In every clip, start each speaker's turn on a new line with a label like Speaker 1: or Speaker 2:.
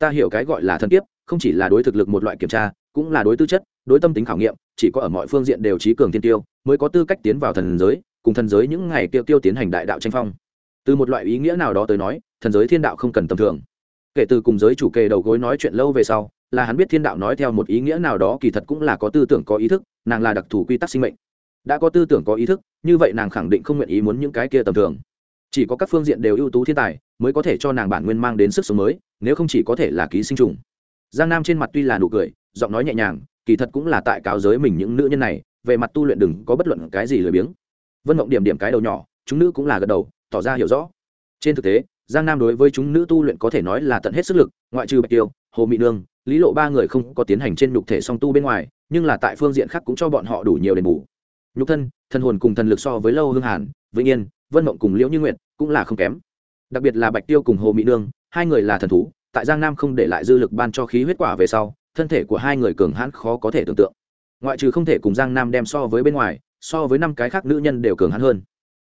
Speaker 1: ta hiểu cái gọi là thần kiếp, không chỉ là đối thực lực một loại kiểm tra, cũng là đối tư chất, đối tâm tính khảo nghiệm, chỉ có ở mọi phương diện đều trí cường tiên tiêu, mới có tư cách tiến vào thần giới, cùng thần giới những ngày tiêu tiêu tiến hành đại đạo tranh phong. Từ một loại ý nghĩa nào đó tới nói, thần giới thiên đạo không cần tầm thường. Kể từ cùng giới chủ kề đầu gối nói chuyện lâu về sau, là hắn biết thiên đạo nói theo một ý nghĩa nào đó kỳ thật cũng là có tư tưởng, có ý thức, nàng là đặc thù quy tắc sinh mệnh. Đã có tư tưởng, có ý thức, như vậy nàng khẳng định không nguyện ý muốn những cái kia tầm thường chỉ có các phương diện đều ưu tú thiên tài mới có thể cho nàng bản nguyên mang đến sức sống mới, nếu không chỉ có thể là ký sinh trùng. Giang nam trên mặt tuy là nụ cười, giọng nói nhẹ nhàng, kỳ thật cũng là tại cáo giới mình những nữ nhân này, về mặt tu luyện đừng có bất luận cái gì lười biếng. Vân mộng điểm điểm cái đầu nhỏ, chúng nữ cũng là gật đầu, tỏ ra hiểu rõ. Trên thực tế, giang nam đối với chúng nữ tu luyện có thể nói là tận hết sức lực, ngoại trừ bạch tiêu, hồ mỹ nương, lý lộ ba người không có tiến hành trên nhục thể song tu bên ngoài, nhưng là tại phương diện khác cũng cho bọn họ đủ nhiều đền bù. Nhục thân thân hồn cùng thần lực so với lâu hương hàn, vĩnh yên vân mộng cùng liễu như nguyện cũng là không kém. Đặc biệt là bạch tiêu cùng hồ mỹ nương, hai người là thần thú, tại giang nam không để lại dư lực ban cho khí huyết quả về sau, thân thể của hai người cường hãn khó có thể tưởng tượng. Ngoại trừ không thể cùng giang nam đem so với bên ngoài, so với năm cái khác nữ nhân đều cường hãn hơn.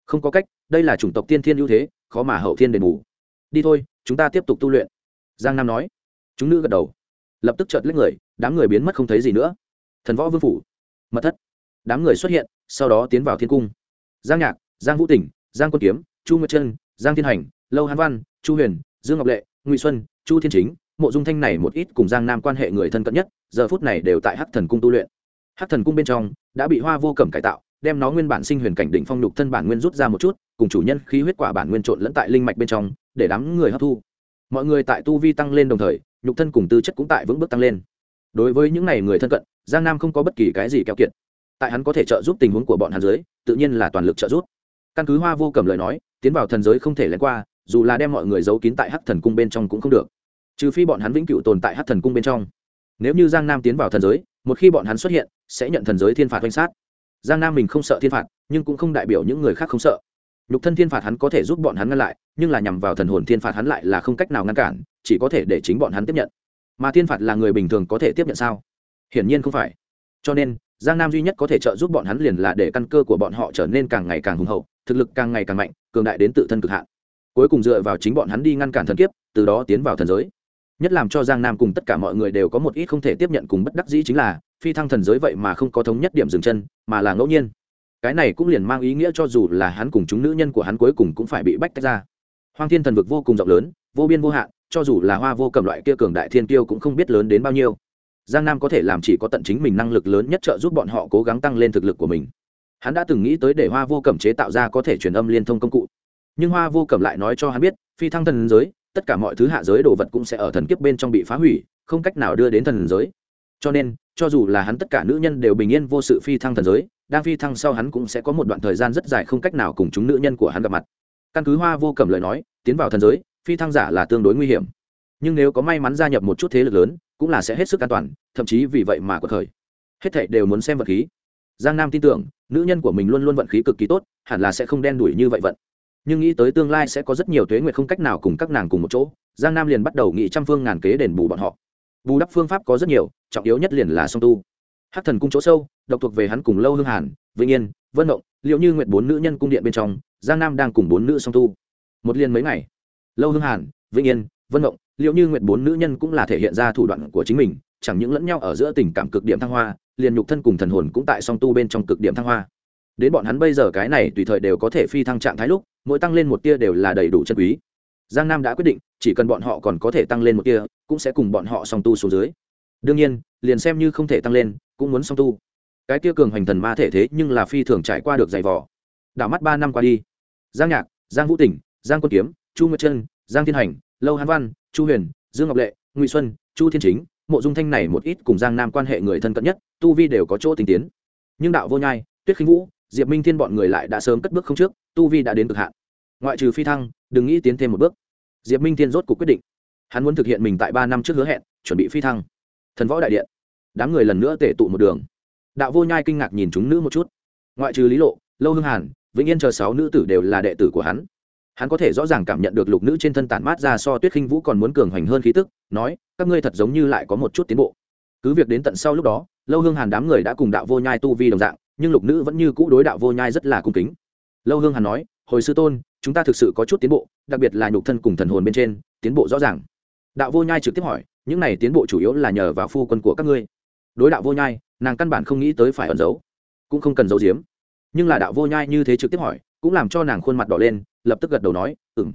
Speaker 1: Không có cách, đây là chủng tộc tiên thiên ưu thế, khó mà hậu thiên đền bù. Đi thôi, chúng ta tiếp tục tu luyện. Giang nam nói. Chúng nữ gật đầu. Lập tức chợt lấy người, đám người biến mất không thấy gì nữa. Thần võ vương phủ. Mật thất. Đám người xuất hiện, sau đó tiến vào thiên cung. Giang nhạc, giang vũ tỉnh giang quân kiếm, chu nguyệt trân, giang thiên hành, lâu hán văn, chu huyền, dương ngọc lệ, ngụy xuân, chu thiên chính, mộ dung thanh này một ít cùng giang nam quan hệ người thân cận nhất, giờ phút này đều tại hắc thần cung tu luyện. Hắc thần cung bên trong đã bị hoa vô cẩm cải tạo, đem nó nguyên bản sinh huyền cảnh đỉnh phong nhục thân bản nguyên rút ra một chút, cùng chủ nhân khí huyết quả bản nguyên trộn lẫn tại linh mạch bên trong, để đám người hấp thu. Mọi người tại tu vi tăng lên đồng thời, nhục thân cùng tư chất cũng tại vững bước tăng lên. Đối với những n à y người thân cận, giang nam không có bất kỳ cái gì keo kiệt. Tại hắn có thể trợ giúp tình huống của bọn hắn dưới, tự nhiên là toàn lực trợ giúp căn cứ hoa vô cầm lời nói, tiến vào thần giới không thể lén qua, dù là đem mọi người giấu kín tại hắc thần cung bên trong cũng không được. Trừ phi bọn hắn vĩnh cửu tồn tại hắc thần cung bên trong. Nếu như giang nam tiến vào thần giới, một khi bọn hắn xuất hiện, sẽ nhận thần giới thiên phạt oanh sát. Giang nam mình không sợ thiên phạt, nhưng cũng không đại biểu những người khác không sợ. Nhục thân thiên phạt hắn có thể giúp bọn hắn ngăn lại, nhưng là nhằm vào thần hồn thiên phạt hắn lại là không cách nào ngăn cản, chỉ có thể để chính bọn hắn tiếp nhận. Mà thiên phạt là người bình thường có thể tiếp nhận sao? Hiển nhiên không phải. Cho nên giang nam duy nhất có thể trợ giúp bọn hắn liền là để căn cơ của bọn họ trở nên càng ngày càng hùng hậu, thực lực càng ngày càng mạnh, cường đại đến tự thân cực hạn. Cuối cùng dựa vào chính bọn hắn đi ngăn cản thần kiếp, từ đó tiến vào thần giới. Nhất làm cho giang nam cùng tất cả mọi người đều có một ít không thể tiếp nhận cùng bất đắc dĩ chính là, phi thăng thần giới vậy mà không có thống nhất điểm dừng chân, mà là ngẫu nhiên. Cái này cũng liền mang ý nghĩa cho dù là hắn cùng chúng nữ nhân của hắn cuối cùng cũng phải bị bách tách ra. Hoang thiên thần vực vô cùng rộng lớn, vô biên vô hạn, cho dù là hoa vô cầm loại kia cường đại thiên tiêu cũng không biết lớn đến bao nhiêu giang nam có thể làm chỉ có tận chính mình năng lực lớn nhất trợ giúp bọn họ cố gắng tăng lên thực lực của mình. Hắn đã từng nghĩ tới để hoa vô cẩm chế tạo ra có thể truyền âm liên thông công cụ. Nhưng hoa vô cẩm lại nói cho hắn biết, phi thăng thần giới, tất cả mọi thứ hạ giới đồ vật cũng sẽ ở thần kiếp bên trong bị phá hủy, không cách nào đưa đến thần giới. Cho nên, cho dù là hắn tất cả nữ nhân đều bình yên vô sự phi thăng thần giới, đang phi thăng sau hắn cũng sẽ có một đoạn thời gian rất dài không cách nào cùng chúng nữ nhân của hắn gặp mặt. Căn cứ hoa vô cẩm lời nói, tiến vào thần giới, phi thăng giả là tương đối nguy hiểm. Nhưng nếu có may mắn gia nhập một chút thế lực lớn cũng là sẽ hết sức an toàn, thậm chí vì vậy mà có thời hết thảy đều muốn xem vật khí. Giang nam tin tưởng, nữ nhân của mình luôn luôn vận khí cực kỳ tốt, hẳn là sẽ không đen đủi như vậy vận. Nhưng nghĩ tới tương lai sẽ có rất nhiều thuế nguyệt không cách nào cùng các nàng cùng một chỗ, giang nam liền bắt đầu nghĩ trăm phương ngàn kế đền bù bọn họ. Bù đắp phương pháp có rất nhiều, trọng yếu nhất liền là song tu. Hát thần cung chỗ sâu, độc thuộc về hắn cùng lâu hương hàn, vĩnh yên, vân động liệu như nguyện bốn nữ nhân cung điện bên trong, giang nam đang cùng bốn nữ song tu. Một liên mấy ngày. Lâu hương hàn, vĩnh yên, vân động liệu như nguyện bốn nữ nhân cũng là thể hiện ra thủ đoạn của chính mình, chẳng những lẫn nhau ở giữa tình cảm cực điểm thăng hoa, liền nhục thân cùng thần hồn cũng tại song tu bên trong cực điểm thăng hoa. Đến bọn hắn bây giờ cái này tùy thời đều có thể phi thăng trạng thái lúc, mỗi tăng lên một tia đều là đầy đủ chân quý. Giang nam đã quyết định, chỉ cần bọn họ còn có thể tăng lên một tia, cũng sẽ cùng bọn họ song tu xuống dưới. Đương nhiên, liền xem như không thể tăng lên, cũng muốn song tu. Cái tia cường hoành thần ma thể thế nhưng là phi thường trải qua được giày vỏ đảo mắt ba năm qua đi. Giang nhạc, giang vũ tỉnh, giang quân kiếm, chu nguyệt trân giang thiên hành, lâu hán văn chu huyền, dương ngọc lệ, ngụy xuân, chu thiên chính, mộ dung thanh này một ít cùng giang nam quan hệ người thân cận nhất, tu vi đều có chỗ tinh tiến. Nhưng đạo vô nhai, tuyết khinh vũ, diệp minh thiên bọn người lại đã sớm cất bước không trước, tu vi đã đến cực hạn. Ngoại trừ phi thăng, đừng nghĩ tiến thêm một bước. Diệp minh thiên rốt cuộc quyết định. Hắn muốn thực hiện mình tại ba năm trước hứa hẹn, chuẩn bị phi thăng. Thần võ đại điện. Đám người lần nữa tể tụ một đường. Đạo vô nhai kinh ngạc nhìn chúng nữ một chút. Ngoại trừ lý lộ, lâu hương hàn, vĩnh yên chờ sáu nữ tử đều là đệ tử của hắn hắn có thể rõ ràng cảm nhận được lục nữ trên thân tản mát ra so tuyết khinh vũ còn muốn cường hoành hơn khí tức, nói, các ngươi thật giống như lại có một chút tiến bộ. Cứ việc đến tận sau lúc đó, lâu hương hàn đám người đã cùng đạo vô nhai tu vi đồng dạng, nhưng lục nữ vẫn như cũ đối đạo vô nhai rất là cung kính. Lâu hương hàn nói, hồi sư tôn, chúng ta thực sự có chút tiến bộ, đặc biệt là nhục thân cùng thần hồn bên trên, tiến bộ rõ ràng. Đạo vô nhai trực tiếp hỏi, những này tiến bộ chủ yếu là nhờ vào phu quân của các ngươi? Đối đạo vô nhai, nàng căn bản không nghĩ tới phải ẩn giấu, cũng không cần giấu giếm. Nhưng là đạo vô nhai như thế trực tiếp hỏi cũng làm cho nàng khuôn mặt đỏ lên, lập tức gật đầu nói ừng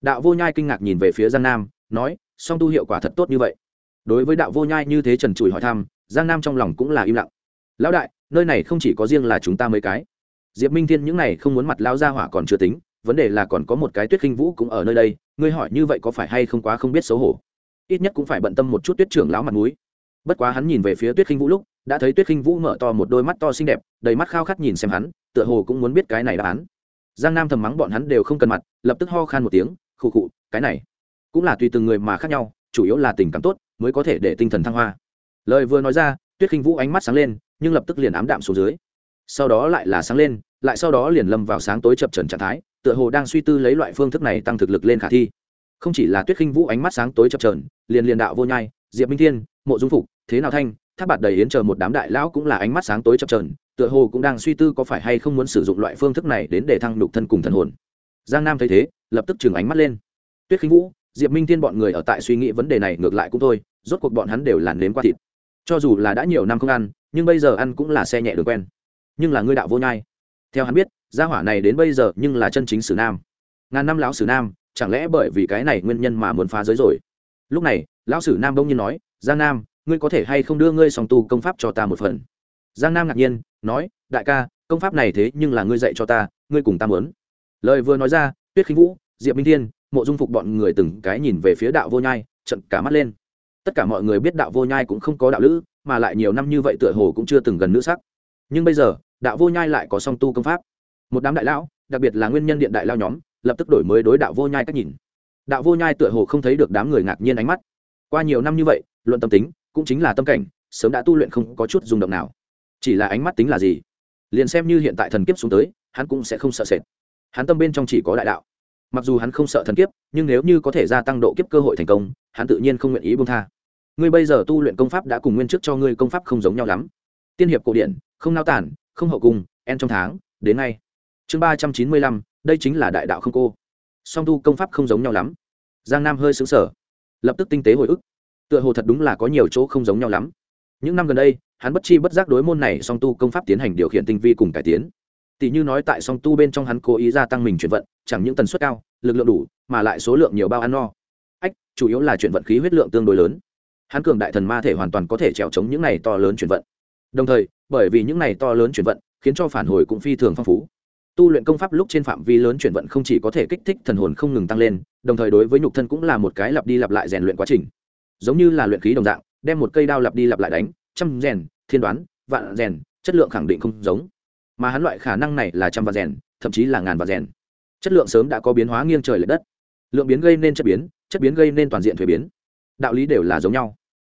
Speaker 1: đạo vô nhai kinh ngạc nhìn về phía giang nam, nói, song tu hiệu quả thật tốt như vậy. Đối với đạo vô nhai như thế trần trụi hỏi thăm, giang nam trong lòng cũng là im lặng. Lão đại, nơi này không chỉ có riêng là chúng ta mấy cái. Diệp minh thiên những này không muốn mặt lao ra hỏa còn chưa tính, vấn đề là còn có một cái tuyết khinh vũ cũng ở nơi đây, ngươi hỏi như vậy có phải hay không quá không biết xấu hổ? Ít nhất cũng phải bận tâm một chút tuyết trưởng lão mặt mũi. Bất quá hắn nhìn về phía tuyết khinh vũ lúc, đã thấy tuyết khinh vũ mở to một đôi mắt to xinh đẹp, đầy mắt khao khát nhìn xem hắn, tựa hồ cũng muốn biết cái này đáp án giang nam thầm mắng bọn hắn đều không cần mặt, lập tức ho khan một tiếng, khụ khụ, cái này cũng là tùy từng người mà khác nhau, chủ yếu là tình cảm tốt mới có thể để tinh thần thăng hoa. Lời vừa nói ra, tuyết khinh vũ ánh mắt sáng lên, nhưng lập tức liền ám đạm xuống dưới. Sau đó lại là sáng lên, lại sau đó liền lâm vào sáng tối chập trần trạng thái, tựa hồ đang suy tư lấy loại phương thức này tăng thực lực lên khả thi. Không chỉ là tuyết khinh vũ ánh mắt sáng tối chập trờn liền liền đạo vô nhai, diệp minh thiên, mộ dung phục, thế nào thanh? Tháp bạt đầy yến chờ một đám đại lão cũng là ánh mắt sáng tối chập trờn tựa hồ cũng đang suy tư có phải hay không muốn sử dụng loại phương thức này đến để thăng đục thân cùng thần hồn. Giang nam thấy thế, lập tức chừng ánh mắt lên. Tuyết khinh vũ, diệp minh thiên bọn người ở tại suy nghĩ vấn đề này ngược lại cũng thôi, rốt cuộc bọn hắn đều là đến qua thịt. Cho dù là đã nhiều năm không ăn, nhưng bây giờ ăn cũng là xe nhẹ đường quen. Nhưng là ngươi đạo vô nhai. Theo hắn biết, gia hỏa này đến bây giờ nhưng là chân chính sử nam. Ngàn năm lão sử nam, chẳng lẽ bởi vì cái này nguyên nhân mà muốn phá giới rồi? Lúc này, lão sử nam bỗng nhiên nói, giang nam, ngươi có thể hay không đưa ngươi song tu công pháp cho ta một phần? Giang nam ngạc nhiên nói, đại ca, công pháp này thế nhưng là ngươi dạy cho ta, ngươi cùng ta mớn lời vừa nói ra, tuyết khinh vũ, diệp minh thiên, mộ dung phục bọn người từng cái nhìn về phía đạo vô nhai, trận cả mắt lên. Tất cả mọi người biết đạo vô nhai cũng không có đạo lữ, mà lại nhiều năm như vậy tựa hồ cũng chưa từng gần nữ sắc. Nhưng bây giờ, đạo vô nhai lại có song tu công pháp. Một đám đại lão, đặc biệt là nguyên nhân điện đại lao nhóm, lập tức đổi mới đối đạo vô nhai cách nhìn. Đạo vô nhai tựa hồ không thấy được đám người ngạc nhiên ánh mắt. Qua nhiều năm như vậy, luận tâm tính, cũng chính là tâm cảnh, sớm đã tu luyện không có chút rung động nào chỉ là ánh mắt tính là gì? Liền xem như hiện tại thần kiếp xuống tới hắn cũng sẽ không sợ sệt. Hắn tâm bên trong chỉ có đại đạo. Mặc dù hắn không sợ thần kiếp nhưng nếu như có thể gia tăng độ kiếp cơ hội thành công hắn tự nhiên không nguyện ý buông tha. Ngươi bây giờ tu luyện công pháp đã cùng nguyên trước cho ngươi công pháp không giống nhau lắm. Tiên hiệp cổ điển không nao tản không hậu cung en trong tháng đến nay, chương ba trăm chín mươi lăm đây chính là đại đạo không cô. Song tu công pháp không giống nhau lắm. Giang nam hơi xứng sở lập tức tinh tế hồi ức. Tựa hồ thật đúng là có nhiều chỗ không giống nhau lắm. Những năm gần đây hắn bất chi bất giác đối môn này song tu công pháp tiến hành điều khiển tinh vi cùng cải tiến. Tỷ như nói tại song tu bên trong hắn cố ý gia tăng mình chuyển vận, chẳng những tần suất cao, lực lượng đủ, mà lại số lượng nhiều bao ăn no. Ách, chủ yếu là chuyển vận khí huyết lượng tương đối lớn. Hắn cường đại thần ma thể hoàn toàn có thể trèo chống những này to lớn chuyển vận. Đồng thời, bởi vì những này to lớn chuyển vận, khiến cho phản hồi cũng phi thường phong phú. Tu luyện công pháp lúc trên phạm vi lớn chuyển vận không chỉ có thể kích thích thần hồn không ngừng tăng lên, đồng thời đối với nhục thân cũng là một cái lặp đi lặp lại rèn luyện quá trình. Giống như là luyện khí đồng dạng, đem một cây đao lặp đi lặp lại đánh trăm rèn, thiên đoán, vạn rèn, chất lượng khẳng định không giống. Mà hắn loại khả năng này là trăm vạn rèn, thậm chí là ngàn vạn rèn. Chất lượng sớm đã có biến hóa nghiêng trời l ệ đất. Lượng biến gây nên chất biến chất biến gây nên toàn diện thuế biến. Đạo lý đều là giống nhau.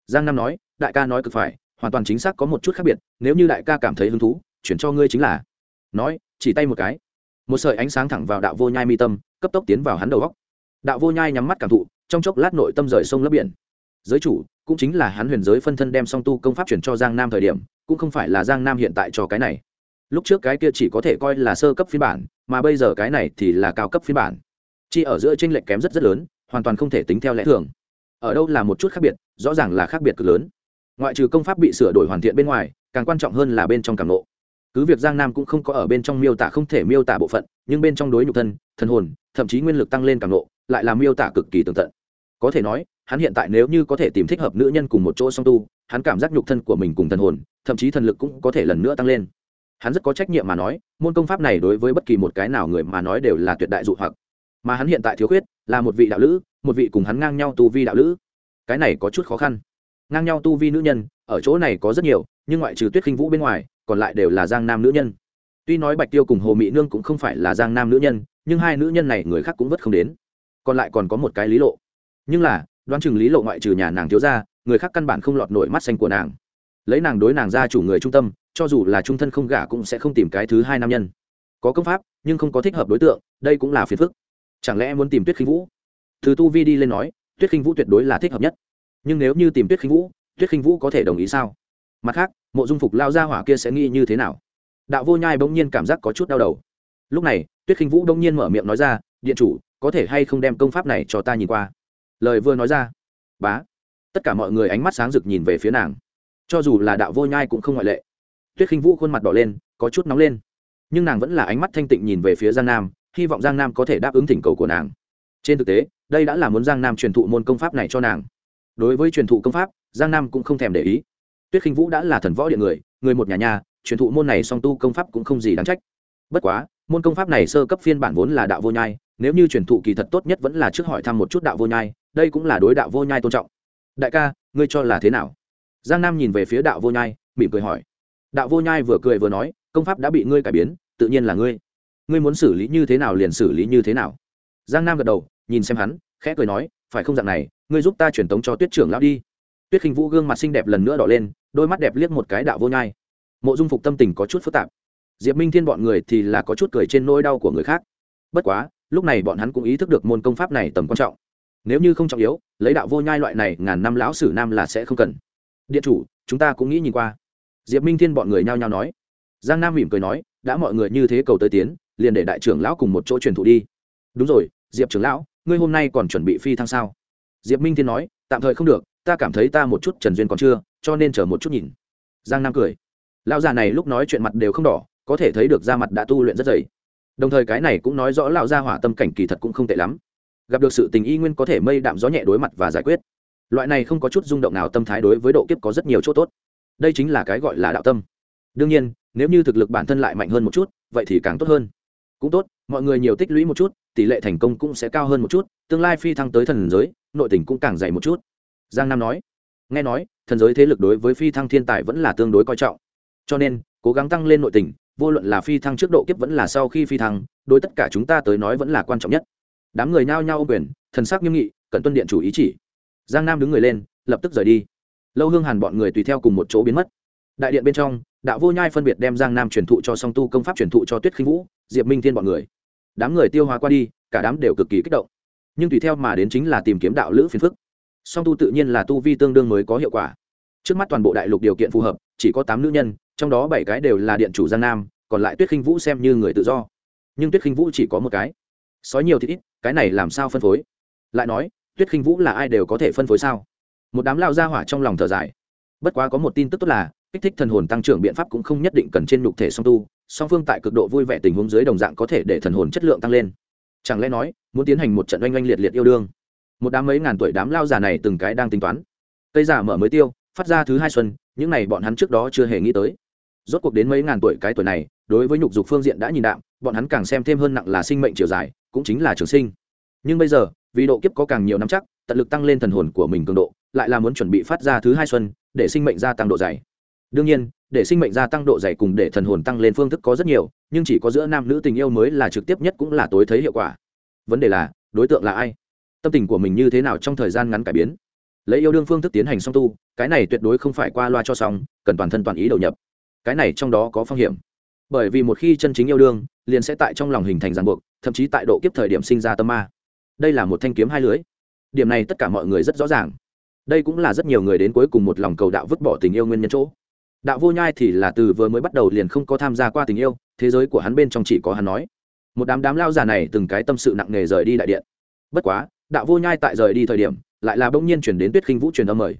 Speaker 1: Giang nam nói, đại ca nói cực phải, hoàn toàn chính xác có một chút khác biệt, nếu như đại ca cảm thấy hứng thú, chuyển cho ngươi chính là. Nói, chỉ tay một cái. Một sợi ánh sáng thẳng vào đạo vô nhai mi tâm, cấp tốc tiến vào hắn đầu góc đạo vô nhai nhắm mắt cảm thụ, trong chốc lát nội tâm rời sông lấp biển. Giới chủ cũng chính là hắn huyền giới phân thân đem song tu công pháp chuyển cho giang nam thời điểm, cũng không phải là giang nam hiện tại cho cái này. Lúc trước cái kia chỉ có thể coi là sơ cấp phiên bản, mà bây giờ cái này thì là cao cấp phiên bản. Chi ở giữa tranh lệch kém rất rất lớn, hoàn toàn không thể tính theo lẽ thường. Ở đâu là một chút khác biệt, rõ ràng là khác biệt cực lớn. Ngoại trừ công pháp bị sửa đổi hoàn thiện bên ngoài, càng quan trọng hơn là bên trong càng nộ cứ việc giang nam cũng không có ở bên trong miêu tả không thể miêu tả bộ phận, nhưng bên trong đối nhục thân, thần hồn, thậm chí nguyên lực tăng lên càng nộ lại là miêu tả cực kỳ tường tận có thể nói, hắn hiện tại nếu như có thể tìm thích hợp nữ nhân cùng một chỗ song tu, hắn cảm giác nhục thân của mình cùng thần hồn, thậm chí thần lực cũng có thể lần nữa tăng lên. Hắn rất có trách nhiệm mà nói, môn công pháp này đối với bất kỳ một cái nào người mà nói đều là tuyệt đại dụ hoặc. Mà hắn hiện tại thiếu khuyết, là một vị đạo lữ, một vị cùng hắn ngang nhau tu vi đạo lữ. Cái này có chút khó khăn. Ngang nhau tu vi nữ nhân, ở chỗ này có rất nhiều, nhưng ngoại trừ tuyết khinh vũ bên ngoài, còn lại đều là giang nam nữ nhân. Tuy nói bạch tiêu cùng hồ mỹ nương cũng không phải là giang nam nữ nhân, nhưng hai nữ nhân này người khác cũng vất không đến. Còn lại còn có một cái lý lộ nhưng là, đoán chừng lý lộ ngoại trừ nhà nàng thiếu ra người khác căn bản không lọt nổi mắt xanh của nàng. Lấy nàng đối nàng ra chủ người trung tâm, cho dù là trung thân không gả cũng sẽ không tìm cái thứ hai nam nhân. Có công pháp, nhưng không có thích hợp đối tượng, đây cũng là phiền phức. Chẳng lẽ muốn tìm tuyết khinh vũ? Từ tu vi đi lên nói, tuyết khinh vũ tuyệt đối là thích hợp nhất. Nhưng nếu như tìm tuyết khinh vũ, tuyết khinh vũ có thể đồng ý sao? Mặt khác, mộ dung phục lao ra hỏa kia sẽ nghĩ như thế nào? Đạo vô nhai bỗng nhiên cảm giác có chút đau đầu. Lúc này, tuyết khinh vũ bỗng nhiên mở miệng nói ra, điện chủ, có thể hay không đem công pháp này cho ta nhìn qua? Lời vừa nói ra. Bá. Tất cả mọi người ánh mắt sáng rực nhìn về phía nàng. Cho dù là đạo vô nhai cũng không ngoại lệ. Tuyết khinh vũ khuôn mặt đỏ lên, có chút nóng lên. Nhưng nàng vẫn là ánh mắt thanh tịnh nhìn về phía giang nam, hy vọng giang nam có thể đáp ứng thỉnh cầu của nàng. Trên thực tế, đây đã là muốn giang nam truyền thụ môn công pháp này cho nàng. Đối với truyền thụ công pháp, giang nam cũng không thèm để ý. Tuyết khinh vũ đã là thần võ điện người người một nhà nhà, truyền thụ môn này song tu công pháp cũng không gì đáng trách. Bất quá, môn công pháp này sơ cấp phiên bản vốn là đạo vô nhai, nếu như truyền thụ kỳ thật tốt nhất vẫn là trước hỏi thăm một chút đạo vô nhai đây cũng là đối đạo vô nhai tôn trọng. Đại ca, ngươi cho là thế nào? Giang nam nhìn về phía đạo vô nhai, mỉm cười hỏi. Đạo vô nhai vừa cười vừa nói, công pháp đã bị ngươi cải biến, tự nhiên là ngươi. Ngươi muốn xử lý như thế nào liền xử lý như thế nào. Giang nam gật đầu, nhìn xem hắn, khẽ cười nói, phải không dạng này, ngươi giúp ta truyền tống cho tuyết trưởng lão đi. Tuyết khinh vũ gương mặt xinh đẹp lần nữa đỏ lên, đôi mắt đẹp liếc một cái đạo vô nhai. Mộ dung phục tâm tình có chút phức tạp. Diệp minh thiên bọn người thì là có chút cười trên nỗi đau của người khác. Bất quá, lúc này bọn hắn cũng ý thức được môn công pháp này tầm quan trọng nếu như không trọng yếu, lấy đạo vô nhai loại này, ngàn năm lão sử nam là sẽ không cần. Điện chủ, chúng ta cũng nghĩ nhìn qua. Diệp minh thiên bọn người nhao nhao nói. Giang nam mỉm cười nói, đã mọi người như thế cầu tới tiến, liền để đại trưởng lão cùng một chỗ truyền thụ đi. Đúng rồi, diệp trưởng lão, ngươi hôm nay còn chuẩn bị phi thăng sao? Diệp minh thiên nói, tạm thời không được, ta cảm thấy ta một chút trần duyên còn chưa, cho nên chờ một chút nhìn. Giang nam cười. Lão già này lúc nói chuyện mặt đều không đỏ, có thể thấy được da mặt đã tu luyện rất dày. Đồng thời cái này cũng nói rõ lão gia hỏa tâm cảnh kỳ thật cũng không tệ lắm gặp được sự tình y nguyên có thể mây đạm gió nhẹ đối mặt và giải quyết. Loại này không có chút rung động nào tâm thái đối với độ kiếp có rất nhiều chỗ tốt. Đây chính là cái gọi là đạo tâm. Đương nhiên, nếu như thực lực bản thân lại mạnh hơn một chút, vậy thì càng tốt hơn. Cũng tốt, mọi người nhiều tích lũy một chút, tỷ lệ thành công cũng sẽ cao hơn một chút, tương lai phi thăng tới thần giới, nội tình cũng càng dày một chút. Giang nam nói. Nghe nói, thần giới thế lực đối với phi thăng thiên tài vẫn là tương đối coi trọng. Cho nên, cố gắng tăng lên nội tình, vô luận là phi thăng trước độ kiếp vẫn là sau khi phi thăng, đối tất cả chúng ta tới nói vẫn là quan trọng nhất đám người nhao nhao ô quyền, thần sắc nghiêm nghị cận tuân điện chủ ý chỉ. Giang nam đứng người lên, lập tức rời đi. Lâu hương hàn bọn người tùy theo cùng một chỗ biến mất. Đại điện bên trong, đạo vô nhai phân biệt đem giang nam truyền thụ cho song tu công pháp truyền thụ cho tuyết khinh vũ, diệp minh thiên bọn người. Đám người tiêu hóa qua đi, cả đám đều cực kỳ kích động. Nhưng tùy theo mà đến chính là tìm kiếm đạo lữ phiền phức. Song tu tự nhiên là tu vi tương đương mới có hiệu quả. Trước mắt toàn bộ đại lục điều kiện phù hợp, chỉ có tám nữ nhân, trong đó bảy cái đều là điện chủ giang nam, còn lại tuyết khinh vũ xem như người tự do. Nhưng tuyết khinh vũ chỉ có một cái sói nhiều thì ít, cái này làm sao phân phối? Lại nói, tuyết khinh vũ là ai đều có thể phân phối sao? Một đám lao ra hỏa trong lòng thở dài. Bất quá có một tin tức tốt là, kích thích thần hồn tăng trưởng biện pháp cũng không nhất định cần trên nhục thể song tu, song phương tại cực độ vui vẻ tình huống dưới đồng dạng có thể để thần hồn chất lượng tăng lên. Chẳng lẽ nói, muốn tiến hành một trận oanh oanh liệt liệt yêu đương? Một đám mấy ngàn tuổi đám lao già này từng cái đang tính toán. Cây giả mở mới tiêu, phát ra thứ hai xuân, những này bọn hắn trước đó chưa hề nghĩ tới. Rốt cuộc đến mấy ngàn tuổi cái tuổi này, đối với nhục dục phương diện đã nhìn đạm, bọn hắn càng xem thêm hơn nặng là sinh mệnh chiều dài cũng chính là trường sinh. Nhưng bây giờ, vì độ kiếp có càng nhiều năm chắc, tận lực tăng lên thần hồn của mình cường độ, lại là muốn chuẩn bị phát ra thứ hai xuân, để sinh mệnh gia tăng độ dày. Đương nhiên, để sinh mệnh gia tăng độ dày cùng để thần hồn tăng lên phương thức có rất nhiều, nhưng chỉ có giữa nam nữ tình yêu mới là trực tiếp nhất cũng là tối thấy hiệu quả. Vấn đề là, đối tượng là ai? Tâm tình của mình như thế nào trong thời gian ngắn cải biến? Lấy yêu đương phương thức tiến hành song tu, cái này tuyệt đối không phải qua loa cho xong, cần toàn thân toàn ý đầu nhập. Cái này trong đó có phong hiểm bởi vì một khi chân chính yêu đương, liền sẽ tại trong lòng hình thành ràng buộc, thậm chí tại độ kiếp thời điểm sinh ra tâm ma. Đây là một thanh kiếm hai lưới. Điểm này tất cả mọi người rất rõ ràng. Đây cũng là rất nhiều người đến cuối cùng một lòng cầu đạo vứt bỏ tình yêu nguyên nhân chỗ. Đạo vô nhai thì là từ vừa mới bắt đầu liền không có tham gia qua tình yêu, thế giới của hắn bên trong chỉ có hắn nói. Một đám đám lao già này từng cái tâm sự nặng nề rời đi đại điện. Bất quá, đạo vô nhai tại rời đi thời điểm, lại là bỗng nhiên chuyển đến tuyết khinh vũ truyền âm mời.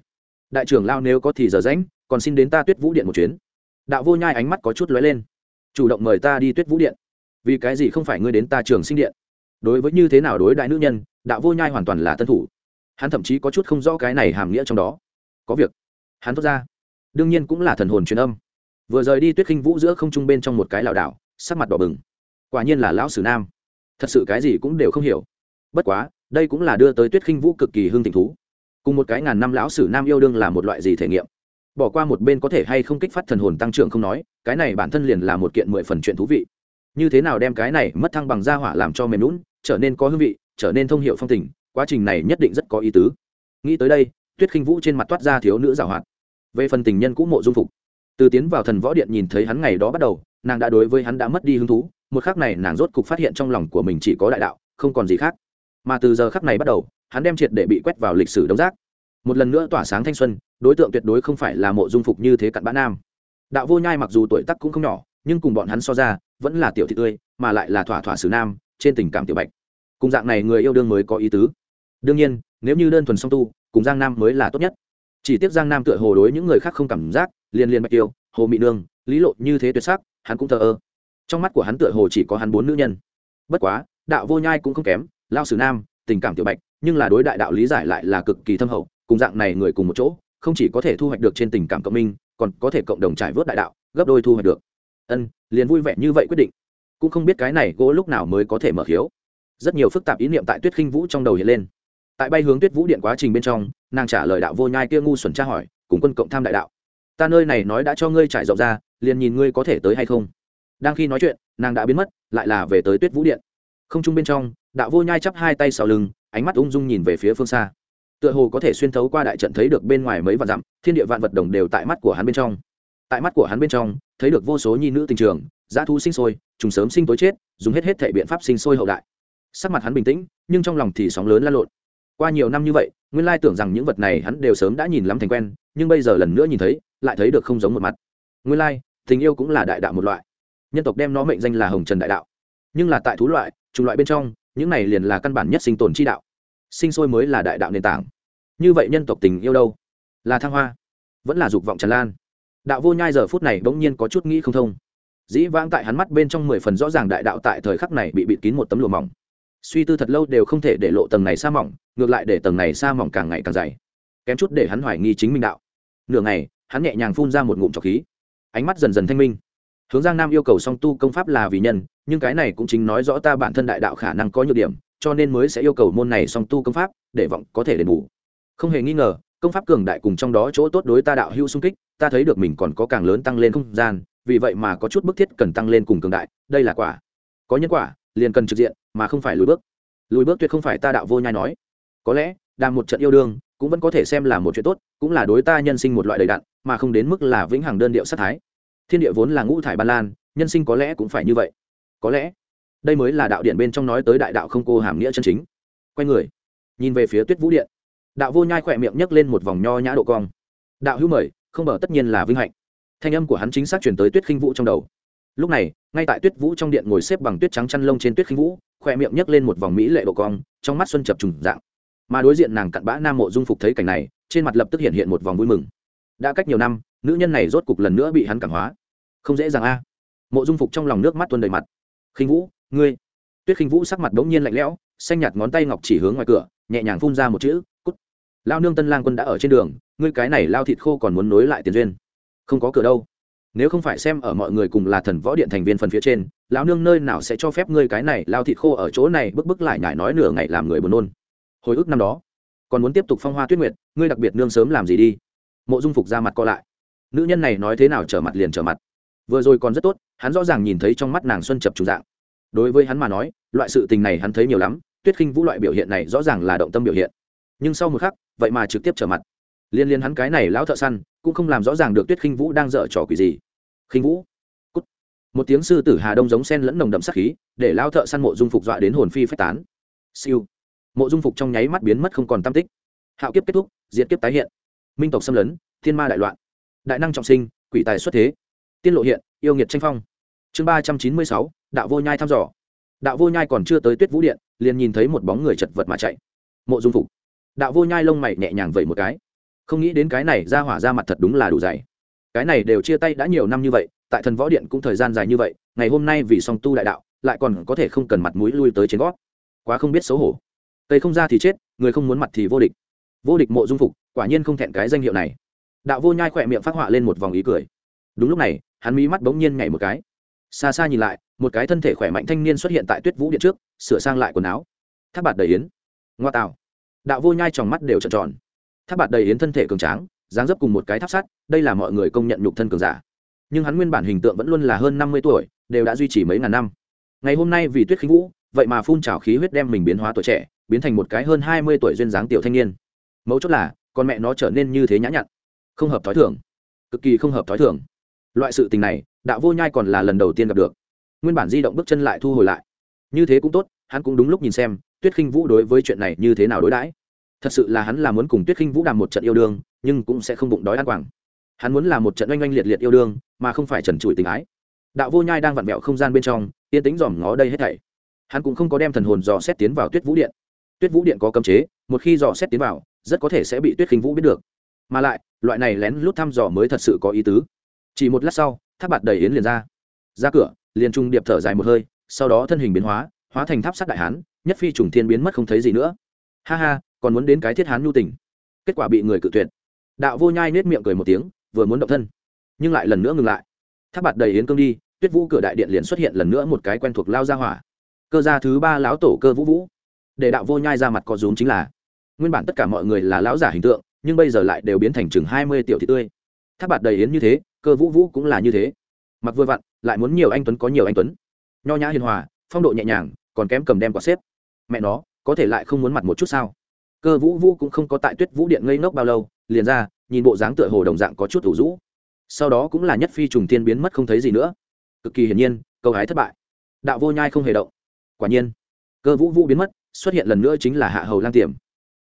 Speaker 1: Đại trưởng lao nếu có thì giờ rãnh còn xin đến ta tuyết vũ điện một chuyến. Đạo vô nhai ánh mắt có chút lóe lên chủ động mời ta đi tuyết vũ điện. Vì cái gì không phải ngươi đến ta trường sinh điện? Đối với như thế nào đối đại nữ nhân, đạo vô nhai hoàn toàn là tân thủ. Hắn thậm chí có chút không rõ cái này hàm nghĩa trong đó. Có việc. Hắn thốt ra. Đương nhiên cũng là thần hồn truyền âm. Vừa rời đi tuyết khinh vũ giữa không trung bên trong một cái lảo đảo, sắc mặt đỏ bừng. Quả nhiên là lão sử nam. Thật sự cái gì cũng đều không hiểu. Bất quá, đây cũng là đưa tới tuyết khinh vũ cực kỳ hương tình thú. Cùng một cái ngàn năm lão sử nam yêu đương là một loại gì thể nghiệm? Bỏ qua một bên có thể hay không kích phát thần hồn tăng trưởng không nói, cái này bản thân liền là một kiện mười phần chuyện thú vị. Như thế nào đem cái này mất thăng bằng gia hỏa làm cho mềm lún trở nên có hương vị, trở nên thông hiệu phong tình, quá trình này nhất định rất có ý tứ. Nghĩ tới đây, tuyết khinh vũ trên mặt toát ra thiếu nữ giảo hoạt. Về phần tình nhân cũ mộ dung phục, từ tiến vào thần võ điện nhìn thấy hắn ngày đó bắt đầu, nàng đã đối với hắn đã mất đi hứng thú, một khắc này nàng rốt cục phát hiện trong lòng của mình chỉ có đại đạo, không còn gì khác. Mà từ giờ khắc này bắt đầu, hắn đem triệt để bị quét vào lịch sử đấu rác một lần nữa tỏa sáng thanh xuân, đối tượng tuyệt đối không phải là mộ dung phục như thế cặn bã nam. Đạo vô nhai mặc dù tuổi tắc cũng không nhỏ, nhưng cùng bọn hắn so ra, vẫn là tiểu thị tươi, mà lại là thỏa thỏa xử nam, trên tình cảm tiểu bạch. Cùng dạng này người yêu đương mới có ý tứ. Đương nhiên, nếu như đơn thuần song tu, cùng giang nam mới là tốt nhất. Chỉ tiếc giang nam tựa hồ đối những người khác không cảm giác, liền liền bạch tiêu hồ mị nương, lý lộ như thế tuyệt sắc, hắn cũng thờ ơ. Trong mắt của hắn tựa hồ chỉ có hắn bốn nữ nhân. Bất quá, đạo vô nhai cũng không kém, lao sử nam, tình cảm tiểu bạch, nhưng là đối đại đạo lý giải lại là cực kỳ thâm hậu cùng dạng này người cùng một chỗ, không chỉ có thể thu hoạch được trên tình cảm cộng minh, còn có thể cộng đồng trải vớt đại đạo, gấp đôi thu hoạch được. Ân, liền vui vẻ như vậy quyết định. Cũng không biết cái này gỗ lúc nào mới có thể mở khiếu. Rất nhiều phức tạp ý niệm tại tuyết khinh vũ trong đầu hiện lên. Tại bay hướng tuyết vũ điện quá trình bên trong, nàng trả lời đạo vô nhai kia ngu xuẩn tra hỏi, cùng quân cộng tham đại đạo. Ta nơi này nói đã cho ngươi trải rộng ra, liền nhìn ngươi có thể tới hay không. Đang khi nói chuyện, nàng đã biến mất, lại là về tới tuyết vũ điện. Không chung bên trong, đạo vô nhai chắp hai tay sau lưng, ánh mắt ung dung nhìn về phía phương xa tựa hồ có thể xuyên thấu qua đại trận thấy được bên ngoài mấy vạn dặm, thiên địa vạn vật đồng đều tại mắt của hắn bên trong. Tại mắt của hắn bên trong, thấy được vô số nhi nữ tình trường, dã thu sinh sôi, trùng sớm sinh tối chết, dùng hết hết thể biện pháp sinh sôi hậu đại. Sắc mặt hắn bình tĩnh, nhưng trong lòng thì sóng lớn lan lộn. Qua nhiều năm như vậy, nguyên lai tưởng rằng những vật này hắn đều sớm đã nhìn lắm thành quen, nhưng bây giờ lần nữa nhìn thấy, lại thấy được không giống một mặt. Nguyên lai, tình yêu cũng là đại đạo một loại. Nhân tộc đem nó mệnh danh là hồng trần đại đạo. Nhưng là tại thú loại, chủng loại bên trong, những này liền là căn bản nhất sinh tồn chi đạo sinh sôi mới là đại đạo nền tảng. Như vậy nhân tộc tình yêu đâu? Là thăng hoa, vẫn là dục vọng tràn lan. Đạo vô nhai giờ phút này bỗng nhiên có chút nghĩ không thông. Dĩ vãng tại hắn mắt bên trong mười phần rõ ràng đại đạo tại thời khắc này bị bịt kín một tấm lụa mỏng. Suy tư thật lâu đều không thể để lộ tầng này xa mỏng, ngược lại để tầng này xa mỏng càng ngày càng dày. Kém chút để hắn hoài nghi chính minh đạo. Nửa ngày, hắn nhẹ nhàng phun ra một ngụm trọc khí. Ánh mắt dần dần thanh minh. Hướng giang nam yêu cầu song tu công pháp là vì nhân, nhưng cái này cũng chính nói rõ ta bản thân đại đạo khả năng có nhược điểm cho nên mới sẽ yêu cầu môn này song tu công pháp, để vọng có thể đền bù. Không hề nghi ngờ, công pháp cường đại cùng trong đó chỗ tốt đối ta đạo hữu sung kích, ta thấy được mình còn có càng lớn tăng lên không gian, vì vậy mà có chút bức thiết cần tăng lên cùng cường đại, đây là quả. Có nhân quả, liền cần trực diện, mà không phải lùi bước. Lùi bước tuyệt không phải ta đạo vô nhai nói. Có lẽ đang một trận yêu đương, cũng vẫn có thể xem là một chuyện tốt, cũng là đối ta nhân sinh một loại đầy đặn, mà không đến mức là vĩnh hằng đơn điệu sát thái. Thiên địa vốn là ngũ thải ban lan, nhân sinh có lẽ cũng phải như vậy. Có lẽ đây mới là đạo điện bên trong nói tới đại đạo không cô hàm nghĩa chân chính. Quay người, nhìn về phía tuyết vũ điện. Đạo vô nhai khỏe miệng nhấc lên một vòng nho nhã độ cong. Đạo hữu mời, không bờ tất nhiên là vinh hạnh. Thanh âm của hắn chính xác chuyển tới tuyết khinh vũ trong đầu. Lúc này, ngay tại tuyết vũ trong điện ngồi xếp bằng tuyết trắng chăn lông trên tuyết khinh vũ, khỏe miệng nhấc lên một vòng mỹ lệ độ cong, trong mắt xuân chập trùng dạng. Mà đối diện nàng cặn bã nam mộ dung phục thấy cảnh này, trên mặt lập tức hiện hiện một vòng vui mừng. Đã cách nhiều năm, nữ nhân này rốt cục lần nữa bị hắn cảm hóa. Không dễ dàng a. Mộ dung phục trong lòng nước mắt tuôn đầy mặt. Khinh vũ ngươi. Tuyết khinh vũ sắc mặt bỗng nhiên lạnh lẽo, xanh nhạt ngón tay ngọc chỉ hướng ngoài cửa, nhẹ nhàng phun ra một chữ, cút. Lao nương tân lang quân đã ở trên đường, ngươi cái này lao thịt khô còn muốn nối lại tiền duyên. Không có cửa đâu. Nếu không phải xem ở mọi người cùng là thần võ điện thành viên phần phía trên lão nương nơi nào sẽ cho phép ngươi cái này lao thịt khô ở chỗ này bức bức lại nhải nói nửa ngày làm người buồn nôn. Hồi ức năm đó, còn muốn tiếp tục phong hoa tuyết nguyệt, ngươi đặc biệt nương sớm làm gì đi. Mộ dung phục ra mặt co lại. Nữ nhân này nói thế nào trở mặt liền trở mặt. Vừa rồi còn rất tốt, hắn rõ ràng nhìn thấy trong mắt nàng xuân chập trùng dạng đối với hắn mà nói, loại sự tình này hắn thấy nhiều lắm, tuyết khinh vũ loại biểu hiện này rõ ràng là động tâm biểu hiện. Nhưng sau một khắc, vậy mà trực tiếp trở mặt. Liên liên hắn cái này lão thợ săn, cũng không làm rõ ràng được tuyết khinh vũ đang dở trò quỷ gì. Khinh vũ. Cút. một tiếng sư tử hà đông giống sen lẫn nồng đậm sắc khí, để lao thợ săn mộ dung phục dọa đến hồn phi phách tán. Siêu. Mộ dung phục trong nháy mắt biến mất không còn tam tích. Hạo kiếp kết thúc, diệt kiếp tái hiện. Minh tộc xâm lấn, thiên ma đại loạn. Đại năng trọng sinh, quỷ tài xuất thế. Tiên lộ hiện, yêu nghiệt tranh phong. Chương ba trăm chín mươi sáu đạo vô nhai thăm dò. Đạo vô nhai còn chưa tới tuyết vũ điện, liền nhìn thấy một bóng người chật vật mà chạy. Mộ dung phục. Đạo vô nhai lông mày nhẹ nhàng vẩy một cái. Không nghĩ đến cái này ra hỏa ra mặt thật đúng là đủ dày. Cái này đều chia tay đã nhiều năm như vậy, tại thần võ điện cũng thời gian dài như vậy, ngày hôm nay vì song tu đại đạo, lại còn có thể không cần mặt mũi lui tới trên gót. Quá không biết xấu hổ. Cây không ra thì chết, người không muốn mặt thì vô địch. Vô địch mộ dung phục, quả nhiên không thẹn cái danh hiệu này. Đạo vô nhai khỏe miệng phát họa lên một vòng ý cười. Đúng lúc này, hắn mí mắt bỗng nhiên nhảy một cái. Xa xa nhìn lại một cái thân thể khỏe mạnh thanh niên xuất hiện tại tuyết vũ điện trước, sửa sang lại quần áo. Tháp bạt đầy yến. Ngoa tạo đạo vô nhai tròng mắt đều trợn tròn. Tháp bạt đầy yến thân thể cường tráng, dáng dấp cùng một cái tháp sắt, đây là mọi người công nhận nhục thân cường giả. Nhưng hắn nguyên bản hình tượng vẫn luôn là hơn năm mươi tuổi, đều đã duy trì mấy ngàn năm. Ngày hôm nay vì tuyết Khí vũ, vậy mà phun trào khí huyết đem mình biến hóa tuổi trẻ, biến thành một cái hơn hai mươi tuổi duyên dáng tiểu thanh niên. Mấu chốt là, con mẹ nó trở nên như thế nhã nhặn. Không hợp thói thường. Cực kỳ không hợp thói thường. Loại sự tình này, đạo vô nhai còn là lần đầu tiên gặp được nguyên bản di động bước chân lại thu hồi lại. Như thế cũng tốt, hắn cũng đúng lúc nhìn xem, tuyết khinh vũ đối với chuyện này như thế nào đối đãi. Thật sự là hắn là muốn cùng tuyết khinh vũ đàm một trận yêu đương, nhưng cũng sẽ không bụng đói ăn quảng. Hắn muốn là một trận oanh oanh liệt liệt yêu đương, mà không phải trần trụi tình ái. Đạo vô nhai đang vặn vẹo không gian bên trong, yên tính dòm ngó đây hết thảy. Hắn cũng không có đem thần hồn dò xét tiến vào tuyết vũ điện. Tuyết vũ điện có cấm chế, một khi dò xét tiến vào, rất có thể sẽ bị tuyết khinh vũ biết được. Mà lại, loại này lén lút thăm dò mới thật sự có ý tứ. Chỉ một lát sau, tháp bạt đầy yến liền ra. Ra cửa liền trung điệp thở dài một hơi, sau đó thân hình biến hóa hóa thành tháp sát đại hán, nhất phi trùng thiên biến mất không thấy gì nữa. Ha ha, còn muốn đến cái thiết hán nhu tình. Kết quả bị người cự tuyệt. Đạo vô nhai nết miệng cười một tiếng, vừa muốn động thân, nhưng lại lần nữa ngừng lại. Tháp bạt đầy yến cương đi, tuyết vũ cửa đại điện liền xuất hiện lần nữa một cái quen thuộc lao ra hỏa. Cơ gia thứ ba lão tổ cơ vũ vũ. Để đạo vô nhai ra mặt có rúm chính là, nguyên bản tất cả mọi người là lão giả hình tượng, nhưng bây giờ lại đều biến thành chừng hai mươi tiểu thị tươi. Tháp bạt đầy yến như thế, cơ vũ vũ cũng là như thế mặc vừa vặn, lại muốn nhiều anh tuấn có nhiều anh tuấn. Nho nhã hiền hòa, phong độ nhẹ nhàng, còn kém cầm đem quả xếp. Mẹ nó, có thể lại không muốn mặt một chút sao? Cơ vũ vũ cũng không có tại tuyết vũ điện ngây ngốc bao lâu, liền ra, nhìn bộ dáng tựa hồ đồng dạng có chút thủ rũ. Sau đó cũng là nhất phi trùng tiên biến mất không thấy gì nữa. Cực kỳ hiển nhiên, câu hái thất bại. Đạo vô nhai không hề động. Quả nhiên, cơ vũ vũ biến mất, xuất hiện lần nữa chính là hạ hầu lang tiềm.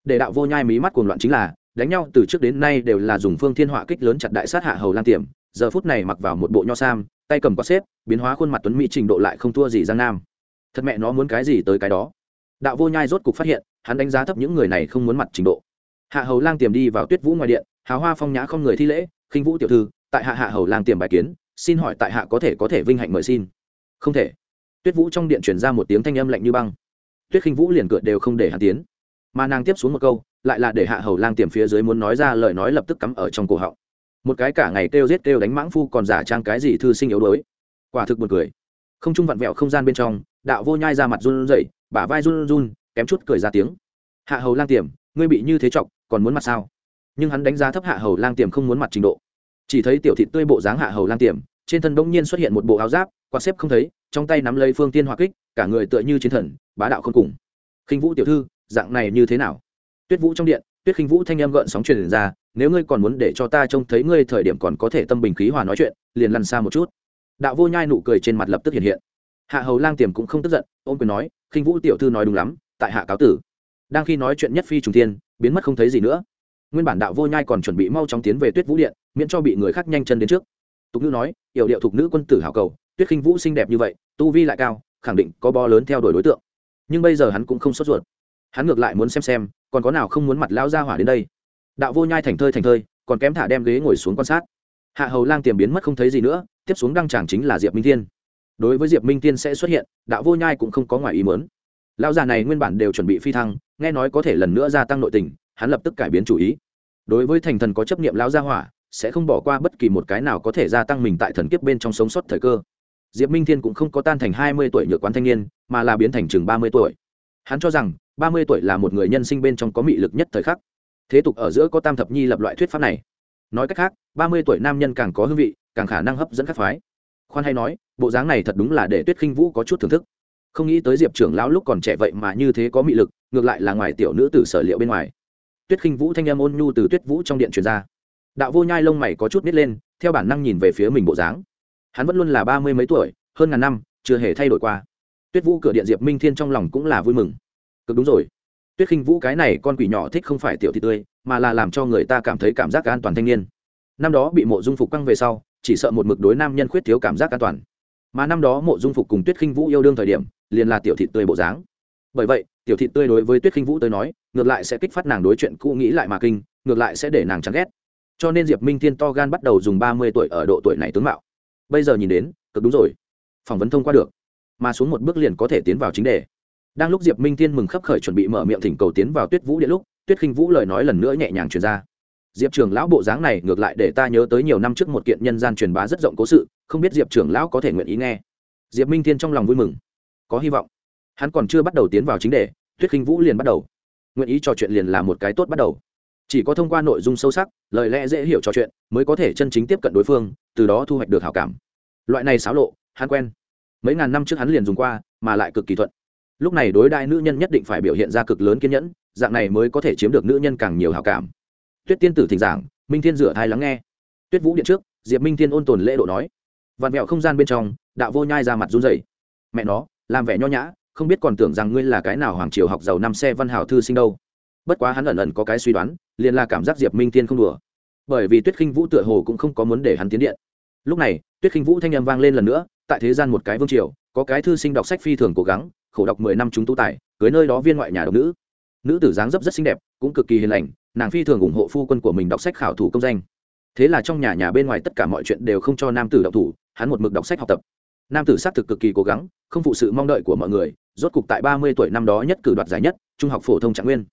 Speaker 1: Để đạo vô nhai mí mắt cuồng loạn chính là, đánh nhau từ trước đến nay đều là dùng phương thiên họa kích lớn chặt đại sát hạ hầu lang tiềm giờ phút này mặc vào một bộ nho sam, tay cầm có xếp, biến hóa khuôn mặt tuấn mỹ trình độ lại không thua gì giang nam. Thật mẹ nó muốn cái gì tới cái đó. Đạo vô nhai rốt cục phát hiện, hắn đánh giá thấp những người này không muốn mặt trình độ. Hạ hầu lang tiềm đi vào tuyết vũ ngoài điện, hào hoa phong nhã không người thi lễ, khinh vũ tiểu thư, tại hạ hạ hầu lang tiềm bài kiến, xin hỏi tại hạ có thể có thể vinh hạnh mời xin. Không thể. Tuyết vũ trong điện chuyển ra một tiếng thanh âm lạnh như băng. Tuyết khinh vũ liền cựa đều không để hạ tiến. Mà nàng tiếp xuống một câu, lại là để hạ hầu lang tiềm phía dưới muốn nói ra lời nói lập tức cắm ở trong cổ họng một cái cả ngày kêu giết kêu đánh mãng phu còn giả trang cái gì thư sinh yếu đuối. Quả thực buồn cười. Không trung vặn vẹo không gian bên trong, đạo vô nhai ra mặt run rẩy, bả vai run run, kém chút cười ra tiếng. Hạ hầu lang tiềm, ngươi bị như thế trọng còn muốn mặt sao? Nhưng hắn đánh giá thấp hạ hầu lang tiềm không muốn mặt trình độ. Chỉ thấy tiểu thị tươi bộ dáng hạ hầu lang tiềm, trên thân bỗng nhiên xuất hiện một bộ áo giáp, quạt xếp không thấy, trong tay nắm lấy phương tiên hỏa kích, cả người tựa như chiến thần, bá đạo không cùng. Khinh vũ tiểu thư, dạng này như thế nào? Tuyết vũ trong điện, tuyết khinh vũ thanh em gợn sóng truyền ra nếu ngươi còn muốn để cho ta trông thấy ngươi thời điểm còn có thể tâm bình khí hòa nói chuyện, liền lăn xa một chút. Đạo vô nhai nụ cười trên mặt lập tức hiện hiện. Hạ hầu lang tiềm cũng không tức giận, ôm quyền nói, khinh vũ tiểu thư nói đúng lắm, tại hạ cáo tử. Đang khi nói chuyện nhất phi trùng thiên, biến mất không thấy gì nữa. Nguyên bản đạo vô nhai còn chuẩn bị mau chóng tiến về tuyết vũ điện, miễn cho bị người khác nhanh chân đến trước. Tục nữ nói, yểu điệu thục nữ quân tử hảo cầu, tuyết khinh vũ xinh đẹp như vậy, tu vi lại cao, khẳng định có bo lớn theo đuổi đối tượng. Nhưng bây giờ hắn cũng không sốt ruột. Hắn ngược lại muốn xem xem, còn có nào không muốn mặt lao ra hỏa đến đây đạo vô nhai thành thơi thành thơi, còn kém thả đem ghế ngồi xuống quan sát. Hạ hầu lang tiềm biến mất không thấy gì nữa, tiếp xuống đăng tràng chính là diệp minh thiên. Đối với diệp minh thiên sẽ xuất hiện, đạo vô nhai cũng không có ngoài ý mớn lão già này nguyên bản đều chuẩn bị phi thăng, nghe nói có thể lần nữa gia tăng nội tình, hắn lập tức cải biến chủ ý. Đối với thành thần có chấp nghiệm lão gia hỏa, sẽ không bỏ qua bất kỳ một cái nào có thể gia tăng mình tại thần kiếp bên trong sống sót thời cơ. Diệp minh thiên cũng không có tan thành hai mươi tuổi nhược quán thanh niên, mà là biến thành chừng ba mươi tuổi. Hắn cho rằng, ba mươi tuổi là một người nhân sinh bên trong có mị lực nhất thời khắc thế tục ở giữa có tam thập nhi lập loại thuyết pháp này. Nói cách khác, ba mươi tuổi nam nhân càng có hương vị, càng khả năng hấp dẫn các phái. Khoan hay nói, bộ dáng này thật đúng là để tuyết khinh vũ có chút thưởng thức. Không nghĩ tới diệp trưởng lão lúc còn trẻ vậy mà như thế có mị lực, ngược lại là ngoài tiểu nữ tử sở liệu bên ngoài. Tuyết khinh vũ thanh em ôn nhu từ tuyết vũ trong điện truyền ra. Đạo vô nhai lông mày có chút nít lên, theo bản năng nhìn về phía mình bộ dáng. Hắn vẫn luôn là ba mươi mấy tuổi, hơn ngàn năm, chưa hề thay đổi qua. Tuyết vũ cửa điện diệp minh thiên trong lòng cũng là vui mừng. Cực đúng rồi tuyết khinh vũ cái này con quỷ nhỏ thích không phải tiểu thị tươi, mà là làm cho người ta cảm thấy cảm giác an toàn thanh niên. Năm đó bị mộ dung phục căng về sau, chỉ sợ một mực đối nam nhân khuyết thiếu cảm giác an toàn. Mà năm đó mộ dung phục cùng tuyết khinh vũ yêu đương thời điểm, liền là tiểu thị tươi bộ dáng. Bởi vậy, tiểu thị tươi đối với tuyết khinh vũ tới nói, ngược lại sẽ kích phát nàng đối chuyện cũ nghĩ lại mà kinh, ngược lại sẽ để nàng chán ghét. Cho nên diệp minh thiên to gan bắt đầu dùng ba mươi tuổi ở độ tuổi này tướng mạo. Bây giờ nhìn đến, cực đúng rồi. Phỏng vấn thông qua được. Mà xuống một bước liền có thể tiến vào chính đề đang lúc diệp minh thiên mừng khấp khởi chuẩn bị mở miệng thỉnh cầu tiến vào tuyết vũ điện lúc, tuyết khinh vũ lời nói lần nữa nhẹ nhàng truyền ra. Diệp trưởng lão bộ dáng này ngược lại để ta nhớ tới nhiều năm trước một kiện nhân gian truyền bá rất rộng cố sự, không biết diệp trưởng lão có thể nguyện ý nghe. Diệp minh thiên trong lòng vui mừng, có hy vọng. Hắn còn chưa bắt đầu tiến vào chính đề, tuyết khinh vũ liền bắt đầu. Nguyện ý trò chuyện liền là một cái tốt bắt đầu. Chỉ có thông qua nội dung sâu sắc, lời lẽ dễ hiểu trò chuyện, mới có thể chân chính tiếp cận đối phương, từ đó thu hoạch được hảo cảm. Loại này xáo lộ, hắn quen. Mấy ngàn năm trước hắn liền dùng qua, mà lại cực kỳ thuận lúc này đối đại nữ nhân nhất định phải biểu hiện ra cực lớn kiên nhẫn, dạng này mới có thể chiếm được nữ nhân càng nhiều hảo cảm. Tuyết tiên tử thỉnh giảng, minh thiên rửa thai lắng nghe. Tuyết vũ điện trước, diệp minh thiên ôn tồn lễ độ nói. Vạn mẹo không gian bên trong, đạo vô nhai ra mặt run rẩy. Mẹ nó, làm vẻ nho nhã, không biết còn tưởng rằng ngươi là cái nào hoàng triều học giàu năm xe văn hảo thư sinh đâu. Bất quá hắn ẩn ẩn có cái suy đoán, liền là cảm giác diệp minh tiên không đùa. Bởi vì tuyết khinh vũ tựa hồ cũng không có muốn để hắn tiến điện. Lúc này, tuyết khinh vũ thanh â m vang lên lần nữa, tại thế gian một cái vương triều, có cái thư sinh đọc sách phi thường cố gắng khổ đọc mười năm chúng tu tài cưới nơi đó viên ngoại nhà độc nữ. Nữ tử dáng dấp rất xinh đẹp cũng cực kỳ hiền lành nàng phi thường ủng hộ phu quân của mình đọc sách khảo thủ công danh. Thế là trong nhà nhà bên ngoài tất cả mọi chuyện đều không cho nam tử đọc thủ hắn một mực đọc sách học tập. Nam tử xác thực cực kỳ cố gắng không phụ sự mong đợi của mọi người rốt cục tại ba mươi tuổi năm đó nhất cử đoạt giải nhất trung học phổ thông trạng nguyên.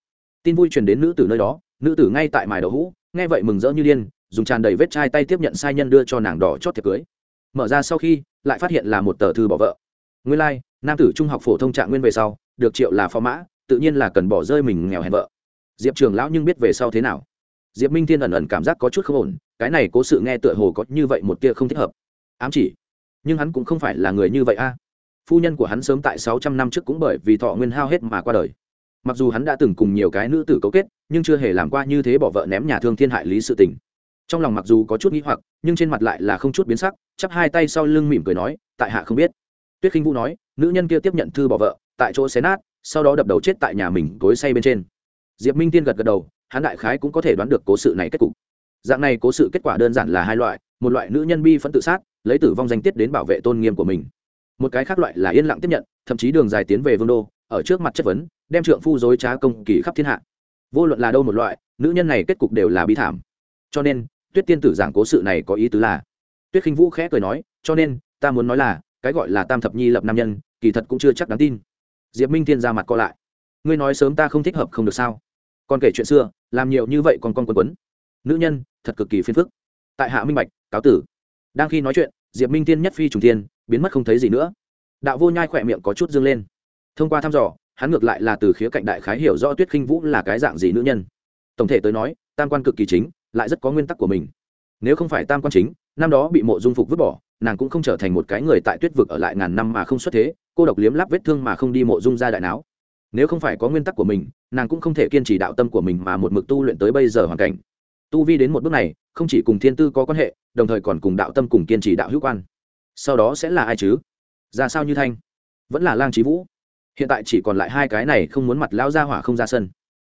Speaker 1: Tin vui truyền đến nữ tử nơi đó nữ tử ngay tại mài đậu hũ nghe vậy mừng rỡ như điên dùng tràn đầy vết chai tay tiếp nhận sai nhân đưa cho nàng đỏ chót thiệp cưới. Mở ra sau khi lại phát hiện là một tờ thư bỏ vợ. Nguyên lai、like, nam tử trung học phổ thông trạng nguyên về sau, được triệu là phó mã, tự nhiên là cần bỏ rơi mình nghèo hèn vợ. Diệp trường lão nhưng biết về sau thế nào. Diệp minh thiên ẩn ẩn cảm giác có chút không ổn, cái này cố sự nghe tựa hồ có như vậy một tia không thích hợp. Ám chỉ. Nhưng hắn cũng không phải là người như vậy a. Phu nhân của hắn sớm tại sáu trăm năm trước cũng bởi vì thọ nguyên hao hết mà qua đời. Mặc dù hắn đã từng cùng nhiều cái nữ tử cấu kết, nhưng chưa hề làm qua như thế bỏ vợ ném nhà thương thiên hại lý sự tình. Trong lòng mặc dù có chút nghĩ hoặc, nhưng trên mặt lại là không chút biến sắc, chắp hai tay sau lưng mỉm cười nói, tại hạ không biết. Tuyết khinh vũ nói nữ nhân kia tiếp nhận thư bỏ vợ, tại chỗ xé nát, sau đó đập đầu chết tại nhà mình cối say bên trên. Diệp minh tiên gật gật đầu, hắn đại khái cũng có thể đoán được cố sự này kết cục. Dạng này cố sự kết quả đơn giản là hai loại, một loại nữ nhân bi phẫn tự sát, lấy tử vong danh tiết đến bảo vệ tôn nghiêm của mình. Một cái khác loại là yên lặng tiếp nhận, thậm chí đường dài tiến về vương đô, ở trước mặt chất vấn, đem trượng phu dối trá công kỳ khắp thiên hạ. Vô luận là đâu một loại, nữ nhân này kết cục đều là bi thảm. Cho nên, tuyết tiên tử giảng cố sự này có ý tứ là, tuyết khinh vũ khẽ cười nói, cho nên, ta muốn nói là cái gọi là tam thập nhi lập nam nhân, kỳ thật cũng chưa chắc đáng tin. Diệp minh thiên ra mặt co lại. Ngươi nói sớm ta không thích hợp không được sao? Còn kể chuyện xưa, làm nhiều như vậy còn con quấn quấn. Nữ nhân, thật cực kỳ phiền phức. Tại hạ minh bạch, cáo tử. Đang khi nói chuyện, diệp minh tiên nhất phi trùng tiên biến mất không thấy gì nữa. Đạo vô nhai khỏe miệng có chút dương lên. Thông qua thăm dò, hắn ngược lại là từ khía cạnh đại khái hiểu rõ tuyết khinh vũ là cái dạng gì nữ nhân. Tổng thể tới nói, tam quan cực kỳ chính, lại rất có nguyên tắc của mình. Nếu không phải tam quan chính, năm đó bị mộ dung phục vứt bỏ nàng cũng không trở thành một cái người tại tuyết vực ở lại ngàn năm mà không xuất thế, cô độc liếm láp vết thương mà không đi mộ dung ra đại não. Nếu không phải có nguyên tắc của mình, nàng cũng không thể kiên trì đạo tâm của mình mà một mực tu luyện tới bây giờ hoàn cảnh. Tu vi đến một bước này, không chỉ cùng thiên tư có quan hệ, đồng thời còn cùng đạo tâm cùng kiên trì đạo hữu quan. Sau đó sẽ là ai chứ? Ra sao như thanh? Vẫn là lang trí vũ. Hiện tại chỉ còn lại hai cái này không muốn mặt lão ra hỏa không ra sân.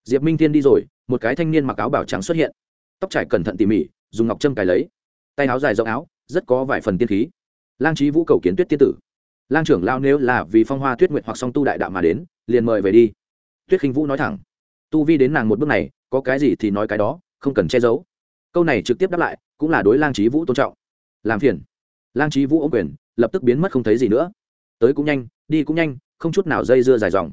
Speaker 1: Diệp minh thiên đi rồi, một cái thanh niên mặc áo bảo trắng xuất hiện. Tóc trải cẩn thận tỉ mỉ, dùng ngọc trâm cài lấy tay áo dài rộng áo, rất có vài phần tiên khí. Lang trí vũ cầu kiến tuyết tiên tử. Lang trưởng lao nếu là vì phong hoa tuyết nguyệt hoặc song tu đại đạo mà đến, liền mời về đi. Tuyết khinh vũ nói thẳng. Tu vi đến nàng một bước này, có cái gì thì nói cái đó, không cần che giấu. Câu này trực tiếp đáp lại, cũng là đối lang trí vũ tôn trọng. Làm phiền. Lang trí vũ ô quyền, lập tức biến mất không thấy gì nữa. Tới cũng nhanh, đi cũng nhanh, không chút nào dây dưa dài dòng.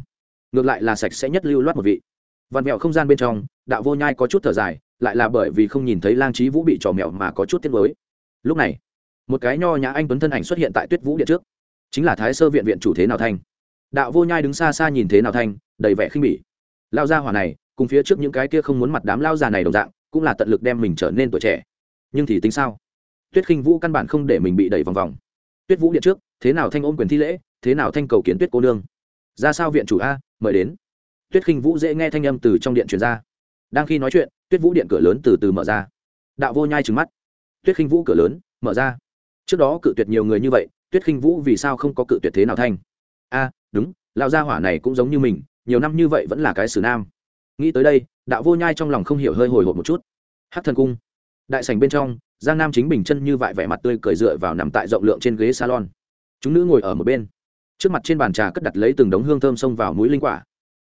Speaker 1: Ngược lại là sạch sẽ nhất lưu loát một vị. Vằn mẹo không gian bên trong đạo vô nhai có chút thở dài, lại là bởi vì không nhìn thấy lang trí vũ bị trò mèo mà có chút tiết mới lúc này, một cái nho nhã anh tuấn thân ảnh xuất hiện tại tuyết vũ điện trước. Chính là thái sơ viện viện chủ thế nào thanh. Đạo vô nhai đứng xa xa nhìn thế nào thanh, đầy vẻ khinh bỉ. Lao gia hỏa này, cùng phía trước những cái kia không muốn mặt đám lao già này đồng dạng, cũng là tận lực đem mình trở nên tuổi trẻ. Nhưng thì tính sao? Tuyết khinh vũ căn bản không để mình bị đẩy vòng vòng. Tuyết vũ điện trước, thế nào thanh ôm quyền thi lễ, thế nào thanh cầu kiến tuyết cô nương. Ra sao viện chủ a, mời đến. Tuyết khinh vũ dễ nghe thanh âm từ trong điện truyền ra đang khi nói chuyện, tuyết vũ điện cửa lớn từ từ mở ra. Đạo vô nhai trừng mắt. Tuyết khinh vũ cửa lớn, mở ra. Trước đó cự tuyệt nhiều người như vậy, tuyết khinh vũ vì sao không có cự tuyệt thế nào thanh? A, đúng, lão gia hỏa này cũng giống như mình, nhiều năm như vậy vẫn là cái xử nam. Nghĩ tới đây, đạo vô nhai trong lòng không hiểu hơi hồi hộp một chút. Hát thần cung. Đại sảnh bên trong, giang nam chính bình chân như vại vẻ mặt tươi cười dựa vào nằm tại rộng lượng trên ghế salon. Chúng nữ ngồi ở một bên. Trước mặt trên bàn trà cất đặt lấy từng đống hương thơm xông vào mũi linh quả.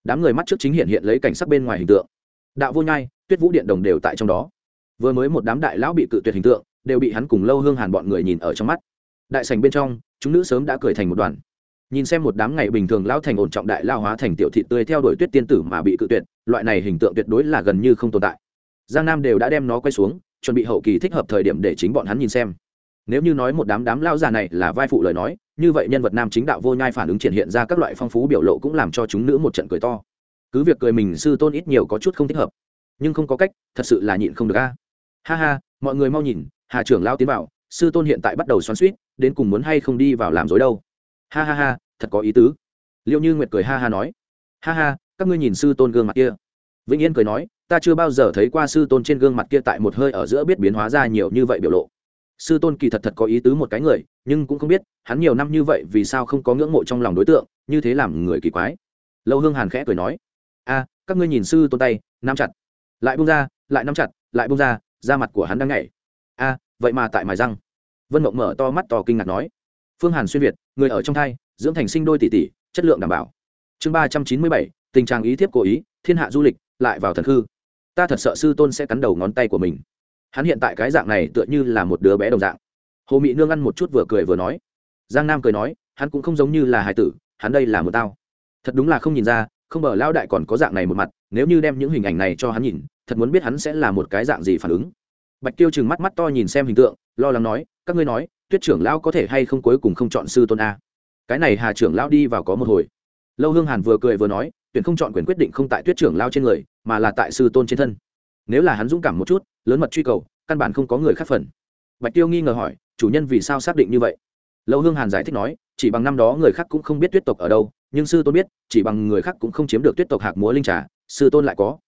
Speaker 1: Đám người mắt trước chính hiện hiện lấy cảnh sắc bên ngoài hình tượng đạo vô nhai, tuyết vũ điện đồng đều tại trong đó. Vừa mới một đám đại lão bị cự tuyệt hình tượng, đều bị hắn cùng lâu hương hàn bọn người nhìn ở trong mắt. Đại sảnh bên trong, chúng nữ sớm đã cười thành một đoàn. Nhìn xem một đám ngày bình thường lão thành ổn trọng đại lao hóa thành tiểu thị tươi theo đuổi tuyết tiên tử mà bị cự tuyệt, loại này hình tượng tuyệt đối là gần như không tồn tại. Giang nam đều đã đem nó quay xuống, chuẩn bị hậu kỳ thích hợp thời điểm để chính bọn hắn nhìn xem. Nếu như nói một đám đám lao già này là vai phụ lời nói, như vậy nhân vật nam chính đạo vô nhai phản ứng triển hiện ra các loại phong phú biểu lộ cũng làm cho chúng nữ một trận cười to cứ việc cười mình sư tôn ít nhiều có chút không thích hợp, nhưng không có cách, thật sự là nhịn không được a. Ha ha, mọi người mau nhìn, hà trưởng lao tiến vào, sư tôn hiện tại bắt đầu xoắn suýt, đến cùng muốn hay không đi vào làm dối đâu. Ha ha ha, thật có ý tứ. Liệu như nguyệt cười ha ha nói. Ha ha, các ngươi nhìn sư tôn gương mặt kia. Vĩnh yên cười nói, ta chưa bao giờ thấy qua sư tôn trên gương mặt kia tại một hơi ở giữa biết biến hóa ra nhiều như vậy biểu lộ. Sư tôn kỳ thật thật có ý tứ một cái người, nhưng cũng không biết, hắn nhiều năm như vậy vì sao không có ngưỡng mộ trong lòng đối tượng, như thế làm người kỳ quái. Lâu hương hàn khẽ cười nói a, các ngươi nhìn sư tôn tay, nắm chặt. Lại bung ra, lại nắm chặt, lại bung ra, da mặt của hắn đang nhảy. A, vậy mà tại mài răng. Vân mộng mở to mắt to kinh ngạc nói. Phương hàn xuyên việt, người ở trong thai, dưỡng thành sinh đôi tỷ tỷ, chất lượng đảm bảo. Chương ba trăm chín mươi bảy, tình trạng ý thiếp cố ý, thiên hạ du lịch, lại vào thần hư ta thật sợ sư tôn sẽ cắn đầu ngón tay của mình. Hắn hiện tại cái dạng này tựa như là một đứa bé đồng dạng. Hồ mị nương ăn một chút vừa cười vừa nói. Giang nam cười nói, hắn cũng không giống như là hải tử, hắn đây là một tao. Thật đúng là không nhìn ra không ngờ lão đại còn có dạng này một mặt, nếu như đem những hình ảnh này cho hắn nhìn, thật muốn biết hắn sẽ là một cái dạng gì phản ứng. Bạch tiêu chừng mắt mắt to nhìn xem hình tượng, lo lắng nói, các ngươi nói, tuyết trưởng lão có thể hay không cuối cùng không chọn sư tôn a? Cái này hà trưởng lão đi vào có một hồi. Lâu hương hàn vừa cười vừa nói, tuyển không chọn quyền quyết định không tại tuyết trưởng lao trên người, mà là tại sư tôn trên thân. Nếu là hắn dũng cảm một chút, lớn mật truy cầu, căn bản không có người khác phần. Bạch tiêu nghi ngờ hỏi, chủ nhân vì sao xác định như vậy? Lâu hương hàn giải thích nói, chỉ bằng năm đó người khác cũng không biết tuyết tộc ở đâu nhưng sư tôn biết, chỉ bằng người khác cũng không chiếm được tuyết tộc hạc múa linh trà, sư tôn lại có.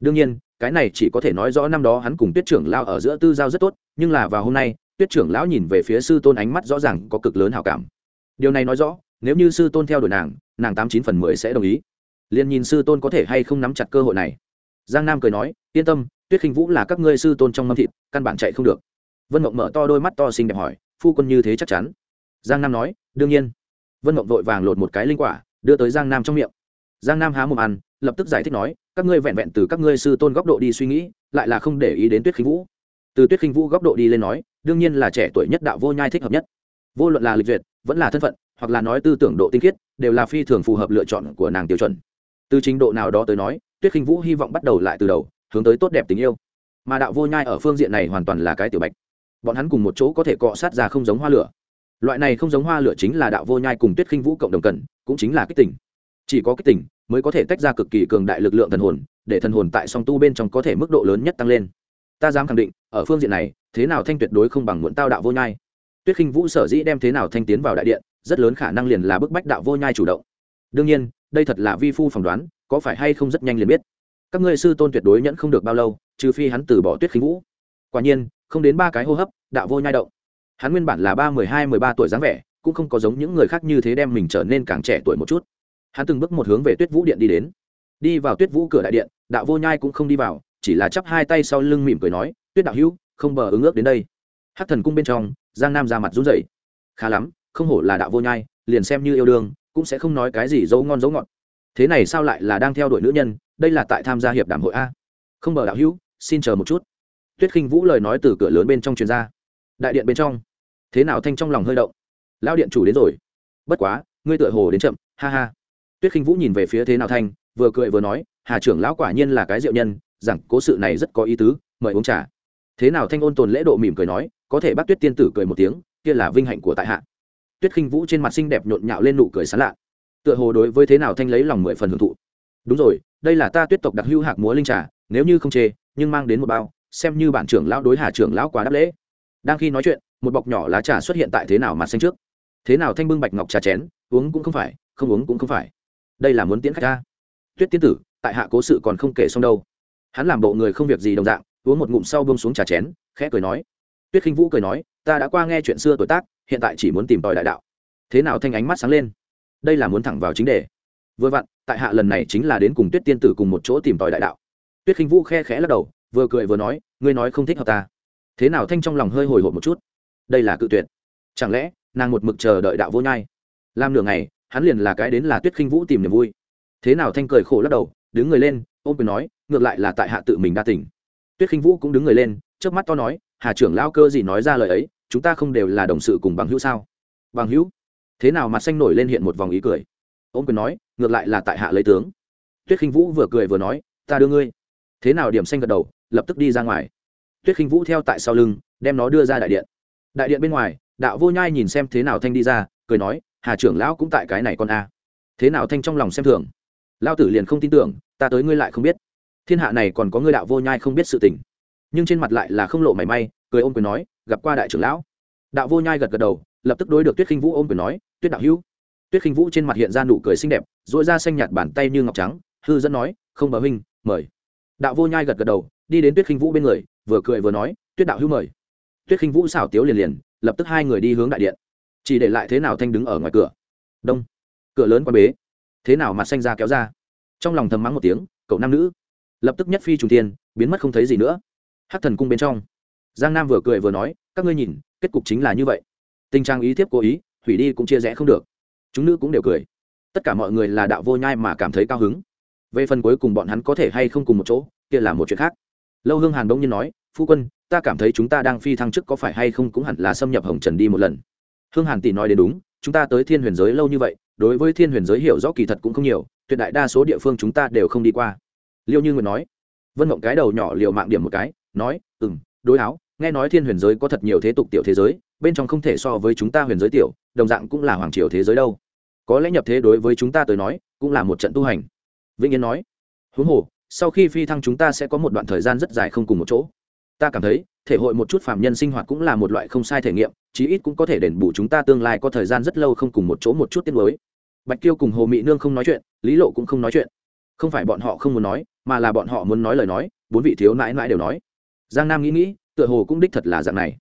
Speaker 1: Đương nhiên, cái này chỉ có thể nói rõ năm đó hắn cùng tuyết trưởng lao ở giữa tư giao rất tốt, nhưng là vào hôm nay, tuyết trưởng lão nhìn về phía sư tôn ánh mắt rõ ràng có cực lớn hào cảm. Điều này nói rõ, nếu như sư tôn theo đuổi nàng nàng tám chín phần mười sẽ đồng ý. Liền nhìn sư tôn có thể hay không nắm chặt cơ hội này. Giang nam cười nói, yên tâm, tuyết khinh vũ là các ngươi sư tôn trong mâm thịt, căn bản chạy không được. Vân mộng mở to đôi mắt to xinh đẹp hỏi, phu quân như thế chắc chắn? Giang nam nói, đương nhiên. Vân mộng vội vàng lột một cái linh quả đưa tới giang nam trong miệng. Giang nam há mồm ăn, lập tức giải thích nói, các ngươi vẹn vẹn từ các ngươi sư tôn góc độ đi suy nghĩ, lại là không để ý đến tuyết khinh vũ. Từ tuyết khinh vũ góc độ đi lên nói, đương nhiên là trẻ tuổi nhất đạo vô nhai thích hợp nhất. Vô luận là lịch duyệt, vẫn là thân phận, hoặc là nói tư tưởng độ tinh khiết, đều là phi thường phù hợp lựa chọn của nàng tiêu chuẩn. Từ trình độ nào đó tới nói, tuyết khinh vũ hy vọng bắt đầu lại từ đầu, hướng tới tốt đẹp tình yêu. Mà đạo vô nhai ở phương diện này hoàn toàn là cái tiểu bạch. Bọn hắn cùng một chỗ có thể cọ sát ra không giống hoa lửa loại này không giống hoa lửa chính là đạo vô nhai cùng tuyết khinh vũ cộng đồng cần, cũng chính là kích tỉnh chỉ có kích tỉnh mới có thể tách ra cực kỳ cường đại lực lượng thần hồn, để thần hồn tại song tu bên trong có thể mức độ lớn nhất tăng lên. Ta dám khẳng định, ở phương diện này, thế nào thanh tuyệt đối không bằng muộn tao đạo vô nhai. Tuyết khinh vũ sở dĩ đem thế nào thanh tiến vào đại điện, rất lớn khả năng liền là bức bách đạo vô nhai chủ động. Đương nhiên, đây thật là vi phu phỏng đoán, có phải hay không rất nhanh liền biết. Các ngươi sư tôn tuyệt đối nhẫn không được bao lâu, trừ phi hắn từ bỏ tuyết khinh vũ. Quả nhiên, không đến ba cái hô hấp, đạo vô nhai động hắn nguyên bản là ba mười hai, mười ba tuổi dáng vẻ, cũng không có giống những người khác như thế đem mình trở nên càng trẻ tuổi một chút. Hắn từng bước một hướng về tuyết vũ điện đi đến. Đi vào tuyết vũ cửa đại điện, đạo vô nhai cũng không đi vào, chỉ là chắp hai tay sau lưng mỉm cười nói, tuyết đạo hữu, không bờ ứng ước đến đây. Hát thần cung bên trong, giang nam ra mặt run rẩy. Khá lắm, không hổ là đạo vô nhai, liền xem như yêu đương, cũng sẽ không nói cái gì dấu ngon dấu ngọt. Thế này sao lại là đang theo đuổi nữ nhân, đây là tại tham gia hiệp đàm hội a? Không bờ đạo hữu, xin chờ một chút. Tuyết khinh vũ lời nói từ cửa lớn bên trong truyền ra. Đại điện bên trong thế nào thanh trong lòng hơi động? Lao điện chủ đến rồi. Bất quá, ngươi tựa hồ đến chậm, ha ha. Tuyết khinh vũ nhìn về phía thế nào thanh, vừa cười vừa nói, hà trưởng lão quả nhiên là cái diệu nhân, rằng cố sự này rất có ý tứ, mời uống trà. Thế nào thanh ôn tồn lễ độ mỉm cười nói, có thể bác tuyết tiên tử cười một tiếng, kia là vinh hạnh của tại hạ. Tuyết khinh vũ trên mặt xinh đẹp nhộn nhạo lên nụ cười sán lạ. Tựa hồ đối với thế nào thanh lấy lòng mười phần hưởng thụ. Đúng rồi, đây là ta tuyết tộc đặc hữu hạc múa linh trà, nếu như không chê, nhưng mang đến một bao, xem như bản trưởng lão đối hà trưởng lão quá đáp lễ. Đang khi nói chuyện một bọc nhỏ lá trà xuất hiện tại thế nào mặt xanh trước. Thế nào thanh bưng bạch ngọc trà chén, uống cũng không phải, không uống cũng không phải. Đây là muốn tiễn khách ta. Tuyết tiên tử, tại hạ cố sự còn không kể xong đâu. Hắn làm bộ người không việc gì đồng dạng, uống một ngụm sau bông xuống trà chén, khẽ cười nói. Tuyết khinh vũ cười nói, ta đã qua nghe chuyện xưa tuổi tác, hiện tại chỉ muốn tìm tòi đại đạo. Thế nào thanh ánh mắt sáng lên? Đây là muốn thẳng vào chính đề. Vừa vặn, tại hạ lần này chính là đến cùng tuyết tiên tử cùng một chỗ tìm tòi đại đạo. Tuyết khinh vũ khe khẽ lắc đầu, vừa cười vừa nói, ngươi nói không thích hợp ta. Thế nào thanh trong lòng hơi hồi hộp một chút? Đây là cự tuyệt. Chẳng lẽ, nàng một mực chờ đợi đạo vô nhai? Làm nửa ngày, hắn liền là cái đến là tuyết khinh vũ tìm niềm vui. Thế nào thanh cười khổ lắc đầu, đứng người lên, ôm quyền nói, ngược lại là tại hạ tự mình đa tỉnh tuyết khinh vũ cũng đứng người lên trước mắt to nói, hà trưởng lao cơ gì nói ra lời ấy, chúng ta không đều là đồng sự cùng bằng hữu sao? Bằng hữu? Thế nào mặt xanh nổi lên hiện một vòng ý cười. Ôm quyền nói, ngược lại là tại hạ lấy tướng. Tuyết khinh vũ vừa cười vừa nói, ta đưa ngươi. Thế nào điểm xanh gật đầu, lập tức đi ra ngoài. Tuyết khinh vũ theo tại sau lưng, đem nó đưa ra đại điện đại điện bên ngoài, đạo vô nhai nhìn xem thế nào thanh đi ra, cười nói, hà trưởng lão cũng tại cái này con a. Thế nào thanh trong lòng xem thường? Lao tử liền không tin tưởng, ta tới ngươi lại không biết. Thiên hạ này còn có ngươi đạo vô nhai không biết sự tình. Nhưng trên mặt lại là không lộ mảy may, cười ôm quyền nói, gặp qua đại trưởng lão. Đạo vô nhai gật gật đầu, lập tức đối được tuyết khinh vũ ôm quyền nói, tuyết đạo hữu. Tuyết khinh vũ trên mặt hiện ra nụ cười xinh đẹp dội ra xanh nhạt bàn tay như ngọc trắng, hư dẫn nói, không bờ huynh, mời. Đạo vô nhai gật gật đầu, đi đến tuyết khinh vũ bên người, vừa cười vừa nói, tuyết đạo hữu mời tuyết khinh vũ xảo tiếu liền liền, lập tức hai người đi hướng đại điện. Chỉ để lại thế nào thanh đứng ở ngoài cửa? Đông. Cửa lớn quá bế. Thế nào mặt xanh ra kéo ra? Trong lòng thầm mắng một tiếng, cậu nam nữ. Lập tức nhất phi trùng tiên biến mất không thấy gì nữa. Hát thần cung bên trong. Giang nam vừa cười vừa nói, các ngươi nhìn, kết cục chính là như vậy. Tình trạng ý tiếp cố ý, hủy đi cũng chia rẽ không được. Chúng nữ cũng đều cười. Tất cả mọi người là đạo vô nhai mà cảm thấy cao hứng. Về phần cuối cùng bọn hắn có thể hay không cùng một chỗ, kia là một chuyện khác. Lâu hương hàn đông nhiên nói phu quân, ta cảm thấy chúng ta đang phi thăng chức có phải hay không cũng hẳn là xâm nhập hồng trần đi một lần. Hương hàn tỷ nói đến đúng, chúng ta tới thiên huyền giới lâu như vậy, đối với thiên huyền giới hiểu rõ kỳ thật cũng không nhiều, tuyệt đại đa số địa phương chúng ta đều không đi qua. Liêu như nguyện nói, vân mộng cái đầu nhỏ liều mạng điểm một cái, nói ừ m đối áo, nghe nói thiên huyền giới có thật nhiều thế tục tiểu thế giới, bên trong không thể so với chúng ta huyền giới tiểu, đồng dạng cũng là hoàng triều thế giới đâu. Có lẽ nhập thế đối với chúng ta tới nói, cũng là một trận tu hành. Vĩnh yên nói, huống hồ, sau khi phi thăng chúng ta sẽ có một đoạn thời gian rất dài không cùng một chỗ ta cảm thấy, thể hội một chút phạm nhân sinh hoạt cũng là một loại không sai thể nghiệm, chí ít cũng có thể đền bù chúng ta tương lai có thời gian rất lâu không cùng một chỗ một chút tiết mới bạch kiêu cùng hồ mỹ nương không nói chuyện, lý lộ cũng không nói chuyện. Không phải bọn họ không muốn nói, mà là bọn họ muốn nói lời nói, bốn vị thiếu nãi nãi đều nói. Giang nam nghĩ nghĩ, tựa hồ cũng đích thật là dạng này.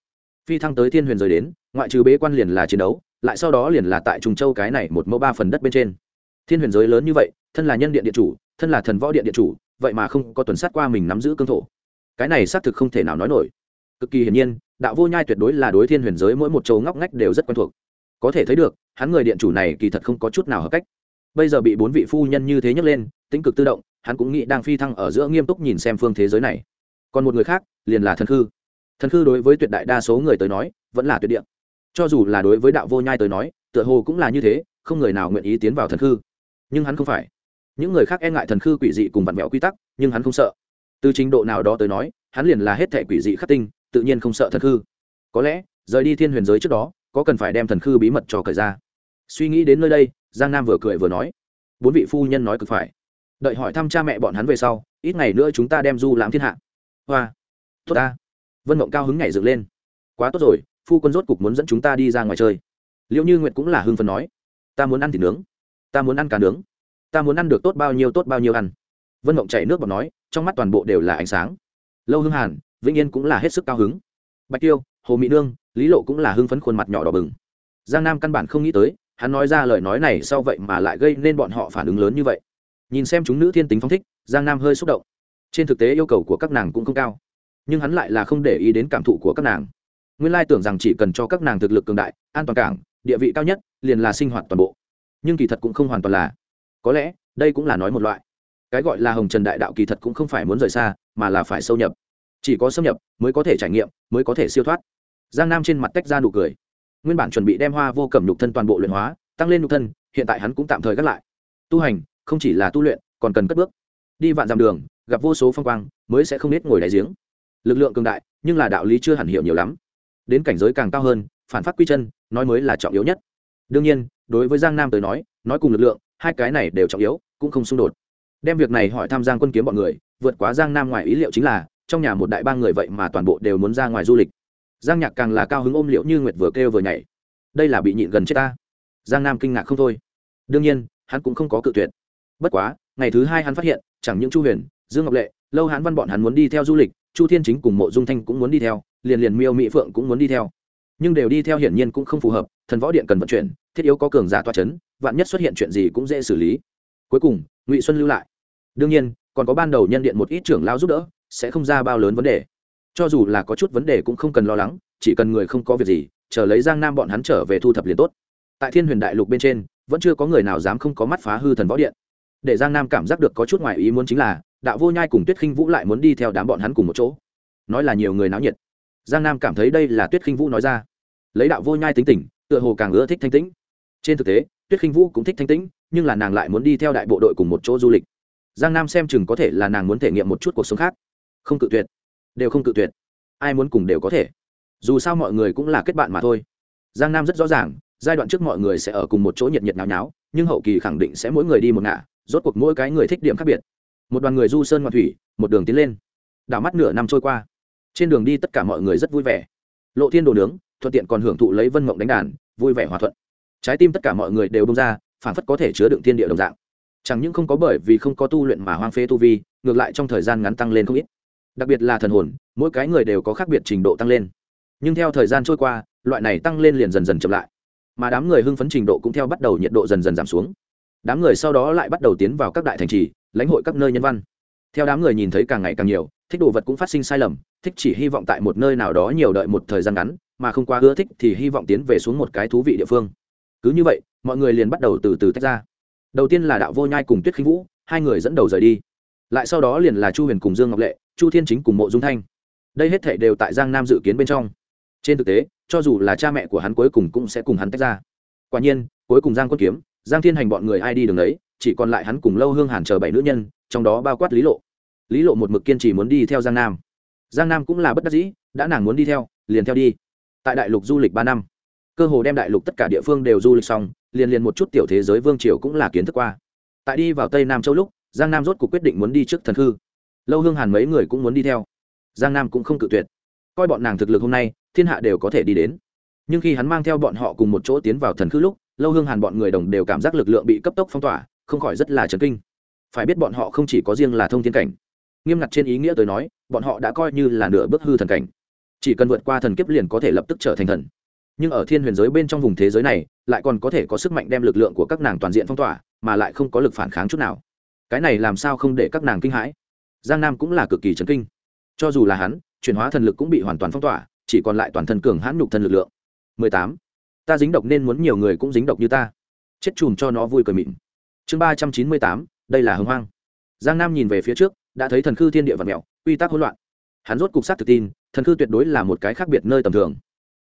Speaker 1: Phi thăng tới thiên huyền rời đến, ngoại trừ bế quan liền là chiến đấu, lại sau đó liền là tại trùng châu cái này một mẫu ba phần đất bên trên. Thiên huyền giới lớn như vậy, thân là nhân điện điện chủ, thân là thần võ điện điện chủ, vậy mà không có tuần sát qua mình nắm giữ cương thổ cái này xác thực không thể nào nói nổi. Cực kỳ hiển nhiên, đạo vô nhai tuyệt đối là đối thiên huyền giới mỗi một châu ngóc ngách đều rất quen thuộc. Có thể thấy được, hắn người điện chủ này kỳ thật không có chút nào hợp cách. Bây giờ bị bốn vị phu nhân như thế nhấc lên tính cực tự động, hắn cũng nghĩ đang phi thăng ở giữa nghiêm túc nhìn xem phương thế giới này. Còn một người khác, liền là thần khư. Thần khư đối với tuyệt đại đa số người tới nói, vẫn là tuyệt địa. Cho dù là đối với đạo vô nhai tới nói, tựa hồ cũng là như thế, không người nào nguyện ý tiến vào thần khư. Nhưng hắn không phải. Những người khác e ngại thần khư quỷ dị cùng vặn vẹo quy tắc, nhưng hắn không sợ từ trình độ nào đó tới nói, hắn liền là hết thẻ quỷ dị khắc tinh, tự nhiên không sợ thần khư. Có lẽ, rời đi thiên huyền giới trước đó, có cần phải đem thần khư bí mật cho cởi ra. Suy nghĩ đến nơi đây, giang nam vừa cười vừa nói. Bốn vị phu nhân nói cực phải. Đợi hỏi thăm cha mẹ bọn hắn về sau, ít ngày nữa chúng ta đem du lãm thiên hạ. Hoa. Tốt ta. Vân mộng cao hứng nhảy dựng lên. Quá tốt rồi, phu quân rốt cục muốn dẫn chúng ta đi ra ngoài chơi. Liệu như nguyệt cũng là hưng phần nói. Ta muốn ăn thịt nướng. Ta muốn ăn cá nướng. Ta muốn ăn được tốt bao nhiêu tốt bao nhiêu ăn vân mộng chảy nước bọt nói, trong mắt toàn bộ đều là ánh sáng. Lâu hưng hàn, vĩnh yên cũng là hết sức cao hứng. Bạch tiêu, hồ mỹ nương, lý lộ cũng là hưng phấn khuôn mặt nhỏ đỏ bừng. Giang nam căn bản không nghĩ tới, hắn nói ra lời nói này sau vậy mà lại gây nên bọn họ phản ứng lớn như vậy. Nhìn xem chúng nữ thiên tính phong thích, giang nam hơi xúc động. Trên thực tế yêu cầu của các nàng cũng không cao, nhưng hắn lại là không để ý đến cảm thụ của các nàng. Nguyên lai tưởng rằng chỉ cần cho các nàng thực lực cường đại, an toàn cảng, địa vị cao nhất, liền là sinh hoạt toàn bộ. Nhưng kỳ thật cũng không hoàn toàn là. Có lẽ, đây cũng là nói một loại cái gọi là hồng trần đại đạo kỳ thật cũng không phải muốn rời xa, mà là phải sâu nhập. Chỉ có xâm nhập mới có thể trải nghiệm, mới có thể siêu thoát. Giang nam trên mặt tách ra nụ cười. Nguyên bản chuẩn bị đem hoa vô cầm nhục thân toàn bộ luyện hóa, tăng lên nhục thân, hiện tại hắn cũng tạm thời gác lại. Tu hành, không chỉ là tu luyện, còn cần cất bước. Đi vạn dặm đường, gặp vô số phong quang, mới sẽ không biết ngồi đáy giếng. Lực lượng cường đại, nhưng là đạo lý chưa hẳn hiểu nhiều lắm. Đến cảnh giới càng cao hơn, phản phát quy chân, nói mới là trọng yếu nhất. Đương nhiên, đối với giang nam tới nói nói cùng lực lượng, hai cái này đều trọng yếu, cũng không xung đột đem việc này hỏi tham giang quân kiếm bọn người, vượt quá giang nam ngoài ý liệu chính là, trong nhà một đại ba người vậy mà toàn bộ đều muốn ra ngoài du lịch. Giang nhạc càng là cao hứng ôm liệu như nguyệt vừa kêu vừa nhảy. Đây là bị nhịn gần chết ta. Giang nam kinh ngạc không thôi. Đương nhiên, hắn cũng không có cự tuyệt. Bất quá, ngày thứ hai hắn phát hiện, chẳng những chu huyền, dương ngọc lệ, lâu hắn văn bọn hắn muốn đi theo du lịch, chu thiên chính cùng mộ dung thanh cũng muốn đi theo, liền liền miêu mỹ phượng cũng muốn đi theo. Nhưng đều đi theo hiển nhiên cũng không phù hợp, thần võ điện cần vận chuyển, thiết yếu có cường giả toa c h ấ n vạn nhất xuất hiện chuyện gì cũng dễ xử lý. Cuối cùng ngụy xuân lưu lại đương nhiên còn có ban đầu nhân điện một ít trưởng lao giúp đỡ sẽ không ra bao lớn vấn đề cho dù là có chút vấn đề cũng không cần lo lắng chỉ cần người không có việc gì chờ lấy giang nam bọn hắn trở về thu thập liền tốt tại thiên huyền đại lục bên trên vẫn chưa có người nào dám không có mắt phá hư thần võ điện để giang nam cảm giác được có chút ngoài ý muốn chính là đạo vô nhai cùng tuyết khinh vũ lại muốn đi theo đám bọn hắn cùng một chỗ nói là nhiều người náo nhiệt giang nam cảm thấy đây là tuyết khinh vũ nói ra lấy đạo vô nhai tính tình tựa hồ càng ưa thích thanh tĩnh trên thực tế tuyết khinh vũ cũng thích thanh tĩnh, nhưng là nàng lại muốn đi theo đại bộ đội cùng một chỗ du lịch. Giang nam xem chừng có thể là nàng muốn thể nghiệm một chút cuộc sống khác. Không cự tuyệt. Đều không cự tuyệt. Ai muốn cùng đều có thể. Dù sao mọi người cũng là kết bạn mà thôi. Giang nam rất rõ ràng, giai đoạn trước mọi người sẽ ở cùng một chỗ nhiệt nhiệt nháo nháo, nhưng hậu kỳ khẳng định sẽ mỗi người đi một ngả, rốt cuộc mỗi cái người thích điểm khác biệt. Một đoàn người du sơn ngoạn thủy, một đường tiến lên. Đảo mắt nửa năm trôi qua. Trên đường đi tất cả mọi người rất vui vẻ. Lộ thiên đồ nướng, thuận tiện còn hưởng thụ lấy vân mộng đánh đàn, vui vẻ hòa thuận trái tim tất cả mọi người đều bông ra phản phất có thể chứa đựng thiên địa đồng dạng. Chẳng những không có bởi vì không có tu luyện mà hoang phế tu vi, ngược lại trong thời gian ngắn tăng lên không ít. Đặc biệt là thần hồn, mỗi cái người đều có khác biệt trình độ tăng lên. Nhưng theo thời gian trôi qua, loại này tăng lên liền dần dần chậm lại. Mà đám người hưng phấn trình độ cũng theo bắt đầu nhiệt độ dần dần giảm xuống. Đám người sau đó lại bắt đầu tiến vào các đại thành trì, lãnh hội các nơi nhân văn. Theo đám người nhìn thấy càng ngày càng nhiều, thích đồ vật cũng phát sinh sai lầm, thích chỉ hy vọng tại một nơi nào đó nhiều đợi một thời gian ngắn, mà không qua ưa thích thì hy vọng tiến về xuống một cái thú vị địa phương cứ như vậy mọi người liền bắt đầu từ từ tách ra đầu tiên là đạo vô nhai cùng tuyết khinh vũ hai người dẫn đầu rời đi lại sau đó liền là chu huyền cùng dương ngọc lệ chu thiên chính cùng mộ dung thanh đây hết thể đều tại giang nam dự kiến bên trong trên thực tế cho dù là cha mẹ của hắn cuối cùng cũng sẽ cùng hắn tách ra quả nhiên cuối cùng giang quân kiếm giang thiên hành bọn người ai đi đường đấy chỉ còn lại hắn cùng lâu hương hàn chờ bảy nữ nhân trong đó bao quát lý lộ lý lộ một mực kiên trì muốn đi theo giang nam giang nam cũng là bất đắc dĩ đã nàng muốn đi theo liền theo đi tại đại lục du lịch ba năm cơ hồ đem đại lục tất cả địa phương đều du lịch xong, liền liền một chút tiểu thế giới vương triều cũng là kiến thức qua. Tại đi vào tây nam châu lúc, giang nam rốt cuộc quyết định muốn đi trước thần hư lâu hương hàn mấy người cũng muốn đi theo. Giang nam cũng không cự tuyệt. Coi bọn nàng thực lực hôm nay, thiên hạ đều có thể đi đến. Nhưng khi hắn mang theo bọn họ cùng một chỗ tiến vào thần khư lúc, lâu hương hàn bọn người đồng đều cảm giác lực lượng bị cấp tốc phong tỏa, không khỏi rất là chấn kinh. Phải biết bọn họ không chỉ có riêng là thông thiên cảnh. Nghiêm ngặt trên ý nghĩa tới nói, bọn họ đã coi như là nửa bước hư thần cảnh. Chỉ cần vượt qua thần kiếp liền có thể lập tức trở thành thần nhưng ở thiên huyền giới bên trong vùng thế giới này lại còn có thể có sức mạnh đem lực lượng của các nàng toàn diện phong tỏa mà lại không có lực phản kháng chút nào. Cái này làm sao không để các nàng kinh hãi? Giang nam cũng là cực kỳ chấn kinh. Cho dù là hắn chuyển hóa thần lực cũng bị hoàn toàn phong tỏa chỉ còn lại toàn thân cường hãn nhục thân lực lượng. 18. ta dính độc nên muốn nhiều người cũng dính độc như ta. Chết chùm cho nó vui cười mịn. Chương 398, đây là hưng hoang. Giang nam nhìn về phía trước đã thấy thần khư thiên địa vật mèo quy tắc hỗn loạn. Hắn rốt cục sát thực tin thần khư tuyệt đối là một cái khác biệt nơi tầm thường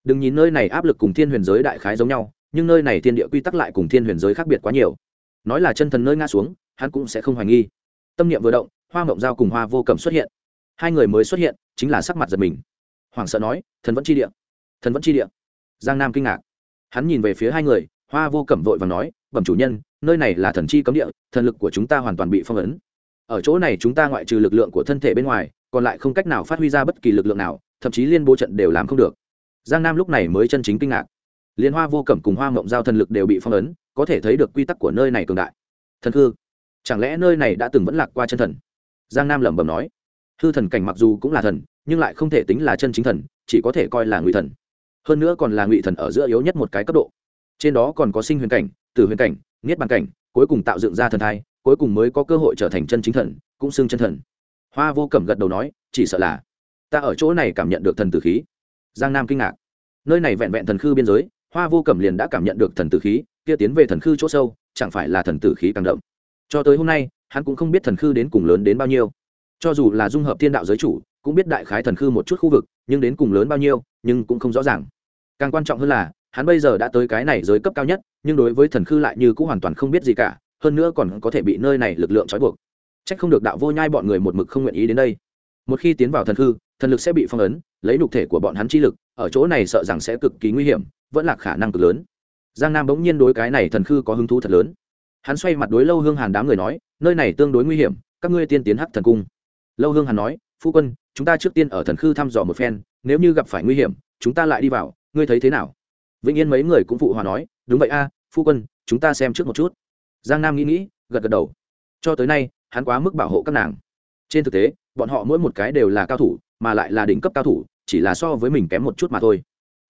Speaker 1: đừng nhìn nơi này áp lực cùng thiên huyền giới đại khái giống nhau, nhưng nơi này thiên địa quy tắc lại cùng thiên huyền giới khác biệt quá nhiều. Nói là chân thần nơi ngã xuống, hắn cũng sẽ không hoài nghi. Tâm niệm vừa động, hoa mộng giao cùng hoa vô cầm xuất hiện. Hai người mới xuất hiện, chính là sắc mặt giật mình. Hoàng sợ nói, thần vẫn chi địa, thần vẫn chi địa. Giang nam kinh ngạc. Hắn nhìn về phía hai người, hoa vô cẩm vội và nói, bẩm chủ nhân, nơi này là thần chi cấm địa, thần lực của chúng ta hoàn toàn bị phong ấn. Ở chỗ này chúng ta ngoại trừ lực lượng của thân thể bên ngoài, còn lại không cách nào phát huy ra bất kỳ lực lượng nào, thậm chí liên bố trận đều làm không được giang nam lúc này mới chân chính kinh ngạc. Liên hoa vô cẩm cùng hoa mộng giao thần lực đều bị phong ấn, có thể thấy được quy tắc của nơi này cường đại. Thần hư, chẳng lẽ nơi này đã từng vẫn lạc qua chân thần? Giang nam lẩm bẩm nói. Hư thần cảnh mặc dù cũng là thần, nhưng lại không thể tính là chân chính thần, chỉ có thể coi là ngụy thần. Hơn nữa còn là ngụy thần ở giữa yếu nhất một cái cấp độ. Trên đó còn có sinh huyền cảnh, tử huyền cảnh, niết bàn cảnh, cuối cùng tạo dựng ra thần thai, cuối cùng mới có cơ hội trở thành chân chính thần, cũng xưng chân thần. Hoa vô cẩm gật đầu nói, chỉ sợ là ta ở chỗ này cảm nhận được thần tử khí giang nam kinh ngạc. Nơi này vẹn vẹn thần khư biên giới, hoa vô cẩm liền đã cảm nhận được thần tử khí, kia tiến về thần khư chỗ sâu, chẳng phải là thần tử khí càng đậm. Cho tới hôm nay, hắn cũng không biết thần khư đến cùng lớn đến bao nhiêu. Cho dù là dung hợp thiên đạo giới chủ, cũng biết đại khái thần khư một chút khu vực, nhưng đến cùng lớn bao nhiêu, nhưng cũng không rõ ràng. Càng quan trọng hơn là, hắn bây giờ đã tới cái này giới cấp cao nhất, nhưng đối với thần khư lại như cũng hoàn toàn không biết gì cả, hơn nữa còn có thể bị nơi này lực lượng trói buộc. C h ắ c không được đạo vô nhai bọn người một mực không nguyện ý đến đây. Một khi tiến vào thần khư, thần lực sẽ bị phong ấn lấy nhục thể của bọn hắn chi lực, ở chỗ này sợ rằng sẽ cực kỳ nguy hiểm, vẫn là khả năng cực lớn. Giang nam bỗng nhiên đối cái này thần khư có hứng thú thật lớn. Hắn xoay mặt đối lâu hương hàn đám người nói, nơi này tương đối nguy hiểm, các ngươi tiên tiến hắc thần cung. Lâu hương hàn nói, phu quân, chúng ta trước tiên ở thần khư thăm dò một phen, nếu như gặp phải nguy hiểm, chúng ta lại đi vào, ngươi thấy thế nào? Vĩnh yên mấy người cũng phụ hòa nói, đúng vậy a, phu quân, chúng ta xem trước một chút. Giang nam nghĩ nghĩ, gật gật đầu. Cho tới nay, hắn quá mức bảo hộ các nàng. Trên thực tế, bọn họ mỗi một cái đều là cao thủ, mà lại là đỉnh cấp cao thủ chỉ là so với mình kém một chút mà thôi.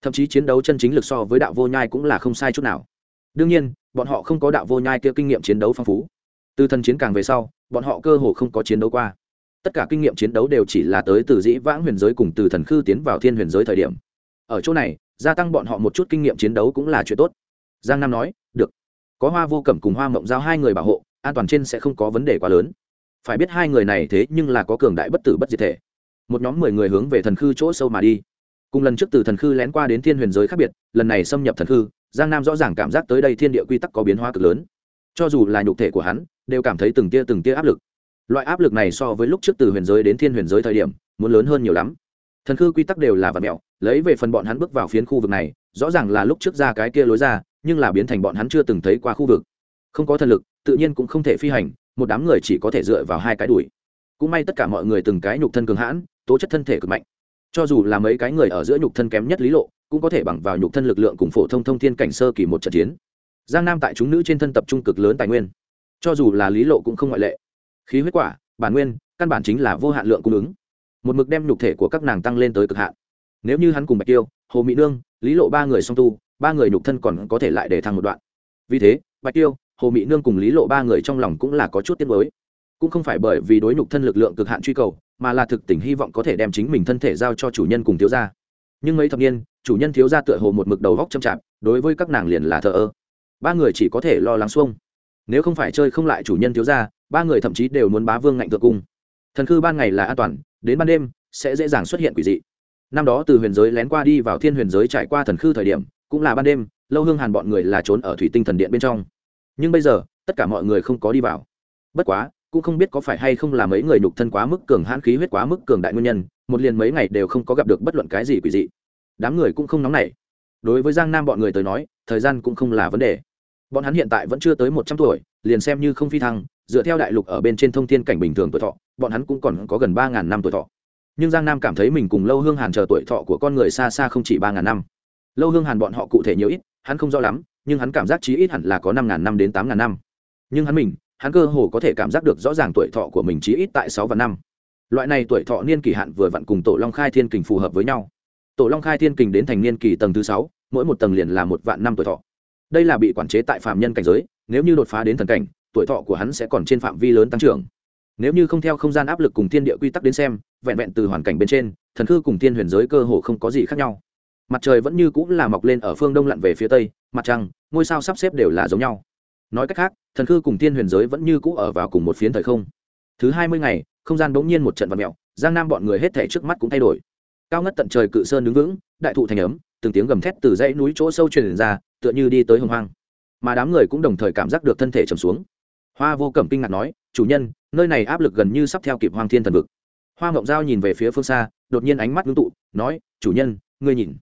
Speaker 1: Thậm chí chiến đấu chân chính lực so với đạo vô nhai cũng là không sai chút nào. Đương nhiên, bọn họ không có đạo vô nhai kia kinh nghiệm chiến đấu phong phú. Từ thần chiến càng về sau, bọn họ cơ hồ không có chiến đấu qua. Tất cả kinh nghiệm chiến đấu đều chỉ là tới từ dĩ vãng huyền giới cùng từ thần khư tiến vào thiên huyền giới thời điểm. Ở chỗ này, gia tăng bọn họ một chút kinh nghiệm chiến đấu cũng là chuyện tốt. Giang nam nói, được. Có hoa vô cẩm cùng hoa mộng giao hai người bảo hộ, an toàn trên sẽ không có vấn đề quá lớn. Phải biết hai người này thế nhưng là có cường đại bất tử bất diệt thể một nhóm mười người hướng về thần khư chỗ sâu mà đi. Cùng lần trước từ thần khư lén qua đến thiên huyền giới khác biệt, lần này xâm nhập thần khư, giang nam rõ ràng cảm giác tới đây thiên địa quy tắc có biến hóa cực lớn. Cho dù là nhục thể của hắn, đều cảm thấy từng tia từng tia áp lực. Loại áp lực này so với lúc trước từ huyền giới đến thiên huyền giới thời điểm, muốn lớn hơn nhiều lắm. Thần khư quy tắc đều là vật mẹo, lấy về phần bọn hắn bước vào phiến khu vực này, rõ ràng là lúc trước ra cái kia lối ra, nhưng là biến thành bọn hắn chưa từng thấy qua khu vực. Không có thần lực, tự nhiên cũng không thể phi hành, một đám người chỉ có thể dựa vào hai cái đùi cũng may tất cả mọi người từng cái nhục thân cường hãn, tố chất thân thể cực mạnh. Cho dù là mấy cái người ở giữa nhục thân kém nhất lý lộ, cũng có thể bằng vào nhục thân lực lượng cùng phổ thông thông thiên cảnh sơ kỳ một trận chiến. Giang nam tại chúng nữ trên thân tập trung cực lớn tài nguyên. Cho dù là lý lộ cũng không ngoại lệ. Khí huyết quả, bản nguyên, căn bản chính là vô hạn lượng cung ứng. Một mực đem nhục thể của các nàng tăng lên tới cực hạn. Nếu như hắn cùng bạch tiêu, hồ mỹ nương, lý lộ ba người song tu, ba người nhục thân còn có thể lại để thăng một đoạn. Vì thế, bạch tiêu, hồ mỹ nương cùng lý lộ ba người trong lòng cũng là có chút tiết mới cũng không phải bởi vì đối nhục thân lực lượng cực hạn truy cầu, mà là thực tình hy vọng có thể đem chính mình thân thể giao cho chủ nhân cùng thiếu gia. Nhưng mấy thập niên, chủ nhân thiếu gia tựa hồ một mực đầu góc chậm chạp, đối với các nàng liền là thờ ơ. Ba người chỉ có thể lo lắng xuông. Nếu không phải chơi không lại chủ nhân thiếu gia, ba người thậm chí đều muốn bá vương ngạnh thượng cung. Thần khư ban ngày là an toàn, đến ban đêm sẽ dễ dàng xuất hiện quỷ dị. Năm đó từ huyền giới lén qua đi vào thiên huyền giới trải qua thần khư thời điểm, cũng là ban đêm, lâu hương hàn bọn người là trốn ở thủy tinh thần điện bên trong. Nhưng bây giờ, tất cả mọi người không có đi vào. Bất quá cũng không biết có phải hay không là mấy người nhục thân quá mức cường hãn khí huyết quá mức cường đại nguyên nhân, một liền mấy ngày đều không có gặp được bất luận cái gì quỷ dị. Đám người cũng không nóng nảy. Đối với giang nam bọn người tới nói, thời gian cũng không là vấn đề. Bọn hắn hiện tại vẫn chưa tới một trăm tuổi, liền xem như không phi thăng, dựa theo đại lục ở bên trên thông thiên cảnh bình thường tuổi thọ, bọn hắn cũng còn có gần ba ngàn năm tuổi thọ. Nhưng giang nam cảm thấy mình cùng lâu hương hàn chờ tuổi thọ của con người xa xa không chỉ ba ngàn năm. Lâu hương hàn bọn họ cụ thể nhiều ít, hắn không rõ lắm, nhưng hắn cảm giác chí ít hẳn là có năm ngàn năm đến tám ngàn năm. Nhưng hắn mình hắn cơ hồ có thể cảm giác được rõ ràng tuổi thọ của mình chí ít tại sáu và năm. Loại này tuổi thọ niên kỳ hạn vừa vặn cùng tổ long khai thiên kình phù hợp với nhau. Tổ long khai thiên kình đến thành niên kỳ tầng thứ sáu, mỗi một tầng liền là một vạn năm tuổi thọ. Đây là bị quản chế tại phạm nhân cảnh giới, nếu như đột phá đến thần cảnh, tuổi thọ của hắn sẽ còn trên phạm vi lớn tăng trưởng. Nếu như không theo không gian áp lực cùng thiên địa quy tắc đến xem, vẹn vẹn từ hoàn cảnh bên trên, thần khư cùng thiên huyền giới cơ hồ không có gì khác nhau. Mặt trời vẫn như cũng là mọc lên ở phương đông lặn về phía tây, mặt trăng, ngôi sao sắp xếp đều là giống nhau nói cách khác, thần khư cùng thiên huyền giới vẫn như cũ ở vào cùng một phiến thời không. Thứ hai mươi ngày, không gian bỗng nhiên một trận vật mẹo giang nam bọn người hết thể trước mắt cũng thay đổi. Cao ngất tận trời cự sơn đứng vững, đại thụ thành ấm, từng tiếng gầm thét từ dãy núi chỗ sâu truyền ra, tựa như đi tới hồng hoang. Mà đám người cũng đồng thời cảm giác được thân thể trầm xuống. Hoa vô cẩm kinh ngạc nói, chủ nhân, nơi này áp lực gần như sắp theo kịp hoàng thiên thần vực. Hoa ngộng giao nhìn về phía phương xa, đột nhiên ánh mắt ngưng tụ, nói, chủ nhân, ngươi nhìn.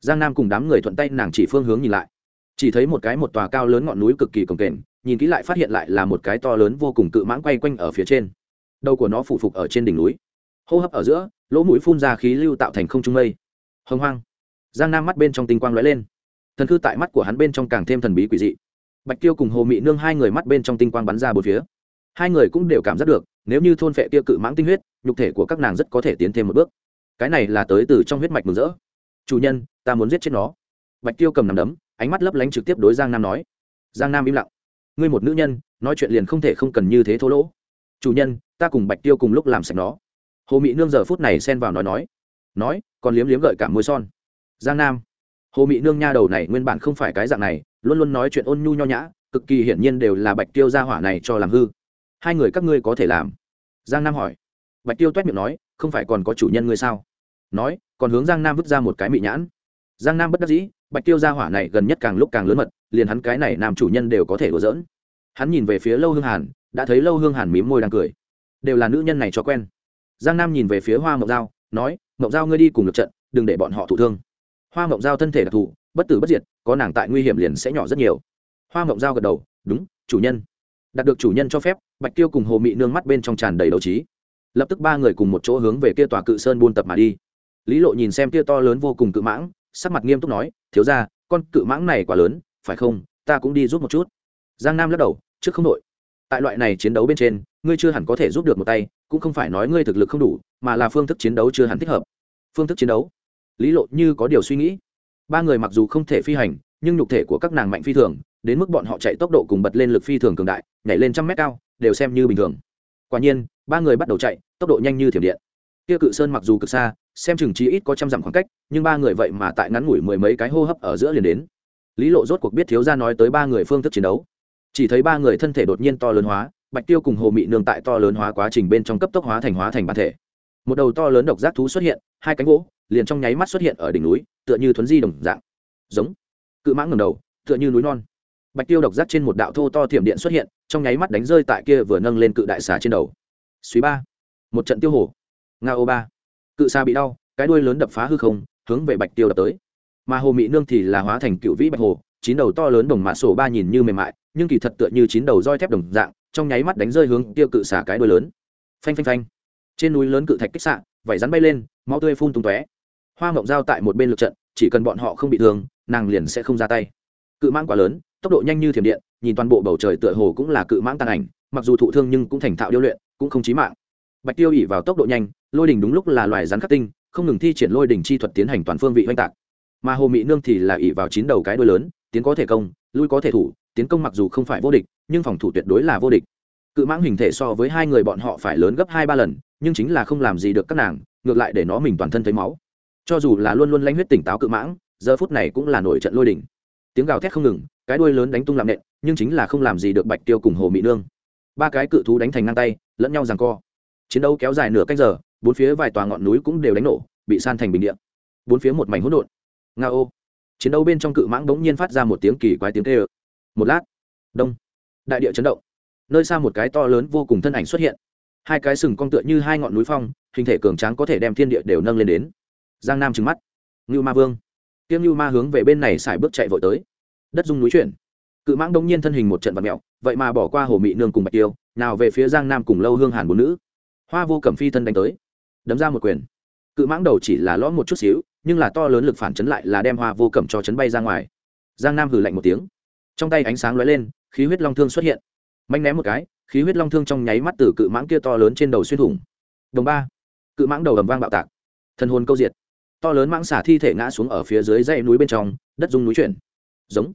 Speaker 1: Giang nam cùng đám người thuận tay nàng chỉ phương hướng nhìn lại chỉ thấy một cái một tòa cao lớn ngọn núi cực kỳ cồng kềnh, nhìn kỹ lại phát hiện lại là một cái to lớn vô cùng cự mãng quay quanh ở phía trên. Đầu của nó phụ phục ở trên đỉnh núi. Hô hấp ở giữa, lỗ mũi phun ra khí lưu tạo thành không trung mây. Hồng hoang. Giang nam mắt bên trong tinh quang lóe lên. Thần cư tại mắt của hắn bên trong càng thêm thần bí quỷ dị. Bạch tiêu cùng hồ mị nương hai người mắt bên trong tinh quang bắn ra bốn phía. Hai người cũng đều cảm giác được, nếu như thôn phệ tiêu cự mãng tinh huyết, nhục thể của các nàng rất có thể tiến thêm một bước. Cái này là tới từ trong huyết mạch mừng rỡ. Chủ nhân, ta muốn giết chết nó. Bạch tiêu cầm nằm đấm ánh mắt lấp lánh trực tiếp đối giang nam nói. Giang nam im lặng. Ngươi một nữ nhân, nói chuyện liền không thể không cần như thế thô lỗ. Chủ nhân, ta cùng bạch tiêu cùng lúc làm sạch nó. Hồ mị nương giờ phút này xen vào nói nói. Nói, còn liếm liếm gợi cả môi son. Giang nam. Hồ mị nương nha đầu này nguyên bản không phải cái dạng này, luôn luôn nói chuyện ôn nhu nho nhã, cực kỳ hiển nhiên đều là bạch tiêu gia hỏa này cho làm hư. Hai người các ngươi có thể làm? Giang nam hỏi. Bạch tiêu tuét miệng nói, không phải còn có chủ nhân ngươi sao? Nói, còn hướng giang nam vứt ra một cái mị nhãn. Giang nam bất đắc dĩ bạch tiêu gia hỏa này gần nhất càng lúc càng lớn mật, liền hắn cái này nam chủ nhân đều có thể đùa giỡn. Hắn nhìn về phía lâu hương hàn, đã thấy lâu hương hàn mím môi đang cười. Đều là nữ nhân này cho quen. Giang nam nhìn về phía hoa mộng giao, nói mộng giao ngươi đi cùng lượt trận, đừng để bọn họ thụ thương. Hoa mộng giao thân thể đặc thù, bất tử bất diệt, có nàng tại nguy hiểm liền sẽ nhỏ rất nhiều. Hoa mộng giao gật đầu, đúng, chủ nhân. Đạt được chủ nhân cho phép, bạch tiêu cùng hồ mị nương mắt bên trong tràn đầy đấu trí. Lập tức ba người cùng một chỗ hướng về kia tòa cự sơn buôn tập mà đi. Lý lộ nhìn xem kia to lớn vô cùng cự mãng sắc mặt nghiêm túc nói, thiếu ra con cự mãng này quá lớn, phải không? Ta cũng đi giúp một chút. Giang nam lắc đầu, trước không đội tại loại này chiến đấu bên trên, ngươi chưa hẳn có thể giúp được một tay, cũng không phải nói ngươi thực lực không đủ, mà là phương thức chiến đấu chưa hẳn thích hợp. Phương thức chiến đấu? Lý lộ như có điều suy nghĩ. Ba người mặc dù không thể phi hành, nhưng nhục thể của các nàng mạnh phi thường, đến mức bọn họ chạy tốc độ cùng bật lên lực phi thường cường đại, nhảy lên trăm mét cao, đều xem như bình thường. Quả nhiên, ba người bắt đầu chạy, tốc độ nhanh như thiểm điện. Kia cự sơn mặc dù cực xa xem chừng chí ít có trăm dặm khoảng cách, nhưng ba người vậy mà tại ngắn ngủi mười mấy cái hô hấp ở giữa liền đến. Lý lộ rốt cuộc biết thiếu gia nói tới ba người phương thức chiến đấu. Chỉ thấy ba người thân thể đột nhiên to lớn hóa, bạch tiêu cùng hồ mị nương tại to lớn hóa quá trình bên trong cấp tốc hóa thành hóa thành bản thể. Một đầu to lớn độc giác thú xuất hiện, hai cánh gỗ liền trong nháy mắt xuất hiện ở đỉnh núi, tựa như thuấn di đồng dạng. Giống. Cự mãng ngầm đầu, tựa như núi non. Bạch tiêu độc giác trên một đạo thô to thiểm điện xuất hiện, trong nháy mắt đánh rơi tại kia vừa nâng lên cự đại xà trên đầu. Suy ba. Một trận tiêu hổ nga ô ba cự xa bị đau, cái đuôi lớn đập phá hư không, hướng về bạch tiêu đập tới. Mà hồ mị nương thì là hóa thành cựu vĩ bạch hồ, chín đầu to lớn đồng mạ sổ ba nhìn như mềm mại, nhưng kỳ thật tựa như chín đầu roi thép đồng dạng, trong nháy mắt đánh rơi hướng tiêu cự xả cái đuôi lớn. Phanh phanh phanh. Trên núi lớn cự thạch kích xạ, vảy rắn bay lên, máu tươi phun tung tóe. Hoa mộng dao tại một bên lực trận, chỉ cần bọn họ không bị thương, nàng liền sẽ không ra tay. Cự mãng quá lớn, tốc độ nhanh như thiểm điện, nhìn toàn bộ bầu trời tựa hồ cũng là cự mãng tàn ảnh, mặc dù thụ thương nhưng cũng thành thạo điêu luyện, cũng không chí mạng. Bạch tiêu ỉ vào tốc độ nhanh lôi đỉnh đúng lúc là loài rắn khắc tinh, không ngừng thi triển lôi đỉnh chi thuật tiến hành toàn phương vị oanh tạc. Mà hồ mỹ nương thì là ỉ vào chín đầu cái đuôi lớn, tiến có thể công, lui có thể thủ, tiến công mặc dù không phải vô địch, nhưng phòng thủ tuyệt đối là vô địch. Cự mãng hình thể so với hai người bọn họ phải lớn gấp hai ba lần, nhưng chính là không làm gì được các nàng, ngược lại để nó mình toàn thân thấy máu. Cho dù là luôn luôn lanh huyết tỉnh táo cự mãng, giờ phút này cũng là nổi trận lôi đỉnh. Tiếng gào thét không ngừng, cái đuôi lớn đánh tung làm nện, nhưng chính là không làm gì được bạch tiêu cùng hồ mỹ nương. Ba cái cự thú đánh thành ngang tay, lẫn nhau rằng co. Chiến đấu kéo dài nửa cách giờ bốn phía vài tòa ngọn núi cũng đều đánh nổ, bị san thành bình điện bốn phía một mảnh hỗn độn. Nga ô. Chiến đấu bên trong cự mãng bỗng nhiên phát ra một tiếng kỳ quái tiếng kêu. Một lát, đông, đại địa chấn động. Nơi xa một cái to lớn vô cùng thân ảnh xuất hiện. Hai cái sừng cong tựa như hai ngọn núi phong, hình thể cường tráng có thể đem thiên địa đều nâng lên đến. Giang nam trừng mắt. Ngưu ma vương. Tiêm ngưu ma hướng về bên này xài bước chạy vội tới. Đất dung núi chuyển. Cự mãng đông nhiên thân hình một trận vật mẹo vậy mà bỏ qua hồ mị nương cùng bạch tiêu, nào về phía giang nam cùng lâu hương hàn bốn nữ. Hoa vô cẩm phi thân đánh tới đấm ra một quyền. Cự mãng đầu chỉ là lõ một chút xíu, nhưng là to lớn lực phản chấn lại là đem hoa vô cẩm cho chấn bay ra ngoài. Giang nam hừ lạnh một tiếng. Trong tay ánh sáng lóe lên, khí huyết long thương xuất hiện. Manh ném một cái, khí huyết long thương trong nháy mắt từ cự mãng kia to lớn trên đầu xuyên thủng. Đồng ba, cự mãng đầu ầm vang bạo tạc. Thân hồn câu diệt. To lớn mãng xả thi thể ngã xuống ở phía dưới dãy núi bên trong, đất dung núi chuyển. Giống.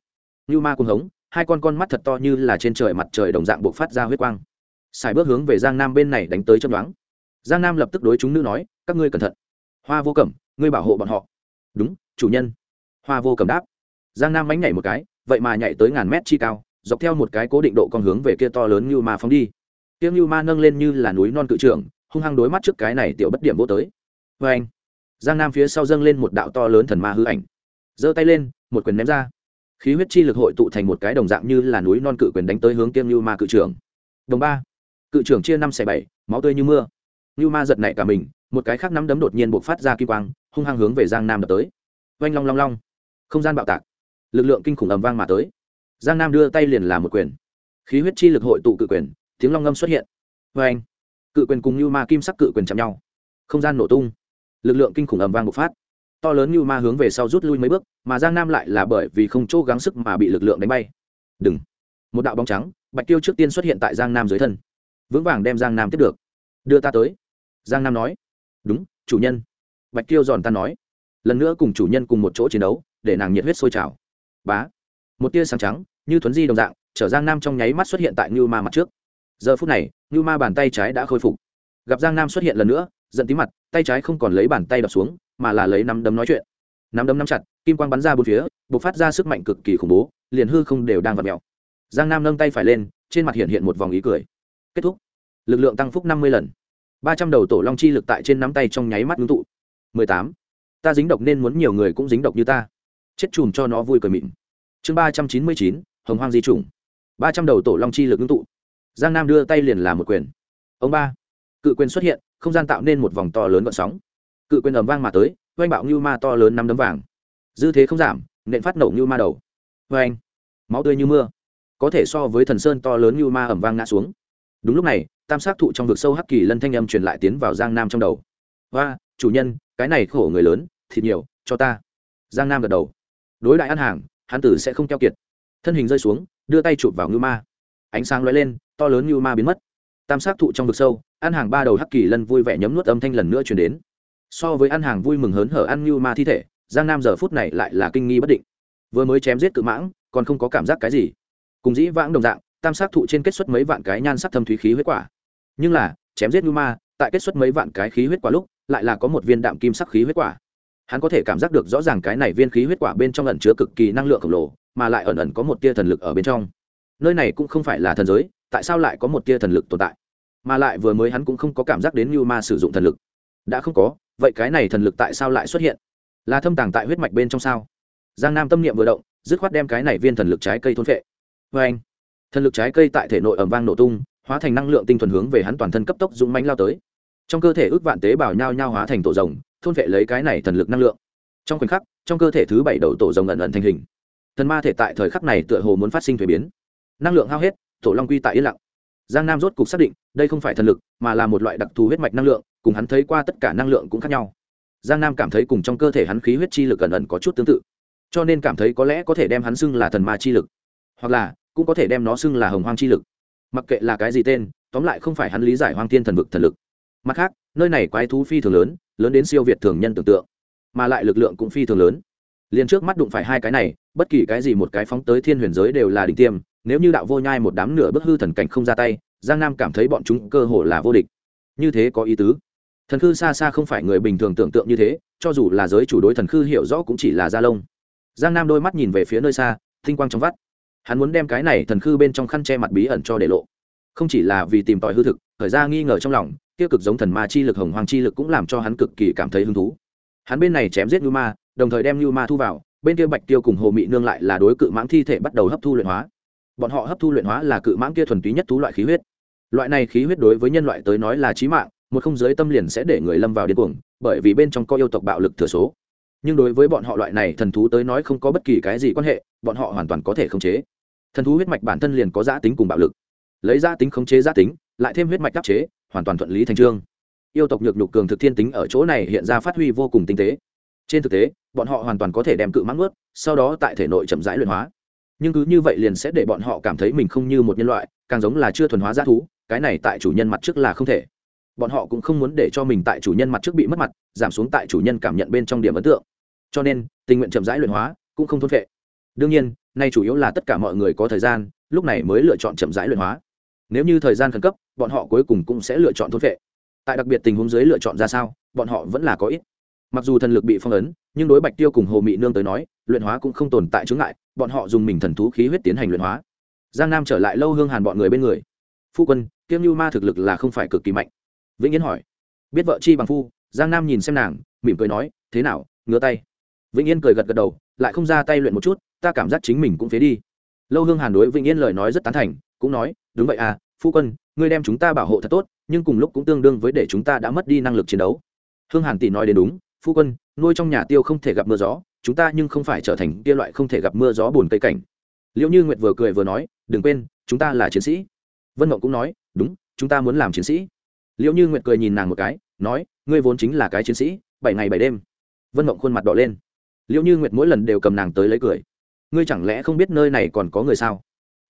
Speaker 1: Như ma cuồng hống, hai con con mắt thật to như là trên trời mặt trời đồng dạng buộc phát ra huyết quang. Xài bước hướng về giang nam bên này đánh tới chấm đoán giang nam lập tức đối chúng nữ nói, các ngươi cẩn thận. Hoa vô cẩm, ngươi bảo hộ bọn họ. Đúng, chủ nhân. Hoa vô cẩm đáp. Giang nam mánh nhảy một cái, vậy mà nhảy tới ngàn mét chi cao, dọc theo một cái cố định độ con hướng về kia to lớn như ma phóng đi. Tiếng như ma nâng lên như là núi non cự trưởng, hung hăng đối mắt trước cái này tiểu bất điểm vô tới. Vê anh. Giang nam phía sau dâng lên một đạo to lớn thần ma hư ảnh. Giơ tay lên, một quyền ném ra. Khí huyết chi lực hội tụ thành một cái đồng dạng như là núi non cự quyền đánh tới hướng tiêm như ma cự trưởng. Đồng ba. Cự trưởng chia năm xẻ bảy, máu tươi như mưa như ma giật nảy cả mình, một cái khác nắm đấm đột nhiên buộc phát ra kim quang, hung hăng hướng về giang nam đập tới. Oanh long long long. Không gian bạo tạc. Lực lượng kinh khủng ầm vang mà tới. Giang nam đưa tay liền làm một quyền. Khí huyết chi lực hội tụ cự quyền, tiếng long ngâm xuất hiện. Vê anh cự quyền cùng như ma kim sắc cự quyền chạm nhau. Không gian nổ tung. Lực lượng kinh khủng ầm vang bộc phát. To lớn như ma hướng về sau rút lui mấy bước, mà giang nam lại là bởi vì không chỗ gắng sức mà bị lực lượng đánh bay. Đừng. Một đạo bóng trắng, bạch tiêu trước tiên xuất hiện tại giang nam dưới thân. Vững vàng đem giang nam tiếp được. Đưa ta tới giang nam nói. Đúng, chủ nhân. Bạch tiêu giòn ta nói. Lần nữa cùng chủ nhân cùng một chỗ chiến đấu, để nàng nhiệt huyết sôi trào. Bá. Một tia sáng trắng, như thuấn di đồng dạng, chở giang nam trong nháy mắt xuất hiện tại ngưu ma mặt trước. Giờ phút này, ngưu ma bàn tay trái đã khôi phục. Gặp giang nam xuất hiện lần nữa, giận tí mặt, tay trái không còn lấy bàn tay đập xuống, mà là lấy nắm đấm nói chuyện. Nắm đấm nắm chặt, kim quang bắn ra bốn phía b ộ c phát ra sức mạnh cực kỳ khủng bố, liền hư không đều đang vặt mẹo giang nam nâng tay phải lên, trên mặt hiện hiện một vòng ý cười. Kết thúc. Lực lượng tăng phúc năm mươi lần ba trăm đầu tổ long chi lực tại trên nắm tay trong nháy mắt ngưng tụ. Mười tám. Ta dính độc nên muốn nhiều người cũng dính độc như ta. Chết chùm cho nó vui cười mịn. Chương ba trăm chín mươi chín, hồng hoang di chủng. Ba trăm đầu tổ long chi lực ngưng tụ. Giang nam đưa tay liền làm một quyền. Ông ba. Cự quyền xuất hiện, không gian tạo nên một vòng to lớn vận sóng. Cự quyền ầm vang mà tới, oanh bạo như ma to lớn năm đấm vàng. Dư thế không giảm, nện phát nổ như ma đầu. Oanh. Máu tươi như mưa. Có thể so với thần sơn to lớn như ma ẩm vang ngã xuống. Đúng lúc này tam sát thụ trong vực sâu hắc kỳ lân thanh âm truyền lại tiến vào giang nam trong đầu. Và chủ nhân, cái này khổ người lớn, thịt nhiều, cho ta. Giang nam gật đầu. Đối đại ăn hàng hán tử sẽ không keo kiệt. Thân hình rơi xuống, đưa tay chụp vào ngưu ma. Ánh sáng lóe lên, to lớn ngưu ma biến mất. Tam sát thụ trong vực sâu, ăn hàng ba đầu hắc kỳ lân vui vẻ nhấm nuốt âm thanh lần nữa chuyển đến. So với ăn hàng vui mừng hớn hở ăn ngưu ma thi thể, giang nam giờ phút này lại là kinh nghi bất định. Vừa mới chém giết cự mãng, còn không có cảm giác cái gì. Cùng dĩ vãng đồng dạng, tam sát thụ trên kết xuất mấy vạn cái nhan sắc thâm thúy khí huyết quả nhưng là, chém giết ngưu ma, tại kết xuất mấy vạn cái khí huyết quả lúc, lại là có một viên đạm kim sắc khí huyết quả. Hắn có thể cảm giác được rõ ràng cái này viên khí huyết quả bên trong ẩn chứa cực kỳ năng lượng khổng lồ, mà lại ẩn ẩn có một tia thần lực ở bên trong. Nơi này cũng không phải là thần giới, tại sao lại có một tia thần lực tồn tại? Mà lại vừa mới hắn cũng không có cảm giác đến như ma sử dụng thần lực. Đã không có, vậy cái này thần lực tại sao lại xuất hiện? Là thâm tàng tại huyết mạch bên trong sao? Giang nam tâm niệm vừa động, dứt khoát đem cái này viên thần lực trái cây thôn vệ vê anh thần lực trái cây tại thể nội ẩm vang nổ tung hóa thành năng lượng tinh thuần hướng về hắn toàn thân cấp tốc dũng mãnh lao tới. Trong cơ thể ước vạn tế bào nhao nhao hóa thành tổ rồng, thôn vệ lấy cái này thần lực năng lượng. Trong khoảnh khắc, trong cơ thể thứ bảy đầu tổ rồng ẩn ẩn thành hình. Thần ma thể tại thời khắc này tựa hồ muốn phát sinh thuế biến. Năng lượng hao hết, tổ long quy tại yên lặng. Giang nam rốt cục xác định, đây không phải thần lực, mà là một loại đặc thù huyết mạch năng lượng, cùng hắn thấy qua tất cả năng lượng cũng khác nhau. Giang nam cảm thấy cùng trong cơ thể hắn khí huyết chi lực ẩn ẩn có chút tương tự. Cho nên cảm thấy có lẽ có thể đem hắn xưng là thần ma chi lực, hoặc là cũng có thể đem nó xưng là hồng hoang chi lực mặc kệ là cái gì tên, tóm lại không phải hắn lý giải hoang thiên thần vực thần lực. Mặt khác, nơi này quái thú phi thường lớn lớn đến siêu việt thường nhân tưởng tượng, mà lại lực lượng cũng phi thường lớn. Liền trước mắt đụng phải hai cái này, bất kỳ cái gì một cái phóng tới thiên huyền giới đều là đỉnh tiêm, nếu như đạo vô nhai một đám nửa bức hư thần cảnh không ra tay, giang nam cảm thấy bọn chúng cơ hồ là vô địch. Như thế có ý tứ. Thần khư xa xa không phải người bình thường tưởng tượng như thế, cho dù là giới chủ đối thần khư hiểu rõ cũng chỉ là gia lông. Giang nam đôi mắt nhìn về phía nơi xa thinh quang trong vắt hắn muốn đem cái này thần khư bên trong khăn che mặt bí ẩn cho để lộ. Không chỉ là vì tìm tòi hư thực, thời ra nghi ngờ trong lòng tiêu cực giống thần ma chi lực, hồng hoàng chi lực cũng làm cho hắn cực kỳ cảm thấy hứng thú. Hắn bên này chém giết như ma, đồng thời đem như ma thu vào, bên kia bạch tiêu cùng hồ mị nương lại là đối cự mãng thi thể bắt đầu hấp thu luyện hóa. Bọn họ hấp thu luyện hóa là cự mãng kia thuần túy nhất thú loại khí huyết. Loại này khí huyết đối với nhân loại tới nói là trí mạng, một không giới tâm liền sẽ để người lâm vào điên cuồng, bởi vì bên trong có yêu tộc bạo lực thừa số nhưng đối với bọn họ loại này thần thú tới nói không có bất kỳ cái gì quan hệ, bọn họ hoàn toàn có thể khống chế. Thần thú huyết mạch bản thân liền có giã tính cùng bạo lực. Lấy giã tính khống chế giã tính, lại thêm huyết mạch đắc chế, hoàn toàn thuận lý thành trương. Yêu tộc nhược nhục cường thực thiên tính ở chỗ này hiện ra phát huy vô cùng tinh tế. Trên thực tế, bọn họ hoàn toàn có thể đem cự mãng ướt sau đó tại thể nội chậm rãi luyện hóa. Nhưng cứ như vậy liền sẽ để bọn họ cảm thấy mình không như một nhân loại, càng giống là chưa thuần hóa g thú, cái này tại chủ nhân mặt trước là không thể bọn họ cũng không muốn để cho mình tại chủ nhân mặt trước bị mất mặt, giảm xuống tại chủ nhân cảm nhận bên trong điểm ấn tượng. Cho nên, tình nguyện chậm rãi luyện hóa, cũng không thôn vệ đương nhiên, nay chủ yếu là tất cả mọi người có thời gian, lúc này mới lựa chọn chậm rãi luyện hóa. Nếu như thời gian khẩn cấp, bọn họ cuối cùng cũng sẽ lựa chọn thôn vệ tại đặc biệt tình huống dưới lựa chọn ra sao, bọn họ vẫn là có ít. Mặc dù thần lực bị phong ấn, nhưng đối bạch tiêu cùng hồ mị nương tới nói, luyện hóa cũng không tồn tại chướng ngại, bọn họ dùng mình thần thú khí huyết tiến hành luyện hóa. Giang nam trở lại lâu hương hàn bọn người bên người. Phu quân, kiêm như ma thực lực là không phải cực kỳ mạnh vĩnh yên hỏi. Biết vợ chi bằng phu, giang nam nhìn xem nàng, mỉm cười nói, thế nào, ngứa tay? Vĩnh yên cười gật gật đầu, lại không ra tay luyện một chút, ta cảm giác chính mình cũng phế đi. Lâu hương hàn đối vĩnh yên lời nói rất tán thành, cũng nói, đúng vậy à phu quân, ngươi đem chúng ta bảo hộ thật tốt, nhưng cùng lúc cũng tương đương với để chúng ta đã mất đi năng lực chiến đấu. Hương hàn tỷ nói đến đúng, phu quân, nuôi trong nhà tiêu không thể gặp mưa gió, chúng ta nhưng không phải trở thành kia loại không thể gặp mưa gió buồn cây cảnh. Liệu như nguyệt vừa cười vừa nói, đừng quên, chúng ta là chiến sĩ. Vân mộng cũng nói, đúng, chúng ta muốn làm chiến sĩ liệu như nguyệt cười nhìn nàng một cái, nói, ngươi vốn chính là cái chiến sĩ, bảy ngày bảy đêm. Vân mộng khuôn mặt đỏ lên. Liệu như nguyệt mỗi lần đều cầm nàng tới lấy cười. Ngươi chẳng lẽ không biết nơi này còn có người sao?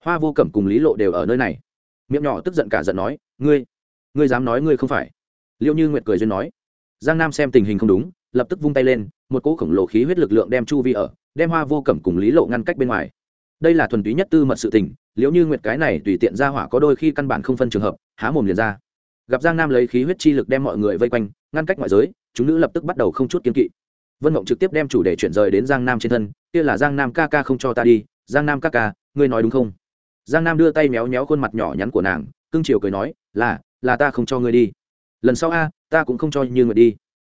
Speaker 1: Hoa vô cẩm cùng lý lộ đều ở nơi này. Miệng nhỏ tức giận cả giận nói, ngươi ngươi dám nói ngươi không phải? Liệu như nguyệt cười duyên nói. Giang nam xem tình hình không đúng, lập tức vung tay lên, một cỗ khổng lồ khí huyết lực lượng đem chu vi ở, đem hoa vô cẩm cùng lý lộ ngăn cách bên ngoài. Đây là thuần túy nhất tư mật sự tình liệu như nguyệt cái này tùy tiện ra hỏa có đôi khi căn bản không phân trường hợp, há mồm liền ra gặp giang nam lấy khí huyết chi lực đem mọi người vây quanh, ngăn cách ngoại giới, chúng nữ lập tức bắt đầu không chút kiên kỵ. Vân mộng trực tiếp đem chủ đề chuyển rời đến giang nam trên thân, kia là giang nam ca ca không cho ta đi, giang nam ca ca, ngươi nói đúng không? Giang nam đưa tay méo méo khuôn mặt nhỏ nhắn của nàng, cưng chiều cười nói, là là ta không cho ngươi đi. Lần sau a, ta cũng không cho như nguyệt đi.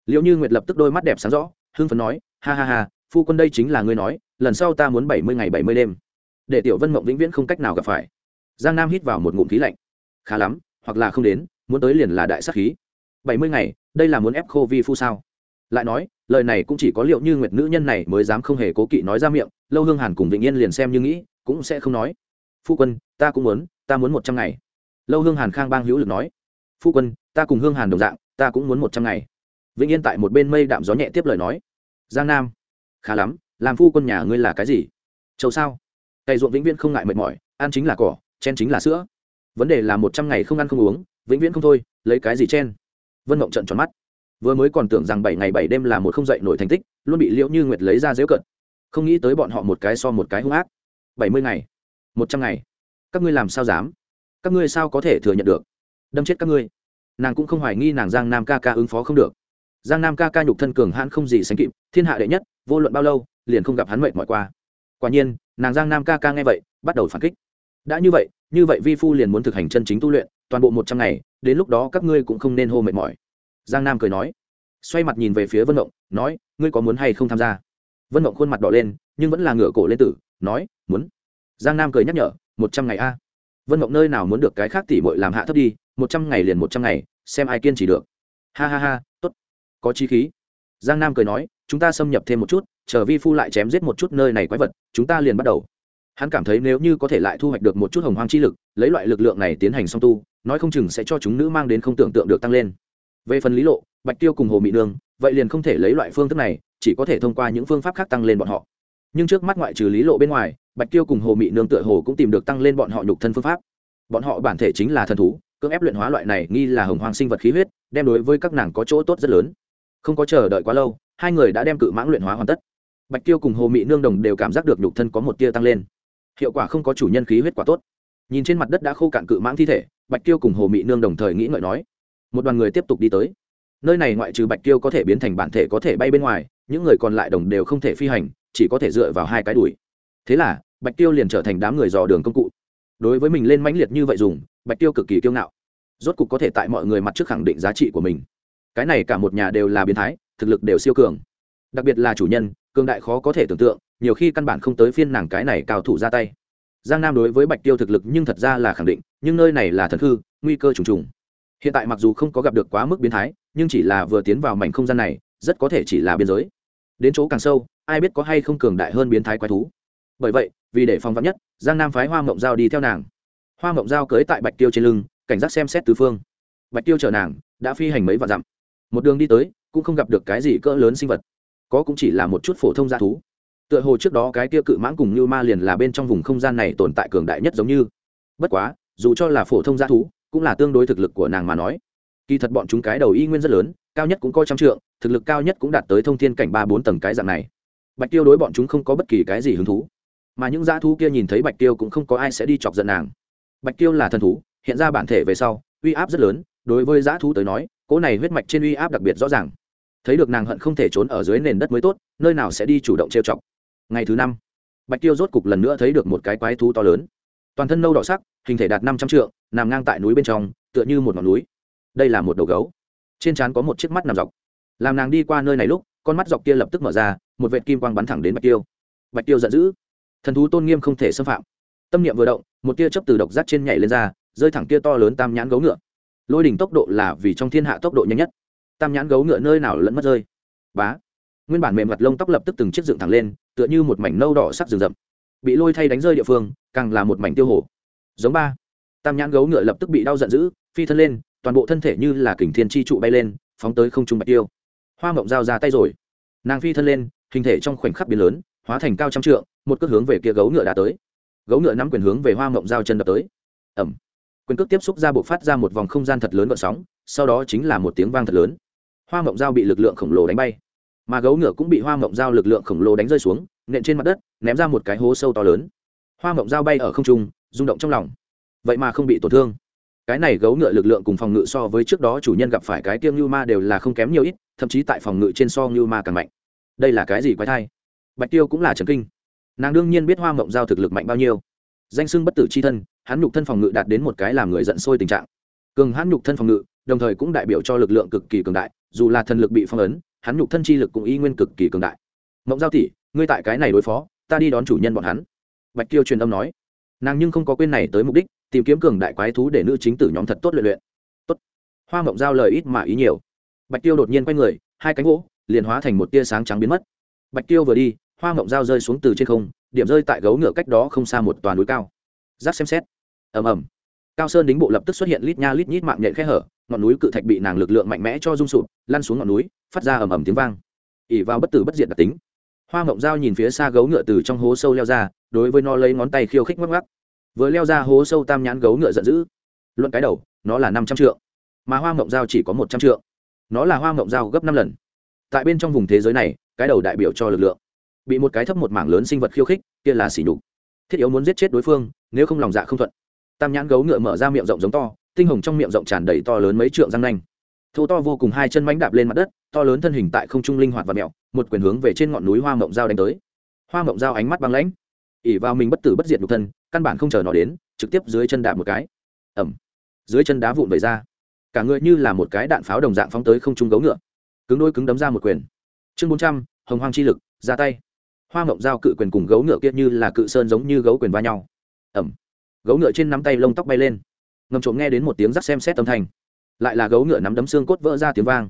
Speaker 1: Liệu như nguyệt lập tức đôi mắt đẹp sáng rõ, hưng phấn nói, ha ha ha, phu quân đây chính là ngươi nói, lần sau ta muốn bảy mươi ngày bảy mươi đêm. Để tiểu vân mộng vĩnh viễn không cách nào gặp phải. Giang nam hít vào một ngụm khí lạnh. Khá lắm, hoặc là không đến muốn tới liền là đại sắc khí. Bảy mươi ngày, đây là muốn ép khô vi phu sao? Lại nói, lời này cũng chỉ có liệu như nguyệt nữ nhân này mới dám không hề cố kỵ nói ra miệng, lâu hương hàn cùng vĩnh yên liền xem như nghĩ, cũng sẽ không nói. Phu quân, ta cũng muốn, ta muốn một trăm ngày. Lâu hương hàn khang bang hữu lực nói. Phu quân, ta cùng hương hàn đồng dạng, ta cũng muốn một trăm ngày. Vĩnh yên tại một bên mây đạm gió nhẹ tiếp lời nói. Giang nam, khá lắm, làm phu quân nhà ngươi là cái gì? Châu sao? Cày ruộng vĩnh viễn không ngại mệt mỏi, ăn chính là cỏ, chen chính là sữa. Vấn đề là một trăm ngày không ăn không uống vĩnh viễn không thôi, lấy cái gì chen? Vân mộng trận tròn mắt. Vừa mới còn tưởng rằng bảy ngày bảy đêm là một không dậy nổi thành tích, luôn bị liễu như nguyệt lấy ra dễu cận. Không nghĩ tới bọn họ một cái so một cái hung ác. Bảy mươi ngày, một trăm ngày. Các ngươi làm sao dám? Các ngươi sao có thể thừa nhận được? Đâm chết các ngươi. Nàng cũng không hoài nghi nàng giang nam ca ca ứng phó không được. Giang nam ca ca nhục thân cường hãn không gì sánh kịp, thiên hạ đệ nhất, vô luận bao lâu, liền không gặp hắn mệt mỏi qua. Quả nhiên, nàng giang nam ca ca nghe vậy, bắt đầu phản kích. Đã như vậy như vậy vi phu liền muốn thực hành chân chính tu luyện toàn bộ một trăm ngày, đến lúc đó các ngươi cũng không nên hô mệt mỏi. Giang nam cười nói. Xoay mặt nhìn về phía vân mộng nói, ngươi có muốn hay không tham gia? Vân mộng khuôn mặt đỏ lên, nhưng vẫn là ngửa cổ lên tử, nói, muốn. Giang nam cười nhắc nhở, một trăm ngày a. Vân mộng nơi nào muốn được cái khác tỉ mội làm hạ thấp đi, một trăm ngày liền một trăm ngày, xem ai kiên trì được. Ha ha ha t ố t có chi khí. Giang nam cười nói, chúng ta xâm nhập thêm một chút, chờ vi phu lại chém giết một chút nơi này quái vật, chúng ta liền bắt đầu. Hắn cảm thấy nếu như có thể lại thu hoạch được một chút hồng hoang chi lực, lấy loại lực lượng này tiến hành song tu nói không chừng sẽ cho chúng nữ mang đến không tưởng tượng được tăng lên. Về phần lý lộ, bạch tiêu cùng hồ mỹ nương, vậy liền không thể lấy loại phương thức này, chỉ có thể thông qua những phương pháp khác tăng lên bọn họ. Nhưng trước mắt ngoại trừ lý lộ bên ngoài, bạch tiêu cùng hồ mỹ nương tựa hồ cũng tìm được tăng lên bọn họ nhục thân phương pháp. Bọn họ bản thể chính là thần thú, cưỡng ép luyện hóa loại này nghi là hồng hoang sinh vật khí huyết, đem đối với các nàng có chỗ tốt rất lớn. Không có chờ đợi quá lâu, hai người đã đem cự mãng luyện hóa hoàn tất. Bạch tiêu cùng hồ mị nương đồng đều cảm giác được nhục thân có một tia tăng lên. Hiệu quả không có chủ nhân khí huyết quả tốt nhìn trên mặt đất đã khô cạn cự mãng thi thể, bạch tiêu cùng hồ mị nương đồng thời nghĩ ngợi nói, một đoàn người tiếp tục đi tới. Nơi này ngoại trừ bạch tiêu có thể biến thành bản thể có thể bay bên ngoài, những người còn lại đồng đều không thể phi hành, chỉ có thể dựa vào hai cái đùi. Thế là, bạch tiêu liền trở thành đám người dò đường công cụ. Đối với mình lên mãnh liệt như vậy dùng, bạch tiêu cực kỳ kiêu ngạo. Rốt cục có thể tại mọi người mặt trước khẳng định giá trị của mình. Cái này cả một nhà đều là biến thái, thực lực đều siêu cường. Đặc biệt là chủ nhân, cường đại khó có thể tưởng tượng, nhiều khi căn bản không tới phiên nàng cái này cao thủ ra tay giang nam đối với bạch tiêu thực lực nhưng thật ra là khẳng định, nhưng nơi này là thần hư, nguy cơ trùng trùng. Hiện tại mặc dù không có gặp được quá mức biến thái, nhưng chỉ là vừa tiến vào mảnh không gian này, rất có thể chỉ là biên giới. Đến chỗ càng sâu, ai biết có hay không cường đại hơn biến thái quái thú. Bởi vậy, vì để phòng vắn nhất, giang nam phái hoa mộng giao đi theo nàng. Hoa mộng giao cưới tại bạch tiêu trên lưng, cảnh giác xem xét tứ phương. Bạch tiêu chờ nàng, đã phi hành mấy vạn dặm. Một đường đi tới, cũng không gặp được cái gì cỡ lớn sinh vật. Có cũng chỉ là một chút phổ thông g thú tựa hồ trước đó cái kia cự mãng cùng như ma liền là bên trong vùng không gian này tồn tại cường đại nhất giống như. Bất quá, dù cho là phổ thông g thú, cũng là tương đối thực lực của nàng mà nói. Kỳ thật bọn chúng cái đầu y nguyên rất lớn, cao nhất cũng coi trăm trượng, thực lực cao nhất cũng đạt tới thông thiên cảnh ba bốn tầng cái dạng này. Bạch tiêu đối bọn chúng không có bất kỳ cái gì hứng thú. Mà những dã thú kia nhìn thấy bạch tiêu cũng không có ai sẽ đi chọc giận nàng. Bạch tiêu là thần thú, hiện ra bản thể về sau, uy áp rất lớn, đối với dã thú tới nói, cỗ này huyết mạch trên uy áp đặc biệt rõ ràng. Thấy được nàng hận không thể trốn ở dưới nền đất mới tốt, nơi nào sẽ đi chủ động trêu chọc ngày thứ năm, bạch tiêu rốt cục lần nữa thấy được một cái quái thú to lớn. Toàn thân nâu đỏ sắc, hình thể đạt năm trăm trượng, nằm ngang tại núi bên trong, tựa như một ngọn núi. Đây là một đầu gấu. Trên trán có một chiếc mắt nằm dọc. Làm nàng đi qua nơi này lúc, con mắt dọc kia lập tức mở ra, một vệt kim quang bắn thẳng đến bạch tiêu. Bạch tiêu giận dữ. Thần thú tôn nghiêm không thể xâm phạm. Tâm niệm vừa động, một tia chớp từ độc giác trên nhảy lên ra, rơi thẳng tia to lớn tam nhãn gấu ngựa. Lôi đỉnh tốc độ là vì trong thiên hạ tốc độ nhanh nhất. Tam nhãn gấu ngựa nơi nào lẫn mất rơi. Bá nguyên bản mềm mặt lông tóc lập tức từng chiếc dựng thẳng lên, tựa như một mảnh nâu đỏ sắc rừng rậm. Bị lôi thay đánh rơi địa phương, càng là một mảnh tiêu hổ giống ba. Tam nhãn gấu ngựa lập tức bị đau giận dữ, phi thân lên, toàn bộ thân thể như là kình thiên chi trụ bay lên, phóng tới không trung bạch tiêu. Hoa mộng dao ra tay rồi. Nàng phi thân lên, hình thể trong khoảnh khắc biến lớn, hóa thành cao trăm trượng, một cước hướng về kia gấu ngựa đã tới. Gấu ngựa nắm quyền hướng về hoa mộng dao chân đập tới. Ẩm quyền cước tiếp xúc ra buộc phát ra một vòng không gian thật lớn vận sóng, sau đó chính là một tiếng vang thật lớn. Hoa mộng dao bị lực lượng khổng lồ đánh bay mà gấu ngựa cũng bị hoa mộng dao lực lượng khổng lồ đánh rơi xuống, nện trên mặt đất, ném ra một cái hố sâu to lớn. Hoa mộng dao bay ở không trung, rung động trong lòng. Vậy mà không bị tổn thương. Cái này gấu ngựa lực lượng cùng phòng ngự so với trước đó chủ nhân gặp phải cái tiêm như ma đều là không kém nhiều ít, thậm chí tại phòng ngự trên so như ma càng mạnh. Đây là cái gì quái thai? Bạch tiêu cũng là trần kinh. Nàng đương nhiên biết hoa mộng giao thực lực mạnh bao nhiêu. Danh sưng bất tử c h i thân, hắn nhục thân phòng ngự đạt đến một cái làm người giận sôi tình trạng. Cường hắn nhục thân phòng ngự, đồng thời cũng đại biểu cho lực lượng cực kỳ cường đại, dù là thần lực bị phong ấn hắn nhục thân chi lực cũng y nguyên cực kỳ cường đại. Mộng giao tỷ, ngươi tại cái này đối phó, ta đi đón chủ nhân bọn hắn. Bạch tiêu truyền âm nói. Nàng nhưng không có quên này tới mục đích, tìm kiếm cường đại quái thú để nữ chính tử nhóm thật tốt luyện luyện. Tốt. Hoa mộng giao lời ít mà ý nhiều. Bạch tiêu đột nhiên quay người, hai cánh gỗ, liền hóa thành một tia sáng trắng biến mất. Bạch tiêu vừa đi, hoa mộng Giao rơi xuống từ trên không, điểm rơi tại gấu ngựa cách đó không xa một toàn núi cao. Giáp xem xét. Ầm ầm. Cao sơn đính bộ lập tức xuất hiện lít nha lít nhít mạng nhện khe hở ngọn núi cự thạch bị nàng lực lượng mạnh mẽ cho rung sụp, lăn xuống ngọn núi, phát ra ầm ầm tiếng vang. ỉ vào bất tử bất diệt đặc tính. Hoa mộng dao nhìn phía xa gấu ngựa từ trong hố sâu leo ra, đối với nó lấy ngón tay khiêu khích ngắc ngắc vừa leo ra hố sâu tam nhãn gấu ngựa giận dữ. Luận cái đầu, nó là năm trăm triệu mà hoa mộng dao chỉ có một trăm triệu nó là hoa mộng dao gấp năm lần. Tại bên trong vùng thế giới này, cái đầu đại biểu cho lực lượng. Bị một cái thấp một mảng lớn sinh vật khiêu khích, kia là xỉ nhục. Thiết yếu muốn giết chết đối phương, nếu không lòng dạ không thuận. Tam nhãn gấu ngựa mở ra miệng rộng giống to tinh hồng trong miệng rộng tràn đầy to lớn mấy trượng răng nanh. Thô to vô cùng hai chân mánh đạp lên mặt đất, to lớn thân hình tại không trung linh hoạt và mẹo, một quyền hướng về trên ngọn núi hoa mộng dao đánh tới. Hoa mộng dao ánh mắt băng lãnh, ỉ vào mình bất tử bất diệt nhục thân, căn bản không chờ nó đến, trực tiếp dưới chân đạp một cái. Ẩm dưới chân đá vụn vẩy ra. Cả người như là một cái đạn pháo đồng dạng phóng tới không trung gấu ngựa. Cứng đôi cứng đấm ra một quyền. Chương bốn trăm, hồng hoang chi lực, ra tay. Hoa mộng dao cự quyền cùng gấu ngựa kia như là cự sơn giống như gấu quyền va nhau. Ẩm gấu ngựa trên nắm tay lông tóc bay lên ngầm trộm nghe đến một tiếng rắc xem xét âm thanh. Lại là gấu ngựa nắm đấm xương cốt vỡ ra tiếng vang.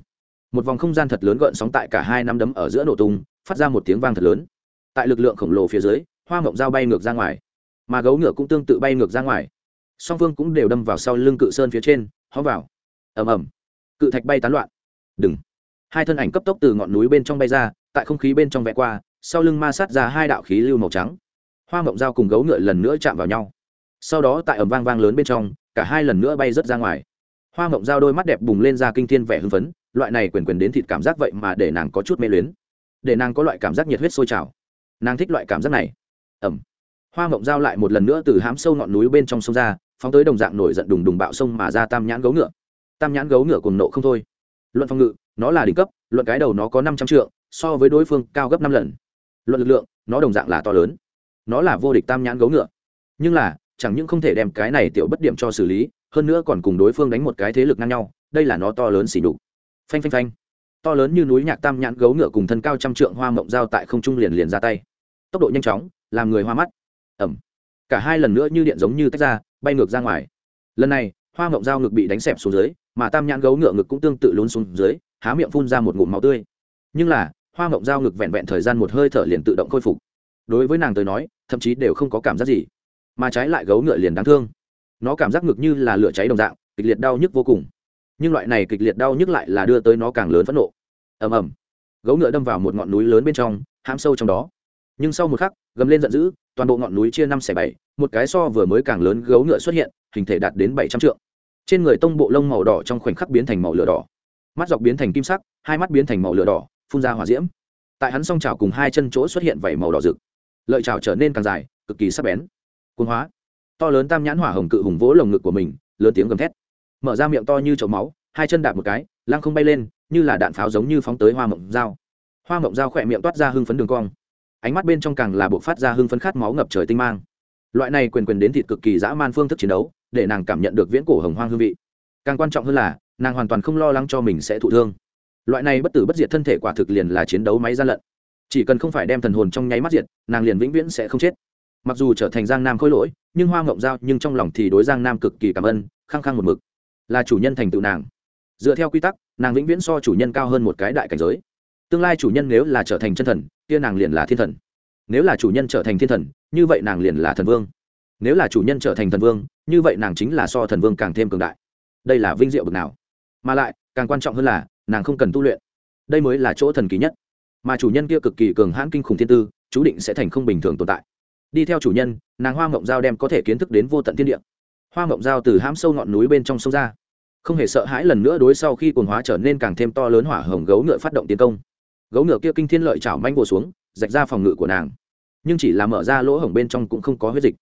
Speaker 1: Một vòng không gian thật lớn gợn sóng tại cả hai nắm đấm ở giữa nổ tung, phát ra một tiếng vang thật lớn. Tại lực lượng khổng lồ phía dưới, hoa mộng dao bay ngược ra ngoài. Mà gấu ngựa cũng tương tự bay ngược ra ngoài. Song phương cũng đều đâm vào sau lưng cự sơn phía trên, hó vào. Ầm ầm. Cự thạch bay tán loạn. Đừng. Hai thân ảnh cấp tốc từ ngọn núi bên trong bay ra, tại không khí bên trong vẽ qua, sau lưng ma sát ra hai đạo khí lưu màu trắng. Hoa mộng dao cùng gấu ngựa lần nữa chạm vào nhau. Sau đó tại ẩm vang vang lớn bên trong cả hai lần nữa bay rớt ra ngoài. Hoa mộng Giao đôi mắt đẹp bùng lên ra kinh thiên vẻ hưng phấn, loại này quyền quyền đến thịt cảm giác vậy mà để nàng có chút mê luyến. Để nàng có loại cảm giác nhiệt huyết sôi trào. Nàng thích loại cảm giác này. Ẩm. Hoa mộng Giao lại một lần nữa từ hám sâu ngọn núi bên trong sông ra, phóng tới đồng dạng nổi giận đùng đùng bạo sông mà ra tam nhãn gấu ngựa. Tam nhãn gấu ngựa cùng nộ không thôi. Luận phòng ngự, nó là đỉnh cấp, luận cái đầu nó có năm trăm triệu so với đối phương cao gấp năm lần. Luận lực lượng, nó đồng dạng là to lớn. Nó là vô địch tam nhãn gấu ngựa. Nhưng là chẳng những không thể đem cái này tiểu bất điểm cho xử lý, hơn nữa còn cùng đối phương đánh một cái thế lực ngang nhau, đây là nó to lớn xỉ đục phanh phanh phanh. To lớn như núi nhạc tam nhãn gấu ngựa cùng thân cao trăm trượng hoa mộng dao tại không trung liền liền ra tay. Tốc độ nhanh chóng, làm người hoa mắt. Ẩm cả hai lần nữa như điện giống như tách ra, bay ngược ra ngoài. Lần này, hoa mộng dao ngực bị đánh xẹp xuống dưới, mà tam nhãn gấu ngựa ngực cũng tương tự lún xuống dưới, há miệng phun ra một ngụm máu tươi. Nhưng là, hoa mộng dao ngực vẹn vẹn thời gian một hơi thở liền tự động khôi phục. Đối với nàng tới nói, thậm chí đều không có cảm giác gì mà trái lại gấu ngựa liền đáng thương. Nó cảm giác ngực như là lửa cháy đồng dạng, kịch liệt đau nhức vô cùng. Nhưng loại này kịch liệt đau nhức lại là đưa tới nó càng lớn phẫn nộ. Ầm ầm. Gấu ngựa đâm vào một ngọn núi lớn bên trong, hãm sâu trong đó. Nhưng sau một khắc, gầm lên giận dữ, toàn bộ ngọn núi chia năm xẻ bảy, một cái so vừa mới càng lớn gấu ngựa xuất hiện, hình thể đạt đến bảy trăm trượng. Trên người tông bộ lông màu đỏ trong khoảnh khắc biến thành màu lửa đỏ. Mắt dọc biến thành kim sắc, hai mắt biến thành màu lửa đỏ, phun ra hỏa diễm. Tại hắn song trào cùng hai chân chỗ xuất hiện vảy màu đỏ rực. Lợi trào trở nên càng dài, cực kỳ sắc bén cuốn hóa. To lớn tam nhãn hỏa hồng cự hùng vỗ lồng ngực của mình, lớn tiếng gầm thét. Mở ra miệng to như chậu máu, hai chân đạp một cái, lăng không bay lên, như là đạn pháo giống như phóng tới hoa mộng dao. Hoa mộng dao khỏe miệng toát ra hưng phấn đường cong. Ánh mắt bên trong càng là buộc phát ra hưng phấn khát máu ngập trời tinh mang. Loại này quyền quyền đến thịt cực kỳ dã man phương thức chiến đấu, để nàng cảm nhận được viễn cổ hồng hoang hương vị. Càng quan trọng hơn là, nàng hoàn toàn không lo lắng cho mình sẽ thụ thương. Loại này bất tử bất diệt thân thể quả thực liền là chiến đấu máy gian lận. Chỉ cần không phải đem thần hồn trong nháy mắt diệt, nàng liền vĩnh viễn sẽ không chết mặc dù trở thành giang nam khôi lỗi, nhưng hoa ngộng giao nhưng trong lòng thì đối giang nam cực kỳ cảm ơn, khăng khăng một mực. Là chủ nhân thành tựu nàng. Dựa theo quy tắc, nàng vĩnh viễn so chủ nhân cao hơn một cái đại cảnh giới. Tương lai chủ nhân nếu là trở thành chân thần, kia nàng liền là thiên thần. Nếu là chủ nhân trở thành thiên thần, như vậy nàng liền là thần vương. Nếu là chủ nhân trở thành thần vương, như vậy nàng chính là so thần vương càng thêm cường đại. Đây là vinh diệu bực nào. Mà lại, càng quan trọng hơn là, nàng không cần tu luyện. Đây mới là chỗ thần kỳ nhất. Mà chủ nhân kia cực kỳ cường hãn kinh khủng thiên tư, chú định sẽ thành không bình thường tồn tại đi theo chủ nhân, nàng hoa mộng giao đem có thể kiến thức đến vô tận thiên địa. Hoa mộng giao từ hãm sâu ngọn núi bên trong sông ra. Không hề sợ hãi lần nữa đối sau khi cồn hóa trở nên càng thêm to lớn hỏa hồng gấu ngựa phát động tiến công. Gấu ngựa kia kinh thiên lợi chảo manh vồ xuống, rạch ra phòng ngự của nàng. Nhưng chỉ là mở ra lỗ hổng bên trong cũng không có huyết dịch,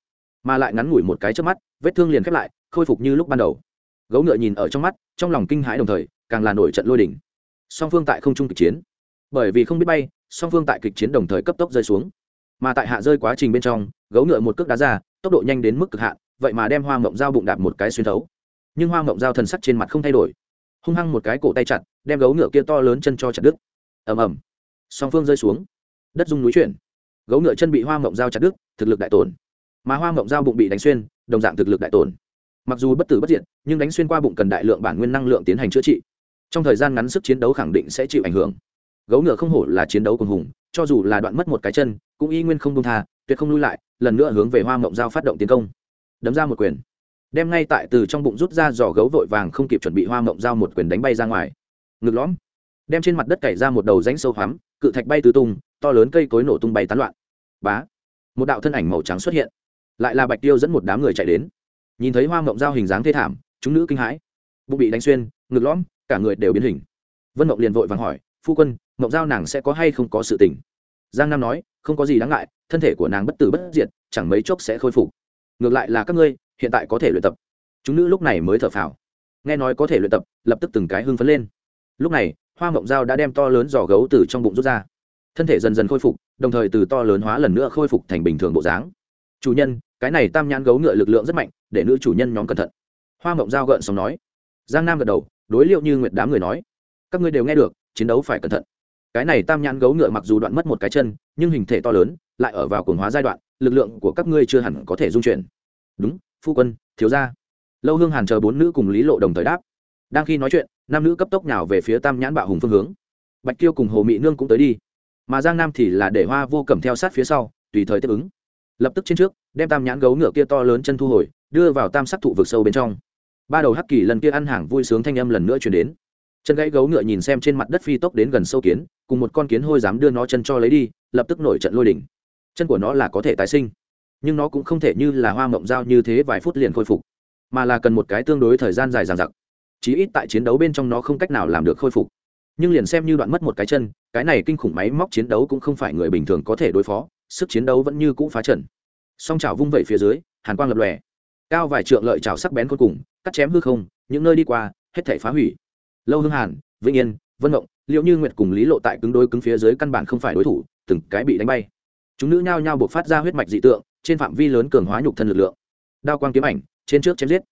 Speaker 1: mà lại ngắn ngủi một cái trước mắt, vết thương liền khép lại, khôi phục như lúc ban đầu. Gấu ngựa nhìn ở trong mắt, trong lòng kinh hãi đồng thời, càng là nổi trận lôi đỉnh song phương tại không trung kịch chiến. Bởi vì không biết bay, song phương tại kịch chiến đồng thời cấp tốc rơi xuống mà tại hạ rơi quá trình bên trong, gấu ngựa một cước đá ra, tốc độ nhanh đến mức cực hạn, vậy mà đem hoa mộng dao bụng đạp một cái xuyên thấu. Nhưng hoa mộng dao thần sắc trên mặt không thay đổi. Hung hăng một cái cổ tay chặt, đem gấu ngựa kia to lớn chân cho chặt đứt. Ầm ầm. Song phương rơi xuống. Đất dung núi chuyển. Gấu ngựa chân bị hoa mộng dao chặt đứt, thực lực đại tổn. Mà hoa mộng dao bụng bị đánh xuyên, đồng dạng thực lực đại tổn. Mặc dù bất tử bất diệt, nhưng đánh xuyên qua bụng cần đại lượng bản nguyên năng lượng tiến hành chữa trị. Trong thời gian ngắn sức chiến đấu khẳng định sẽ chịu ảnh hưởng. Gấu ngựa không hổ là chiến đấu cùng hùng cho dù là đoạn mất một cái chân, cũng y nguyên không đông tha, tuyệt không lui lại, lần nữa hướng về hoa mộng giao phát động tiến công. Đấm ra một quyền. Đem ngay tại từ trong bụng rút ra giò gấu vội vàng không kịp chuẩn bị hoa mộng giao một quyền đánh bay ra ngoài. Ngực lõm. Đem trên mặt đất cày ra một đầu rãnh sâu hoắm, cự thạch bay tứ tung, to lớn cây cối nổ tung bay tán loạn. Bá. Một đạo thân ảnh màu trắng xuất hiện. Lại là bạch tiêu dẫn một đám người chạy đến. Nhìn thấy hoa mộng giao hình dáng thê thảm, chúng nữ kinh hãi. Bụng bị đánh xuyên, ngực lõm, cả người đều biến hình. Vân mộng liền vội vàng hỏi phu quân, mộng giao nàng sẽ có hay không có sự tình? Giang nam nói, không có gì đáng ngại, thân thể của nàng bất tử bất diệt, chẳng mấy chốc sẽ khôi phục. Ngược lại là các ngươi, hiện tại có thể luyện tập. Chúng nữ lúc này mới thở phào. Nghe nói có thể luyện tập, lập tức từng cái hưng phấn lên. Lúc này, hoa mộng dao đã đem to lớn giò gấu từ trong bụng rút ra. Thân thể dần dần khôi phục, đồng thời từ to lớn hóa lần nữa khôi phục thành bình thường bộ dáng. Chủ nhân, cái này tam nhãn gấu ngựa lực lượng rất mạnh, để nữ chủ nhân nhóm cẩn thận. Hoa mộng dao gợn xong nói. Giang nam gật đầu, đối liệu như nguyệt đám người nói. Các ngươi đều nghe được chiến đấu phải cẩn thận. Cái này tam nhãn gấu ngựa mặc dù đoạn mất một cái chân, nhưng hình thể to lớn, lại ở vào cồn hóa giai đoạn, lực lượng của các ngươi chưa hẳn có thể dung chuyển. Đúng, phu quân, thiếu gia. Lâu hương hàn chờ bốn nữ cùng lý lộ đồng thời đáp. Đang khi nói chuyện, nam nữ cấp tốc nào về phía tam nhãn bạo hùng phương hướng. Bạch kiêu cùng hồ mỹ nương cũng tới đi. Mà giang nam thì là để hoa vô cầm theo sát phía sau, tùy thời tiếp ứng. Lập tức trên trước, đem tam nhãn gấu ngựa kia to lớn chân thu hồi, đưa vào tam sắc thụ vực sâu bên trong. Ba đầu hắc kỳ lần kia ăn hàng vui sướng thanh âm lần nữa chuyển đến chân gãy gấu ngựa nhìn xem trên mặt đất phi tốc đến gần sâu kiến, cùng một con kiến hôi dám đưa nó chân cho lấy đi, lập tức nổi trận lôi đỉnh chân của nó là có thể tái sinh, nhưng nó cũng không thể như là hoa mộng dao như thế vài phút liền khôi phục, mà là cần một cái tương đối thời gian dài dằng dặc. Chí ít tại chiến đấu bên trong nó không cách nào làm được khôi phục. Nhưng liền xem như đoạn mất một cái chân, cái này kinh khủng máy móc chiến đấu cũng không phải người bình thường có thể đối phó, sức chiến đấu vẫn như cũ phá trần song trào vung vẩy phía dưới, hàn quang lập lòe. Cao vài trượng lợi trào sắc bén cuối cùng, cắt chém hư không, những nơi đi qua, hết thể phá hủy lâu hương hàn, vĩnh yên, vân mộng, liệu như nguyệt cùng lý lộ tại cứng đôi cứng phía dưới căn bản không phải đối thủ, từng cái bị đánh bay. Chúng nữ nhao nhao buộc phát ra huyết mạch dị tượng, trên phạm vi lớn cường hóa nhục thân lực lượng. Đao quang kiếm ảnh, trên trước chém giết.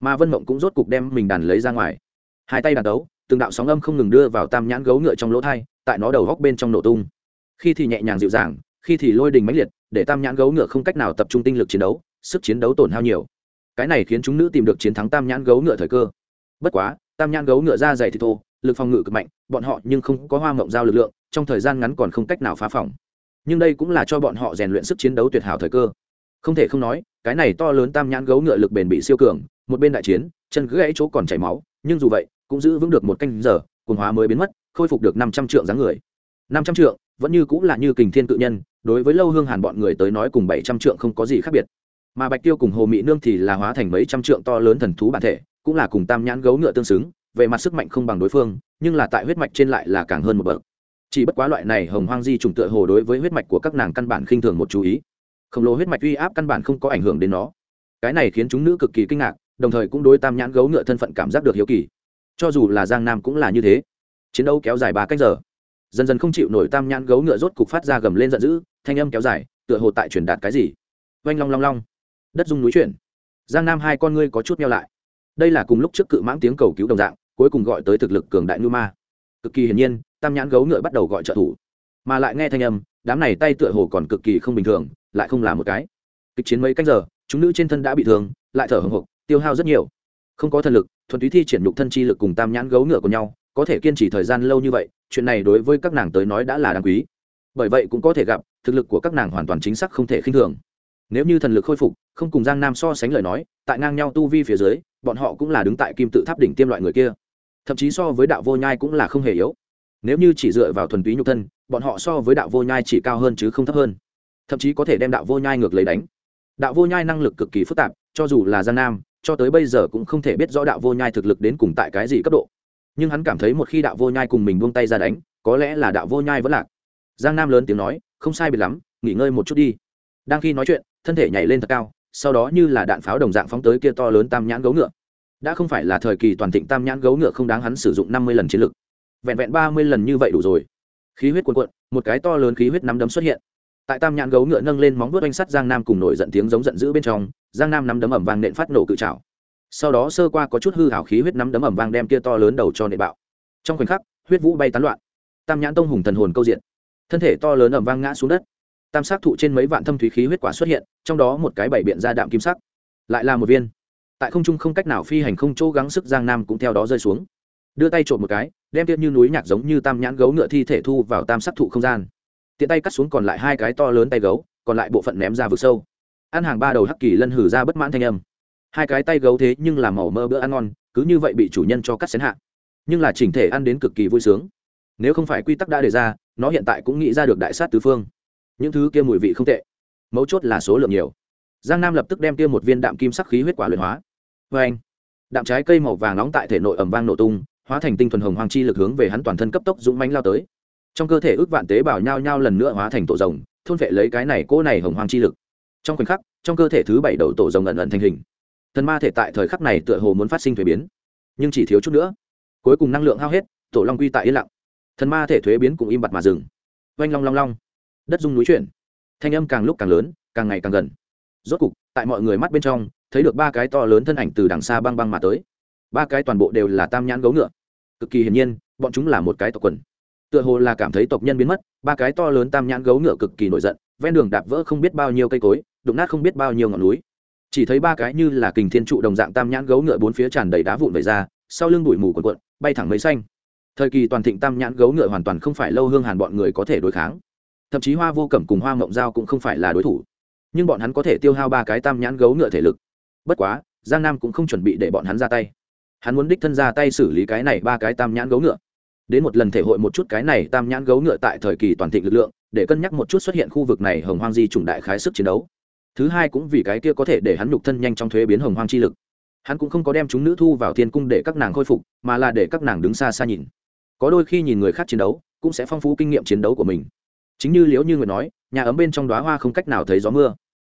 Speaker 1: Mà vân mộng cũng rốt cục đem mình đàn lấy ra ngoài. Hai tay đàn đấu, từng đạo sóng âm không ngừng đưa vào tam nhãn gấu ngựa trong lỗ thai, tại nó đầu góc bên trong nổ tung. Khi thì nhẹ nhàng dịu dàng, khi thì lôi đình mãnh liệt, để tam nhãn gấu ngựa không cách nào tập trung tinh lực chiến đấu, sức chiến đấu tổn hao nhiều. Cái này khiến chúng nữ tìm được chiến thắng tam nhãn gấu ngựa thời cơ. Bất quá tam nhãn gấu ngựa ra dày thì thô, lực phòng ngự cực mạnh, bọn họ nhưng không có hoa mộng giao lực lượng, trong thời gian ngắn còn không cách nào phá phòng. Nhưng đây cũng là cho bọn họ rèn luyện sức chiến đấu tuyệt hảo thời cơ. Không thể không nói, cái này to lớn tam nhãn gấu ngựa lực bền bị siêu cường, một bên đại chiến, chân gãy chỗ còn chảy máu, nhưng dù vậy, cũng giữ vững được một canh giờ, cuồng hóa mới biến mất, khôi phục được năm trăm trượng dáng người. năm trăm trượng, vẫn như cũng là như kình thiên cự nhân, đối với lâu hương hàn bọn người tới nói cùng bảy trăm trượng không có gì khác biệt. Mà bạch tiêu cùng hồ mỹ nương thì là hóa thành mấy trăm trượng to lớn thần thú bản thể cũng là cùng tam nhãn gấu ngựa tương xứng, về mặt sức mạnh không bằng đối phương, nhưng là tại huyết mạch trên lại là càng hơn một bậc. Chỉ bất quá loại này hồng hoang di trùng tựa hồ đối với huyết mạch của các nàng căn bản khinh thường một chú ý. Khổng lồ huyết mạch uy áp căn bản không có ảnh hưởng đến nó. Cái này khiến chúng nữ cực kỳ kinh ngạc, đồng thời cũng đối tam nhãn gấu ngựa thân phận cảm giác được hiếu kỳ. Cho dù là giang nam cũng là như thế. Chiến đấu kéo dài ba cách giờ. Dần dần không chịu nổi tam nhãn gấu ngựa rốt cục phát ra gầm lên giận dữ, thanh âm kéo dài, tựa hồ tại truyền đạt cái gì. Oanh long long long. Đất dung núi chuyển. Giang nam hai con ngươi có chút meo lại đây là cùng lúc trước cự mãng tiếng cầu cứu đồng dạng, cuối cùng gọi tới thực lực cường đại ngư ma. Cực kỳ hiển nhiên, tam nhãn gấu ngựa bắt đầu gọi trợ thủ. Mà lại nghe thanh âm, đám này tay tựa hồ còn cực kỳ không bình thường, lại không là một cái. Kịch chiến mấy cách giờ, chúng nữ trên thân đã bị thương, lại thở hồng hộc, tiêu hao rất nhiều. Không có thần lực, thuần túy thi triển nhục thân chi lực cùng tam nhãn gấu ngựa của nhau, có thể kiên trì thời gian lâu như vậy, chuyện này đối với các nàng tới nói đã là đáng quý. Bởi vậy cũng có thể gặp, thực lực của các nàng hoàn toàn chính xác không thể khinh thường. Nếu như thần lực khôi phục không cùng giang nam so sánh lời nói, tại ngang nhau tu vi phía dưới, bọn họ cũng là đứng tại kim tự tháp đỉnh tiêm loại người kia. Thậm chí so với đạo vô nhai cũng là không hề yếu. Nếu như chỉ dựa vào thuần túy nhục thân, bọn họ so với đạo vô nhai chỉ cao hơn chứ không thấp hơn. Thậm chí có thể đem đạo vô nhai ngược lấy đánh. Đạo vô nhai năng lực cực kỳ phức tạp, cho dù là giang nam, cho tới bây giờ cũng không thể biết rõ đạo vô nhai thực lực đến cùng tại cái gì cấp độ. Nhưng hắn cảm thấy một khi đạo vô nhai cùng mình buông tay ra đánh, có lẽ là đạo vô nhai vẫn lạc. Giang nam lớn tiếng nói, không sai biệt lắm, nghỉ ngơi một chút đi. Đang khi nói chuyện, thân thể nhảy lên thật cao sau đó như là đạn pháo đồng dạng phóng tới kia to lớn tam nhãn gấu ngựa. Đã không phải là thời kỳ toàn thịnh tam nhãn gấu ngựa không đáng hắn sử dụng năm mươi lần chiến lực. Vẹn vẹn ba mươi lần như vậy đủ rồi. Khí huyết cuồn cuộn, một cái to lớn khí huyết nắm đấm xuất hiện. Tại tam nhãn gấu ngựa nâng lên móng vuốt oanh sắt giang nam cùng nổi giận tiếng giống giận dữ bên trong, giang nam nắm đấm ẩm vang nện phát nổ cự trào sau đó sơ qua có chút hư hảo khí huyết nắm đấm ẩm vang đem kia to lớn đầu cho nệ bạo. Trong khoảnh khắc, huyết vũ bay tán loạn. Tam nhãn tông hùng thần hồn câu diện. Thân thể to lớn ẩm vang ngã xuống đất tam sắc thụ trên mấy vạn thâm thúy khí huyết quả xuất hiện, trong đó một cái bảy biện ra đạm kim sắc, lại là một viên. Tại không trung không cách nào phi hành không chỗ gắng sức giang nam cũng theo đó rơi xuống. Đưa tay trộm một cái, đem tiết như núi nhạc giống như tam nhãn gấu ngựa thi thể thu vào tam sắc thụ không gian. Tiện tay cắt xuống còn lại hai cái to lớn tay gấu, còn lại bộ phận ném ra vực sâu. Ăn hàng ba đầu hắc kỳ lân hử ra bất mãn thanh âm. Hai cái tay gấu thế nhưng là màu mơ bữa ăn ngon, cứ như vậy bị chủ nhân cho cắt xén hạ. Nhưng là chỉnh thể ăn đến cực kỳ vui sướng. Nếu không phải quy tắc đã đề ra, nó hiện tại cũng nghĩ ra được đại sát tứ phương những thứ kia mùi vị không tệ. Mấu chốt là số lượng nhiều. Giang nam lập tức đem kia một viên đạm kim sắc khí huyết quả luyện hóa. Vê anh, đạm trái cây màu vàng nóng tại thể nội ẩm vang nổ tung, hóa thành tinh thuần hồng hoàng chi lực hướng về hắn toàn thân cấp tốc dũng mánh lao tới. Trong cơ thể ước vạn tế bào nhao nhao lần nữa hóa thành tổ rồng, thôn vệ lấy cái này cỗ này hồng hoàng chi lực. Trong khoảnh khắc, trong cơ thể thứ bảy đầu tổ rồng ẩn ẩn thành hình. Thần ma thể tại thời khắc này tựa hồ muốn phát sinh thuế biến, nhưng chỉ thiếu chút nữa. Cuối cùng năng lượng hao hết, tổ long quy tại yên lặng. Thần ma thể thuế biến cũng im bặt mà dừng. Oanh long long long đất dung núi chuyển. Thanh âm càng lúc càng lớn, càng ngày càng gần. Rốt cục, tại mọi người mắt bên trong, thấy được ba cái to lớn thân ảnh từ đằng xa băng băng mà tới. Ba cái toàn bộ đều là tam nhãn gấu ngựa. Cực kỳ hiển nhiên, bọn chúng là một cái tộc quần. Tựa hồ là cảm thấy tộc nhân biến mất, ba cái to lớn tam nhãn gấu ngựa cực kỳ nổi giận, ven đường đạp vỡ không biết bao nhiêu cây cối, đụng nát không biết bao nhiêu ngọn núi. Chỉ thấy ba cái như là kình thiên trụ đồng dạng tam nhãn gấu ngựa bốn phía tràn đầy đá vụn về ra, sau lưng bụi mù quần quận bay thẳng mấy xanh. Thời kỳ toàn thịnh tam nhãn gấu ngựa hoàn toàn không phải lâu hương hàn bọn người có thể đối kháng thậm chí hoa vô cẩm cùng hoa mộng giao cũng không phải là đối thủ. Nhưng bọn hắn có thể tiêu hao ba cái tam nhãn gấu ngựa thể lực. Bất quá, giang nam cũng không chuẩn bị để bọn hắn ra tay. Hắn muốn đích thân ra tay xử lý cái này ba cái tam nhãn gấu ngựa. Đến một lần thể hội một chút cái này tam nhãn gấu ngựa tại thời kỳ toàn thịnh lực lượng, để cân nhắc một chút xuất hiện khu vực này hồng hoang di chủng đại khái sức chiến đấu. Thứ hai cũng vì cái kia có thể để hắn nhục thân nhanh trong thuế biến hồng hoang chi lực. Hắn cũng không có đem chúng nữ thu vào thiên cung để các nàng khôi phục, mà là để các nàng đứng xa xa nhìn. Có đôi khi nhìn người khác chiến đấu, cũng sẽ phong phú kinh nghiệm chiến đấu của mình chính như liễu như người nói, nhà ấm bên trong đoá hoa không cách nào thấy gió mưa.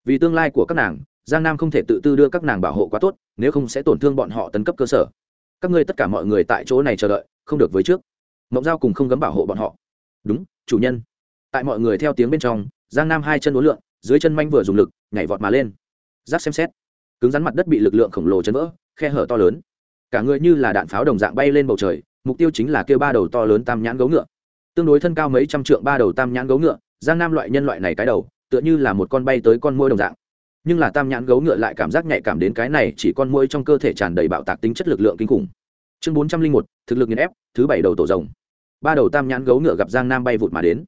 Speaker 1: Vì tương lai của các nàng, giang nam không thể tự tư đưa các nàng bảo hộ quá tốt, nếu không sẽ tổn thương bọn họ tấn cấp cơ sở. Các ngươi tất cả mọi người tại chỗ này chờ đợi, không được với trước. Mộng giao cùng không gấm bảo hộ bọn họ. Đúng, chủ nhân. Tại mọi người theo tiếng bên trong, giang nam hai chân uốn lượn, dưới chân manh vừa dùng lực, nhảy vọt mà lên. Giáp xem xét. Cứng rắn mặt đất bị lực lượng khổng lồ chấn vỡ, khe hở to lớn. Cả người như là đạn pháo đồng dạng bay lên bầu trời, mục tiêu chính là kêu ba đầu to lớn tam nhãn gấu ngựa tương đối thân cao mấy trăm trượng ba đầu tam nhãn gấu ngựa, giang nam loại nhân loại này cái đầu, tựa như là một con bay tới con môi đồng dạng. Nhưng là tam nhãn gấu ngựa lại cảm giác nhạy cảm đến cái này chỉ con môi trong cơ thể tràn đầy bạo tạc tính chất lực lượng kinh khủng. Chương bốn trăm linh một, thực lực nghiền ép, thứ bảy đầu tổ rồng. Ba đầu tam nhãn gấu ngựa gặp giang nam bay vụt mà đến.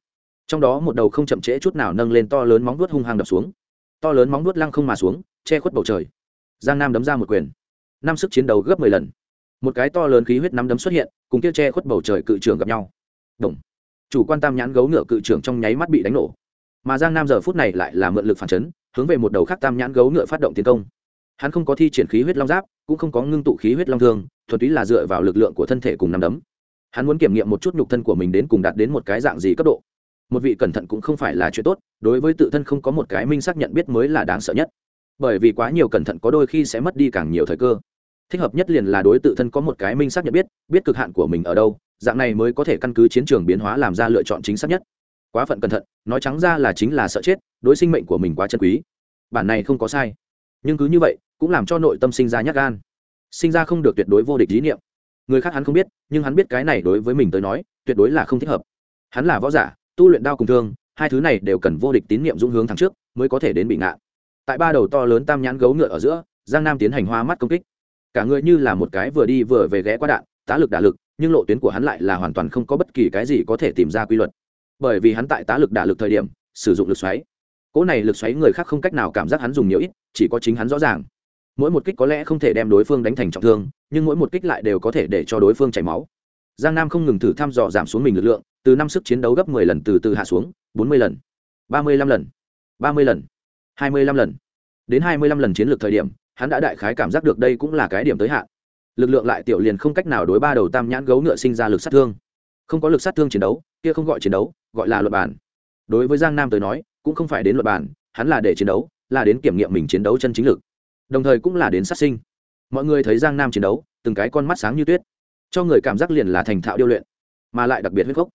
Speaker 1: Trong đó một đầu không chậm trễ chút nào nâng lên to lớn móng vuốt hung hăng đập xuống. To lớn móng vuốt lăng không mà xuống, che khuất bầu trời. Giang nam đấm ra một quyền. Năm sức chiến đấu gấp mười lần. Một cái to lớn khí huyết nắm đấm xuất hiện, cùng kia che khuất bầu trời cự trường gặp nhau. Động chủ quan tam nhãn gấu ngựa cự trưởng trong nháy mắt bị đánh nổ. Mà giang nam giờ phút này lại là mượn lực phản chấn, hướng về một đầu khác tam nhãn gấu ngựa phát động tiến công. Hắn không có thi triển khí huyết long giáp, cũng không có ngưng tụ khí huyết long thương, thuần túy là dựa vào lực lượng của thân thể cùng nắm đấm. Hắn muốn kiểm nghiệm một chút nhục thân của mình đến cùng đạt đến một cái dạng gì cấp độ. Một vị cẩn thận cũng không phải là chuyện tốt, đối với tự thân không có một cái minh xác nhận biết mới là đáng sợ nhất. Bởi vì quá nhiều cẩn thận có đôi khi sẽ mất đi càng nhiều thời cơ. Thích hợp nhất liền là đối tự thân có một cái minh xác nhận biết biết cực hạn của mình ở đâu dạng này mới có thể căn cứ chiến trường biến hóa làm ra lựa chọn chính xác nhất. Quá phận cẩn thận, nói trắng ra là chính là sợ chết, đối sinh mệnh của mình quá chân quý. Bản này không có sai. Nhưng cứ như vậy, cũng làm cho nội tâm sinh ra nhát gan. Sinh ra không được tuyệt đối vô địch lý niệm. Người khác hắn không biết, nhưng hắn biết cái này đối với mình tới nói, tuyệt đối là không thích hợp. Hắn là võ giả, tu luyện đao cùng thương, hai thứ này đều cần vô địch tín niệm dũng hướng thắng trước, mới có thể đến bị ngạn tại ba đầu to lớn tam nhãn gấu ngựa ở giữa, giang nam tiến hành hoa mắt công kích. Cả người như là một cái vừa đi vừa về ghé qua đạn, tá lực đả lực nhưng lộ tuyến của hắn lại là hoàn toàn không có bất kỳ cái gì có thể tìm ra quy luật. Bởi vì hắn tại tá lực đả lực thời điểm, sử dụng lực xoáy. Cỗ này lực xoáy người khác không cách nào cảm giác hắn dùng nhiều ít, chỉ có chính hắn rõ ràng. Mỗi một kích có lẽ không thể đem đối phương đánh thành trọng thương, nhưng mỗi một kích lại đều có thể để cho đối phương chảy máu. Giang nam không ngừng thử thăm dò giảm xuống mình lực lượng, từ năm sức chiến đấu gấp mười lần từ từ hạ xuống, bốn mươi lần, ba mươi lăm lần, ba mươi lần, hai mươi lăm lần. Đến hai mươi lăm lần chiến lược thời điểm, hắn đã đại khái cảm giác được đây cũng là cái điểm tới hạn lực lượng lại tiểu liền không cách nào đối ba đầu tam nhãn gấu ngựa sinh ra lực sát thương. Không có lực sát thương chiến đấu, kia không gọi chiến đấu, gọi là luật bản. Đối với giang nam tới nói, cũng không phải đến luật bản, hắn là để chiến đấu, là đến kiểm nghiệm mình chiến đấu chân chính lực. Đồng thời cũng là đến sát sinh. Mọi người thấy giang nam chiến đấu, từng cái con mắt sáng như tuyết. Cho người cảm giác liền là thành thạo điêu luyện, mà lại đặc biệt huyết gốc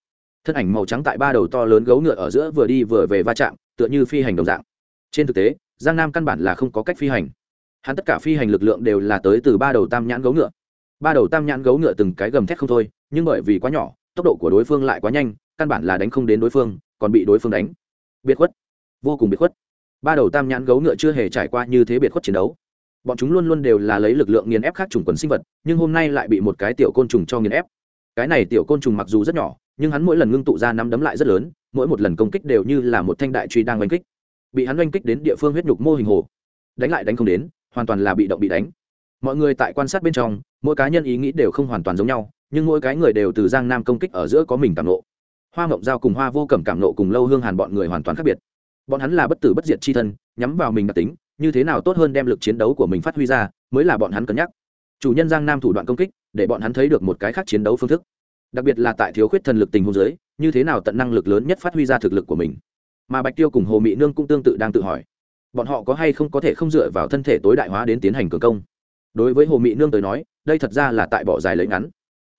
Speaker 1: thân ảnh màu trắng tại ba đầu to lớn gấu ngựa ở giữa vừa đi vừa về va chạm, tựa như phi hành đồng dạng. Trên thực tế, giang nam căn bản là không có cách phi hành hắn tất cả phi hành lực lượng đều là tới từ ba đầu tam nhãn gấu ngựa. Ba đầu tam nhãn gấu ngựa từng cái gầm thét không thôi, nhưng bởi vì quá nhỏ, tốc độ của đối phương lại quá nhanh, căn bản là đánh không đến đối phương, còn bị đối phương đánh. Biệt khuất. Vô cùng biệt khuất. Ba đầu tam nhãn gấu ngựa chưa hề trải qua như thế biệt khuất chiến đấu. Bọn chúng luôn luôn đều là lấy lực lượng nghiền ép khác chủng quần sinh vật, nhưng hôm nay lại bị một cái tiểu côn trùng cho nghiền ép. Cái này tiểu côn trùng mặc dù rất nhỏ, nhưng hắn mỗi lần ngưng tụ ra nắm đấm lại rất lớn, mỗi một lần công kích đều như là một thanh đại truy đang oanh kích. Bị hắn oanh kích đến địa phương huyết nhục mô hình hồ. Đánh lại đánh không đến hoàn toàn là bị động bị đánh. Mọi người tại quan sát bên trong, mỗi cá nhân ý nghĩ đều không hoàn toàn giống nhau, nhưng mỗi cái người đều từ giang nam công kích ở giữa có mình cảm nộ. Hoa ngộng giao cùng hoa vô cẩm cảm nộ cùng lâu hương hàn bọn người hoàn toàn khác biệt. Bọn hắn là bất tử bất diệt c h i thân, nhắm vào mình đặc tính, như thế nào tốt hơn đem lực chiến đấu của mình phát huy ra, mới là bọn hắn cân nhắc. Chủ nhân giang nam thủ đoạn công kích, để bọn hắn thấy được một cái khác chiến đấu phương thức. Đặc biệt là tại thiếu khuyết thần lực tình hôn giới như thế nào tận năng lực lớn nhất phát huy ra thực lực của mình. Mà bạch tiêu cùng hồ mỹ nương cũng tương tự đang tự hỏi bọn họ có hay không có thể không dựa vào thân thể tối đại hóa đến tiến hành cường công? Đối với hồ mỹ nương tới nói, đây thật ra là tại bỏ dài lấy ngắn.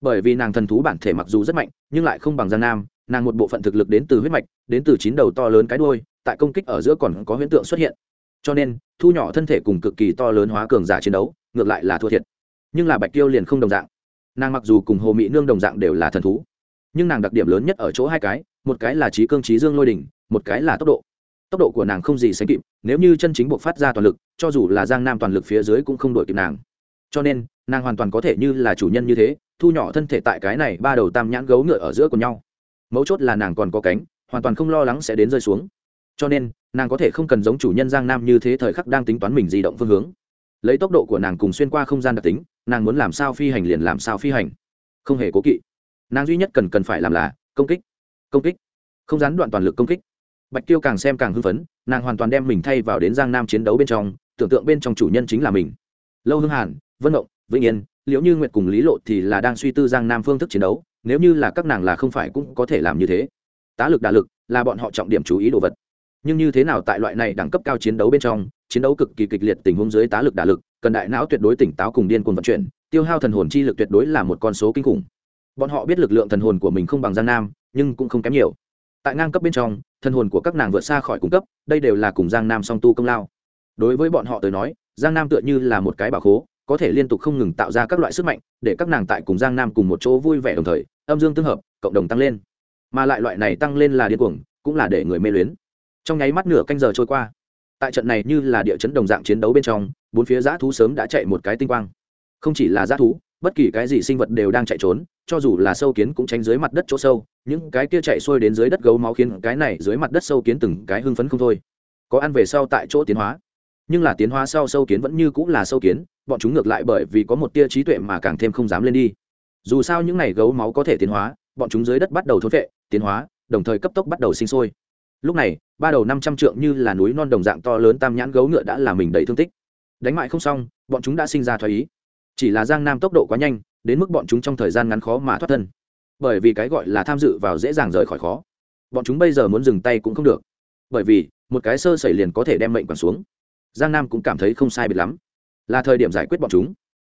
Speaker 1: Bởi vì nàng thần thú bản thể mặc dù rất mạnh, nhưng lại không bằng Gian nam, nàng một bộ phận thực lực đến từ huyết mạch, đến từ chín đầu to lớn cái đôi tại công kích ở giữa còn có huyễn tượng xuất hiện. Cho nên, thu nhỏ thân thể cùng cực kỳ to lớn hóa cường giả chiến đấu, ngược lại là thua thiệt. Nhưng là bạch tiêu liền không đồng dạng. Nàng mặc dù cùng hồ mỹ nương đồng dạng đều là thần thú, nhưng nàng đặc điểm lớn nhất ở chỗ hai cái, một cái là trí cương trí dương lôi đỉnh, một cái là tốc độ tốc độ của nàng không gì sánh kịp, nếu như chân chính buộc phát ra toàn lực, cho dù là giang nam toàn lực phía dưới cũng không đổi kịp nàng. Cho nên, nàng hoàn toàn có thể như là chủ nhân như thế, thu nhỏ thân thể tại cái này ba đầu tam nhãn gấu ngựa ở giữa của nhau. Mấu chốt là nàng còn có cánh, hoàn toàn không lo lắng sẽ đến rơi xuống. Cho nên, nàng có thể không cần giống chủ nhân giang nam như thế thời khắc đang tính toán mình di động phương hướng. Lấy tốc độ của nàng cùng xuyên qua không gian đặc tính, nàng muốn làm sao phi hành liền làm sao phi hành. Không hề cố kỵ. Nàng duy nhất cần cần phải làm là công kích. Công kích. Không gián đoạn toàn lực công kích bạch tiêu càng xem càng hưng phấn, nàng hoàn toàn đem mình thay vào đến giang nam chiến đấu bên trong, tưởng tượng bên trong chủ nhân chính là mình. Lâu hưng hàn, vân động vĩnh yên, liễu như nguyệt cùng lý lộ thì là đang suy tư giang nam phương thức chiến đấu, nếu như là các nàng là không phải cũng có thể làm như thế. Tá lực đả lực là bọn họ trọng điểm chú ý đồ vật. Nhưng như thế nào tại loại này đẳng cấp cao chiến đấu bên trong, chiến đấu cực kỳ kịch liệt tình huống dưới tá lực đả lực, cần đại não tuyệt đối tỉnh táo cùng điên cuồng vận chuyển, tiêu hao thần hồn chi lực tuyệt đối là một con số kinh khủng. Bọn họ biết lực lượng thần hồn của mình không bằng giang nam, nhưng cũng không kém nhiều. Tại ngang cấp bên trong thân hồn của các nàng vượt xa khỏi cung cấp, đây đều là cùng giang nam song tu công lao. Đối với bọn họ tới nói, giang nam tựa như là một cái bảo khố, có thể liên tục không ngừng tạo ra các loại sức mạnh, để các nàng tại cùng giang nam cùng một chỗ vui vẻ đồng thời, âm dương tương hợp, cộng đồng tăng lên. Mà lại loại này tăng lên là điên cuồng, cũng là để người mê luyến. Trong nháy mắt nửa canh giờ trôi qua, tại trận này như là địa chấn đồng dạng chiến đấu bên trong, bốn phía giã thú sớm đã chạy một cái tinh quang. Không chỉ là giã thú, bất kỳ cái gì sinh vật đều đang chạy trốn cho dù là sâu kiến cũng tránh dưới mặt đất chỗ sâu, những cái kia chạy xuôi đến dưới đất gấu máu khiến cái này dưới mặt đất sâu kiến từng cái hưng phấn không thôi. Có ăn về sau tại chỗ tiến hóa. Nhưng là tiến hóa sau sâu kiến vẫn như cũng là sâu kiến, bọn chúng ngược lại bởi vì có một tia trí tuệ mà càng thêm không dám lên đi. Dù sao những này gấu máu có thể tiến hóa, bọn chúng dưới đất bắt đầu thối vệ tiến hóa, đồng thời cấp tốc bắt đầu sinh sôi. Lúc này, ba đầu năm trăm trượng như là núi non đồng dạng to lớn tam nhãn gấu ngựa đã làm mình đầy thương tích. Đánh mại không xong, bọn chúng đã sinh ra thoái ý. Chỉ là giang nam tốc độ quá nhanh đến mức bọn chúng trong thời gian ngắn khó mà thoát thân. Bởi vì cái gọi là tham dự vào dễ dàng rời khỏi khó. Bọn chúng bây giờ muốn dừng tay cũng không được. Bởi vì, một cái sơ sẩy liền có thể đem mệnh quẳng xuống. Giang nam cũng cảm thấy không sai biệt lắm. Là thời điểm giải quyết bọn chúng.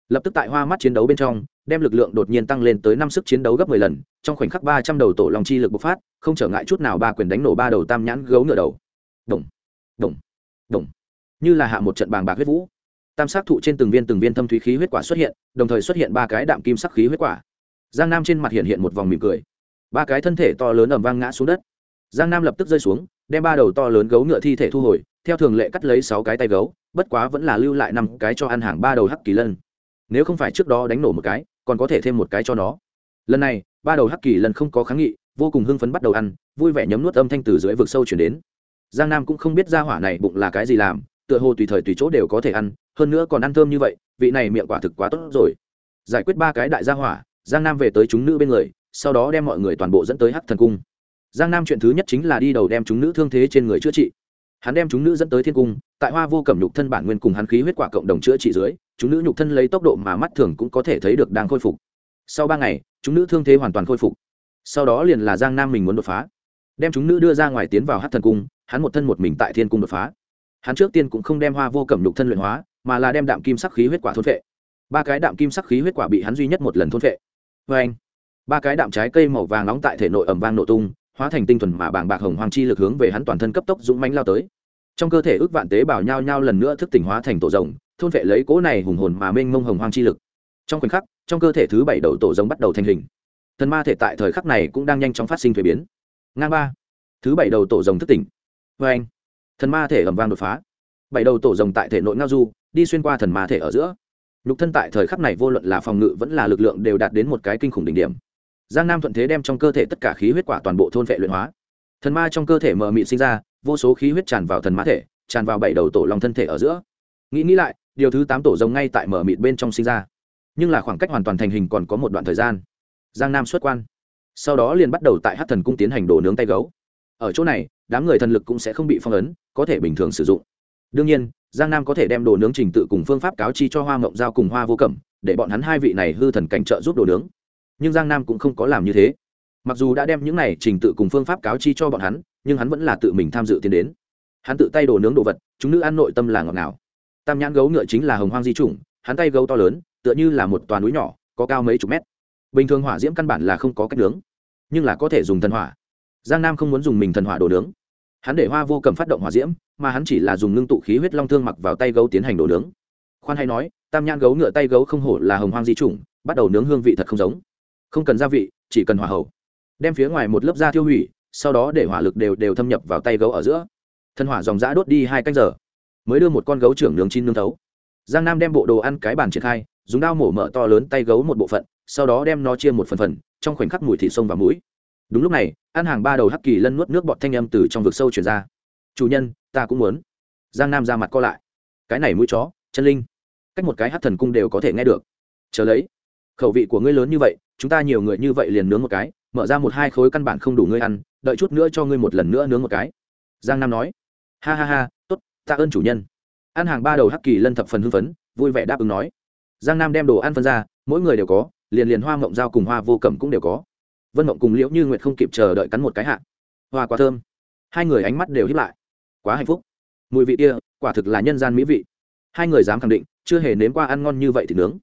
Speaker 1: Lập tức tại hoa mắt chiến đấu bên trong, đem lực lượng đột nhiên tăng lên tới năm sức chiến đấu gấp mười lần, trong khoảnh khắc ba trăm đầu tổ lòng chi lực bộc phát, không trở ngại chút nào ba quyền đánh nổ ba đầu tam nhãn gấu ngựa đầu. Đồng đồng đồng như là hạ một trận bàng bạc huyết vũ tam sắc thụ trên từng viên từng viên thâm thúy khí huyết quả xuất hiện, đồng thời xuất hiện ba cái đạm kim sắc khí huyết quả. Giang nam trên mặt hiện hiện một vòng mỉm cười. Ba cái thân thể to lớn ầm vang ngã xuống đất. Giang nam lập tức rơi xuống, đem ba đầu to lớn gấu ngựa thi thể thu hồi, theo thường lệ cắt lấy sáu cái tay gấu, bất quá vẫn là lưu lại năm cái cho ăn hàng ba đầu hắc kỳ lân. Nếu không phải trước đó đánh nổ một cái, còn có thể thêm một cái cho nó. Lần này, ba đầu hắc kỳ lân không có kháng nghị, vô cùng hưng phấn bắt đầu ăn, vui vẻ nhấm nuốt âm thanh từ dưới vực sâu chuyển đến. Giang nam cũng không biết ra hỏa này bụng là cái gì làm, tựa hồ tùy thời tùy chỗ đều có thể ăn hơn nữa còn ăn thơm như vậy, vị này miệng quả thực quá tốt rồi. Giải quyết ba cái đại gia hỏa, giang nam về tới chúng nữ bên người, sau đó đem mọi người toàn bộ dẫn tới hắc thần cung. Giang nam chuyện thứ nhất chính là đi đầu đem chúng nữ thương thế trên người chữa trị. Hắn đem chúng nữ dẫn tới thiên cung, tại hoa vô cẩm nhục thân bản nguyên cùng hắn khí huyết quả cộng đồng chữa trị dưới, chúng nữ nhục thân lấy tốc độ mà mắt thường cũng có thể thấy được đang khôi phục. Sau ba ngày, chúng nữ thương thế hoàn toàn khôi phục. Sau đó liền là giang nam mình muốn đột phá. Đem chúng nữ đưa ra ngoài tiến vào hát thần cung, hắn một thân một mình tại thiên cung đột phá. Hắn trước tiên cũng không đem hoa vô cẩm nhục thân luyện hóa mà là đem đạm kim sắc khí huyết quả thôn phệ. Ba cái đạm kim sắc khí huyết quả bị hắn duy nhất một lần thôn phệ. Vê anh, ba cái đạm trái cây màu vàng nóng tại thể nội ẩm vang nổ tung, hóa thành tinh thuần mà bàng bạc hồng hoàng chi lực hướng về hắn toàn thân cấp tốc dũng mãnh lao tới. Trong cơ thể ước vạn tế bào nhao nhao lần nữa thức tỉnh hóa thành tổ rồng, thôn vệ lấy cỗ này hùng hồn mà mênh mông hồng hoàng chi lực. Trong khoảnh khắc, trong cơ thể thứ bảy đầu tổ rồng bắt đầu thành hình. Thần ma thể tại thời khắc này cũng đang nhanh chóng phát sinh thuế biến. Ngang ba, thứ bảy đầu tổ rồng thức tỉnh. Vê anh, thần ma thể ẩm vang đột phá. Bảy đầu tổ rồng tại thể nội ngao du đi xuyên qua thần ma thể ở giữa. Nhục thân tại thời khắc này vô luận là phòng ngự vẫn là lực lượng đều đạt đến một cái kinh khủng đỉnh điểm. Giang nam thuận thế đem trong cơ thể tất cả khí huyết quả toàn bộ thôn vệ luyện hóa. Thần ma trong cơ thể mờ mịn sinh ra, vô số khí huyết tràn vào thần ma thể, tràn vào bảy đầu tổ long thân thể ở giữa. Nghĩ nghĩ lại, điều thứ tám tổ rồng ngay tại mờ mịt bên trong sinh ra. Nhưng là khoảng cách hoàn toàn thành hình còn có một đoạn thời gian. Giang nam xuất quan. Sau đó liền bắt đầu tại hát thần cung tiến hành đồ nướng tay gấu. Ở chỗ này, đám người thần lực cũng sẽ không bị phong ấn, có thể bình thường sử dụng. Đương nhiên giang nam có thể đem đồ nướng trình tự cùng phương pháp cáo chi cho hoa mộng giao cùng hoa vô cẩm, để bọn hắn hai vị này hư thần cảnh trợ giúp đồ nướng. Nhưng giang nam cũng không có làm như thế. Mặc dù đã đem những này trình tự cùng phương pháp cáo chi cho bọn hắn, nhưng hắn vẫn là tự mình tham dự tiến đến. Hắn tự tay đồ nướng đồ vật, chúng nữ ăn nội tâm là ngọt nào tam nhãn gấu ngựa chính là hồng hoang di chủng, hắn tay gấu to lớn, tựa như là một toàn núi nhỏ, có cao mấy chục mét. Bình thường hỏa diễm căn bản là không có cách nướng, nhưng là có thể dùng thần hỏa. Giang nam không muốn dùng mình thần hỏa đồ nướng. Hắn để hoa vô cầm phát động hỏa diễm mà hắn chỉ là dùng ngưng tụ khí huyết long thương mặc vào tay gấu tiến hành đổ nướng. Khoan hay nói, tam nhãn gấu ngựa tay gấu không hổ là hồng hoang di chủng, bắt đầu nướng hương vị thật không giống. Không cần gia vị, chỉ cần hỏa hậu. Đem phía ngoài một lớp da tiêu hủy, sau đó để hỏa lực đều đều thâm nhập vào tay gấu ở giữa. Thân hỏa dòng giã đốt đi hai canh giờ, mới đưa một con gấu trưởng nướng chín nướng thấu. Giang nam đem bộ đồ ăn cái bàn triển khai, dùng dao mổ mở to lớn tay gấu một bộ phận, sau đó đem nó chia một phần phần, trong khoảnh khắc mùi thịt sông và mũi. Đúng lúc này, ăn hàng ba đầu hắc kỳ lân nuốt nước bọt thanh âm từ trong vực sâu chuyển ra chủ nhân, ta cũng muốn. Giang nam ra mặt co lại. Cái này mũi chó, chân linh. Cách một cái hát thần cung đều có thể nghe được. Chờ lấy, khẩu vị của ngươi lớn như vậy, chúng ta nhiều người như vậy liền nướng một cái, mở ra một hai khối căn bản không đủ ngươi ăn, đợi chút nữa cho ngươi một lần nữa nướng một cái. Giang nam nói. Ha ha ha t ố t tạ ơn chủ nhân. Ăn hàng ba đầu hắc kỳ lân thập phần hưng phấn, vui vẻ đáp ứng nói. Giang nam đem đồ ăn phân ra, mỗi người đều có, liền liền hoa mộng dao cùng hoa vô cẩm cũng đều có. Vân mộng cùng liễu như nguyệt không kịp chờ đợi cắn một cái hạ. Hoa quá thơm. Hai người ánh mắt đều hiếp lại quá hạnh phúc. Mùi vị kia, quả thực là nhân gian mỹ vị. Hai người dám khẳng định, chưa hề nếm qua ăn ngon như vậy thì nướng.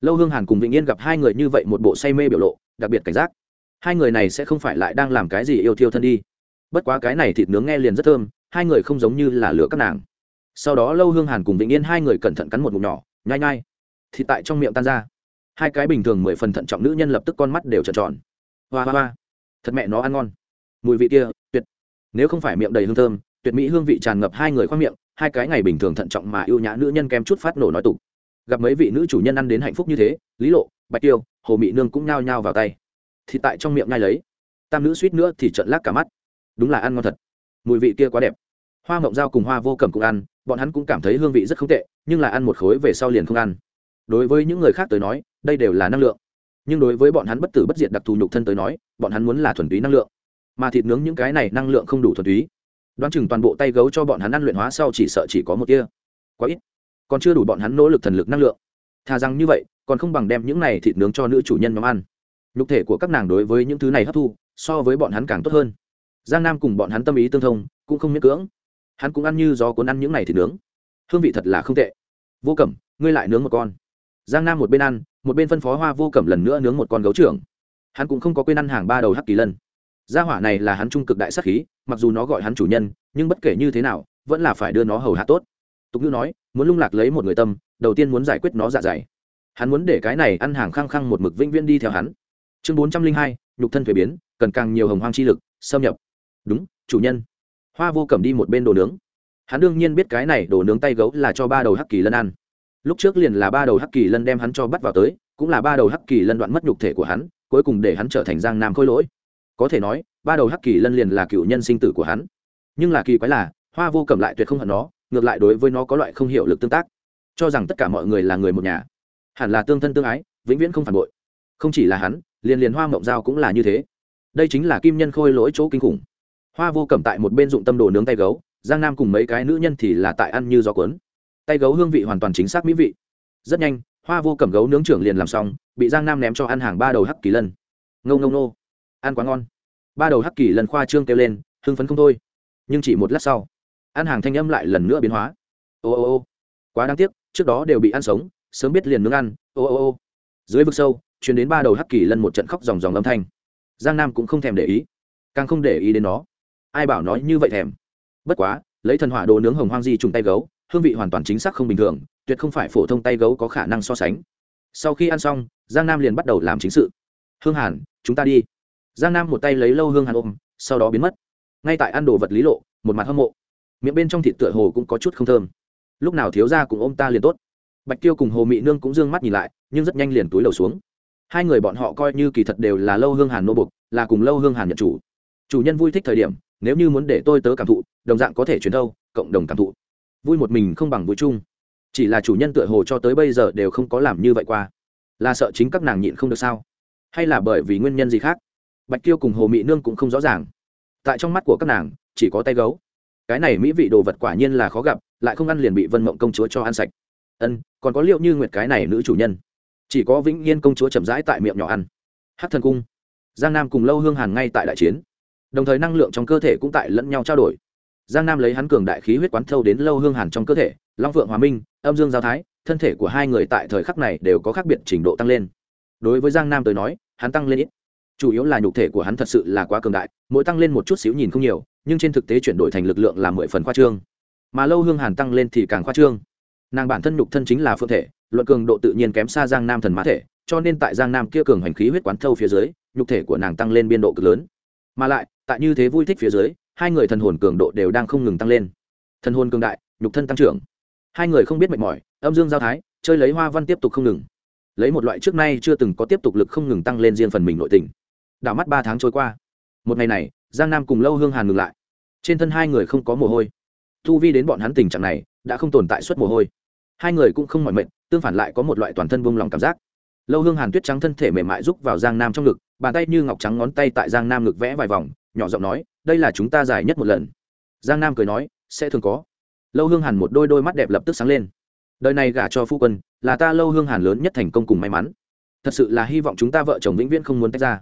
Speaker 1: Lâu hương hàn cùng vĩnh yên gặp hai người như vậy một bộ say mê biểu lộ, đặc biệt cảnh giác. Hai người này sẽ không phải lại đang làm cái gì yêu thiêu thân đi. Bất quá cái này thịt nướng nghe liền rất thơm, hai người không giống như là lửa các nàng. Sau đó lâu hương hàn cùng vĩnh yên hai người cẩn thận cắn một ngụm nhỏ, nhai nhai. Thịt tại trong miệng tan ra. Hai cái bình thường mười phần thận trọng nữ nhân lập tức con mắt đều trợn tròn. Hoa hoa hoa. Thật mẹ nó ăn ngon. Mùi vị kia, tuyệt. Nếu không phải miệng đầy hương thơm tuyệt mỹ hương vị tràn ngập hai người khoang miệng, hai cái ngày bình thường thận trọng mà yêu nhã nữ nhân kém chút phát nổ nói tục. Gặp mấy vị nữ chủ nhân ăn đến hạnh phúc như thế, lý lộ, bạch tiêu, hồ mị nương cũng nhao nhao vào tay. Thì tại trong miệng nhai lấy. Tam nữ suýt nữa thì trận lác cả mắt. Đúng là ăn ngon thật. Mùi vị kia quá đẹp. Hoa mộng dao cùng hoa vô cầm cũng ăn, bọn hắn cũng cảm thấy hương vị rất không tệ, nhưng là ăn một khối về sau liền không ăn. Đối với những người khác tới nói, đây đều là năng lượng. Nhưng đối với bọn hắn bất tử bất diệt đặc thù nhục thân tới nói, bọn hắn muốn là thuần túy năng lượng. Mà thịt nướng những cái này năng lượng không đủ thuần túy đoán chừng toàn bộ tay gấu cho bọn hắn ăn luyện hóa sau chỉ sợ chỉ có một tia. Quá ít. Còn chưa đủ bọn hắn nỗ lực thần lực năng lượng. Thà rằng như vậy, còn không bằng đem những này thịt nướng cho nữ chủ nhân nhóm ăn. Nhục thể của các nàng đối với những thứ này hấp thu, so với bọn hắn càng tốt hơn. Giang nam cùng bọn hắn tâm ý tương thông, cũng không miễn cưỡng. Hắn cũng ăn như gió cuốn ăn những này thịt nướng. Hương vị thật là không tệ. Vô cẩm, ngươi lại nướng một con. Giang nam một bên ăn, một bên phân phó hoa vô cẩm lần nữa nướng một con gấu trưởng. Hắn cũng không có quên ăn hàng ba đầu hắc kỳ lân gia hỏa này là hắn trung cực đại sắc khí, mặc dù nó gọi hắn chủ nhân, nhưng bất kể như thế nào, vẫn là phải đưa nó hầu hạ tốt. Tục ngữ nói, muốn lung lạc lấy một người tâm, đầu tiên muốn giải quyết nó dạ dày. Hắn muốn để cái này ăn hàng khăng khăng một mực vĩnh viễn đi theo hắn. Chương bốn trăm linh hai, nhục thân thuế biến, cần càng nhiều hồng hoang chi lực, xâm nhập. Đúng, chủ nhân. Hoa vô cầm đi một bên đồ nướng. Hắn đương nhiên biết cái này đồ nướng tay gấu là cho ba đầu hắc kỳ lân ăn. Lúc trước liền là ba đầu hắc kỳ lân đem hắn cho bắt vào tới, cũng là ba đầu hắc kỳ lân đoạn mất nhục thể của hắn, cuối cùng để hắn trở thành giang nam khôi lỗi có thể nói, ba đầu hắc kỳ lân liền là cựu nhân sinh tử của hắn. Nhưng là kỳ quái là, hoa vô cầm lại tuyệt không hận nó, ngược lại đối với nó có loại không hiệu lực tương tác. Cho rằng tất cả mọi người là người một nhà. Hẳn là tương thân tương ái, vĩnh viễn không phản bội. Không chỉ là hắn, liền liền hoa mộng giao cũng là như thế. Đây chính là kim nhân khôi lỗi chỗ kinh khủng. Hoa vô cẩm tại một bên dụng tâm đồ nướng tay gấu, giang nam cùng mấy cái nữ nhân thì là tại ăn như gió cuốn. Tay gấu hương vị hoàn toàn chính xác mỹ vị. Rất nhanh, hoa vô cẩm gấu nướng trưởng liền làm xong, bị giang nam ném cho ăn hàng ba đầu hắc kỳ lân. Ngâu ngâu nô ăn quá ngon. Ba đầu hắc kỳ lần khoa trương kêu lên, hưng phấn không thôi. Nhưng chỉ một lát sau, ăn hàng thanh âm lại lần nữa biến hóa. Ô ô ô, quá đáng tiếc, trước đó đều bị ăn sống, sớm biết liền nướng ăn, ô ô ô. Dưới vực sâu chuyển đến ba đầu hắc kỳ lân một trận khóc dòng dòng âm thanh. Giang nam cũng không thèm để ý, càng không để ý đến nó. Ai bảo nói như vậy thèm? Bất quá, lấy thần hỏa đồ nướng hồng hoang di trùng tay gấu, hương vị hoàn toàn chính xác không bình thường, tuyệt không phải phổ thông tay gấu có khả năng so sánh. Sau khi ăn xong, giang nam liền bắt đầu làm chính sự. Hương hàn, chúng ta đi giang nam một tay lấy lâu hương hàn ôm, sau đó biến mất. Ngay tại ăn đồ vật lý lộ, một mặt hâm mộ. Miệng bên trong thịt tựa hồ cũng có chút không thơm. Lúc nào thiếu ra cùng ôm ta liền tốt. Bạch tiêu cùng hồ mị nương cũng d ư ơ n g mắt nhìn lại, nhưng rất nhanh liền túi đầu xuống. Hai người bọn họ coi như kỳ thật đều là lâu hương hàn nô bục là cùng lâu hương hàn nhận chủ. Chủ nhân vui thích thời điểm, nếu như muốn để tôi tớ cảm thụ, đồng dạng có thể truyền thâu, cộng đồng cảm thụ. Vui một mình không bằng vui chung. Chỉ là chủ nhân tựa hồ cho tới bây giờ đều không có làm như vậy qua. Là sợ chính các nàng nhịn không được sao? Hay là bởi vì nguyên nhân gì khác? Bạch tiêu cùng hồ mị nương cũng không rõ ràng. Tại trong mắt của các nàng, chỉ có tay gấu. Cái này mỹ vị đồ vật quả nhiên là khó gặp, lại không ăn liền bị vân mộng công chúa cho ăn sạch. Ân, còn có liệu như nguyệt cái này nữ chủ nhân. Chỉ có vĩnh yên công chúa chậm rãi tại miệng nhỏ ăn. Hát thần cung. Giang nam cùng lâu hương hàn ngay tại đại chiến. Đồng thời năng lượng trong cơ thể cũng tại lẫn nhau trao đổi. Giang nam lấy hắn cường đại khí huyết quán thâu đến lâu hương hàn trong cơ thể, long phượng hòa minh, âm dương giao thái, thân thể của hai người tại thời khắc này đều có khác biệt trình độ tăng lên. Đối với giang nam tới nói, hắn tăng lên ít chủ yếu là nhục thể của hắn thật sự là quá cường đại, mỗi tăng lên một chút xíu nhìn không nhiều, nhưng trên thực tế chuyển đổi thành lực lượng là mười phần khoa trương. Mà lâu hương hàn tăng lên thì càng khoa trương. Nàng bản thân nhục thân chính là phương thể, luận cường độ tự nhiên kém xa giang nam thần mã thể, cho nên tại giang nam kia cường hành khí huyết quán thâu phía dưới, nhục thể của nàng tăng lên biên độ cực lớn. Mà lại, tại như thế vui thích phía dưới, hai người thần hồn cường độ đều đang không ngừng tăng lên. Thần hồn cường đại, nhục thân tăng trưởng. Hai người không biết mệt mỏi, âm dương giao thái, chơi lấy hoa văn tiếp tục không ngừng. Lấy một loại trước nay chưa từng có tiếp tục lực không ngừng tăng lên riêng phần mình nội tình đảo mắt ba tháng trôi qua. Một ngày này, giang nam cùng lâu hương hàn ngừng lại. Trên thân hai người không có mồ hôi. Thu vi đến bọn hắn tình trạng này, đã không tồn tại suất mồ hôi. Hai người cũng không mỏi mệt, tương phản lại có một loại toàn thân buông lòng cảm giác. Lâu hương hàn tuyết trắng thân thể mềm mại rúc vào giang nam trong ngực, bàn tay như ngọc trắng ngón tay tại giang nam ngực vẽ vài vòng, nhỏ giọng nói, đây là chúng ta dài nhất một lần. Giang nam cười nói, sẽ thường có. Lâu hương hàn một đôi đôi mắt đẹp lập tức sáng lên. Đời này gả cho phu quân, là ta lâu hương hàn lớn nhất thành công cùng may mắn. Thật sự là hy vọng chúng ta vợ chồng vĩnh viễn không muốn tách ra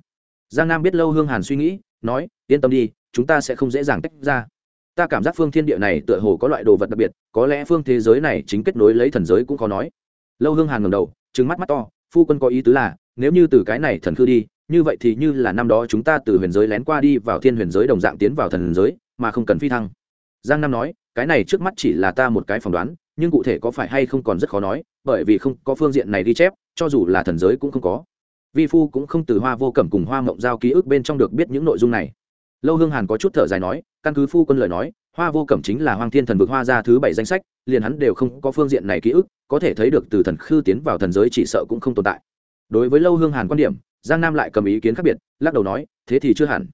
Speaker 1: giang nam biết lâu hương hàn suy nghĩ, nói, yên tâm đi, chúng ta sẽ không dễ dàng tách ra. Ta cảm giác phương thiên địa này tựa hồ có loại đồ vật đặc biệt, có lẽ phương thế giới này chính kết nối lấy thần giới cũng khó nói. Lâu hương hàn ngầm đầu trứng mắt mắt to, phu quân có ý tứ là, nếu như từ cái này thần khư đi, như vậy thì như là năm đó chúng ta từ huyền giới lén qua đi vào thiên huyền giới đồng dạng tiến vào thần giới, mà không cần phi thăng. Giang nam nói, cái này trước mắt chỉ là ta một cái phỏng đoán, nhưng cụ thể có phải hay không còn rất khó nói, bởi vì không có phương diện này ghi chép, cho dù là thần giới cũng không có vi phu cũng không từ hoa vô cẩm cùng hoa mộng giao ký ức bên trong được biết những nội dung này. Lâu hương hàn có chút thở dài nói, căn cứ phu quân lời nói, hoa vô cẩm chính là hoàng thiên thần vực hoa ra thứ bảy danh sách, liền hắn đều không có phương diện này ký ức, có thể thấy được từ thần khư tiến vào thần giới chỉ sợ cũng không tồn tại. Đối với lâu hương hàn quan điểm, giang nam lại cầm ý kiến khác biệt, lắc đầu nói, thế thì chưa hẳn.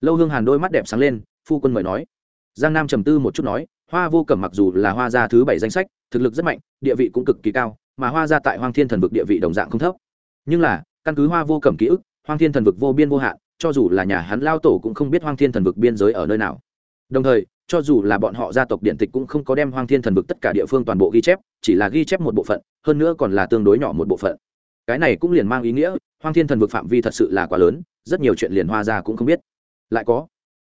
Speaker 1: Lâu hương hàn đôi mắt đẹp sáng lên, phu quân mời nói. Giang nam trầm tư một chút nói, hoa vô cẩm mặc dù là hoa gia thứ bảy danh sách, thực lực rất mạnh, địa vị cũng cực kỳ cao, mà hoa gia tại hoàng thiên thần vực địa vị đồng dạng không thấp. Nhưng là căn cứ hoa vô cẩm ký ức, hoang thiên thần vực vô biên vô hạn, cho dù là nhà hắn lao tổ cũng không biết hoang thiên thần vực biên giới ở nơi nào. Đồng thời, cho dù là bọn họ gia tộc điện tịch cũng không có đem hoang thiên thần vực tất cả địa phương toàn bộ ghi chép, chỉ là ghi chép một bộ phận, hơn nữa còn là tương đối nhỏ một bộ phận. Cái này cũng liền mang ý nghĩa, hoang thiên thần vực phạm vi thật sự là quá lớn, rất nhiều chuyện liền hoa gia cũng không biết. Lại có,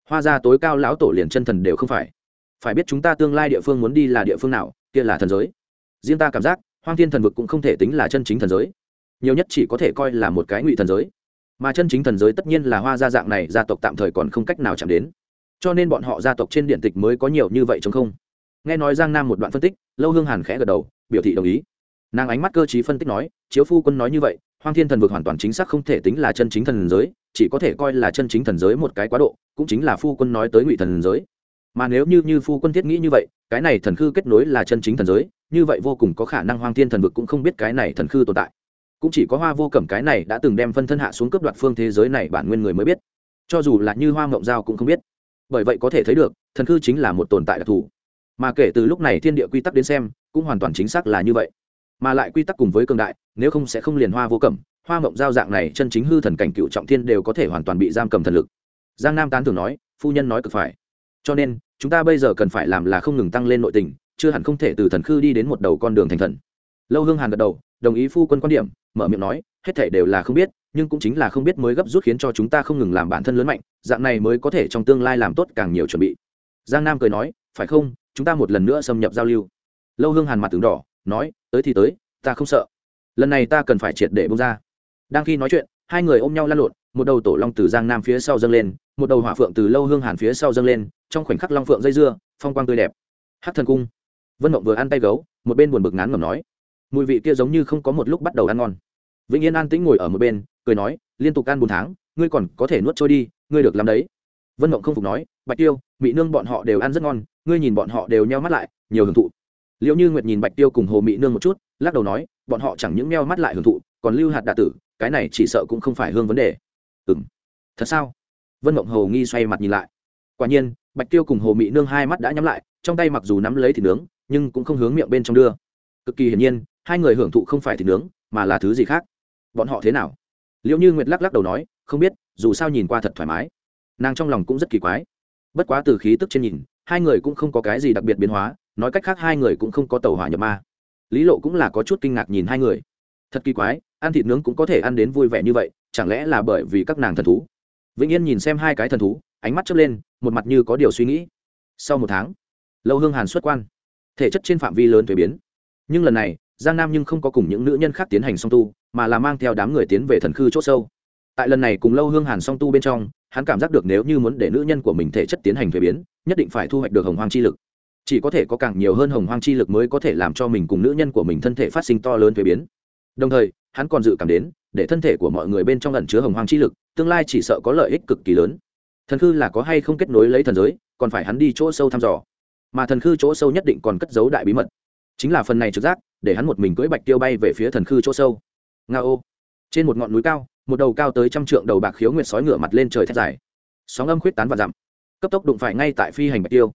Speaker 1: hoa gia tối cao lão tổ liền chân thần đều không phải. Phải biết chúng ta tương lai địa phương muốn đi là địa phương nào, kia là thần giới. Riêng ta cảm giác, hoang thiên thần vực cũng không thể tính là chân chính thần giới nhiều nhất chỉ có thể coi là một cái ngụy thần giới. Mà chân chính thần giới tất nhiên là hoa gia dạng này, gia tộc tạm thời còn không cách nào chạm đến. Cho nên bọn họ gia tộc trên điện tịch mới có nhiều như vậy chống không. Nghe nói giang nam một đoạn phân tích, lâu hương hàn khẽ gật đầu, biểu thị đồng ý. Nàng ánh mắt cơ t phân tích nói, chiếu phu quân nói như vậy, hoang thiên thần vực hoàn toàn chính xác không thể tính là chân chính thần giới, chỉ có thể coi là chân chính thần giới một cái quá độ, cũng chính là phu quân nói tới ngụy thần giới. Mà nếu như như phu quân thiết nghĩ như vậy, cái này thần khư kết nối là chân chính thần giới, như vậy vô cùng có khả năng hoang thiên thần vực cũng không biết cái này thần khư tồn tại cũng chỉ có hoa vô cẩm cái này đã từng đem phân thân hạ xuống cấp đoạt phương thế giới này bản nguyên người mới biết. Cho dù là như hoa mộng giao cũng không biết. Bởi vậy có thể thấy được, thần khư chính là một tồn tại đặc thù. Mà kể từ lúc này thiên địa quy tắc đến xem, cũng hoàn toàn chính xác là như vậy. Mà lại quy tắc cùng với cường đại, nếu không sẽ không liền hoa vô cẩm, hoa mộng giao dạng này chân chính hư thần cảnh cựu trọng thiên đều có thể hoàn toàn bị giam cầm thần lực. Giang nam tán thường nói, phu nhân nói cực phải. Cho nên, chúng ta bây giờ cần phải làm là không ngừng tăng lên nội tình, chưa hẳn không thể từ thần khư đi đến một đầu con đường thành thần. Lâu hương hàn gật đầu đồng ý phu quân quan điểm, mở miệng nói, hết thể đều là không biết, nhưng cũng chính là không biết mới gấp rút khiến cho chúng ta không ngừng làm bản thân lớn mạnh, dạng này mới có thể trong tương lai làm tốt càng nhiều chuẩn bị. Giang nam cười nói, phải không, chúng ta một lần nữa xâm nhập giao lưu. Lâu hương hàn mặt tướng đỏ, nói, tới thì tới, ta không sợ. Lần này ta cần phải triệt để bông ra. Đang khi nói chuyện, hai người ôm nhau lăn lộn, một đầu tổ long từ giang nam phía sau dâng lên, một đầu hỏa phượng từ lâu hương hàn phía sau dâng lên, trong khoảnh khắc long phượng dây dưa, phong quang tươi đẹp. Hát thần cung. Vân mộng vừa ăn tay gấu, một bên buồn bực ngán ngẩm nói mùi vị kia giống như không có một lúc bắt đầu ăn ngon. Vĩnh yên an tĩnh ngồi ở một bên, cười nói, liên tục ăn bốn tháng, ngươi còn có thể nuốt trôi đi, ngươi được làm đấy. Vân mộng không phục nói, bạch tiêu mỹ nương bọn họ đều ăn rất ngon, ngươi nhìn bọn họ đều nheo mắt lại, nhiều hưởng thụ. Liệu như nguyệt nhìn bạch tiêu cùng hồ mỹ nương một chút, lắc đầu nói, bọn họ chẳng những meo mắt lại hưởng thụ, còn lưu hạt đạ tử, cái này chỉ sợ cũng không phải hương vấn đề. Ừ m thật sao? Vân mộng hồ nghi xoay mặt nhìn lại. Quả nhiên, bạch tiêu cùng hồ mỹ nương hai mắt đã nhắm lại, trong tay mặc dù nắm lấy thịt nướng, nhưng cũng không hướng miệng bên trong đưa. Cực kỳ hiển nhiên hai người hưởng thụ không phải thịt nướng, mà là thứ gì khác? Bọn họ thế nào? Liệu như nguyệt lắc lắc đầu nói, không biết, dù sao nhìn qua thật thoải mái. Nàng trong lòng cũng rất kỳ quái. Bất quá từ khí tức trên nhìn, hai người cũng không có cái gì đặc biệt biến hóa, nói cách khác hai người cũng không có tàu hỏa nhập ma. Lý lộ cũng là có chút kinh ngạc nhìn hai người. Thật kỳ quái, ăn thịt nướng cũng có thể ăn đến vui vẻ như vậy, chẳng lẽ là bởi vì các nàng thần thú? Vĩnh yên nhìn xem hai cái thần thú, ánh mắt chớp lên, một mặt như có điều suy nghĩ. Sau một tháng, lâu hương hàn xuất quan. Thể chất trên phạm vi lớn thuế biến. Nhưng lần này giang nam nhưng không có cùng những nữ nhân khác tiến hành song tu, mà là mang theo đám người tiến về thần khư c h ỗ sâu. Tại lần này cùng lâu hương hàn song tu bên trong, hắn cảm giác được nếu như muốn để nữ nhân của mình thể chất tiến hành thuế biến, nhất định phải thu hoạch được hồng hoang chi lực. Chỉ có thể có càng nhiều hơn hồng hoang chi lực mới có thể làm cho mình cùng nữ nhân của mình thân thể phát sinh to lớn thuế biến. Đồng thời, hắn còn dự cảm đến, để thân thể của mọi người bên trong ẩn chứa hồng hoang chi lực, tương lai chỉ sợ có lợi ích cực kỳ lớn. Thần khư là có hay không kết nối lấy thần giới, còn phải hắn đi chỗ sâu thăm dò. Mà thần khư chỗ sâu nhất định còn cất giấu đại bí mật. Chính là phần này trực giác để hắn một mình cưỡi bạch tiêu bay về phía thần khư chỗ sâu. Nga ô. Trên một ngọn núi cao, một đầu cao tới trăm trượng đầu bạc khiếu nguyệt sói ngựa mặt lên trời thét dài. Sóng âm khuyết tán và dặm. Cấp tốc đụng phải ngay tại phi hành bạch tiêu.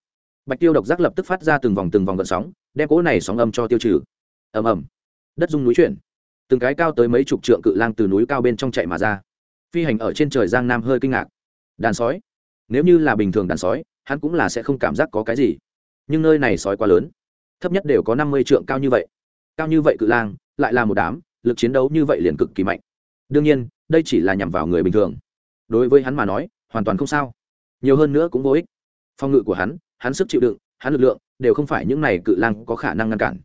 Speaker 1: Bạch tiêu độc giác lập tức phát ra từng vòng từng vòng gợn sóng, đem cỗ này sóng âm cho tiêu trừ. Ầm ầm. Đất dung núi chuyển. Từng cái cao tới mấy chục trượng cự lang từ núi cao bên trong chạy mà ra. Phi hành ở trên trời giang nam hơi kinh ngạc. Đàn sói. Nếu như là bình thường đàn sói, hắn cũng là sẽ không cảm giác có cái gì. Nhưng nơi này sói quá lớn. Thấp nhất đều có năm mươi trượng cao như vậy cao như vậy cự lang, lại là một đám, lực chiến đấu như vậy liền cực kỳ mạnh. Đương nhiên, đây chỉ là nhằm vào người bình thường. Đối với hắn mà nói, hoàn toàn không sao. Nhiều hơn nữa cũng vô ích. Phòng ngự của hắn hắn sức chịu đựng, hắn lực lượng, đều không phải những này cự lang có khả năng ngăn cản.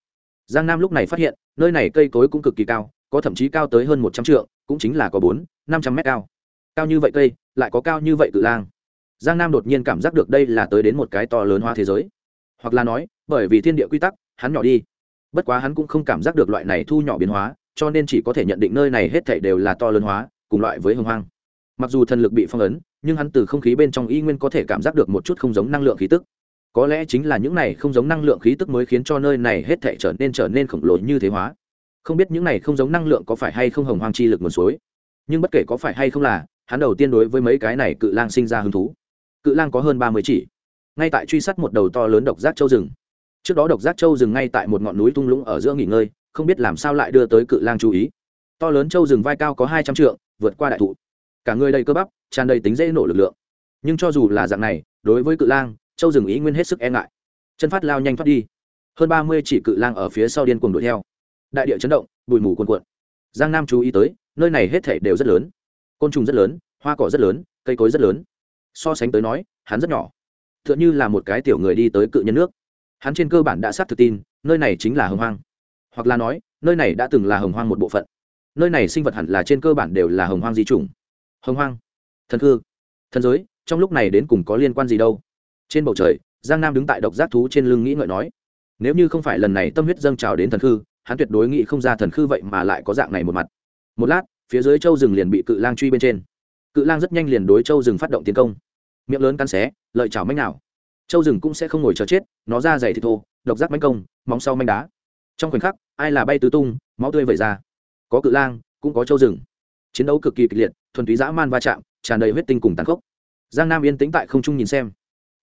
Speaker 1: Giang nam lúc này phát hiện, nơi này cây cối cũng cực kỳ cao, có thậm chí cao tới hơn một trăm trượng, cũng chính là có bốn, năm trăm mét cao. Cao như vậy cây, lại có cao như vậy cự lang. Giang nam đột nhiên cảm giác được đây là tới đến một cái to lớn hoa thế giới. Hoặc là nói, bởi vì thiên địa quy tắc, hắn nhỏ đi bất quá hắn cũng không cảm giác được loại này thu nhỏ biến hóa, cho nên chỉ có thể nhận định nơi này hết thảy đều là to lớn hóa, cùng loại với hồng hoang. Mặc dù thần lực bị phong ấn, nhưng hắn từ không khí bên trong y nguyên có thể cảm giác được một chút không giống năng lượng khí tức. Có lẽ chính là những này không giống năng lượng khí tức mới khiến cho nơi này hết thảy trở nên trở nên khổng lồ như thế hóa. Không biết những này không giống năng lượng có phải hay không hồng hoang chi lực nguồn suối. Nhưng bất kể có phải hay không là, hắn đầu tiên đối với mấy cái này cự lang sinh ra hứng thú. Cự lang có hơn ba mươi chỉ. Ngay tại truy sát một đầu to lớn độc giác châu rừng trước đó độc giác châu dừng ngay tại một ngọn núi thung lũng ở giữa nghỉ ngơi, không biết làm sao lại đưa tới cự lang chú ý. To lớn châu rừng vai cao có hai trăm trượng, vượt qua đại thụ. Cả người đầy cơ bắp, tràn đầy tính dễ nổ lực lượng. Nhưng cho dù là dạng này, đối với cự lang, châu rừng ý nguyên hết sức e ngại. Chân phát lao nhanh thoát đi. Hơn ba mươi chỉ cự lang ở phía sau điên cuồng đuổi theo. Đại địa chấn động, bụi mù cuồn cuộn. Giang nam chú ý tới, nơi này hết thể đều rất lớn. Côn trùng rất lớn, hoa cỏ rất lớn, cây cối rất lớn. So sánh tới nói, hắn rất nhỏ. T h ư ợ n h ư là một cái tiểu người đi tới cự nhân nước hắn trên cơ bản đã xác thực tin, nơi này chính là hồng hoang. Hoặc là nói, nơi này đã từng là hồng hoang một bộ phận. Nơi này sinh vật hẳn là trên cơ bản đều là hồng hoang di chủng. Hồng hoang. Thần khư thần giới, trong lúc này đến cùng có liên quan gì đâu? Trên bầu trời, giang nam đứng tại độc giác thú trên lưng nghĩ ngợi nói, nếu như không phải lần này tâm huyết dâng trào đến thần khư hắn tuyệt đối nghĩ không ra thần khư vậy mà lại có dạng này một mặt. Một lát, phía dưới châu rừng liền bị cự lang truy bên trên. Cự lang rất nhanh liền đối châu rừng phát động tiến công. Miệng lớn cắn xé, lợi chảo mách nào châu rừng cũng sẽ không ngồi chờ chết, nó ra dày thịt thô, độc giác manh công, móng sau manh đá. Trong khoảnh khắc, ai là bay tứ tung, máu tươi vẩy ra. Có cự lang, cũng có châu rừng. Chiến đấu cực kỳ kịch liệt, thuần túy dã man va chạm, tràn đầy huyết tinh cùng tàn khốc. Giang nam yên tĩnh tại không trung nhìn xem.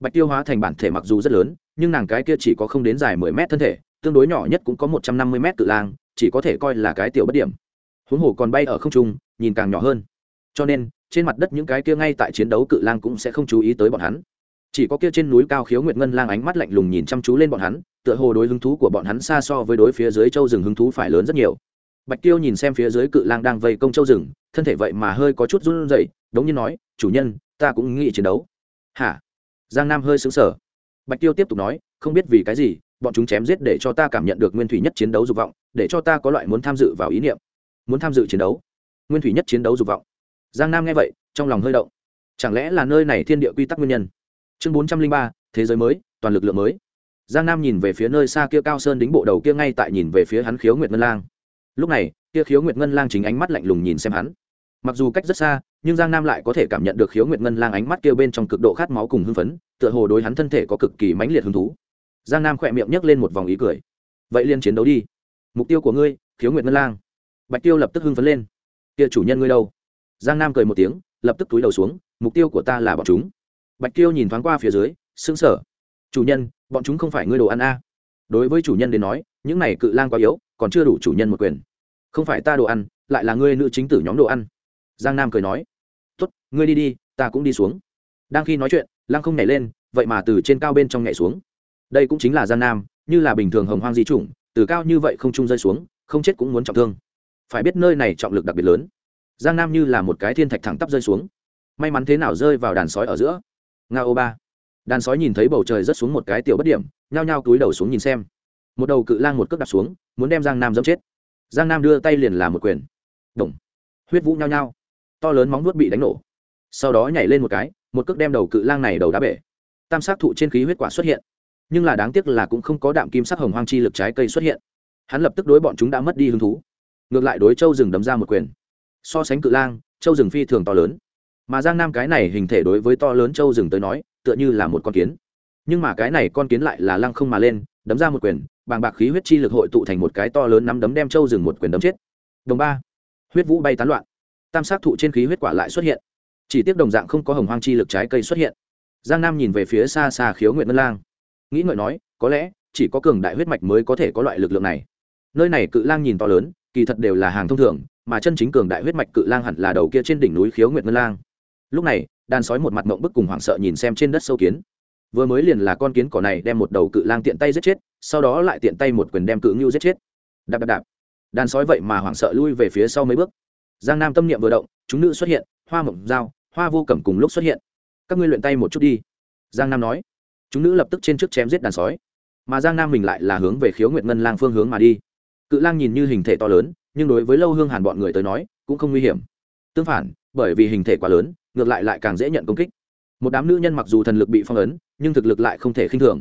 Speaker 1: Bạch tiêu hóa thành bản thể mặc dù rất lớn, nhưng nàng cái kia chỉ có không đến dài mười mét thân thể, tương đối nhỏ nhất cũng có một trăm năm mươi mét cự lang, chỉ có thể coi là cái tiểu bất điểm. Huống hồ còn bay ở không trung, nhìn càng nhỏ hơn. Cho nên, trên mặt đất những cái kia ngay tại chiến đấu cự lang cũng sẽ không chú ý tới bọn hắn chỉ có kia trên núi cao khiếu nguyệt ngân lang ánh mắt lạnh lùng nhìn chăm chú lên bọn hắn, tựa hồ đối hứng thú của bọn hắn xa so với đối phía dưới châu rừng hứng thú phải lớn rất nhiều. Bạch tiêu nhìn xem phía dưới cự lang đang vây công châu rừng, thân thể vậy mà hơi có chút run rẩy, đống như nói, chủ nhân, ta cũng nghĩ chiến đấu. Hả? Giang nam hơi xứng sở bạch tiêu tiếp tục nói, không biết vì cái gì, bọn chúng chém giết để cho ta cảm nhận được nguyên thủy nhất chiến đấu dục vọng, để cho ta có loại muốn tham dự vào ý niệm. Muốn tham dự chiến đấu? Nguyên thủy nhất chiến đấu dục vọng? Giang nam nghe vậy, trong lòng hơi động. Chẳng lẽ là nơi này thiên địa quy tắc nguyên nhân? Chương bốn trăm linh ba, thế giới mới, toàn lực lượng mới. Giang nam nhìn về phía nơi xa kia cao sơn đính bộ đầu kia ngay tại nhìn về phía hắn khiếu nguyệt ngân lang. Lúc này, kia khiếu nguyệt ngân lang chính ánh mắt lạnh lùng nhìn xem hắn. Mặc dù cách rất xa, nhưng giang nam lại có thể cảm nhận được khiếu nguyệt ngân lang ánh mắt kia bên trong cực độ khát máu cùng hưng phấn, tựa hồ đối hắn thân thể có cực kỳ mãnh liệt hứng thú. Giang nam khỏe miệng nhấc lên một vòng ý cười. Vậy liên chiến đấu đi. Mục tiêu của ngươi, khiếu nguyệt ngân lang. Bạch tiêu lập tức hưng phấn lên. Kia chủ nhân ngươi đâu? Giang nam cười một tiếng, lập tức túi đầu xuống, mục tiêu của ta là bọn chúng bạch Kiêu nhìn thoáng qua phía dưới xứng sở chủ nhân, bọn chúng không phải ngươi đồ ăn a? Đối với chủ nhân đến nói, những này cự lang quá yếu, còn chưa đủ chủ nhân một quyền. Không phải ta đồ ăn, lại là ngươi nữ chính tử nhóm đồ ăn. Giang nam cười nói. Tốt, ngươi đi đi, ta cũng đi xuống. Đang khi nói chuyện lang không nhảy lên, vậy mà từ trên cao bên trong nhảy xuống. Đây cũng chính là giang nam, như là bình thường hồng hoang di chủng, từ cao như vậy không trung rơi xuống, không chết cũng muốn trọng thương. Phải biết nơi này trọng lực đặc biệt lớn. Giang nam như là một cái thiên thạch thẳng tắp rơi xuống. May mắn thế nào rơi vào đàn sói ở giữa nga ô ba. Đàn sói nhìn thấy bầu trời rớt xuống một cái tiểu bất điểm, nhao nhao túi đầu xuống nhìn xem. Một đầu cự lang một cước đặt xuống, muốn đem giang nam dẫm chết. Giang nam đưa tay liền làm một quyền. Đồng huyết vũ nhao nhao. To lớn móng nuốt bị đánh nổ. Sau đó nhảy lên một cái, một cước đem đầu cự lang này đầu đá bể. Tam sát thụ trên khí huyết quả xuất hiện. Nhưng là đáng tiếc là cũng không có đạm kim sắc hồng hoang chi lực trái cây xuất hiện. Hắn lập tức đối bọn chúng đã mất đi hứng thú. Ngược lại đối châu rừng đấm ra một quyền. So sánh cự lang, châu rừng phi thường to lớn mà giang nam cái này hình thể đối với to lớn châu rừng tới nói, tựa như là một con kiến. Nhưng mà cái này con kiến lại là lăng không mà lên, đấm ra một quyền, bàng bạc khí huyết chi lực hội tụ thành một cái to lớn nắm đấm đem châu rừng một quyền đấm chết. Đồng ba, huyết vũ bay tán loạn. Tam sát thụ trên khí huyết quả lại xuất hiện. Chỉ tiếc đồng dạng không có hồng hoang chi lực trái cây xuất hiện. Giang nam nhìn về phía xa xa khiếu nguyện ngân lang. Nghĩ ngợi nói, có lẽ, chỉ có cường đại huyết mạch mới có thể có loại lực lượng này. Nơi này cự lang nhìn to lớn, kỳ thật đều là hàng thông thường, mà chân chính cường đại huyết mạch cự lang hẳn là đầu kia trên đỉnh núi khiếu Nguyện ngân lang lúc này, đàn sói một mặt mộng bức cùng hoảng sợ nhìn xem trên đất sâu kiến. Vừa mới liền là con kiến cỏ này đem một đầu cự lang tiện tay giết chết, sau đó lại tiện tay một quyền đem cự ngưu giết chết. Đạp đạp đạp. Đàn sói vậy mà hoảng sợ lui về phía sau mấy bước. Giang nam tâm niệm vừa động, chúng nữ xuất hiện, hoa mộng dao, hoa vô cẩm cùng lúc xuất hiện. Các ngươi luyện tay một chút đi. Giang nam nói. Chúng nữ lập tức trên trước chém giết đàn sói. Mà giang nam mình lại là hướng về khiếu nguyệt ngân lang phương hướng mà đi. Cự lang nhìn như hình thể to lớn, nhưng đối với lâu hương hàn bọn người tới nói, cũng không nguy hiểm. Tương phản bởi vì hình thể quá lớn, ngược lại lại càng dễ nhận công kích. Một đám nữ nhân mặc dù thần lực bị phong ấn, nhưng thực lực lại không thể khinh thường.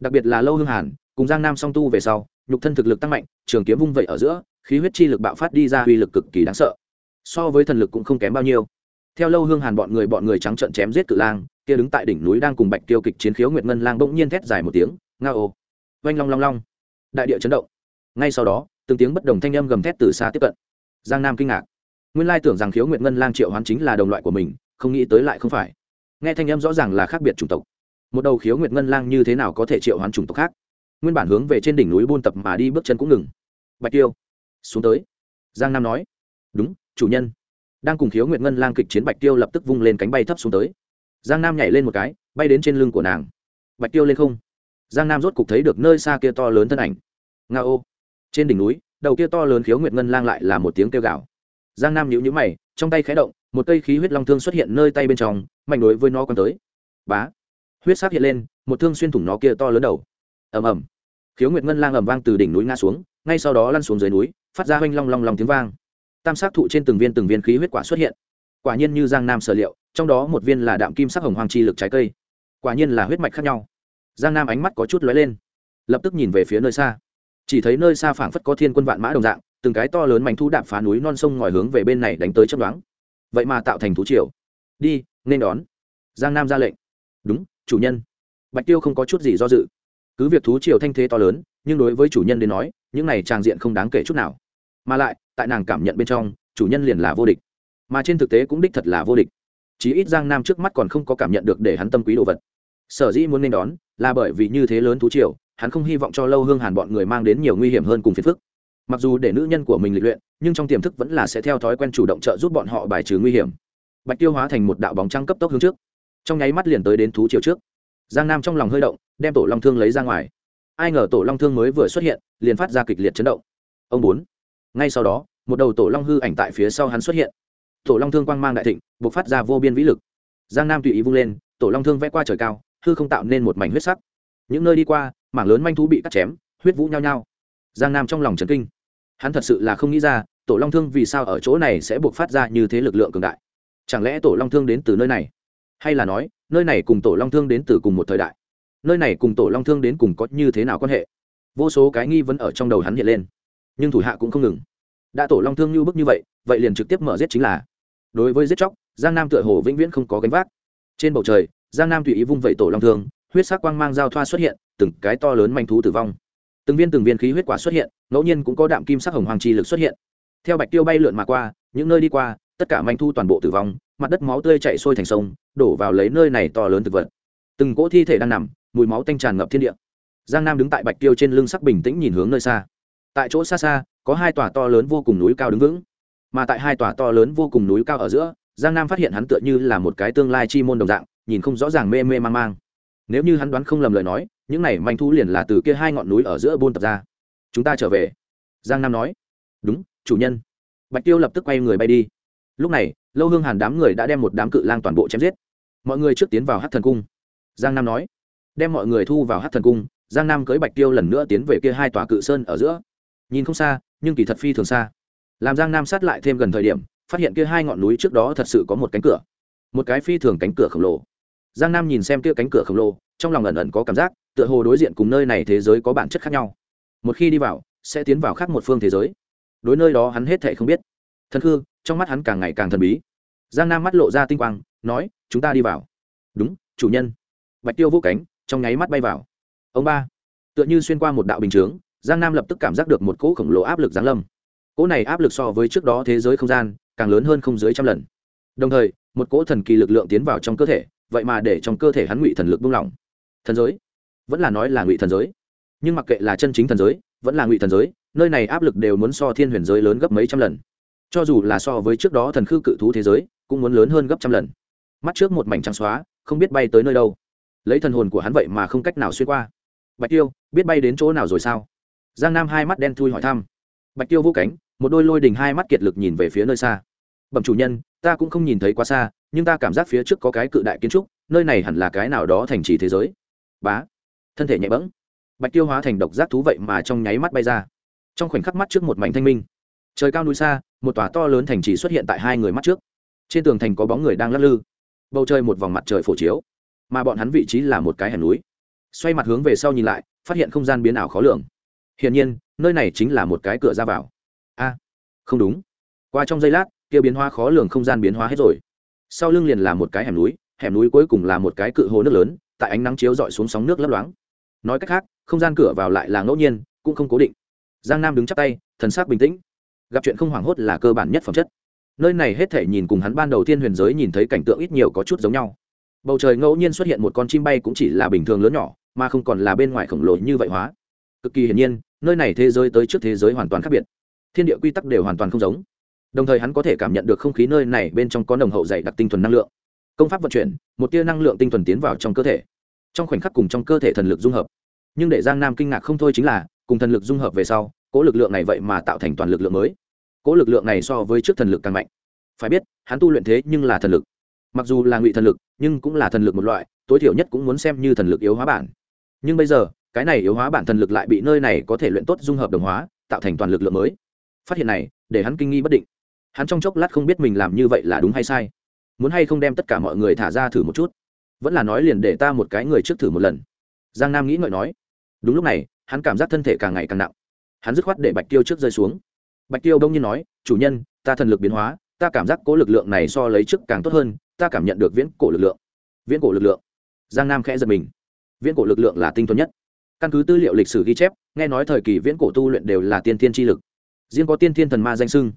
Speaker 1: Đặc biệt là lâu hương hàn, cùng giang nam song tu về sau, nhục thân thực lực tăng mạnh, trường kiếm vung vẩy ở giữa, khí huyết chi lực bạo phát đi ra uy lực cực kỳ đáng sợ. So với thần lực cũng không kém bao nhiêu. Theo lâu hương hàn bọn người bọn người trắng trợn chém giết cự lang, kia đứng tại đỉnh núi đang cùng bạch tiêu kịch chiến khiếu nguyệt ngân lang bỗng nhiên thét dài một tiếng, nga ô! Vanh long long long. Đại địa chấn động. Ngay sau đó, từng tiếng bất đồng thanh âm gầm thét từ xa tiếp cận. Giang nam kinh ngạc nguyên lai tưởng rằng khiếu nguyệt ngân lang triệu hoán chính là đồng loại của mình, không nghĩ tới lại không phải. Nghe thanh âm rõ ràng là khác biệt chủng tộc. Một đầu khiếu nguyệt ngân lang như thế nào có thể triệu hoán chủng tộc khác? Nguyên bản hướng về trên đỉnh núi buôn tập mà đi bước chân cũng ngừng. Bạch tiêu, xuống tới. Giang nam nói. Đúng, chủ nhân. Đang cùng khiếu nguyệt ngân lang kịch chiến bạch tiêu lập tức vung lên cánh bay thấp xuống tới. Giang nam nhảy lên một cái, bay đến trên lưng của nàng. Bạch tiêu lên không. Giang nam rốt cục thấy được nơi xa kia to lớn thân ảnh. Nga ô trên đỉnh núi, đầu kia to lớn khiếu nguyệt ngân lang lại là một tiếng kêu gào giang nam nhíu nhíu mày, trong tay khẽ động, một cây khí huyết long thương xuất hiện nơi tay bên trong, mạnh đối với nó còn tới. Bá! Huyết sắc hiện lên, một thương xuyên thủng nó kia to lớn đầu. Ầm ầm. Khiếu nguyệt ngân lang ầm vang từ đỉnh núi ngã xuống, ngay sau đó lăn xuống dưới núi, phát ra hoanh long long long tiếng vang. Tam sắc thụ trên từng viên từng viên khí huyết quả xuất hiện. Quả nhiên như giang nam sở liệu, trong đó một viên là đạm kim sắc hồng hoàng chi lực trái cây. Quả nhiên là huyết mạch khác nhau. Giang nam ánh mắt có chút lóe lên, lập tức nhìn về phía nơi xa. Chỉ thấy nơi xa phảng phất có thiên quân vạn mã đồng dạng từng cái to lớn mảnh thu đạp phá núi non sông ngòi hướng về bên này đánh tới chấp đoán vậy mà tạo thành thú triều. Đi, nên đón. Giang nam ra lệnh. Đúng, chủ nhân. Bạch tiêu không có chút gì do dự. Cứ việc thú triều thanh thế to lớn, nhưng đối với chủ nhân đến nói, những này tràng diện không đáng kể chút nào. Mà lại, tại nàng cảm nhận bên trong, chủ nhân liền là vô địch. Mà trên thực tế cũng đích thật là vô địch. Chí ít giang nam trước mắt còn không có cảm nhận được để hắn tâm quý đồ vật. Sở dĩ muốn nên đón, là bởi vì như thế lớn thú triều, hắn không hy vọng cho lâu hương hàn bọn người mang đến nhiều nguy hiểm hơn cùng phiền phức mặc dù để nữ nhân của mình lịch luyện, nhưng trong tiềm thức vẫn là sẽ theo thói quen chủ động trợ giúp bọn họ bài trừ nguy hiểm. Bạch tiêu hóa thành một đạo bóng trăng cấp tốc hướng trước. Trong nháy mắt liền tới đến thú triều trước. Giang nam trong lòng hơi động, đem tổ long thương lấy ra ngoài. Ai ngờ tổ long thương mới vừa xuất hiện, liền phát ra kịch liệt chấn động. Ông bốn. Ngay sau đó, một đầu tổ long hư ảnh tại phía sau hắn xuất hiện. Tổ long thương quang mang đại thịnh b ộ c phát ra vô biên vĩ lực. Giang nam tùy ý vung lên, tổ long thương vẽ qua trời cao, hư không tạo nên một mảnh huyết sắc. Những nơi đi qua, mảng lớn manh thú bị cắt chém, huyết vũ nhao nhao. Giang nam trong lòng trấn kinh hắn thật sự là không nghĩ ra, tổ long thương vì sao ở chỗ này sẽ buộc phát ra như thế lực lượng cường đại? Chẳng lẽ tổ long thương đến từ nơi này? Hay là nói, nơi này cùng tổ long thương đến từ cùng một thời đại? Nơi này cùng tổ long thương đến cùng có như thế nào quan hệ? Vô số cái nghi vấn ở trong đầu hắn hiện lên. Nhưng thủ hạ cũng không ngừng. Đã tổ long thương như bức như vậy vậy liền trực tiếp mở giết chính là. Đối với giết chóc, giang nam tựa hồ vĩnh viễn không có gánh vác. Trên bầu trời, giang nam tùy ý vung vẩy tổ long thương, huyết sắc quang mang giao thoa xuất hiện, từng cái to lớn manh thú tử vong từng viên từng viên khí huyết quả xuất hiện, ngẫu nhiên cũng có đạm kim sắc hồng hoàng chi lực xuất hiện. Theo bạch tiêu bay lượn mà qua, những nơi đi qua, tất cả manh thu toàn bộ tử vong, mặt đất máu tươi chạy sôi thành sông, đổ vào lấy nơi này to lớn thực vật. Từng cỗ thi thể đang nằm, mùi máu tanh tràn ngập thiên địa. Giang nam đứng tại bạch tiêu trên lưng sắc bình tĩnh nhìn hướng nơi xa. Tại chỗ xa xa, có hai tòa to lớn vô cùng núi cao đứng vững. Mà tại hai tòa to lớn vô cùng núi cao ở giữa, giang nam phát hiện hắn tựa như là một cái tương lai chi môn đồng dạng, nhìn không rõ ràng mê mê mang mang. Nếu như hắn đoán không lầm lời nói những này manh thu liền là từ kia hai ngọn núi ở giữa buôn tập ra. Chúng ta trở về. Giang nam nói. Đúng, chủ nhân. Bạch tiêu lập tức quay người bay đi. Lúc này, lâu hương hàn đám người đã đem một đám cự lang toàn bộ chém giết. Mọi người trước tiến vào hát thần cung. Giang nam nói. Đem mọi người thu vào hát thần cung, giang nam cưới bạch tiêu lần nữa tiến về kia hai tòa cự sơn ở giữa. Nhìn không xa, nhưng kỳ thật phi thường xa. Làm giang nam sát lại thêm gần thời điểm, phát hiện kia hai ngọn núi trước đó thật sự có một cánh cửa. Một cái phi thường cánh cửa khổng lồ giang nam nhìn xem kia cánh cửa khổng lồ, trong lòng ẩn ẩn có cảm giác, tựa hồ đối diện cùng nơi này thế giới có bản chất khác nhau. Một khi đi vào, sẽ tiến vào khác một phương thế giới. Đối nơi đó hắn hết thệ không biết. Thần khư, trong mắt hắn càng ngày càng thần bí. Giang nam mắt lộ ra tinh quang, nói, chúng ta đi vào. Đúng, chủ nhân. Bạch tiêu vô cánh, trong nháy mắt bay vào. Ông ba. Tựa như xuyên qua một đạo bình chướng, giang nam lập tức cảm giác được một cỗ khổng lồ áp lực giáng lâm. Cỗ này áp lực so với trước đó thế giới không gian, càng lớn hơn không dưới trăm lần. Đồng thời, một cỗ thần kỳ lực lượng tiến vào trong cơ thể vậy mà để trong cơ thể hắn ngụy thần lực buông lỏng. Thần giới? Vẫn là nói là ngụy thần giới. Nhưng mặc kệ là chân chính thần giới, vẫn là ngụy thần giới, nơi này áp lực đều muốn so thiên huyền giới lớn gấp mấy trăm lần. Cho dù là so với trước đó thần khư cự thú thế giới, cũng muốn lớn hơn gấp trăm lần. Mắt trước một mảnh trắng xóa, không biết bay tới nơi đâu. Lấy thần hồn của hắn vậy mà không cách nào xuyên qua. Bạch tiêu, biết bay đến chỗ nào rồi sao? Giang nam hai mắt đen thui hỏi thăm. Bạch tiêu vô cánh, một đôi lôi đình hai mắt kiệt lực nhìn về phía nơi xa. Bẩm chủ nhân, ta cũng không nhìn thấy quá xa nhưng ta cảm giác phía trước có cái cự đại kiến trúc, nơi này hẳn là cái nào đó thành trì thế giới. Bá, thân thể nhẹ bẫng. Bạch tiêu hóa thành độc giác thú vậy mà trong nháy mắt bay ra. Trong khoảnh khắc mắt trước một mảnh thanh minh. Trời cao núi xa, một tòa to lớn thành trì xuất hiện tại hai người mắt trước. Trên tường thành có bóng người đang lắc lư. Bầu trời một vòng mặt trời phổ chiếu, mà bọn hắn vị trí là một cái hẻm núi. Xoay mặt hướng về sau nhìn lại, phát hiện không gian biến ảo khó lường. Hiển nhiên, nơi này chính là một cái cửa ra vào. A, không đúng. Qua trong giây lát, kia biến hóa khó lường không gian biến hóa hết rồi sau lưng liền là một cái hẻm núi hẻm núi cuối cùng là một cái cự hồ nước lớn, tại ánh nắng chiếu dọi xuống sóng nước lấp loáng. Nói cách khác, không gian cửa vào lại là ngẫu nhiên, cũng không cố định. Giang nam đứng chắp tay, thần sắc bình tĩnh. Gặp chuyện không hoảng hốt là cơ bản nhất phẩm chất. Nơi này hết thể nhìn cùng hắn ban đầu tiên huyền giới nhìn thấy cảnh tượng ít nhiều có chút giống nhau. Bầu trời ngẫu nhiên xuất hiện một con chim bay cũng chỉ là bình thường lớn nhỏ, mà không còn là bên ngoài khổng lồ như vậy hóa. Cực kỳ hiển nhiên, nơi này thế giới tới trước thế giới hoàn toàn khác biệt. Thiên địa quy tắc đều hoàn toàn không giống đồng thời hắn có thể cảm nhận được không khí nơi này bên trong có nồng hậu dày đặc tinh thuần năng lượng. Công pháp vận chuyển, một tia năng lượng tinh thuần tiến vào trong cơ thể. Trong khoảnh khắc cùng trong cơ thể thần lực dung hợp. Nhưng để giang nam kinh ngạc không thôi chính là, cùng thần lực dung hợp về sau, cỗ lực lượng này vậy mà tạo thành toàn lực lượng mới. Cỗ lực lượng này so với trước thần lực càng mạnh. Phải biết, hắn tu luyện thế nhưng là thần lực. Mặc dù là ngụy thần lực, nhưng cũng là thần lực một loại, tối thiểu nhất cũng muốn xem như thần lực yếu hóa bản. Nhưng bây giờ, cái này yếu hóa bản thần lực lại bị nơi này có thể luyện tốt dung hợp đồng hóa, tạo thành toàn lực lượng mới. Phát hiện này, để hắn kinh nghi bất định hắn trong chốc lát không biết mình làm như vậy là đúng hay sai. Muốn hay không đem tất cả mọi người thả ra thử một chút? Vẫn là nói liền để ta một cái người trước thử một lần. Giang nam nghĩ ngợi nói. Đúng lúc này, hắn cảm giác thân thể càng ngày càng nặng. Hắn dứt khoát để bạch tiêu trước rơi xuống. Bạch tiêu đông nhiên nói, chủ nhân, ta thần lực biến hóa, ta cảm giác cố lực lượng này so lấy trước càng tốt hơn, ta cảm nhận được viễn cổ lực lượng. Viễn cổ lực lượng. Giang nam khẽ giật mình. Viễn cổ lực lượng là tinh thuần nhất. Căn cứ tư liệu lịch sử ghi chép, nghe nói thời kỳ viễn cổ tu luyện đều là tiên thiên tri lực. Riêng có tiên thiên thần ma danh sưng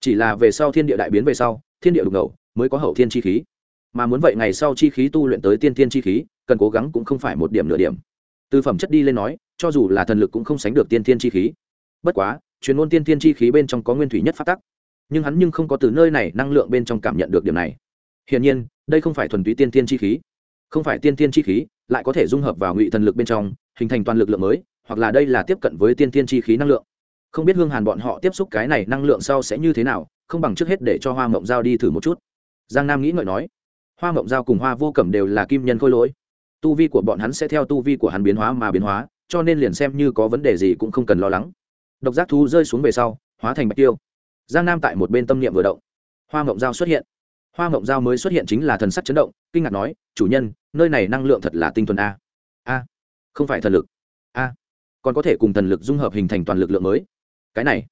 Speaker 1: chỉ là về sau thiên địa đại biến về sau, thiên địa đục ngầu, mới có hậu thiên chi khí. Mà muốn vậy ngày sau chi khí tu luyện tới tiên thiên chi khí, cần cố gắng cũng không phải một điểm nửa điểm. Từ phẩm chất đi lên nói, cho dù là thần lực cũng không sánh được tiên thiên chi khí. Bất quá chuyên môn tiên thiên chi khí bên trong có nguyên thủy nhất phát tắc. Nhưng hắn nhưng không có từ nơi này năng lượng bên trong cảm nhận được điểm này. Hiển nhiên, đây không phải thuần túy tiên thiên chi khí. Không phải tiên thiên chi khí, lại có thể dung hợp vào ngụy thần lực bên trong, hình thành toàn lực lượng mới, hoặc là đây là tiếp cận với tiên thiên chi khí năng lượng không biết hương hàn bọn họ tiếp xúc cái này năng lượng sau sẽ như thế nào, không bằng trước hết để cho hoa mộng giao đi thử một chút. Giang nam nghĩ ngợi nói. Hoa mộng giao cùng hoa vô cẩm đều là kim nhân khôi lỗi. Tu vi của bọn hắn sẽ theo tu vi của hắn biến hóa mà biến hóa, cho nên liền xem như có vấn đề gì cũng không cần lo lắng. Độc giác thú rơi xuống về sau, hóa thành bạch tiêu. Giang nam tại một bên tâm niệm vừa động. Hoa mộng giao xuất hiện. Hoa mộng giao mới xuất hiện chính là thần sắc chấn động, kinh ngạc nói, chủ nhân, nơi này năng lượng thật là tinh thuần a. A, không phải thần lực. A, còn có thể cùng thần lực dung hợp hình thành toàn lực lượng mới cái này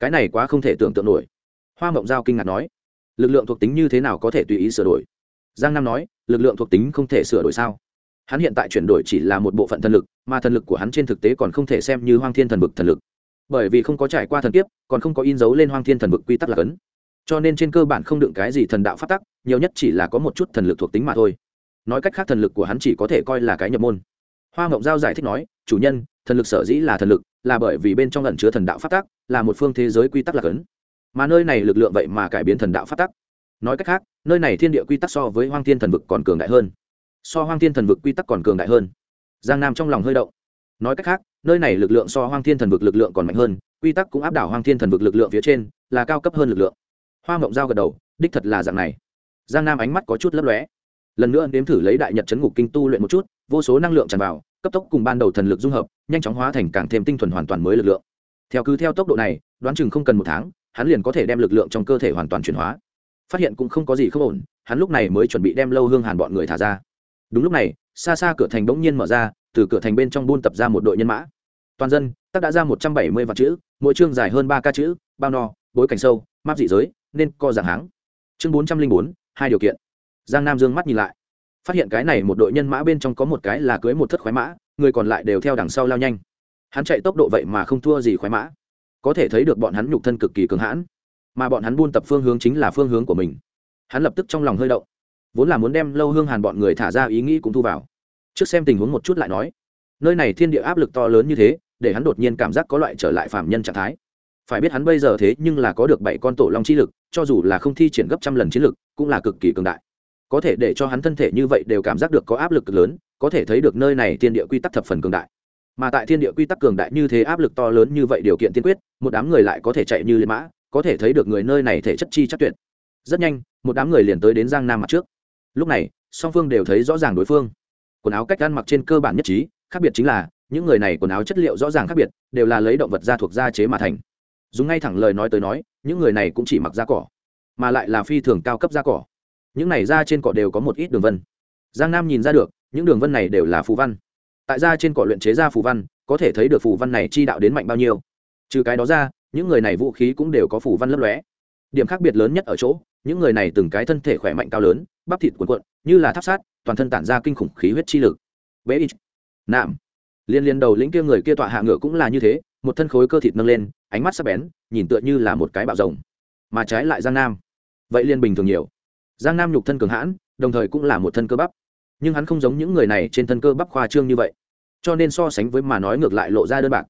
Speaker 1: cái này quá không thể tưởng tượng nổi. Hoa mộng giao kinh ngạc nói, lực lượng thuộc tính như thế nào có thể tùy ý sửa đổi? Giang nam nói, lực lượng thuộc tính không thể sửa đổi sao? Hắn hiện tại chuyển đổi chỉ là một bộ phận thần lực, mà thần lực của hắn trên thực tế còn không thể xem như hoang thiên thần vực thần lực. Bởi vì không có trải qua thần kiếp, còn không có in dấu lên hoang thiên thần vực quy tắc là cấn. Cho nên trên cơ bản không đựng cái gì thần đạo phát tắc, nhiều nhất chỉ là có một chút thần lực thuộc tính mà thôi. Nói cách khác thần lực của hắn chỉ có thể coi là cái nhập môn. Hoa mộng giao giải thích nói, chủ nhân thần lực sở dĩ là thần lực, là bởi vì bên trong ẩn chứa thần đạo phát tắc, là một phương thế giới quy tắc là ấn. Mà nơi này lực lượng vậy mà cải biến thần đạo phát tắc. Nói cách khác, nơi này thiên địa quy tắc so với hoang thiên thần vực còn cường đại hơn. So hoang thiên thần vực quy tắc còn cường đại hơn. Giang nam trong lòng hơi động. Nói cách khác, nơi này lực lượng so hoang thiên thần vực lực lượng còn mạnh hơn, quy tắc cũng áp đảo hoang thiên thần vực lực lượng phía trên, là cao cấp hơn lực lượng. Hoa mộng giao gật đầu, đích thật là dạng này. Giang nam ánh mắt có chút lấp lóe. Lần nữa nếm thử lấy đại nhật chấn ngục kinh tu luyện một chút, vô số năng lượng tràn vào cấp tốc cùng ban đầu thần lực dung hợp, nhanh chóng hóa thành càng thêm tinh thuần hoàn toàn mới lực lượng. Theo cứ theo tốc độ này, đoán chừng không cần một tháng, hắn liền có thể đem lực lượng trong cơ thể hoàn toàn chuyển hóa. Phát hiện cũng không có gì không ổn, hắn lúc này mới chuẩn bị đem lâu hương hàn bọn người thả ra. Đúng lúc này, xa xa cửa thành bỗng nhiên mở ra, từ cửa thành bên trong buôn tập ra một đội nhân mã. Toàn dân tắc đã ra một trăm bảy mươi vạn chữ, mỗi chương dài hơn ba ca chữ, bao no, bối cảnh sâu, map dị giới, nên co giảng háng. Chương bốn trăm linh bốn, hai điều kiện. Giang nam dương mắt nhìn lại phát hiện cái này một đội nhân mã bên trong có một cái là cưới một thất khoái mã, người còn lại đều theo đằng sau lao nhanh. Hắn chạy tốc độ vậy mà không thua gì khoái mã. Có thể thấy được bọn hắn nhục thân cực kỳ cường hãn, mà bọn hắn buôn tập phương hướng chính là phương hướng của mình. Hắn lập tức trong lòng hơi động, vốn là muốn đem lâu hương hàn bọn người thả ra ý nghĩ cũng thu vào. Trước xem tình huống một chút lại nói, nơi này thiên địa áp lực to lớn như thế, để hắn đột nhiên cảm giác có loại trở lại phạm nhân trạng thái. Phải biết hắn bây giờ thế nhưng là có được bảy con tổ long chi lực, cho dù là không thi triển gấp trăm lần chiến lực, cũng là cực kỳ cường đại có thể để cho hắn thân thể như vậy đều cảm giác được có áp lực cực lớn, có thể thấy được nơi này thiên địa quy tắc thập phần cường đại. Mà tại thiên địa quy tắc cường đại như thế áp lực to lớn như vậy điều kiện tiên quyết, một đám người lại có thể chạy như liên mã, có thể thấy được người nơi này thể chất chi chắc tuyệt. Rất nhanh, một đám người liền tới đến giang nam mặt trước. Lúc này, song phương đều thấy rõ ràng đối phương. Quần áo cách ăn mặc trên cơ bản nhất trí, khác biệt chính là, những người này quần áo chất liệu rõ ràng khác biệt, đều là lấy động vật da thuộc da chế mà thành. Dùng ngay thẳng lời nói tới nói, những người này cũng chỉ mặc da cỏ, mà lại là phi thường cao cấp da cỏ những này da trên cỏ đều có một ít đường vân. Giang nam nhìn ra được, những đường vân này đều là phù văn. Tại ra trên cỏ luyện chế ra phù văn, có thể thấy được phù văn này chi đạo đến mạnh bao nhiêu. Trừ cái đó ra, những người này vũ khí cũng đều có phù văn lấp lóe. Điểm khác biệt lớn nhất ở chỗ, những người này từng cái thân thể khỏe mạnh cao lớn, bắp thịt cuộn cuộn, như là tháp sát, toàn thân tản ra kinh khủng khí huyết chi lực. Bế ít nạm liên liên đầu lĩnh kia người kia tọa hạ ngựa cũng là như thế, một thân khối cơ thịt nâng lên, ánh mắt sắc bén, nhìn tựa như là một cái bạo rồng, mà trái lại giang nam. Vậy liên bình thường nhiều giang nam nhục thân cường hãn, đồng thời cũng là một thân cơ bắp. Nhưng hắn không giống những người này trên thân cơ bắp khoa trương như vậy. Cho nên so sánh với mà nói ngược lại lộ ra đơn bạc.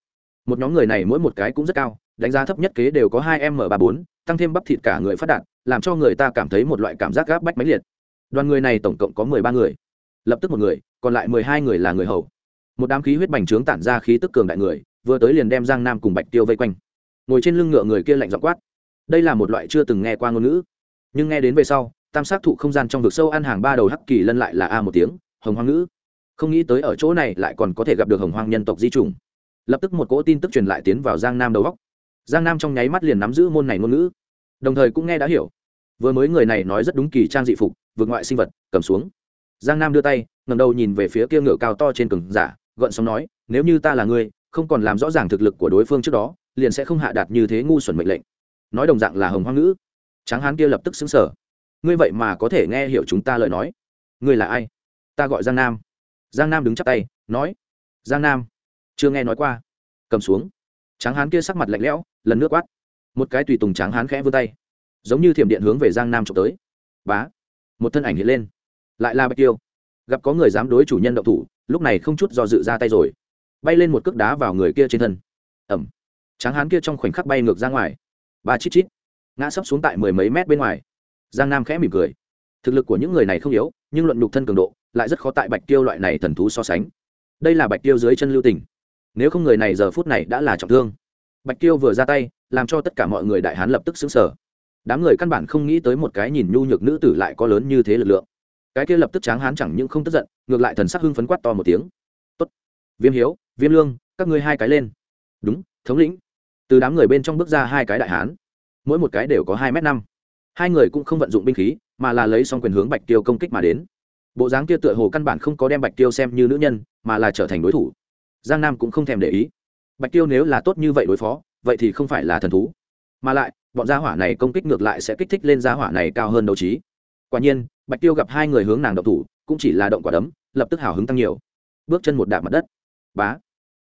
Speaker 1: Một nhóm người này mỗi một cái cũng rất cao, đánh giá thấp nhất kế đều có hai m ba bốn, tăng thêm bắp thịt cả người phát đạt, làm cho người ta cảm thấy một loại cảm giác gáp bách máy liệt. Đoàn người này tổng cộng có mười ba người. Lập tức một người, còn lại mười hai người là người hầu. Một đám khí huyết bành trướng tản ra khí tức cường đại người, vừa tới liền đem giang nam cùng bạch tiêu vây quanh. Ngồi trên lưng ngựa người kia lạnh dọ quát. Đây là một loại chưa từng nghe qua ngôn ngữ. Nhưng nghe đến về sau tam sát thụ không gian trong vực sâu ăn hàng ba đầu hắc kỳ lân lại là a một tiếng, hồng hoang ngữ. Không nghĩ tới ở chỗ này lại còn có thể gặp được hồng hoang nhân tộc di trùng. Lập tức một cỗ tin tức truyền lại tiến vào giang nam đầu góc. Giang nam trong nháy mắt liền nắm giữ môn này ngôn ngữ. Đồng thời cũng nghe đã hiểu. Vừa mới người này nói rất đúng kỳ trang dị phục vượt ngoại sinh vật, cầm xuống. Giang nam đưa tay ngầm đầu nhìn về phía kia ngựa cao to trên cừng giả gợn sóng nói, nếu như ta là ngươi, không còn làm rõ ràng thực lực của đối phương trước đó, liền sẽ không hạ đạt như thế ngu xuẩn mệnh lệnh. Nói đồng dạng là hồng hoang ngữ. Tráng hán kia lập tức xứng sở ngươi vậy mà có thể nghe hiểu chúng ta lời nói. Ngươi là ai? Ta gọi giang nam. Giang nam đứng chắp tay, nói, giang nam, chưa nghe nói qua. Cầm xuống. Tráng hán kia sắc mặt lạnh lẽo, lần nước quát. Một cái tùy tùng tráng hán khẽ vươn tay, giống như thiểm điện hướng về giang nam trộm tới. Bá, một thân ảnh hiện lên. Lại là bạch tiêu. Gặp có người dám đối chủ nhân động thủ, lúc này không chút do dự ra tay rồi. Bay lên một cước đá vào người kia trên thân. Ẩm. Tráng hán kia trong khoảnh khắc bay ngược ra ngoài. Ba chít chít. Ngã sấp xuống tại mười mấy mét bên ngoài giang nam khẽ mỉm cười. Thực lực của những người này không yếu, nhưng luận nhục thân cường độ, lại rất khó tại bạch tiêu loại này thần thú so sánh. Đây là bạch tiêu dưới chân lưu tình. Nếu không người này giờ phút này đã là trọng thương. Bạch tiêu vừa ra tay, làm cho tất cả mọi người đại hán lập tức xứng sở đám người căn bản không nghĩ tới một cái nhìn nhu nhược nữ tử lại có lớn như thế lực lượng. Cái kia lập tức tráng hán chẳng những không tức giận, ngược lại thần sắc hưng phấn quát to một tiếng. Tốt, viêm hiếu, viêm lương, các ngươi hai cái lên. Đúng, thống lĩnh. Từ đám người bên trong bước ra hai cái đại hán. Mỗi một cái đều có hai m năm hai người cũng không vận dụng binh khí, mà là lấy xong quyền hướng bạch tiêu công kích mà đến. Bộ dáng kia tựa hồ căn bản không có đem bạch tiêu xem như nữ nhân, mà là trở thành đối thủ. Giang nam cũng không thèm để ý. Bạch tiêu nếu là tốt như vậy đối phó, vậy thì không phải là thần thú. Mà lại, bọn gia hỏa này công kích ngược lại sẽ kích thích lên gia hỏa này cao hơn đấu trí. Quả nhiên, bạch tiêu gặp hai người hướng nàng động thủ, cũng chỉ là động quả đấm, lập tức hào hứng tăng nhiều. Bước chân một đạp mặt đất. Bá.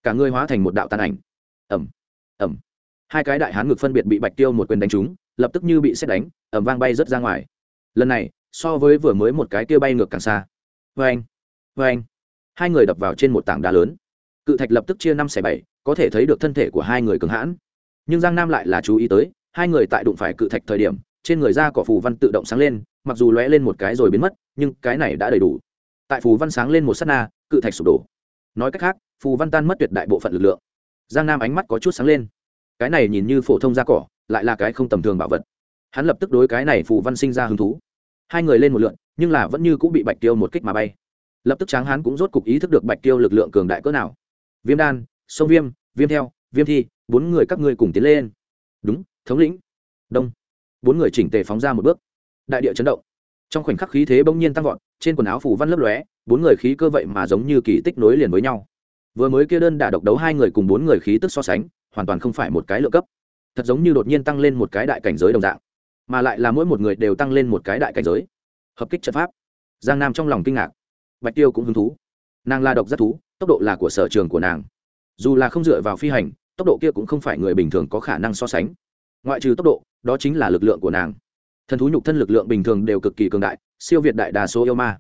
Speaker 1: Cả người hóa thành một đạo tàn ảnh. Ẩm ẩm hai cái đại hán ngực phân biệt bị bạch tiêu một quyền đánh trúng lập tức như bị xét đánh ẩm vang bay rớt ra ngoài. Lần này, so với vừa mới một cái tiêu bay ngược càng xa. Vê anh vê anh hai người đập vào trên một tảng đá lớn. Cự thạch lập tức chia năm xẻ bảy, có thể thấy được thân thể của hai người cường hãn. Nhưng giang nam lại là chú ý tới, hai người tại đụng phải cự thạch thời điểm, trên người da cỏ phù văn tự động sáng lên, mặc dù lóe lên một cái rồi biến mất, nhưng cái này đã đầy đủ. Tại phù văn sáng lên một s á t na, cự thạch sụp đổ. Nói cách khác, phù văn tan mất tuyệt đại bộ phận lực lượng. Giang nam ánh mắt có chút sáng lên. Cái này nhìn như phổ thông da cỏ lại là cái không tầm thường bảo vật. Hắn lập tức đối cái này phù văn sinh ra hứng thú. Hai người lên một lượn, nhưng là vẫn như cũng bị bạch tiêu một kích mà bay. Lập tức tráng hắn cũng rốt cục ý thức được bạch tiêu lực lượng cường đại cỡ nào. Viêm đan, sông viêm viêm theo, viêm thi, bốn người các ngươi cùng tiến lên. Đúng, thống lĩnh. Đông. Bốn người chỉnh tề phóng ra một bước. Đại địa chấn động. Trong khoảnh khắc khí thế bỗng nhiên tăng vọt, trên quần áo phủ văn lấp lóe, bốn người khí cơ vậy mà giống như kỳ tích nối liền với nhau. Vừa mới kia đơn đả độc đấu hai người cùng bốn người khí tức so sánh, hoàn toàn không phải một cái lựa cấp thật giống như đột nhiên tăng lên một cái đại cảnh giới đồng dạng, mà lại là mỗi một người đều tăng lên một cái đại cảnh giới. Hợp kích trận pháp. Giang nam trong lòng kinh ngạc. Bạch tiêu cũng hứng thú. Nàng la độc rất thú, tốc độ là của sở trường của nàng. Dù là không dựa vào phi hành, tốc độ kia cũng không phải người bình thường có khả năng so sánh. Ngoại trừ tốc độ, đó chính là lực lượng của nàng. Thần thú nhục thân lực lượng bình thường đều cực kỳ cường đại, siêu việt đại đa số yêu ma.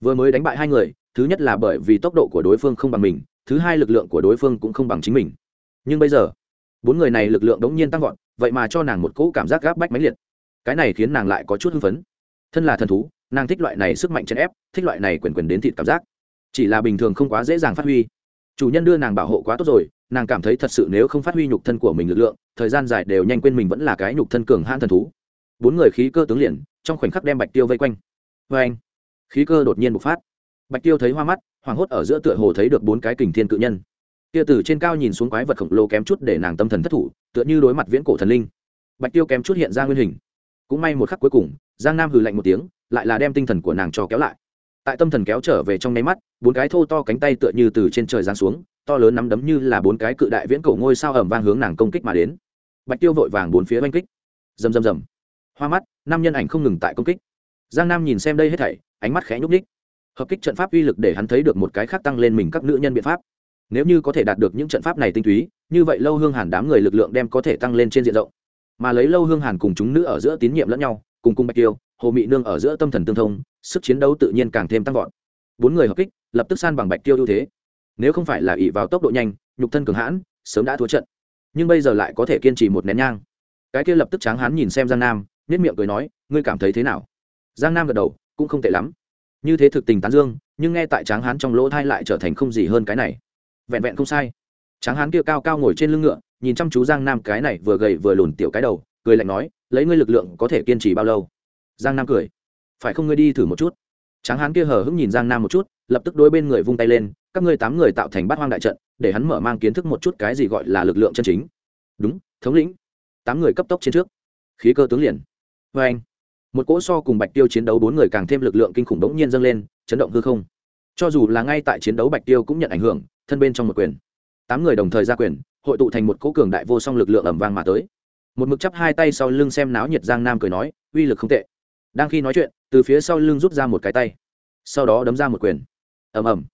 Speaker 1: Vừa mới đánh bại hai người, thứ nhất là bởi vì tốc độ của đối phương không bằng mình, thứ hai lực lượng của đối phương cũng không bằng chính mình. Nhưng bây giờ bốn người này lực lượng đống nhiên tăng vọt, vậy mà cho nàng một cỗ cảm giác gáp bách máy liệt. Cái này khiến nàng lại có chút hưng phấn. Thân là thần thú, nàng thích loại này sức mạnh chèn ép, thích loại này quyền quyền đến thịt cảm giác. Chỉ là bình thường không quá dễ dàng phát huy. Chủ nhân đưa nàng bảo hộ quá tốt rồi, nàng cảm thấy thật sự nếu không phát huy nhục thân của mình lực lượng, thời gian dài đều nhanh quên mình vẫn là cái nhục thân cường hãn thần thú. Bốn người khí cơ tướng liền, trong khoảnh khắc đem bạch tiêu vây quanh. Vây. anh, khí cơ đột nhiên bộc phát. Bạch tiêu thấy hoa mắt, hoảng hốt ở giữa tựa hồ thấy được bốn cái kình thiên cự nhân kia từ trên cao nhìn xuống quái vật khổng lồ kém chút để nàng tâm thần thất thủ, tựa như đối mặt viễn cổ thần linh. Bạch tiêu kém chút hiện ra nguyên hình. Cũng may một khắc cuối cùng, giang nam hừ lạnh một tiếng, lại là đem tinh thần của nàng cho kéo lại. Tại tâm thần kéo trở về trong nháy mắt, bốn cái thô to cánh tay tựa như từ trên trời giáng xuống, to lớn nắm đấm như là bốn cái cự đại viễn cổ ngôi sao ẩm vang hướng nàng công kích mà đến. Bạch tiêu vội vàng bốn phía oanh kích. Rầm rầm rầm. Hoa mắt năm nhân ảnh không ngừng tại công kích. Giang nam nhìn xem đây hết thảy, ánh mắt khẽ nhúc ních hợp kích trận pháp uy lực để hắn thấy được một cái khác tăng lên mình các nữ nhân biện pháp nếu như có thể đạt được những trận pháp này tinh túy, như vậy lâu hương hàn đám người lực lượng đem có thể tăng lên trên diện rộng. Mà lấy lâu hương hàn cùng chúng nữ ở giữa tín nhiệm lẫn nhau, cùng cung bạch tiêu, hồ mị nương ở giữa tâm thần tương thông, sức chiến đấu tự nhiên càng thêm tăng vọt. Bốn người hợp kích, lập tức san bằng bạch tiêu ưu thế. Nếu không phải là ỉ vào tốc độ nhanh, nhục thân cường hãn, sớm đã thua trận. Nhưng bây giờ lại có thể kiên trì một nén nhang. Cái kia lập tức tráng hán nhìn xem giang nam nhất miệng cười nói, ngươi cảm thấy thế nào? Giang nam gật đầu, cũng không tệ lắm. Như thế thực tình tán dương, nhưng nghe tại tráng hán trong lỗ thai lại trở thành không gì hơn cái này vẹn vẹn không sai. Tráng hán kia cao cao ngồi trên lưng ngựa, nhìn chăm chú giang nam cái này vừa gầy vừa lùn tiểu cái đầu, cười lạnh nói, lấy ngươi lực lượng có thể kiên trì bao lâu? Giang nam cười, phải không ngươi đi thử một chút? Tráng hán kia hờ hững nhìn giang nam một chút, lập tức đôi bên người vung tay lên, các ngươi tám người tạo thành bát hoang đại trận, để hắn mở mang kiến thức một chút cái gì gọi là lực lượng chân chính. Đúng, thống lĩnh. Tám người cấp tốc trên trước. Khí cơ tướng liền. Vê anh, một cỗ so cùng bạch tiêu chiến đấu bốn người càng thêm lực lượng kinh khủng đống nhiên dâng lên, chấn động hư không. Cho dù là ngay tại chiến đấu bạch tiêu cũng nhận ảnh hưởng thân bên trong một quyền. Tám người đồng thời ra quyền, hội tụ thành một cỗ cường đại vô song lực lượng ẩm vang mà tới. Một mực chắp hai tay sau lưng xem náo nhiệt giang nam cười nói, uy lực không tệ. Đang khi nói chuyện, từ phía sau lưng rút ra một cái tay. Sau đó đấm ra một quyền. Ầm ầm.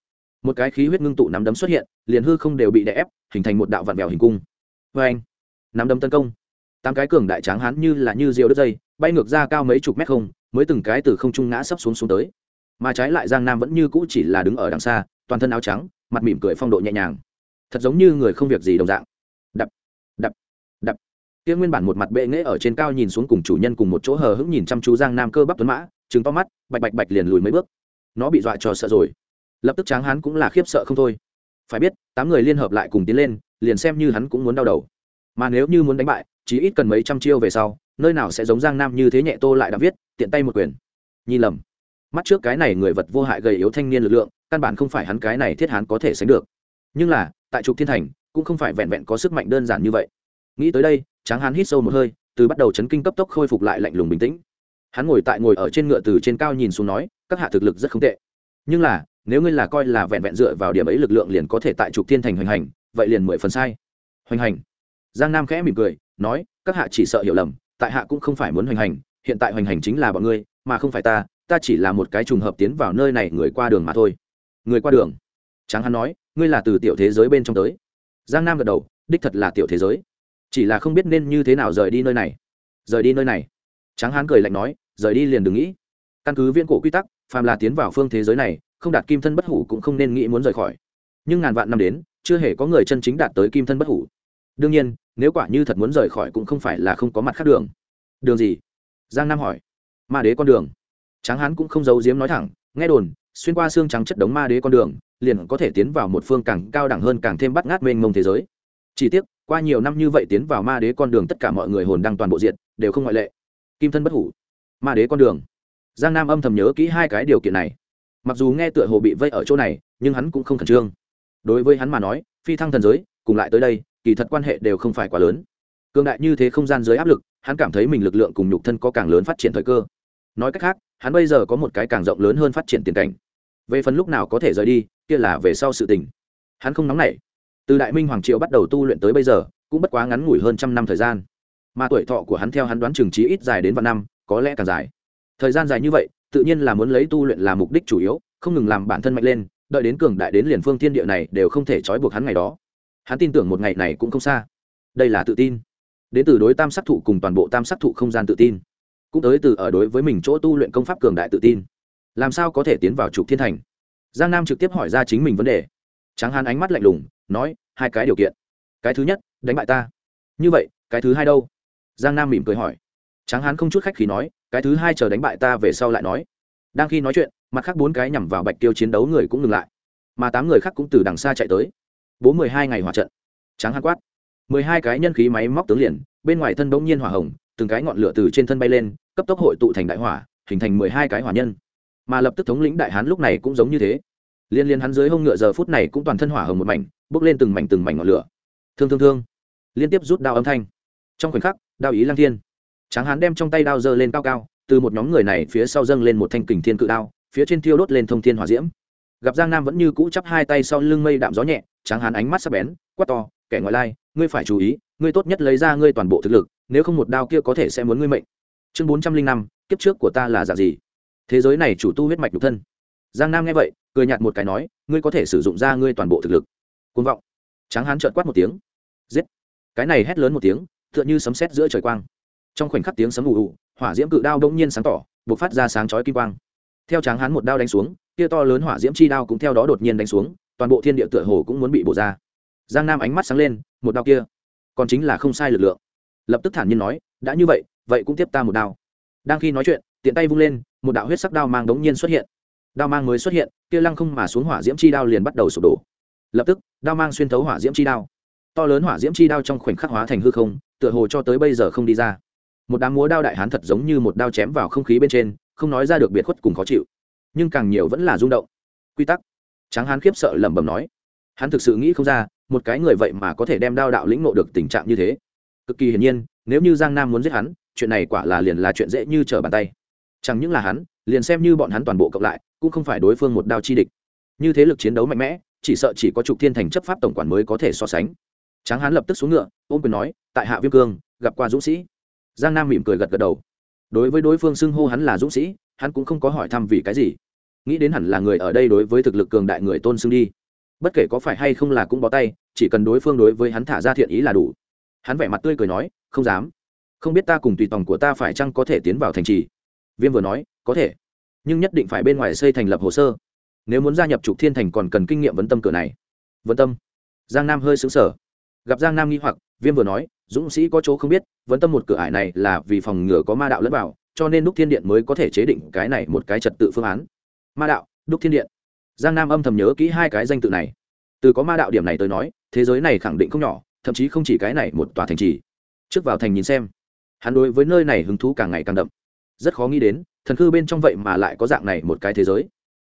Speaker 1: Một cái khí huyết ngưng tụ nắm đấm xuất hiện, liền hư không đều bị đè ép, hình thành một đạo vạn vẹo hình cung. Vê anh nắm đấm tấn công. Tám cái cường đại tráng hán như là như diều đất dây, bay ngược ra cao mấy chục mét không, mới từng cái từ không trung ngã sấp xuống xuống tới. Mà trái lại giang nam vẫn như cũ chỉ là đứng ở đằng xa, toàn thân áo trắng mặt mỉm cười phong độ nhẹ nhàng. Thật giống như người không việc gì đồng dạng. Đập đập đập. Kia nguyên bản một mặt bệ nghễ ở trên cao nhìn xuống cùng chủ nhân cùng một chỗ hờ hững nhìn chăm chú giang nam cơ bắp tuấn mã trứng to mắt, bạch bạch bạch liền lùi mấy bước. Nó bị dọa cho sợ rồi. Lập tức tráng hắn cũng là khiếp sợ không thôi. Phải biết, tám người liên hợp lại cùng tiến lên, liền xem như hắn cũng muốn đau đầu. Mà nếu như muốn đánh bại chỉ ít cần mấy trăm chiêu về sau, nơi nào sẽ giống giang nam như thế nhẹ tô lại đã viết, tiện tay một quyền. Nhìn lầm mắt trước cái này người vật vô hại gầy yếu thanh niên lực lượng, căn bản không phải hắn cái này thiết hắn có thể sánh được. Nhưng là, tại trục thiên thành, cũng không phải vẹn vẹn có sức mạnh đơn giản như vậy. Nghĩ tới đây, tráng hắn hít sâu một hơi, từ bắt đầu chấn kinh cấp tốc khôi phục lại lạnh lùng bình tĩnh. Hắn ngồi tại ngồi ở trên ngựa từ trên cao nhìn xuống nói, các hạ thực lực rất không tệ. Nhưng là, nếu ngươi là coi là vẹn vẹn dựa vào điểm ấy lực lượng liền có thể tại trục thiên thành hoành hành, vậy liền mười phần sai. Hoành hành. Giang nam khẽ mỉm cười, nói, các hạ chỉ sợ hiểu lầm, tại hạ cũng không phải muốn hoành hành, hiện tại hoành hành chính là bọn ngươi, mà không phải ta ta chỉ là một cái trùng hợp tiến vào nơi này người qua đường mà thôi. Người qua đường? Tráng hắn nói, ngươi là từ tiểu thế giới bên trong tới. Giang nam gật đầu, đích thật là tiểu thế giới. Chỉ là không biết nên như thế nào rời đi nơi này. Rời đi nơi này. Tráng hán cười lạnh nói, rời đi liền đừng nghĩ. Căn cứ viên cổ quy tắc, phàm là tiến vào phương thế giới này, không đạt kim thân bất hủ cũng không nên nghĩ muốn rời khỏi. Nhưng ngàn vạn năm đến, chưa hề có người chân chính đạt tới kim thân bất hủ. Đương nhiên, nếu quả như thật muốn rời khỏi cũng không phải là không có mặt khác đường. Đường gì? Giang nam hỏi. Ma đế con đường tráng hán cũng không giấu giếm nói thẳng, nghe đồn, xuyên qua xương trắng chất đống ma đế con đường, liền có thể tiến vào một phương càng cao đẳng hơn càng thêm bắt ngát mênh mông thế giới. Chỉ tiếc, qua nhiều năm như vậy tiến vào ma đế con đường tất cả mọi người hồn đăng toàn bộ diện đều không ngoại lệ. Kim thân bất hủ, ma đế con đường. Giang nam âm thầm nhớ kỹ hai cái điều kiện này. Mặc dù nghe tựa hồ bị vây ở chỗ này, nhưng hắn cũng không khẩn trương. Đối với hắn mà nói, phi thăng thần giới, cùng lại tới đây, kỳ thật quan hệ đều không phải quá lớn. Cường đại như thế không gian dưới áp lực, hắn cảm thấy mình lực lượng cùng nhục thân có càng lớn phát triển thời cơ nói cách khác, hắn bây giờ có một cái càng rộng lớn hơn phát triển tiền cảnh. Về phần lúc nào có thể rời đi, kia là về sau sự tình. Hắn không nóng nảy. Từ đại minh hoàng triệu bắt đầu tu luyện tới bây giờ, cũng bất quá ngắn ngủi hơn trăm năm thời gian. Mà tuổi thọ của hắn theo hắn đoán chừng trí ít dài đến vạn năm, có lẽ càng dài. Thời gian dài như vậy, tự nhiên là muốn lấy tu luyện làm mục đích chủ yếu, không ngừng làm bản thân mạnh lên, đợi đến cường đại đến liền phương thiên địa này đều không thể trói buộc hắn ngày đó. Hắn tin tưởng một ngày này cũng không xa. Đây là tự tin. Đến từ đối tam sắc thụ cùng toàn bộ tam sắc thụ không gian tự tin cũng tới từ ở đối với mình chỗ tu luyện công pháp cường đại tự tin. Làm sao có thể tiến vào trục thiên thành? Giang nam trực tiếp hỏi ra chính mình vấn đề. Tráng hán ánh mắt lạnh lùng, nói, hai cái điều kiện. Cái thứ nhất, đánh bại ta. Như vậy, cái thứ hai đâu? Giang nam mỉm cười hỏi. Tráng hán không chút khách khí nói, cái thứ hai chờ đánh bại ta về sau lại nói. Đang khi nói chuyện, mặt khác bốn cái nhằm vào bạch tiêu chiến đấu người cũng ngừng lại. Mà tám người khác cũng từ đằng xa chạy tới. Bố mười hai ngày hỏa trận. Tráng hán quát. Mười hai cái nhân khí máy móc tướng liền, bên ngoài thân bỗng nhiên hỏa hồng, từng cái ngọn lửa từ trên thân bay lên cấp tốc hội tụ thành đại hỏa, hình thành mười hai cái hỏa nhân. Mà lập tức thống lĩnh đại hán lúc này cũng giống như thế. Liên liên hắn dưới hông ngựa giờ phút này cũng toàn thân hỏa hồng một mảnh, bước lên từng mảnh từng mảnh ngọn lửa. Thương thương thương. Liên tiếp rút đao âm thanh. Trong khoảnh khắc, đao ý lang thiên. Tráng hán đem trong tay đao giơ lên cao cao, từ một nhóm người này phía sau dâng lên một thanh kình thiên cự đao, phía trên thiêu đốt lên thông thiên hỏa diễm. Gặp giang nam vẫn như cũ chắp hai tay sau lưng mây đạm gió nhẹ, tráng hán ánh mắt sắc bén, quát to, kẻ ngoại lai, ngươi phải chú ý, ngươi tốt nhất lấy ra ngươi toàn bộ thực lực, nếu không một đao kia có thể sẽ muốn ngươi mệnh chương bốn trăm linh năm, kiếp trước của ta là giả gì? Thế giới này chủ tu huyết mạch nhục thân. Giang nam nghe vậy, cười nhạt một cái nói, ngươi có thể sử dụng ra ngươi toàn bộ thực lực. Côn vọng. Tráng hán trợn quát một tiếng. Giết. Cái này hét lớn một tiếng, tựa như sấm sét giữa trời quang. Trong khoảnh khắc tiếng sấm ù ù, hỏa diễm cự đao đông nhiên sáng tỏ b ộ c phát ra sáng chói kim quang. Theo tráng hán một đao đánh xuống, kia to lớn hỏa diễm chi đao cũng theo đó đột nhiên đánh xuống, toàn bộ thiên địa tựa hồ cũng muốn bị bổ ra. Giang nam ánh mắt sáng lên, một đao kia còn chính là không sai lực lượng. Lập tức thản nhiên nói, đã như vậy vậy cũng tiếp ta một đao. Đang khi nói chuyện, tiện tay vung lên, một đạo huyết sắc đao mang đống nhiên xuất hiện. Đao mang mới xuất hiện, kia lăng không mà xuống hỏa diễm chi đao liền bắt đầu sụp đổ. Lập tức, đao mang xuyên thấu hỏa diễm chi đao. To lớn hỏa diễm chi đao trong khoảnh khắc hóa thành hư không, tựa hồ cho tới bây giờ không đi ra. Một đám múa đao đại hán thật giống như một đao chém vào không khí bên trên, không nói ra được biệt khuất cùng khó chịu. Nhưng càng nhiều vẫn là rung động. Quy tắc. Tráng hán khiếp sợ lẩm bẩm nói. Hắn thực sự nghĩ không ra, một cái người vậy mà có thể đem đao đạo lĩnh nộ được tình trạng như thế. Cực kỳ hiển nhiên nếu như giang nam muốn giết hắn, chuyện này quả là liền là chuyện dễ như trở bàn tay. Chẳng những là hắn, liền xem như bọn hắn toàn bộ cộng lại, cũng không phải đối phương một đao chi địch. Như thế lực chiến đấu mạnh mẽ, chỉ sợ chỉ có trục thiên thành chấp pháp tổng quản mới có thể so sánh. Tráng hán lập tức xuống ngựa, ôm quyền nói, tại hạ viêm cương, gặp qua dũng sĩ. Giang nam mỉm cười gật gật đầu. Đối với đối phương xưng hô hắn là dũng sĩ, hắn cũng không có hỏi thăm vì cái gì. Nghĩ đến hẳn là người ở đây đối với thực lực cường đại người tôn xưng đi. Bất kể có phải hay không là cũng bó tay, chỉ cần đối phương đối với hắn thả ra thiện ý là đủ. Hắn vẻ mặt tươi cười nói không dám. Không biết ta cùng tùy tòng của ta phải chăng có thể tiến vào thành trì? Viêm vừa nói, có thể. Nhưng nhất định phải bên ngoài xây thành lập hồ sơ. Nếu muốn gia nhập trục thiên thành còn cần kinh nghiệm vấn tâm cửa này. Vấn tâm. Giang nam hơi xứng sở gặp giang nam nghi hoặc, viêm vừa nói, dũng sĩ có chỗ không biết, vấn tâm một cửa ải này là vì phòng ngừa có ma đạo lẫn vào, cho nên đúc thiên điện mới có thể chế định cái này một cái trật tự phương án. Ma đạo, đúc thiên điện. Giang nam âm thầm nhớ kỹ hai cái danh tự này. Từ có ma đạo điểm này tới nói, thế giới này khẳng định không nhỏ, thậm chí không chỉ cái này một tòa thành trì trước vào thành nhìn xem. Hắn đối với nơi này hứng thú càng ngày càng đậm. Rất khó nghĩ đến, thần khư bên trong vậy mà lại có dạng này một cái thế giới.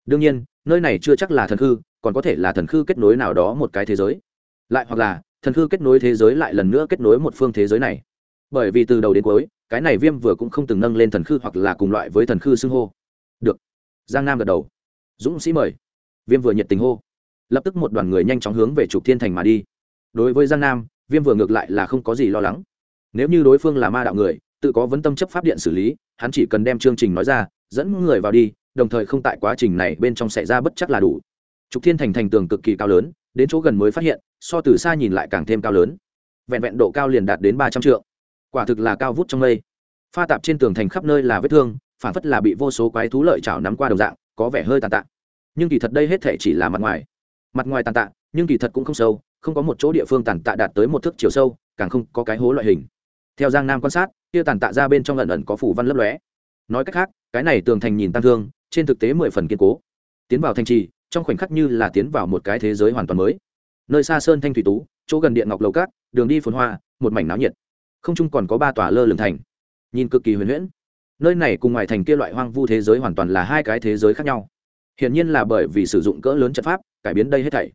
Speaker 1: Đương nhiên, nơi này chưa chắc là thần khư, còn có thể là thần khư kết nối nào đó một cái thế giới. Lại hoặc là, thần khư kết nối thế giới lại lần nữa kết nối một phương thế giới này. Bởi vì từ đầu đến cuối, cái này viêm vừa cũng không từng nâng lên thần khư hoặc là cùng loại với thần khư xưng hô. Được. Giang nam gật đầu. Dũng sĩ mời. Viêm vừa nhiệt tình hô. Lập tức một đoàn người nhanh chóng hướng về trục thiên thành mà đi. Đối với giang nam, viêm vừa ngược lại là không có gì lo lắng nếu như đối phương là ma đạo người, tự có vấn tâm chấp pháp điện xử lý, hắn chỉ cần đem chương trình nói ra, dẫn người vào đi, đồng thời không tại quá trình này bên trong xảy ra bất chắc là đủ. Trục thiên thành thành tường cực kỳ cao lớn, đến chỗ gần mới phát hiện, so từ xa nhìn lại càng thêm cao lớn. Vẹn vẹn độ cao liền đạt đến ba trăm triệu quả thực là cao vút trong mây. Pha tạp trên tường thành khắp nơi là vết thương, phản phất là bị vô số quái thú lợi chảo nắm qua đồng dạng, có vẻ hơi tàn tạ. Nhưng kỳ thật đây hết thể chỉ là mặt ngoài. Mặt ngoài tàn tạ, nhưng kỳ thật cũng không sâu, không có một chỗ địa phương tàn tạ đạt tới một thước chiều sâu, càng không có cái hố loại hình theo giang nam quan sát, kia tàn tạ ra bên trong lần ẩn có phủ văn lấp lóe. Nói cách khác, cái này tường thành nhìn tăng thương, trên thực tế mười phần kiên cố. Tiến vào thành trì, trong khoảnh khắc như là tiến vào một cái thế giới hoàn toàn mới. Nơi xa sơn thanh thủy tú, chỗ gần điện ngọc lầu cát, đường đi phồn hoa, một mảnh náo nhiệt. Không chung còn có ba tòa lơ lửng thành. Nhìn cực kỳ huyền huyễn. Nơi này cùng ngoài thành kia loại hoang vu thế giới hoàn toàn là hai cái thế giới khác nhau. Hiển nhiên là bởi vì sử dụng cỡ lớn trận pháp, cải biến đây hết thảy.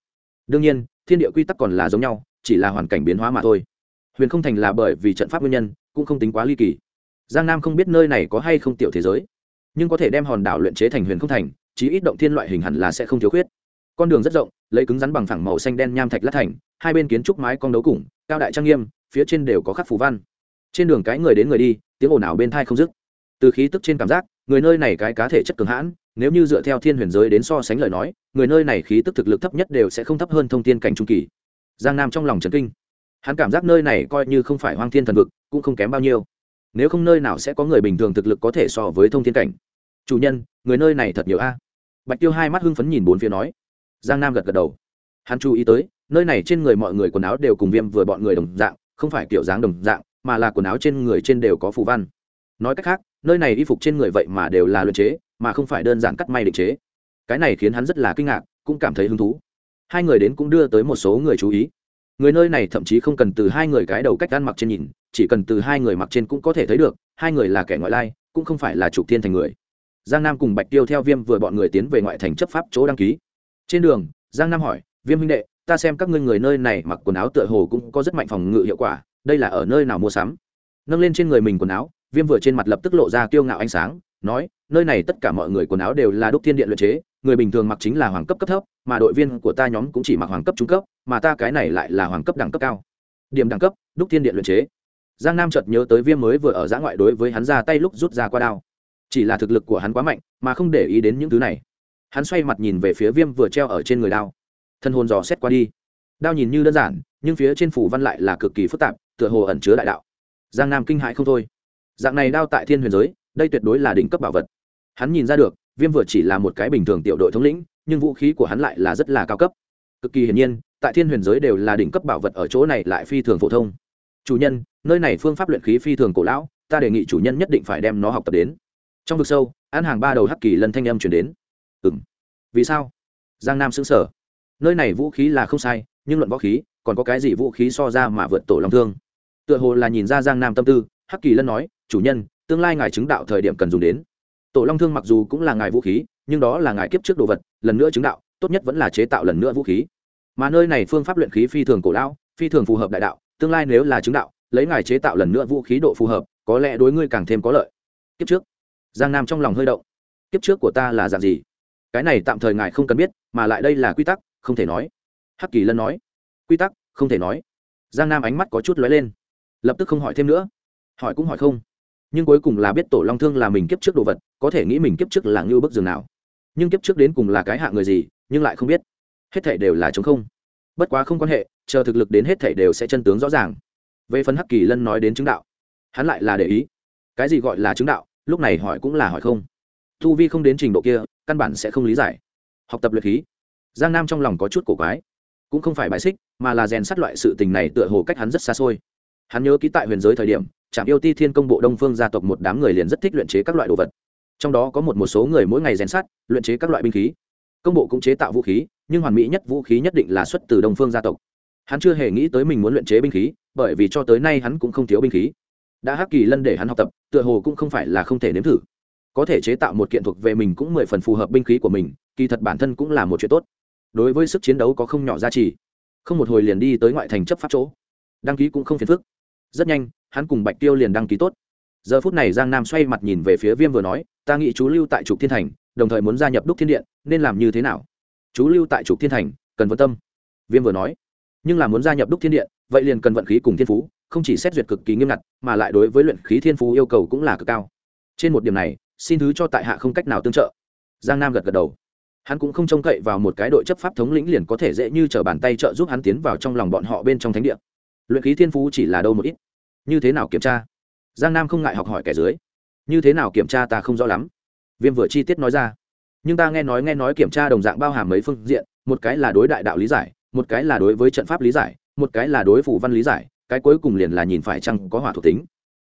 Speaker 1: Đương nhiên, thiên địa quy tắc còn là giống nhau, chỉ là hoàn cảnh biến hóa mà thôi huyền không thành là bởi vì trận pháp nguyên nhân, cũng không tính quá ly kỳ. Giang nam không biết nơi này có hay không tiểu thế giới, nhưng có thể đem hòn đảo luyện chế thành huyền không thành, chí ít động thiên loại hình hẳn là sẽ không thiếu khuyết. Con đường rất rộng, lấy cứng rắn bằng phẳng màu xanh đen nham thạch lát thành, hai bên kiến trúc mái cong đấu củng cao đại trang nghiêm, phía trên đều có khắc phù văn. Trên đường cái người đến người đi, tiếng ồn ào bên thai không dứt. Từ khí tức trên cảm giác, người nơi này cái cá thể chất cường hãn, nếu như dựa theo thiên huyền giới đến so sánh lời nói, người nơi này khí tức thực lực thấp nhất đều sẽ không thấp hơn thông tin cảnh trung kỳ. Giang nam trong lòng trấn kinh hắn cảm giác nơi này coi như không phải hoang thiên thần vực, cũng không kém bao nhiêu. Nếu không nơi nào sẽ có người bình thường thực lực có thể so với thông thiên cảnh. Chủ nhân, người nơi này thật nhiều a. Bạch tiêu hai mắt hưng phấn nhìn bốn phía nói. Giang nam gật gật đầu. Hắn chú ý tới, nơi này trên người mọi người quần áo đều cùng viêm vừa bọn người đồng dạng, không phải kiểu dáng đồng dạng, mà là quần áo trên người trên đều có phù văn. Nói cách khác, nơi này y phục trên người vậy mà đều là luyện chế, mà không phải đơn giản cắt may định chế. Cái này khiến hắn rất là kinh ngạc, cũng cảm thấy hứng thú. Hai người đến cũng đưa tới một số người chú ý người nơi này thậm chí không cần từ hai người cái đầu cách ăn mặc trên nhìn, chỉ cần từ hai người mặc trên cũng có thể thấy được, hai người là kẻ ngoại lai, cũng không phải là trục thiên thành người. Giang nam cùng bạch tiêu theo viêm vừa bọn người tiến về ngoại thành chấp pháp chỗ đăng ký. Trên đường, giang nam hỏi, viêm huynh đệ, ta xem các ngươi người nơi này mặc quần áo tựa hồ cũng có rất mạnh phòng ngự hiệu quả, đây là ở nơi nào mua sắm? Nâng lên trên người mình quần áo, viêm vừa trên mặt lập tức lộ ra kiêu ngạo ánh sáng nói, nơi này tất cả mọi người quần áo đều là đúc thiên điện luyện chế, người bình thường mặc chính là hoàng cấp cấp thấp, mà đội viên của ta nhóm cũng chỉ mặc hoàng cấp trung cấp, mà ta cái này lại là hoàng cấp đẳng cấp cao. Điểm đẳng cấp, đúc thiên điện luyện chế. Giang nam chợt nhớ tới viêm mới vừa ở giã ngoại đối với hắn ra tay lúc rút ra qua đao. Chỉ là thực lực của hắn quá mạnh, mà không để ý đến những thứ này. Hắn xoay mặt nhìn về phía viêm vừa treo ở trên người đao. Thân hồn dò xét qua đi. Đao nhìn như đơn giản, nhưng phía trên phủ văn lại là cực kỳ phức tạp, tựa hồ ẩn chứa đại đạo. Giang nam kinh hãi không thôi. Dạng này đao tại thiên huyền giới đây tuyệt đối là đỉnh cấp bảo vật. Hắn nhìn ra được, viêm vừa chỉ là một cái bình thường tiểu đội thống lĩnh, nhưng vũ khí của hắn lại là rất là cao cấp. Cực kỳ hiển nhiên, tại thiên huyền giới đều là đỉnh cấp bảo vật ở chỗ này lại phi thường phổ thông. Chủ nhân, nơi này phương pháp luyện khí phi thường cổ lão, ta đề nghị chủ nhân nhất định phải đem nó học tập đến. Trong vực sâu, an hàng ba đầu hắc kỳ lần thanh âm chuyển đến. Ừ m vì sao? Giang nam xứng sở nơi này vũ khí là không sai, nhưng luận võ khí, còn có cái gì vũ khí so ra mà vượt tổ long thương? Tựa hồ là nhìn ra giang nam tâm tư, hắc kỳ lân nói, chủ nhân tương lai ngài chứng đạo thời điểm cần dùng đến. Tổ long thương mặc dù cũng là ngài vũ khí, nhưng đó là ngài kiếp trước đồ vật, lần nữa chứng đạo, tốt nhất vẫn là chế tạo lần nữa vũ khí. Mà nơi này phương pháp luyện khí phi thường cổ lão, phi thường phù hợp đại đạo, tương lai nếu là chứng đạo, lấy ngài chế tạo lần nữa vũ khí độ phù hợp, có lẽ đối ngươi càng thêm có lợi. Kiếp trước. Giang nam trong lòng hơi động. Kiếp trước của ta là dạng gì? Cái này tạm thời ngài không cần biết, mà lại đây là quy tắc, không thể nói. Hắc kỳ lân nói. Quy tắc, không thể nói. Giang nam ánh mắt có chút lóe lên. Lập tức không hỏi thêm nữa. Hỏi cũng hỏi không nhưng cuối cùng là biết tổ long thương là mình kiếp trước đồ vật, có thể nghĩ mình kiếp trước là ngưu bức giường nào. Nhưng kiếp trước đến cùng là cái hạ người gì, nhưng lại không biết. Hết thảy đều là chống không. Bất quá không quan hệ, chờ thực lực đến hết thảy đều sẽ chân tướng rõ ràng. Về phần hắc kỳ lân nói đến chứng đạo, hắn lại là để ý. Cái gì gọi là chứng đạo, lúc này hỏi cũng là hỏi không. Thu vi không đến trình độ kia, căn bản sẽ không lý giải. Học tập luyện khí, giang nam trong lòng có chút cổ quái. Cũng không phải bài xích, mà là rèn sát loại sự tình này tựa hồ cách hắn rất xa xôi. Hắn nhớ ký tại huyền giới thời điểm trạm yêu ti thiên công bộ đông phương gia tộc một đám người liền rất thích luyện chế các loại đồ vật. Trong đó có một một số người mỗi ngày rèn sát luyện chế các loại binh khí. Công bộ cũng chế tạo vũ khí, nhưng hoàn mỹ nhất vũ khí nhất định là xuất từ đông phương gia tộc. Hắn chưa hề nghĩ tới mình muốn luyện chế binh khí, bởi vì cho tới nay hắn cũng không thiếu binh khí. Đã hắc kỳ lân để hắn học tập, tựa hồ cũng không phải là không thể nếm thử. Có thể chế tạo một kiện thuộc về mình cũng mười phần phù hợp binh khí của mình, kỳ thật bản thân cũng là một chuyện tốt. Đối với sức chiến đấu có không nhỏ giá trị. Không một hồi liền đi tới ngoại thành chấp pháp chỗ. Đăng ký cũng không phiền phức. Rất nhanh hắn cùng bạch tiêu liền đăng ký tốt. Giờ phút này giang nam xoay mặt nhìn về phía viêm vừa nói, ta nghĩ chú lưu tại trục thiên thành, đồng thời muốn gia nhập đúc thiên điện, nên làm như thế nào? Chú lưu tại trục thiên thành, cần vận tâm. Viêm vừa nói, nhưng là muốn gia nhập đúc thiên điện, vậy liền cần vận khí cùng thiên phú, không chỉ xét duyệt cực kỳ nghiêm ngặt, mà lại đối với luyện khí thiên phú yêu cầu cũng là cực cao. Trên một điểm này, xin thứ cho tại hạ không cách nào tương trợ. Giang nam gật gật đầu. Hắn cũng không trông cậy vào một cái đội chấp pháp thống lĩnh liền có thể dễ như t r ở bàn tay trợ giúp hắn tiến vào trong lòng bọn họ bên trong thánh địa. Luyện khí thiên phú chỉ là đâu một ít như thế nào kiểm tra? Giang nam không ngại học hỏi kẻ dưới. Như thế nào kiểm tra ta không rõ lắm. Viêm vừa chi tiết nói ra. Nhưng ta nghe nói nghe nói kiểm tra đồng dạng bao hàm mấy phương diện, một cái là đối đại đạo lý giải, một cái là đối với trận pháp lý giải, một cái là đối phủ văn lý giải, cái cuối cùng liền là nhìn phải chăng có hỏa thuộc tính.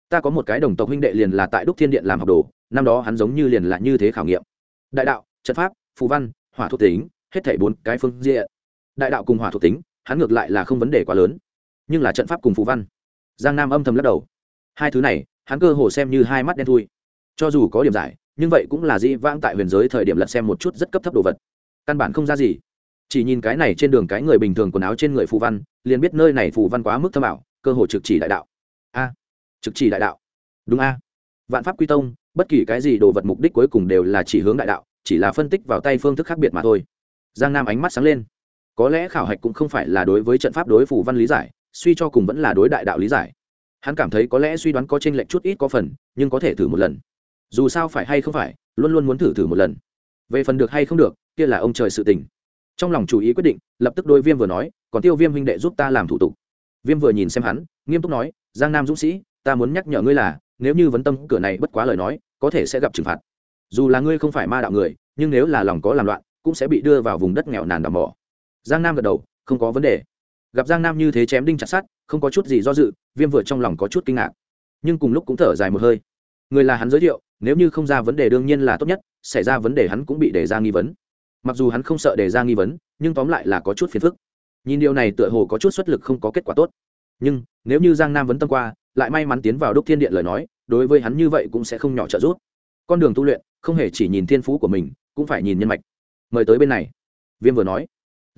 Speaker 1: Ta có một cái đồng tộc huynh đệ liền là tại đúc thiên điện làm học đồ, năm đó hắn giống như liền là như thế khảo nghiệm. Đại đạo, trận pháp phù văn, hỏa thuộc tính, hết thảy bốn cái phương diện. Đại đạo cùng hỏa thuộc tính, hắn ngược lại là không vấn đề quá lớn. Nhưng là trận pháp cùng phù văn giang nam âm thầm lắc đầu hai thứ này hắn cơ hồ xem như hai mắt đen thui cho dù có điểm giải nhưng vậy cũng là dĩ vãng tại huyền giới thời điểm lật xem một chút rất cấp thấp đồ vật căn bản không ra gì chỉ nhìn cái này trên đường cái người bình thường quần áo trên người phù văn liền biết nơi này phù văn quá mức thâm ảo cơ hồ trực chỉ đại đạo a trực chỉ đại đạo đúng a vạn pháp quy tông bất kỳ cái gì đồ vật mục đích cuối cùng đều là chỉ hướng đại đạo chỉ là phân tích vào tay phương thức khác biệt mà thôi giang nam ánh mắt sáng lên có lẽ khảo hạch cũng không phải là đối với trận pháp đối phủ văn lý giải suy cho cùng vẫn là đối đại đạo lý giải. Hắn cảm thấy có lẽ suy đoán có t r ê n lệch chút ít có phần, nhưng có thể thử một lần. Dù sao phải hay không phải, luôn luôn muốn thử thử một lần. Về phần được hay không được, kia là ông trời sự tình. Trong lòng chủ ý quyết định, lập tức đôi viêm vừa nói, còn tiêu viêm huynh đệ giúp ta làm thủ tục. Viêm vừa nhìn xem hắn, nghiêm túc nói, giang nam dũng sĩ, ta muốn nhắc nhở ngươi là, nếu như vấn tâm cửa này bất quá lời nói, có thể sẽ gặp trừng phạt. Dù là ngươi không phải ma đạo người, nhưng nếu là lòng có làm loạn, cũng sẽ bị đưa vào vùng đất nghèo nàn đảm mỏ. Giang nam gật đầu, không có vấn đề gặp giang nam như thế chém đinh chặt sát không có chút gì do dự, viêm vừa trong lòng có chút kinh ngạc. Nhưng cùng lúc cũng thở dài một hơi. Người là hắn giới thiệu, nếu như không ra vấn đề đương nhiên là tốt nhất, xảy ra vấn đề hắn cũng bị đề ra nghi vấn. Mặc dù hắn không sợ đề ra nghi vấn, nhưng tóm lại là có chút phiền phức. Nhìn điều này tựa hồ có chút xuất lực không có kết quả tốt. Nhưng, nếu như giang nam vấn tâm qua, lại may mắn tiến vào đúc thiên điện lời nói, đối với hắn như vậy cũng sẽ không nhỏ trợ giúp. Con đường tu luyện, không hề chỉ nhìn thiên phú của mình, cũng phải nhìn nhân mạch. Mời tới bên này. Viêm vừa nói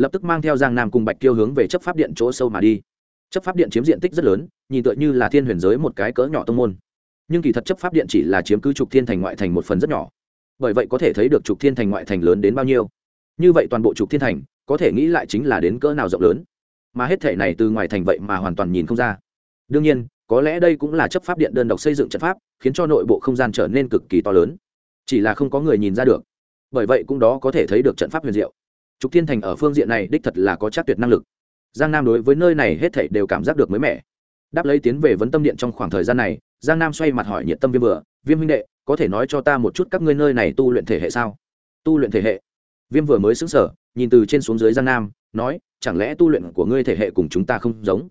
Speaker 1: lập tức mang theo giang nam cùng bạch kiêu hướng về chấp pháp điện chỗ sâu mà đi. Chấp pháp điện chiếm diện tích rất lớn, nhìn tựa như là thiên huyền giới một cái cỡ nhỏ tông môn. Nhưng kỳ thật chấp pháp điện chỉ là chiếm cứ trục thiên thành ngoại thành một phần rất nhỏ. Bởi vậy có thể thấy được trục thiên thành ngoại thành lớn đến bao nhiêu. Như vậy toàn bộ trục thiên thành, có thể nghĩ lại chính là đến cỡ nào rộng lớn. Mà hết thể này từ ngoài thành vậy mà hoàn toàn nhìn không ra. Đương nhiên, có lẽ đây cũng là chấp pháp điện đơn độc xây dựng trận pháp, khiến cho nội bộ không gian trở nên cực kỳ to lớn. Chỉ là không có người nhìn ra được. Bởi vậy cũng đó có thể thấy được trận pháp huyền diệu trục thiên thành ở phương diện này đích thật là có chắc tuyệt năng lực. Giang nam đối với nơi này hết thảy đều cảm giác được mới mẻ. Đáp lấy tiến về vấn tâm điện trong khoảng thời gian này, giang nam xoay mặt hỏi nhiệt tâm viêm vừa, viêm huynh đệ, có thể nói cho ta một chút các ngươi nơi này tu luyện thể hệ sao? Tu luyện thể hệ? Viêm vừa mới xứng sở nhìn từ trên xuống dưới giang nam, nói, chẳng lẽ tu luyện của ngươi thể hệ cùng chúng ta không giống?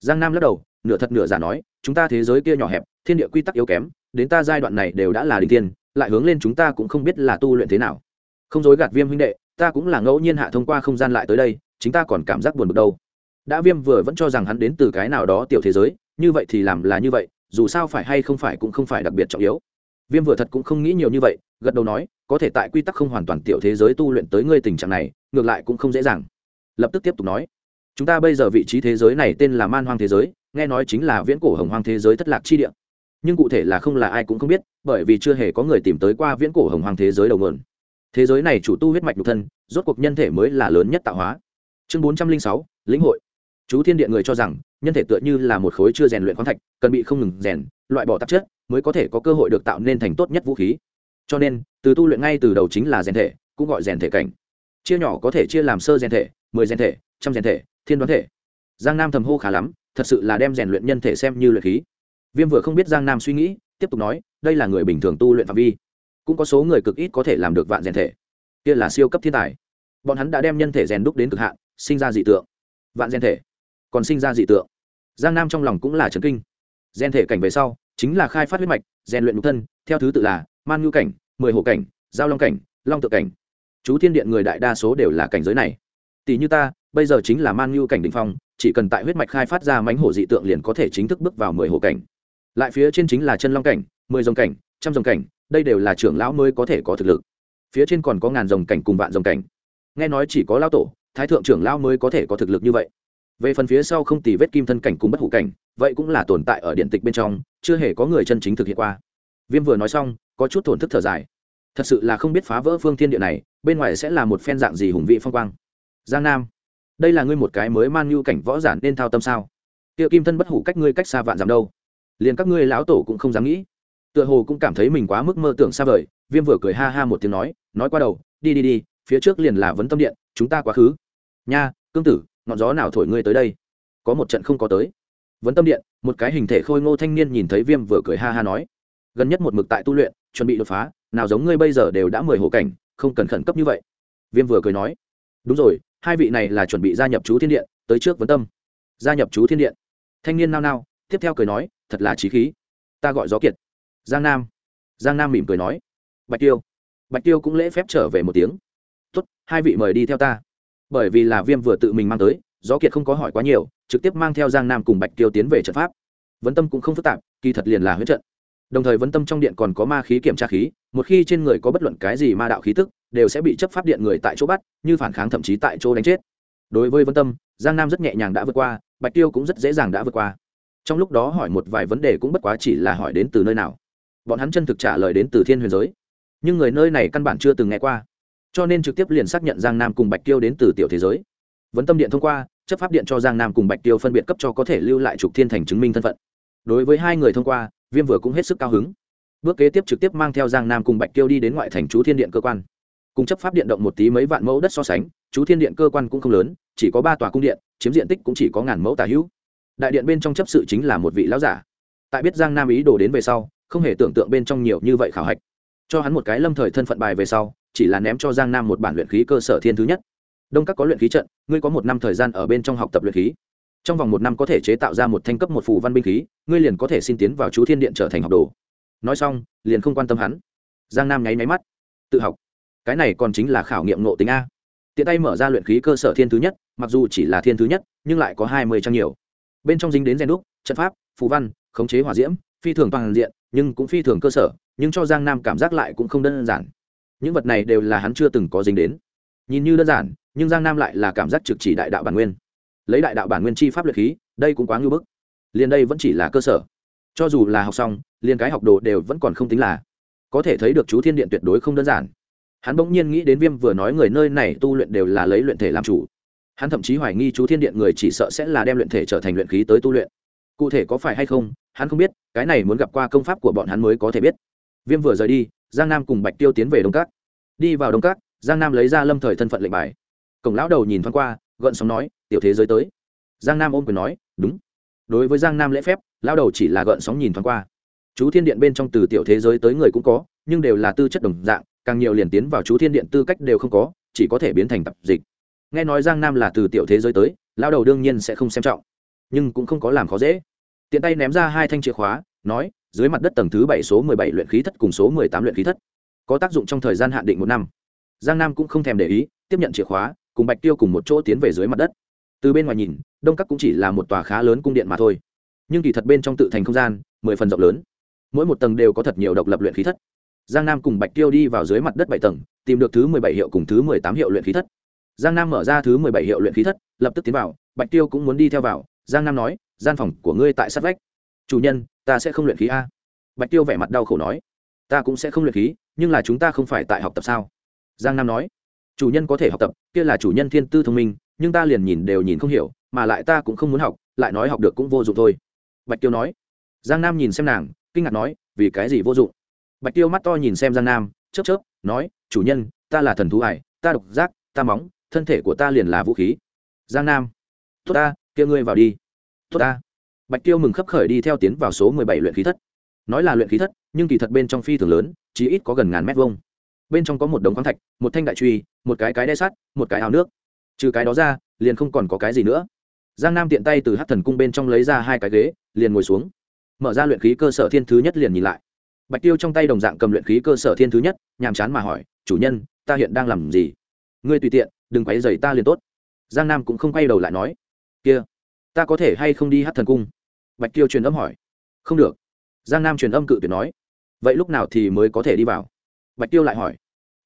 Speaker 1: Giang nam lắc đầu, nửa thật nửa giả nói, chúng ta thế giới kia nhỏ hẹp, thiên địa quy tắc yếu kém, đến ta giai đoạn này đều đã là đình tiên lại hướng lên chúng ta cũng không biết là tu luyện thế nào. Không dối gạt viêm huynh đệ ta cũng là ngẫu nhiên hạ thông qua không gian lại tới đây, chính ta còn cảm giác buồn bực đâu. Đã viêm vừa vẫn cho rằng hắn đến từ cái nào đó tiểu thế giới, như vậy thì làm là như vậy, dù sao phải hay không phải cũng không phải đặc biệt trọng yếu. Viêm vừa thật cũng không nghĩ nhiều như vậy, gật đầu nói, có thể tại quy tắc không hoàn toàn tiểu thế giới tu luyện tới ngươi tình trạng này, ngược lại cũng không dễ dàng. Lập tức tiếp tục nói, chúng ta bây giờ vị trí thế giới này tên là man hoang thế giới, nghe nói chính là viễn cổ hồng hoang thế giới thất lạc chi địa. Nhưng cụ thể là không là ai cũng không biết, bởi vì chưa hề có người tìm tới qua viễn cổ hồng hoang thế giới đầu nguồn thế giới này chủ tu huyết mạch nhục thân, rốt cuộc nhân thể mới là lớn nhất tạo hóa. Chương bốn trăm linh sáu, lĩnh hội. Chú thiên điện người cho rằng, nhân thể tựa như là một khối chưa rèn luyện khoáng thạch, cần bị không ngừng rèn, loại bỏ tạp chất mới có thể có cơ hội được tạo nên thành tốt nhất vũ khí. Cho nên, từ tu luyện ngay từ đầu chính là rèn thể, cũng gọi rèn thể cảnh. Chia nhỏ có thể chia làm sơ rèn thể, mười rèn thể, trăm rèn thể, thiên đoán thể. Giang nam thầm hô khá lắm, thật sự là đem rèn luyện nhân thể xem như luyện khí. Viêm vừa không biết giang nam suy nghĩ, tiếp tục nói, đây là người bình thường tu luyện phạm vi cũng có số người cực ít có thể làm được vạn rèn thể. Kia là siêu cấp thiên tài. Bọn hắn đã đem nhân thể rèn đúc đến cực hạn, sinh ra dị tượng. Vạn rèn thể, còn sinh ra dị tượng. Giang nam trong lòng cũng là trấn kinh. Rèn thể cảnh về sau, chính là khai phát huyết mạch, rèn luyện nhục thân, theo thứ tự là man ngưu cảnh, mười hộ cảnh, giao long cảnh, long tự cảnh. Chú thiên điện người đại đa số đều là cảnh giới này. Tỷ như ta, bây giờ chính là man ngưu cảnh đình phong, chỉ cần tại huyết mạch khai phát ra mánh hổ dị tượng liền có thể chính thức bước vào mười hộ cảnh. Lại phía trên chính là chân long cảnh, mười dòng cảnh, trăm dòng cảnh đây đều là trưởng lão mới có thể có thực lực. Phía trên còn có ngàn dòng cảnh cùng vạn dòng cảnh. Nghe nói chỉ có lão tổ, thái thượng trưởng lão mới có thể có thực lực như vậy. Về phần phía sau không tì vết kim thân cảnh cùng bất hủ cảnh, vậy cũng là tồn tại ở điện tịch bên trong, chưa hề có người chân chính thực hiện qua. Viêm vừa nói xong, có chút thổn thức thở dài. Thật sự là không biết phá vỡ phương thiên địa này, bên ngoài sẽ là một phen dạng gì hùng vị phong quang. Giang nam, đây là ngươi một cái mới man nhu cảnh võ giản nên thao tâm sao? Tiệu kim thân bất hủ cách ngươi cách xa vạn dặm đâu? Liền các ngươi lão tổ cũng không dám nghĩ tựa hồ cũng cảm thấy mình quá mức mơ tưởng xa vời, viêm vừa cười ha ha một tiếng nói nói qua đầu, đi đi đi, phía trước liền là vấn tâm điện, chúng ta quá khứ. Nha, cương tử, ngọn gió nào thổi ngươi tới đây? Có một trận không có tới. Vấn tâm điện, một cái hình thể khôi ngô thanh niên nhìn thấy viêm vừa cười ha ha nói. Gần nhất một mực tại tu luyện, chuẩn bị đột phá, nào giống ngươi bây giờ đều đã mười hộ cảnh, không cần khẩn cấp như vậy. Viêm vừa cười nói. Đúng rồi, hai vị này là chuẩn bị gia nhập chú thiên điện, tới trước vấn tâm. Gia nhập chú thiên điện. Thanh niên nao nao, tiếp theo cười nói, thật là trí khí. Ta gọi gió kiệt giang nam. Giang nam mỉm cười nói, bạch tiêu bạch tiêu cũng lễ phép trở về một tiếng. Tốt, hai vị mời đi theo ta. Bởi vì là viêm vừa tự mình mang tới, gió kiệt không có hỏi quá nhiều, trực tiếp mang theo giang nam cùng bạch tiêu tiến về trận pháp. Vấn tâm cũng không phức tạp, kỳ thật liền là huyết trận. Đồng thời vấn tâm trong điện còn có ma khí kiểm tra khí, một khi trên người có bất luận cái gì ma đạo khí tức, đều sẽ bị chấp pháp điện người tại chỗ bắt, như phản kháng thậm chí tại chỗ đánh chết. Đối với vấn tâm, giang nam rất nhẹ nhàng đã vượt qua, bạch tiêu cũng rất dễ dàng đã vượt qua. Trong lúc đó hỏi một vài vấn đề cũng bất quá chỉ là hỏi đến từ nơi nào bọn hắn chân thực trả lời đến từ thiên huyền giới. Nhưng người nơi này căn bản chưa từng nghe qua. Cho nên trực tiếp liền xác nhận giang nam cùng bạch tiêu đến từ tiểu thế giới. Vấn tâm điện thông qua, chấp pháp điện cho giang nam cùng bạch tiêu phân biệt cấp cho có thể lưu lại trục thiên thành chứng minh thân phận. Đối với hai người thông qua, viêm vừa cũng hết sức cao hứng. Bước kế tiếp trực tiếp mang theo giang nam cùng bạch tiêu đi đến ngoại thành chú thiên điện cơ quan. Cùng chấp pháp điện động một tí mấy vạn mẫu đất so sánh, chú thiên điện cơ quan cũng không lớn, chỉ có ba tòa cung điện, chiếm diện tích cũng chỉ có ngàn mẫu tả hữu. Đại điện bên trong chấp sự chính là một vị lão giả. Tại biết giang nam ý đồ đến về sau không hề tưởng tượng bên trong nhiều như vậy khảo hạch. Cho hắn một cái lâm thời thân phận bài về sau, chỉ là ném cho giang nam một bản luyện khí cơ sở thiên thứ nhất. Đông các có luyện khí trận, ngươi có một năm thời gian ở bên trong học tập luyện khí. Trong vòng một năm có thể chế tạo ra một thanh cấp một phù văn binh khí, ngươi liền có thể xin tiến vào chú thiên điện trở thành học đồ. Nói xong, liền không quan tâm hắn. Giang nam nháy máy mắt. Tự học. Cái này còn chính là khảo nghiệm nộ tính a. Tiện tay mở ra luyện khí cơ sở thiên thứ nhất, mặc dù chỉ là thiên thứ nhất, nhưng lại có hai mươi trang nhiều. Bên trong dính đến gen đúc, trận pháp, phù văn, khống chế hỏa diễm, phi thường toàn diện nhưng cũng phi thường cơ sở, nhưng cho giang nam cảm giác lại cũng không đơn giản. Những vật này đều là hắn chưa từng có dính đến. Nhìn như đơn giản, nhưng giang nam lại là cảm giác trực chỉ đại đạo bản nguyên. Lấy đại đạo bản nguyên chi pháp luyện khí, đây cũng quá ngưỡng bức. Liền đây vẫn chỉ là cơ sở. Cho dù là học xong, liền cái học đồ đều vẫn còn không tính là. Có thể thấy được chú thiên điện tuyệt đối không đơn giản. Hắn bỗng nhiên nghĩ đến viêm vừa nói người nơi này tu luyện đều là lấy luyện thể làm chủ. Hắn thậm chí hoài nghi chú thiên điện người chỉ sợ sẽ là đem luyện thể trở thành luyện khí tới tu luyện. Cụ thể có phải hay không hắn không biết cái này muốn gặp qua công pháp của bọn hắn mới có thể biết. Viêm vừa rời đi giang nam cùng bạch tiêu tiến về đông Cát. đi vào đông Cát, giang nam lấy ra lâm thời thân phận lệnh bài. Cổng lão đầu nhìn thoáng qua gợn sóng nói tiểu thế giới tới. Giang nam ôm quyền nói đúng. Đối với giang nam lễ phép lão đầu chỉ là gợn sóng nhìn thoáng qua. Chú thiên điện bên trong từ tiểu thế giới tới người cũng có nhưng đều là tư chất đồng dạng càng nhiều liền tiến vào chú thiên điện tư cách đều không có chỉ có thể biến thành tập dịch. Nghe nói giang nam là từ tiểu thế giới tới lão đầu đương nhiên sẽ không xem trọng nhưng cũng không có làm khó dễ tiện tay ném ra hai thanh chìa khóa, nói, dưới mặt đất tầng thứ bảy số mười bảy luyện khí thất cùng số mười tám luyện khí thất. Có tác dụng trong thời gian hạn định một năm. Giang nam cũng không thèm để ý, tiếp nhận chìa khóa, cùng bạch tiêu cùng một chỗ tiến về dưới mặt đất. Từ bên ngoài nhìn, đông các cũng chỉ là một tòa khá lớn cung điện mà thôi. Nhưng kỳ thật bên trong tự thành không gian, mười phần rộng lớn. Mỗi một tầng đều có thật nhiều độc lập luyện khí thất. Giang nam cùng bạch tiêu đi vào dưới mặt đất bảy tầng, tìm được thứ mười bảy hiệu cùng thứ mười tám hiệu luyện khí thất. Giang nam mở ra thứ mười bảy hiệu luyện khí thất, lập tức tiến vào, bạch tiêu cũng muốn đi theo vào. Giang nam nói gian phòng của ngươi tại sát vách. Chủ nhân, ta sẽ không luyện khí a. Bạch tiêu vẻ mặt đau khổ nói. Ta cũng sẽ không luyện khí, nhưng là chúng ta không phải tại học tập sao? Giang nam nói. Chủ nhân có thể học tập, kia là chủ nhân thiên tư thông minh, nhưng ta liền nhìn đều nhìn không hiểu, mà lại ta cũng không muốn học, lại nói học được cũng vô dụng thôi. Bạch tiêu nói. Giang nam nhìn xem nàng, kinh ngạc nói, vì cái gì vô dụng? Bạch tiêu mắt to nhìn xem giang nam, chớp chớp, nói, chủ nhân, ta là thần thú ải, ta độc giác, ta móng, thân thể của ta liền là vũ khí. Giang nam. Tốt ta, kia ngươi vào đi tốt ta. Bạch tiêu mừng khấp khởi đi theo tiến vào số mười bảy luyện khí thất. Nói là luyện khí thất, nhưng kỳ thật bên trong phi thường lớn chỉ ít có gần ngàn mét vuông. Bên trong có một đống khoáng thạch, một thanh đại truy, một cái cái đe sắt, một cái ao nước. Trừ cái đó ra, liền không còn có cái gì nữa. Giang nam tiện tay từ hát thần cung bên trong lấy ra hai cái ghế, liền ngồi xuống. Mở ra luyện khí cơ sở thiên thứ nhất liền nhìn lại. Bạch tiêu trong tay đồng dạng cầm luyện khí cơ sở thiên thứ nhất, nhàm chán mà hỏi, chủ nhân, ta hiện đang làm gì? Ngươi tùy tiện, đừng quấy dày ta liền tốt. Giang nam cũng không quay đầu lại nói, kia ta có thể hay không đi hát thần cung? Bạch tiêu truyền âm hỏi. Không được. Giang nam truyền âm cự tuyệt nói. Vậy lúc nào thì mới có thể đi vào? Bạch tiêu lại hỏi.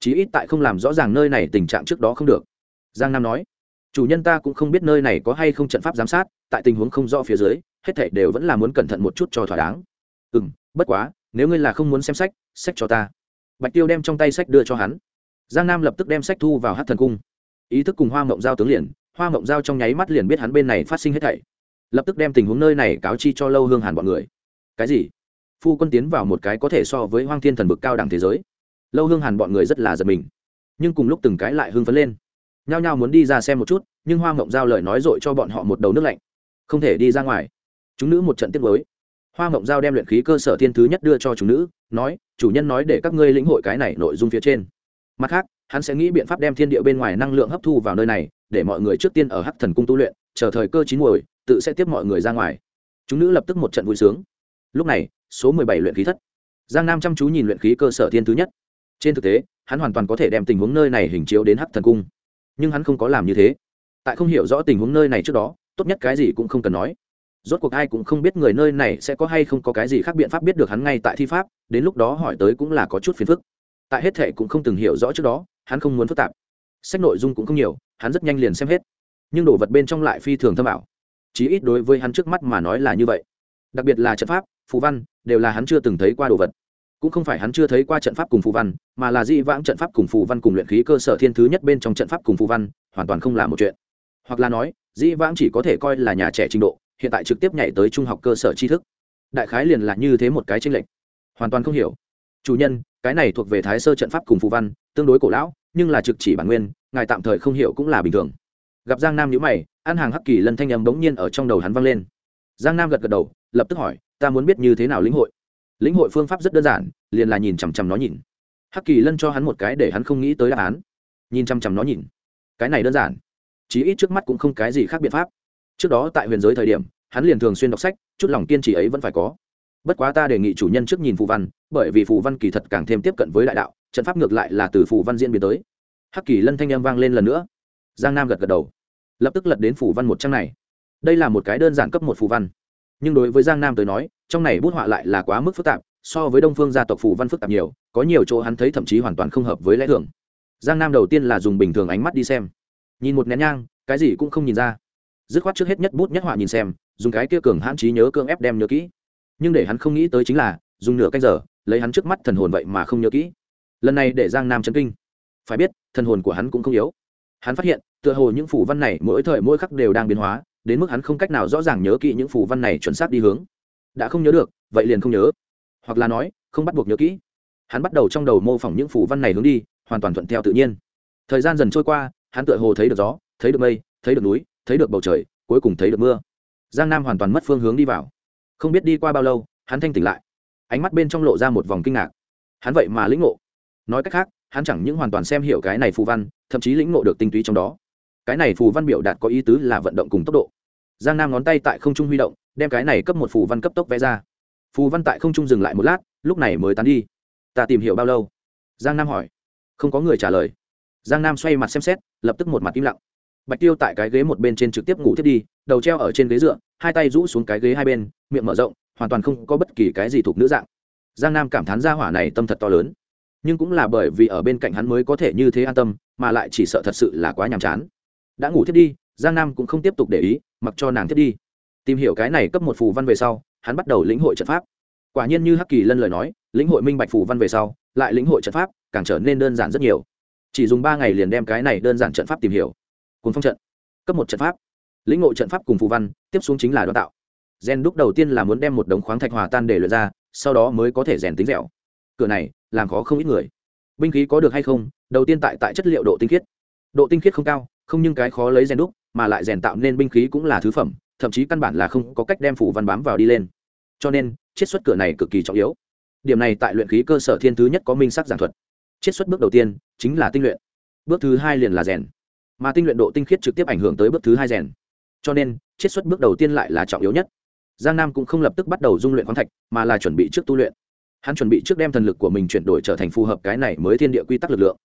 Speaker 1: Chí ít tại không làm rõ ràng nơi này tình trạng trước đó không được. Giang nam nói. Chủ nhân ta cũng không biết nơi này có hay không trận pháp giám sát, tại tình huống không rõ phía dưới, hết thảy đều vẫn là muốn cẩn thận một chút cho thỏa đáng. Ừ m bất quá, nếu ngươi là không muốn xem sách sách cho ta. Bạch tiêu đem trong tay sách đưa cho hắn. Giang nam lập tức đem sách thu vào hát thần cung. Ý thức cùng hoa mộng giao tướng liền hoa mộng giao trong nháy mắt liền biết hắn bên này phát sinh hết thảy. Lập tức đem tình huống nơi này cáo chi cho lâu hương hàn bọn người. Cái gì? Phu quân tiến vào một cái có thể so với hoang thiên thần bực cao đẳng thế giới. Lâu hương hàn bọn người rất là giật mình. Nhưng cùng lúc từng cái lại hưng phấn lên. Nhao nhao muốn đi ra xem một chút, nhưng hoa mộng giao lời nói dội cho bọn họ một đầu nước lạnh. Không thể đi ra ngoài. Chúng nữ một trận tiết với hoa mộng giao đem luyện khí cơ sở thiên thứ nhất đưa cho chúng nữ, nói, chủ nhân nói để các ngươi lĩnh hội cái này nội dung phía trên. Mặt khác, hắn sẽ nghĩ biện pháp đem thiên địa bên ngoài năng lượng hấp thu vào nơi này để mọi người trước tiên ở hắc thần cung tu luyện, chờ thời cơ chín muồi, tự sẽ tiếp mọi người ra ngoài. Chúng nữ lập tức một trận vui sướng. Lúc này, số mười bảy luyện khí thất. Giang nam chăm chú nhìn luyện khí cơ sở thiên thứ nhất. Trên thực tế, hắn hoàn toàn có thể đem tình huống nơi này hình chiếu đến hắc thần cung. Nhưng hắn không có làm như thế. Tại không hiểu rõ tình huống nơi này trước đó, tốt nhất cái gì cũng không cần nói. Rốt cuộc ai cũng không biết người nơi này sẽ có hay không có cái gì khác biện pháp biết được hắn ngay tại thi pháp, đến lúc đó hỏi tới cũng là có chút phiền phức. Tại hết thệ cũng không từng hiểu rõ trước đó, hắn không muốn phức tạp sách nội dung cũng không nhiều, hắn rất nhanh liền xem hết. Nhưng đồ vật bên trong lại phi thường thâm ảo. Chí ít đối với hắn trước mắt mà nói là như vậy. Đặc biệt là trận pháp, phù văn, đều là hắn chưa từng thấy qua đồ vật. Cũng không phải hắn chưa thấy qua trận pháp cùng phù văn, mà là di vãng trận pháp cùng phù văn cùng luyện khí cơ sở thiên thứ nhất bên trong trận pháp cùng phù văn, hoàn toàn không là một chuyện. Hoặc là nói di vãng chỉ có thể coi là nhà trẻ trình độ, hiện tại trực tiếp nhảy tới trung học cơ sở tri thức. Đại khái liền là như thế một cái tranh lệch. Hoàn toàn không hiểu. Chủ nhân, cái này thuộc về thái sơ trận pháp cùng phù văn, tương đối cổ lão nhưng là trực chỉ bản nguyên, ngài tạm thời không hiểu cũng là bình thường. Gặp giang nam nhữ mày ăn hàng hắc kỳ lân thanh âm bỗng nhiên ở trong đầu hắn vang lên. Giang nam gật gật đầu, lập tức hỏi, ta muốn biết như thế nào lĩnh hội? Lĩnh hội phương pháp rất đơn giản, liền là nhìn chằm chằm nó nhìn. Hắc kỳ lân cho hắn một cái để hắn không nghĩ tới đáp án. Nhìn chằm chằm nó nhìn. Cái này đơn giản, chí ít trước mắt cũng không cái gì khác biện pháp. Trước đó tại huyền giới thời điểm, hắn liền thường xuyên đọc sách, chút lòng kiên trì ấy vẫn phải có bất quá ta đề nghị chủ nhân trước nhìn phù văn, bởi vì phù văn kỳ thật càng thêm tiếp cận với đại đạo, trận pháp ngược lại là từ phù văn diễn biến tới. Hắc kỳ lân thanh â m vang lên lần nữa. Giang nam gật gật đầu. Lập tức lật đến phù văn một trang này. Đây là một cái đơn giản cấp một phù văn. Nhưng đối với giang nam tới nói, trong này bút họa lại là quá mức phức tạp, so với đông phương gia tộc phù văn phức tạp nhiều, có nhiều chỗ hắn thấy thậm chí hoàn toàn không hợp với lẽ thường. Giang nam đầu tiên là dùng bình thường ánh mắt đi xem. Nhìn một nén nhang, cái gì cũng không nhìn ra. Dứt khoát trước hết nhất bút nhất họa nhìn xem, dùng cái kia cường hãn trí nhớ cương ép đem nhớ kỹ nhưng để hắn không nghĩ tới chính là, dùng nửa canh giờ, lấy hắn trước mắt thần hồn vậy mà không nhớ kỹ. Lần này để giang nam chấn kinh. Phải biết, thần hồn của hắn cũng không yếu. Hắn phát hiện, tựa hồ những phủ văn này mỗi thời mỗi khắc đều đang biến hóa, đến mức hắn không cách nào rõ ràng nhớ kỹ những phủ văn này chuẩn xác đi hướng. Đã không nhớ được, vậy liền không nhớ. Hoặc là nói, không bắt buộc nhớ kỹ. Hắn bắt đầu trong đầu mô phỏng những phủ văn này hướng đi, hoàn toàn thuận theo tự nhiên. Thời gian dần trôi qua, hắn tựa hồ thấy được gió, thấy được mây, thấy được núi, thấy được bầu trời, cuối cùng thấy được mưa. Giang nam hoàn toàn mất phương hướng đi vào không biết đi qua bao lâu, hắn thanh tỉnh lại. Ánh mắt bên trong lộ ra một vòng kinh ngạc. Hắn vậy mà lĩnh ngộ. Nói cách khác, hắn chẳng những hoàn toàn xem hiểu cái này phù văn, thậm chí lĩnh ngộ được tinh túy trong đó. Cái này phù văn biểu đạt có ý tứ là vận động cùng tốc độ. Giang nam ngón tay tại không trung huy động, đem cái này cấp một phù văn cấp tốc vẽ ra. Phù văn tại không trung dừng lại một lát, lúc này mới tán đi. Ta tìm hiểu bao lâu? Giang nam hỏi. Không có người trả lời. Giang nam xoay mặt xem xét, lập tức một mặt im lặng bạch tiêu tại cái ghế một bên trên trực tiếp ngủ thiết đi, đầu treo ở trên ghế dựa, hai tay rũ xuống cái ghế hai bên, miệng mở rộng, hoàn toàn không có bất kỳ cái gì thuộc nữ dạng. Giang nam cảm thán gia hỏa này tâm thật to lớn. Nhưng cũng là bởi vì ở bên cạnh hắn mới có thể như thế an tâm, mà lại chỉ sợ thật sự là quá nhàm chán. Đã ngủ thiết đi, giang nam cũng không tiếp tục để ý, mặc cho nàng thiết đi. Tìm hiểu cái này cấp một phù văn về sau, hắn bắt đầu lĩnh hội trận pháp. Quả nhiên như hắc kỳ lân lời nói, lĩnh hội minh bạch phù văn về sau, lại lĩnh hội trận pháp, càng trở nên đơn giản rất nhiều. Chỉ dùng ba ngày liền đem cái này đơn giản trận pháp tìm hiểu cùng phong trận. Cấp một trận pháp. Lĩnh ngộ trận pháp cùng phù văn, tiếp xuống chính là đoán tạo. Gen đúc đầu tiên là muốn đem một đống khoáng thạch hòa tan để luyện ra, sau đó mới có thể rèn tính dẻo. Cửa này, làm khó không ít người. Binh khí có được hay không? Đầu tiên tại tại chất liệu độ tinh khiết. Độ tinh khiết không cao, không nhưng cái khó lấy rèn đúc, mà lại rèn tạo nên binh khí cũng là thứ phẩm, thậm chí căn bản là không có cách đem phủ văn bám vào đi lên. Cho nên, chiết xuất cửa này cực kỳ trọng yếu. Điểm này tại luyện khí cơ sở thiên thứ nhất có minh sắc giảng thuật. Chiết xuất bước đầu tiên, chính là tinh luyện. Bước thứ hai liền là rèn mà tinh luyện độ tinh khiết trực tiếp ảnh hưởng tới bước thứ hai rèn. Cho nên, chiết xuất bước đầu tiên lại là trọng yếu nhất. Giang nam cũng không lập tức bắt đầu dung luyện khoáng thạch, mà là chuẩn bị trước tu luyện. Hắn chuẩn bị trước đem thần lực của mình chuyển đổi trở thành phù hợp cái này mới thiên địa quy tắc lực lượng.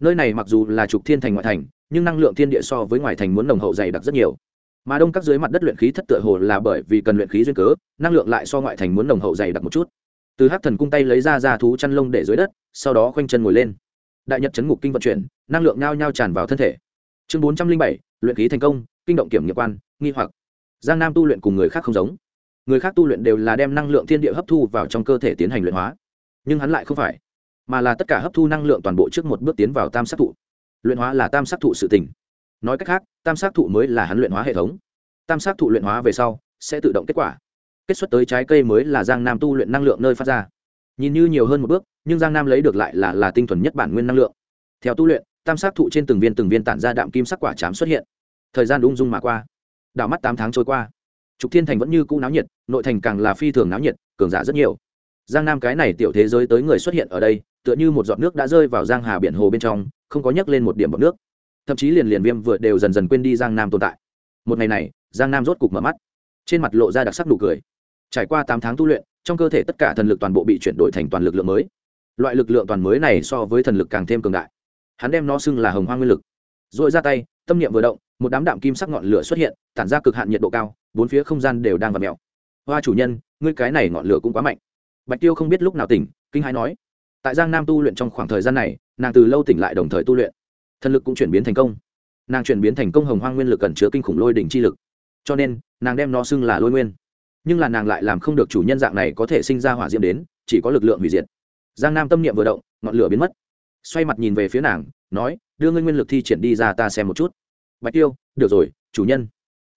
Speaker 1: Nơi này mặc dù là trục thiên thành ngoại thành, nhưng năng lượng thiên địa so với ngoài thành muốn nồng hậu dày đặc rất nhiều. Mà đông các dưới mặt đất luyện khí thất tựa hồ là bởi vì cần luyện khí duyên cớ, năng lượng lại so ngoại thành muốn nồng hậu dày đặc một chút. Từ hát thần cung tay lấy ra ra thú chăn lông để dưới đất, sau đó khoanh chân ngồi lên. Đại nhật chấn ngục kinh vận chuyển, năng lượng nhao nhao tràn vào thân thể chương bốn trăm linh bảy, luyện khí thành công, kinh động kiểm nghiệp quan, nghi hoặc. Giang nam tu luyện cùng người khác không giống. Người khác tu luyện đều là đem năng lượng thiên địa hấp thu vào trong cơ thể tiến hành luyện hóa. Nhưng hắn lại không phải, mà là tất cả hấp thu năng lượng toàn bộ trước một bước tiến vào tam sát thụ. Luyện hóa là tam sát thụ sự tình. Nói cách khác, tam sát thụ mới là hắn luyện hóa hệ thống. Tam sát thụ luyện hóa về sau, sẽ tự động kết quả. Kết xuất tới trái cây mới là giang nam tu luyện năng lượng nơi phát ra. Nhìn như nhiều hơn một bước, nhưng giang nam lấy được lại là là tinh thuần nhất bản nguyên năng lượng. Theo tu luyện tam sát thụ trên từng viên từng viên tản ra đạm kim sắc quả chám xuất hiện. Thời gian ung dung mà qua. Đảo mắt tám tháng trôi qua. Trục thiên thành vẫn như cũ náo nhiệt, nội thành càng là phi thường náo nhiệt, cường giả rất nhiều. Giang nam cái này tiểu thế giới tới người xuất hiện ở đây, tựa như một giọt nước đã rơi vào giang hà biển hồ bên trong, không có nhấc lên một điểm bọc nước. Thậm chí liền liền viêm vừa đều dần dần quên đi giang nam tồn tại. Một ngày này, giang nam rốt cục mở mắt. Trên mặt lộ ra đặc sắc nụ cười. Trải qua tám tháng tu luyện, trong cơ thể tất cả thần lực toàn bộ bị chuyển đổi thành toàn lực lượng mới. Loại lực lượng toàn mới này so với thần lực càng thêm cường đại hắn đem nó xưng là hồng hoa nguyên lực. Dội ra tay, tâm niệm vừa động, một đám đạm kim sắc ngọn lửa xuất hiện, tản ra cực hạn nhiệt độ cao, bốn phía không gian đều đang v ặ mèo. Hoa chủ nhân, ngươi cái này ngọn lửa cũng quá mạnh. Bạch tiêu không biết lúc nào tỉnh, kinh hãi nói. Tại giang nam tu luyện trong khoảng thời gian này, nàng từ lâu tỉnh lại đồng thời tu luyện. Thần lực cũng chuyển biến thành công. Nàng chuyển biến thành công hồng hoang nguyên lực cẩn chứa kinh khủng lôi đỉnh chi lực. Cho nên, nàng đem nó xưng là lôi nguyên. Nhưng là nàng lại làm không được chủ nhân dạng này có thể sinh ra hỏa diễm đến, chỉ có lực lượng hủy diệt. Giang nam tâm niệm vừa động, ngọn lửa biến mất xoay mặt nhìn về phía nàng, nói, đưa ngươi nguyên lực thi triển đi ra ta xem một chút. Bạch tiêu, được rồi, chủ nhân.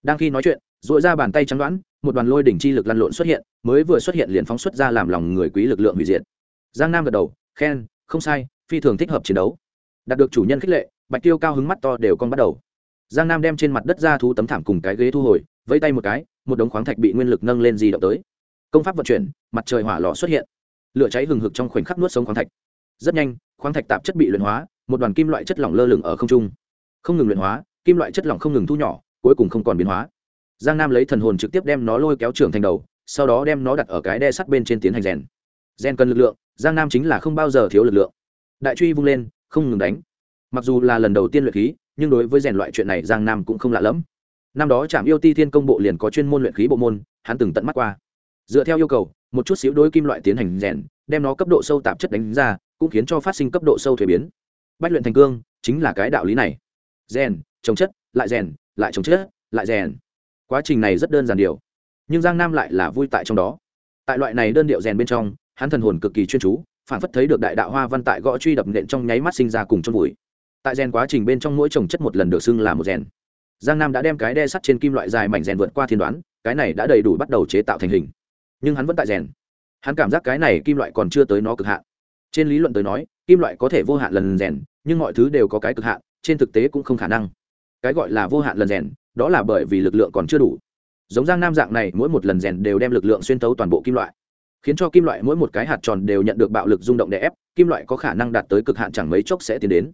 Speaker 1: Đang khi nói chuyện dội ra bàn tay trắng đoán, một đoàn lôi đỉnh chi lực lăn lộn xuất hiện, mới vừa xuất hiện liền phóng xuất ra làm lòng người quý lực lượng hủy diệt. Giang nam gật đầu, khen, không sai, phi thường thích hợp chiến đấu. Đạt được chủ nhân khích lệ, bạch tiêu cao hứng mắt to đều con bắt đầu. Giang nam đem trên mặt đất ra thu tấm thảm cùng cái ghế thu hồi, vẫy tay một cái, một đống khoáng thạch bị nguyên lực nâng lên di động tới. Công pháp vận chuyển, mặt trời hỏa lò xuất hiện. Lửa cháy hừng hực trong khoảnh khắc nuốt sống khoáng thạch. Rất nhanh khoáng thạch tạp chất bị luyện hóa, một đoàn kim loại chất lỏng lơ lửng ở không trung. Không ngừng luyện hóa, kim loại chất lỏng không ngừng thu nhỏ, cuối cùng không còn biến hóa. Giang nam lấy thần hồn trực tiếp đem nó lôi kéo trưởng thành đầu, sau đó đem nó đặt ở cái đe sắt bên trên tiến hành rèn. Rèn cần lực lượng, giang nam chính là không bao giờ thiếu lực lượng. Đại truy vung lên, không ngừng đánh. Mặc dù là lần đầu tiên luyện khí, nhưng đối với rèn loại chuyện này giang nam cũng không lạ lẫm. Năm đó trạm yêu ti thiên công bộ liền có chuyên môn luyện khí bộ môn, hắn từng tận mắt qua. Dựa theo yêu cầu, một chút xíu đối kim loại tiến hành rèn đem nó cấp độ sâu tạp chất đánh ra, cũng khiến cho phát sinh cấp độ sâu thuế biến. Bách luyện thành cương chính là cái đạo lý này. Rèn, trồng chất, lại rèn, lại trồng chất, lại rèn. Quá trình này rất đơn giản điều, nhưng giang nam lại là vui tại trong đó. Tại loại này đơn điệu rèn bên trong, hắn thần hồn cực kỳ chuyên chú, phản phất thấy được đại đạo hoa văn tại gõ truy đập nện trong nháy mắt sinh ra cùng trong vùi. Tại rèn quá trình bên trong mỗi trồng chất một lần được xưng là một rèn. Giang nam đã đem cái đe sắt trên kim loại dài mảnh rèn vượt qua thiên đoán, cái này đã đầy đủ bắt đầu chế tạo thành hình. Nhưng hắn vẫn tại rèn hắn cảm giác cái này kim loại còn chưa tới nó cực hạn. Trên lý luận tới nói, kim loại có thể vô hạn lần rèn, nhưng mọi thứ đều có cái cực hạn, trên thực tế cũng không khả năng. Cái gọi là vô hạn lần rèn, đó là bởi vì lực lượng còn chưa đủ. Giống giang nam dạng này, mỗi một lần rèn đều đem lực lượng xuyên tấu toàn bộ kim loại. Khiến cho kim loại mỗi một cái hạt tròn đều nhận được bạo lực rung động đè ép, kim loại có khả năng đạt tới cực hạn chẳng mấy chốc sẽ tiến đến.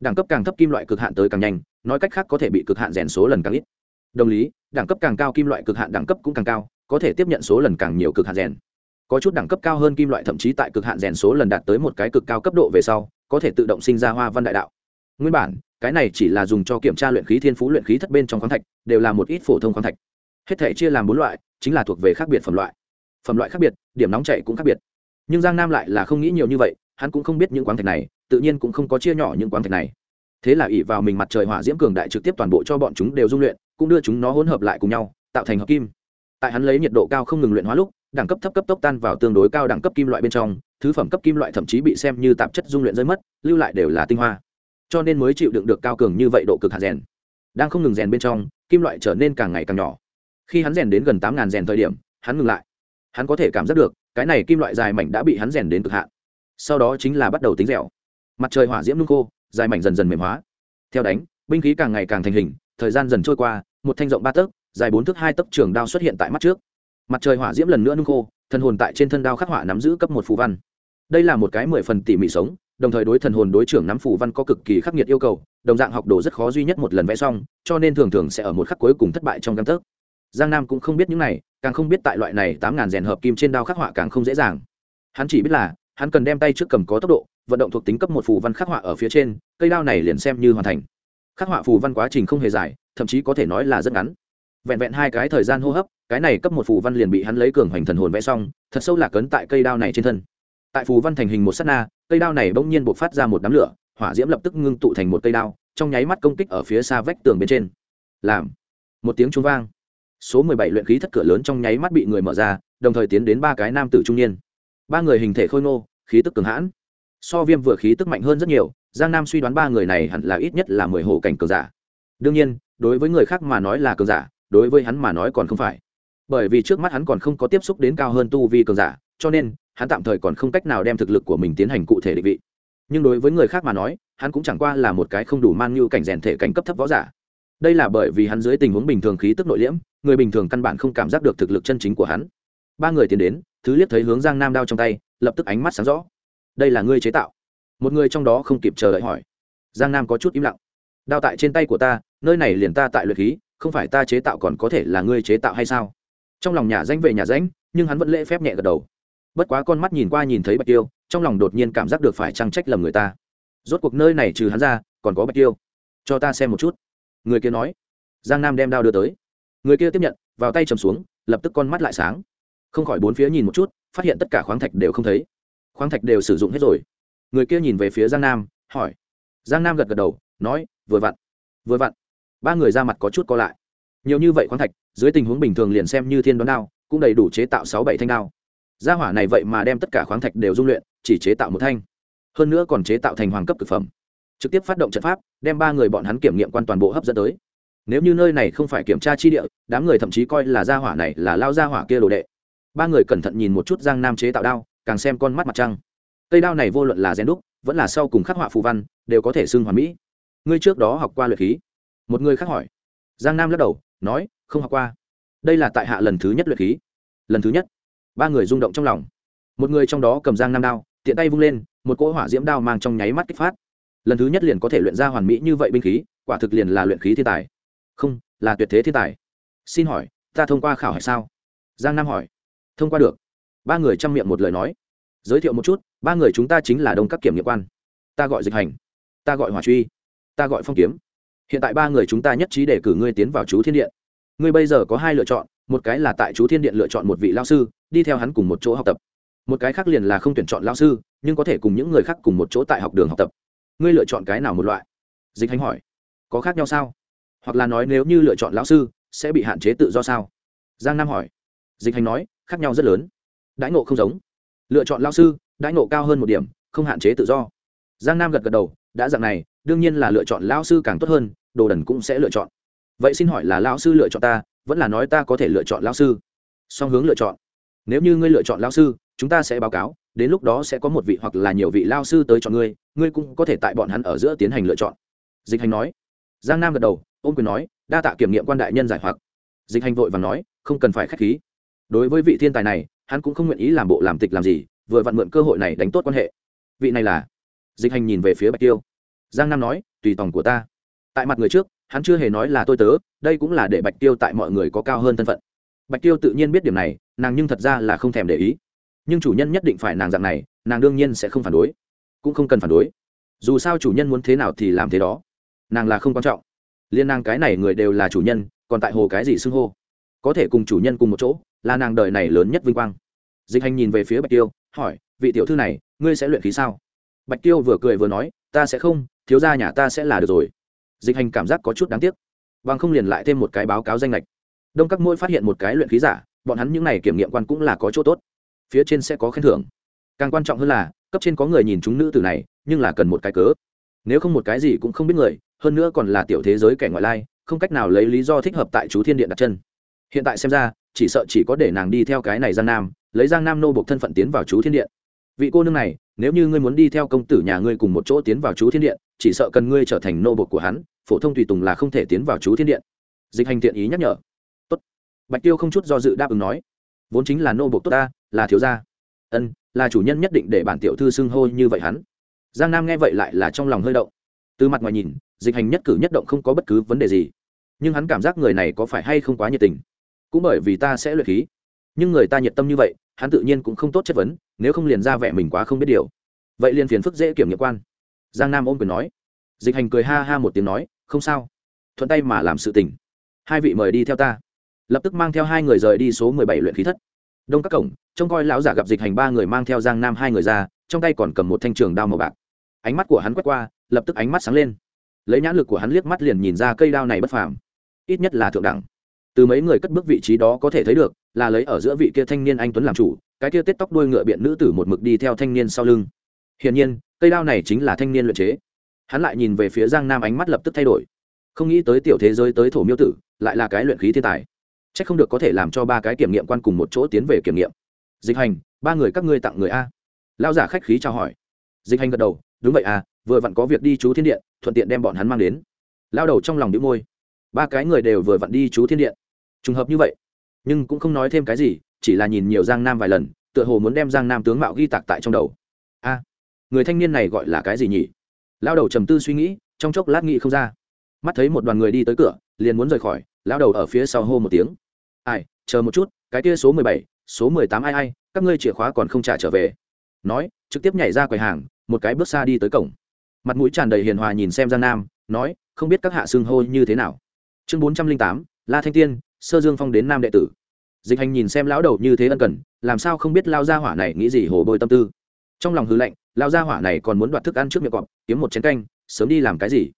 Speaker 1: Đẳng cấp càng thấp kim loại cực hạn tới càng nhanh, nói cách khác có thể bị cực hạn rèn số lần càng ít. Đồng lý, đẳng cấp càng cao kim loại cực hạn đẳng cấp cũng càng cao, có thể tiếp nhận số lần càng nhiều cực hạn rèn có chút đẳng cấp cao hơn kim loại, thậm chí tại cực hạn rèn số lần đạt tới một cái cực cao cấp độ về sau, có thể tự động sinh ra hoa văn đại đạo. Nguyên bản, cái này chỉ là dùng cho kiểm tra luyện khí thiên phú, luyện khí thất bên trong khoáng thạch, đều là một ít phổ thông khoáng thạch. Hết thể chia làm bốn loại, chính là thuộc về khác biệt phẩm loại. Phẩm loại khác biệt, điểm nóng chạy cũng khác biệt. Nhưng giang nam lại là không nghĩ nhiều như vậy, hắn cũng không biết những quán thạch này, tự nhiên cũng không có chia nhỏ những quán thạch này. Thế là ỉ vào mình mặt trời hỏa diễm cường đại trực tiếp toàn bộ cho bọn chúng đều dung luyện, cũng đưa chúng nó hỗn hợp lại cùng nhau, tạo thành hợp kim. Tại hắn lấy nhiệt độ cao không ngừng luyện hóa lúc đẳng cấp thấp cấp tốc tan vào tương đối cao đẳng cấp kim loại bên trong, thứ phẩm cấp kim loại thậm chí bị xem như tạp chất dung luyện rơi mất, lưu lại đều là tinh hoa. Cho nên mới chịu đựng được cao cường như vậy độ cực hạt rèn. Đang không ngừng rèn bên trong, kim loại trở nên càng ngày càng nhỏ. Khi hắn rèn đến gần tám ngàn rèn thời điểm, hắn ngừng lại. Hắn có thể cảm giác được, cái này kim loại dài mảnh đã bị hắn rèn đến cực hạn. Sau đó chính là bắt đầu tính dẻo. Mặt trời hỏa diễm nung khô, dài mảnh dần dần mềm hóa. Theo đánh, binh khí càng ngày càng thành hình, thời gian dần trôi qua, một thanh rộng ba tấc, dài bốn thước hai tấc trường đao xuất hiện tại mắt trước mặt trời hỏa diễm lần nữa nung khô, thần hồn tại trên thân đao khắc họa nắm giữ cấp một phù văn. Đây là một cái mười phần tỉ mỉ sống, đồng thời đối thần hồn đối trưởng nắm phù văn có cực kỳ khắc nghiệt yêu cầu, đồng dạng học đồ rất khó duy nhất một lần vẽ xong, cho nên thường thường sẽ ở một khắc cuối cùng thất bại trong căn tấc giang nam cũng không biết những này, càng không biết tại loại này tám ngàn rèn hợp kim trên đao khắc họa càng không dễ dàng. Hắn chỉ biết là, hắn cần đem tay trước cầm có tốc độ, vận động thuộc tính cấp một phù văn khắc họa ở phía trên, cây đao này liền xem như hoàn thành. Khắc họa phù văn quá trình không hề dài, thậm chí có thể nói là rất ngắn vẹn vẹn hai cái thời gian hô hấp, cái này cấp một phù văn liền bị hắn lấy cường hoành thần hồn vẽ xong, thật sâu lạc ấn tại cây đao này trên thân. Tại phù văn thành hình một s á t na, cây đao này bỗng nhiên buộc phát ra một đám lửa, hỏa diễm lập tức ngưng tụ thành một cây đao, trong nháy mắt công kích ở phía xa vách tường bên trên. Làm, một tiếng trung vang. Số mười bảy luyện khí thất cửa lớn trong nháy mắt bị người mở ra, đồng thời tiến đến ba cái nam tử trung niên. Ba người hình thể khôi ngô, khí tức cường hãn. So viêm vừa khí tức mạnh hơn rất nhiều, giang nam suy đoán ba người này hẳn là ít nhất là mười hộ cảnh cường giả. Đương nhiên, đối với người khác mà nói là cường giả đối với hắn mà nói còn không phải. Bởi vì trước mắt hắn còn không có tiếp xúc đến cao hơn tu vi cường giả, cho nên, hắn tạm thời còn không cách nào đem thực lực của mình tiến hành cụ thể định vị. Nhưng đối với người khác mà nói, hắn cũng chẳng qua là một cái không đủ man như cảnh rèn thể cảnh cấp thấp võ giả. Đây là bởi vì hắn dưới tình huống bình thường khí tức nội liễm, người bình thường căn bản không cảm giác được thực lực chân chính của hắn. Ba người tiến đến, thứ liếc thấy hướng giang nam đao trong tay, lập tức ánh mắt sáng rõ. Đây là ngươi chế tạo? Một người trong đó không kịp chờ đợi hỏi. Giang nam có chút im lặng. Đao tại trên tay của ta, nơi này liền ta tại luyện khí không phải ta chế tạo còn có thể là ngươi chế tạo hay sao? Trong lòng nhà danh về nhà danh nhưng hắn vẫn lễ phép nhẹ gật đầu. Bất quá con mắt nhìn qua nhìn thấy bạch tiêu, trong lòng đột nhiên cảm giác được phải trăng trách lầm người ta. Rốt cuộc nơi này trừ hắn ra, còn có bạch tiêu. Cho ta xem một chút. Người kia nói. Giang nam đem đao đưa tới. Người kia tiếp nhận, vào tay chầm xuống, lập tức con mắt lại sáng. Không khỏi bốn phía nhìn một chút, phát hiện tất cả khoáng thạch đều không thấy. Khoáng thạch đều sử dụng hết rồi. Người kia nhìn về phía giang nam, hỏi. Giang nam gật gật đầu, nói, vừa vặn. Vừa vặn ba người ra mặt có chút co lại. Nhiều như vậy khoáng thạch, dưới tình huống bình thường liền xem như thiên đón đao, cũng đầy đủ chế tạo sáu bảy thanh đao. Gia hỏa này vậy mà đem tất cả khoáng thạch đều dung luyện, chỉ chế tạo một thanh. Hơn nữa còn chế tạo thành hoàng cấp thực phẩm. Trực tiếp phát động trận pháp, đem ba người bọn hắn kiểm nghiệm quan toàn bộ hấp dẫn tới. Nếu như nơi này không phải kiểm tra chi địa, đám người thậm chí coi là gia hỏa này là lao gia hỏa kia đồ đệ. Ba người cẩn thận nhìn một chút giang nam chế tạo đao, càng xem con mắt mặt trăng. Cây đao này vô luận là rèn đúc, vẫn là sau cùng khắc họa phù văn, đều có thể xưng hoàn mỹ. Ngươi trước đó học qua luyện khí một người khác hỏi. Giang nam lắc đầu, nói, không học qua. Đây là tại hạ lần thứ nhất luyện khí. Lần thứ nhất. Ba người rung động trong lòng. Một người trong đó cầm giang nam đao, tiện tay vung lên, một cỗ hỏa diễm đao mang trong nháy mắt kích phát. Lần thứ nhất liền có thể luyện ra hoàn mỹ như vậy binh khí, quả thực liền là luyện khí thiên tài. Không, là tuyệt thế thiên tài. Xin hỏi, ta thông qua khảo hỏi sao? Giang nam hỏi. Thông qua được. Ba người chăm miệng một lời nói. Giới thiệu một chút, ba người chúng ta chính là đông các kiểm nghiệm quan. Ta gọi dịch hành. Ta gọi hòa truy. Ta gọi phong kiếm hiện tại ba người chúng ta nhất trí để cử ngươi tiến vào chú thiên điện. Ngươi bây giờ có hai lựa chọn, một cái là tại chú thiên điện lựa chọn một vị lao sư, đi theo hắn cùng một chỗ học tập. Một cái khác liền là không tuyển chọn lao sư, nhưng có thể cùng những người khác cùng một chỗ tại học đường học tập. Ngươi lựa chọn cái nào một loại? Dịch hành hỏi. Có khác nhau sao? Hoặc là nói nếu như lựa chọn lão sư, sẽ bị hạn chế tự do sao? Giang nam hỏi. Dịch hành nói, khác nhau rất lớn. Đãi ngộ không giống. Lựa chọn lao sư, đãi ngộ cao hơn một điểm, không hạn chế tự do. Giang nam gật gật đầu đã dạng này, đương nhiên là lựa chọn lao sư càng tốt hơn, đồ đần cũng sẽ lựa chọn. Vậy xin hỏi là lao sư lựa chọn ta, vẫn là nói ta có thể lựa chọn lao sư? Song hướng lựa chọn. Nếu như ngươi lựa chọn lao sư, chúng ta sẽ báo cáo, đến lúc đó sẽ có một vị hoặc là nhiều vị lao sư tới chọn ngươi ngươi cũng có thể tại bọn hắn ở giữa tiến hành lựa chọn. Dịch hành nói. Giang nam gật đầu ôm quyền nói, đa tạ kiểm nghiệm quan đại nhân giải hoặc. Dịch hành vội và nói, không cần phải k h á c h khí. Đối với vị thiên tài này, hắn cũng không nguyện ý làm bộ làm tịch làm gì, vừa vặn mượn cơ hội này đánh tốt quan hệ. Vị này là dịch hành nhìn về phía bạch tiêu. Giang nam nói, tùy tòng của ta. Tại mặt người trước, hắn chưa hề nói là tôi tớ, đây cũng là để bạch tiêu tại mọi người có cao hơn thân phận. Bạch tiêu tự nhiên biết điểm này, nàng nhưng thật ra là không thèm để ý. Nhưng chủ nhân nhất định phải nàng dạng này, nàng đương nhiên sẽ không phản đối. Cũng không cần phản đối. Dù sao chủ nhân muốn thế nào thì làm thế đó. Nàng là không quan trọng. Liên nàng cái này người đều là chủ nhân, còn tại hồ cái gì xưng hô? Có thể cùng chủ nhân cùng một chỗ, là nàng đời này lớn nhất vinh quang. Dịch hành nhìn về phía bạch tiêu, hỏi, vị tiểu thư này, ngươi sẽ luyện khí sao? Bạch tiêu vừa cười vừa nói, ta sẽ không, thiếu gia nhà ta sẽ là được rồi. Dịch hành cảm giác có chút đáng tiếc. Bằng không liền lại thêm một cái báo cáo danh lệch. Đông các mỗi phát hiện một cái luyện khí giả, bọn hắn những n à y kiểm nghiệm quan cũng là có chỗ tốt. Phía trên sẽ có khen thưởng. Càng quan trọng hơn là, cấp trên có người nhìn chúng nữ tử này, nhưng là cần một cái cớ. Nếu không một cái gì cũng không biết người, hơn nữa còn là tiểu thế giới kẻ ngoại lai, không cách nào lấy lý do thích hợp tại chú thiên điện đặt chân. Hiện tại xem ra, chỉ sợ chỉ có để nàng đi theo cái này giang nam, lấy giang nam nô bộc thân phận tiến vào chú thiên điện. Vị cô nương này nếu như ngươi muốn đi theo công tử nhà ngươi cùng một chỗ tiến vào chú thiên điện, chỉ sợ cần ngươi trở thành nô bộc của hắn, phổ thông tùy tùng là không thể tiến vào chú thiên điện. Dịch hành thiện ý nhắc nhở. Tốt. Bạch tiêu không chút do dự đáp ứng nói. Vốn chính là nô bộc tốt ta, là thiếu gia. Ân, là chủ nhân nhất định để bản tiểu thư xưng hô như vậy hắn. Giang nam nghe vậy lại là trong lòng hơi động. Từ mặt ngoài nhìn, dịch hành nhất cử nhất động không có bất cứ vấn đề gì. Nhưng hắn cảm giác người này có phải hay không quá nhiệt tình. Cũng bởi vì ta sẽ luyện khí. Nhưng người ta nhiệt tâm như vậy, hắn tự nhiên cũng không tốt chất vấn nếu không liền ra vẻ mình quá không biết điều. Vậy liền phiền phức dễ kiểm nghiệm quan. Giang nam ôm quyền nói. Dịch hành cười ha ha một tiếng nói, không sao. Thuận tay mà làm sự tình. Hai vị mời đi theo ta. Lập tức mang theo hai người rời đi số mười bảy luyện khí thất. Đông các cổng, trông coi lão giả gặp dịch hành ba người mang theo giang nam hai người ra, trong tay còn cầm một thanh trường đao màu bạc. Ánh mắt của hắn quét qua, lập tức ánh mắt sáng lên. Lấy nhãn lực của hắn liếc mắt liền nhìn ra cây đao này bất phàm, ít nhất là thượng đẳng. Từ mấy người cất bước vị trí đó có thể thấy được là lấy ở giữa vị kia thanh niên anh tuấn làm chủ, cái kia tết tóc đuôi ngựa biện nữ tử một mực đi theo thanh niên sau lưng. Hiển nhiên, cây đao này chính là thanh niên luyện chế. Hắn lại nhìn về phía giang nam ánh mắt lập tức thay đổi. Không nghĩ tới tiểu thế giới tới thổ miêu tử, lại là cái luyện khí thiên tài. C h ắ c không được có thể làm cho ba cái kiểm nghiệm quan cùng một chỗ tiến về kiểm nghiệm. Dịch hành, ba người các ngươi tặng người a. Lao giả khách khí chào hỏi. Dịch hành gật đầu, đúng vậy à vừa vặn có việc đi chú thiên điện, thuận tiện đem bọn hắn mang đến. Lao đầu trong lòng đĩu môi. Ba cái người đều vừa vặn đi chú thiên điện. Trùng hợp như vậy nhưng cũng không nói thêm cái gì, chỉ là nhìn nhiều giang nam vài lần, tựa hồ muốn đem giang nam tướng mạo ghi tạc tại trong đầu. A, người thanh niên này gọi là cái gì nhỉ? Lao đầu trầm tư suy nghĩ, trong chốc lát nghĩ không ra. Mắt thấy một đoàn người đi tới cửa, liền muốn rời khỏi lao đầu ở phía sau hô một tiếng. Ai, chờ một chút, cái kia số mười bảy, số mười tám ai ai, các ngươi chìa khóa còn không trả trở về. Nói, trực tiếp nhảy ra quầy hàng, một cái bước xa đi tới cổng. Mặt mũi tràn đầy hiền hòa nhìn xem giang nam, nói, không biết các hạ xưng hô như thế nào. Chương bốn trăm linh tám, la thanh tiên sơ dương phong đến nam đệ tử. Dịch hành nhìn xem lão đầu như thế ân cần, làm sao không biết lao gia hỏa này nghĩ gì hồ bôi tâm tư. Trong lòng hư lệnh lao gia hỏa này còn muốn đoạt thức ăn trước miệng cọp, kiếm một chén canh, sớm đi làm cái gì?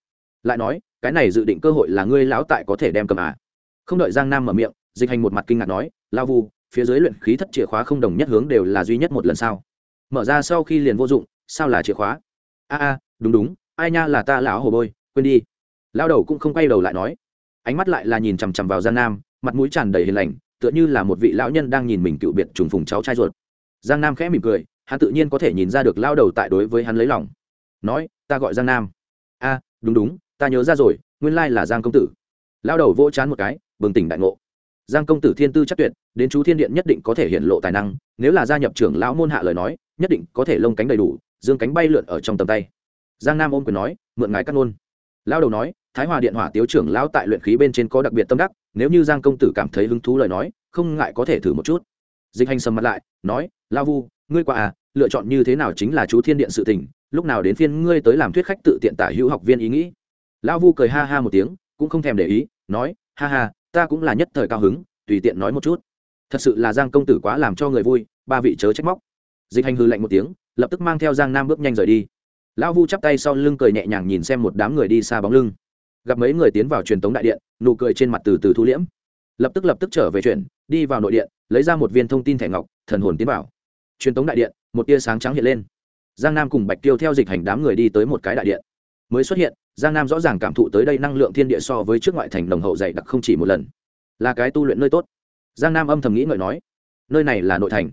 Speaker 1: Lại nói, cái này dự định cơ hội là ngươi lão tại có thể đem cầm à? Không đợi giang nam mở miệng, dịch hành một mặt kinh ngạc nói lao vu, phía dưới luyện khí thất chìa khóa không đồng nhất hướng đều là duy nhất một lần sao? Mở ra sau khi liền vô dụng, sao là chìa khóa? A a, đúng đúng, ai nha là ta lão hồ bôi, quên đi. Lao đầu cũng không quay đầu lại nói. Ánh mắt lại là nhìn chằm chằm vào giang nam mặt mũi tràn đầy hiền lành, tựa như là một vị lão nhân đang nhìn mình cựu biệt trùng phùng cháu trai ruột. Giang nam khẽ mỉm cười, hắn tự nhiên có thể nhìn ra được lao đầu tại đối với hắn lấy lòng. Nói, ta gọi giang nam. A, đúng đúng, ta nhớ ra rồi, nguyên lai là giang công tử. Lao đầu vỗ chán một cái, bừng tỉnh đại ngộ. Giang công tử thiên tư chắc tuyệt, đến chú thiên điện nhất định có thể hiện lộ tài năng, nếu là gia nhập trưởng lão môn hạ lời nói, nhất định có thể lông cánh đầy đủ, dương cánh bay lượn ở trong tầm tay. Giang nam ôm quyền nói, mượn ngài cắt ngôn. lao đầu nói thái hòa điện hỏa tiếu trưởng lão tại luyện khí bên trên có đặc biệt tâm đắc, nếu như giang công tử cảm thấy hứng thú lời nói, không ngại có thể thử một chút. Dịch hành sầm mặt lại, nói lao vu, ngươi qua à lựa chọn như thế nào chính là chú thiên điện sự tình, lúc nào đến phiên ngươi tới làm thuyết khách tự tiện tả hữu học viên ý nghĩ. Lao vu cười ha ha một tiếng, cũng không thèm để ý, nói, ha ha, ta cũng là nhất thời cao hứng, tùy tiện nói một chút. Thật sự là giang công tử quá làm cho người vui, ba vị chớ trách móc. Dịch hành hư lạnh một tiếng, lập tức mang theo giang nam bước nhanh rời đi. Lão vu chắp tay sau lưng cười nhẹ nhàng nhìn xem một đám người đi xa bóng lưng gặp mấy người tiến vào truyền tống đại điện, nụ cười trên mặt từ từ thu liễm. Lập tức lập tức trở về chuyển đi vào nội điện, lấy ra một viên thông tin thẻ ngọc, thần hồn tiến vào. Truyền tống đại điện, một tia sáng trắng hiện lên. Giang nam cùng bạch tiêu theo dịch hành đám người đi tới một cái đại điện. Mới xuất hiện, giang nam rõ ràng cảm thụ tới đây năng lượng thiên địa so với trước ngoại thành đồng hậu dày đặc không chỉ một lần. Là cái tu luyện nơi tốt. Giang nam âm thầm nghĩ ngợi nói, nơi này là nội thành.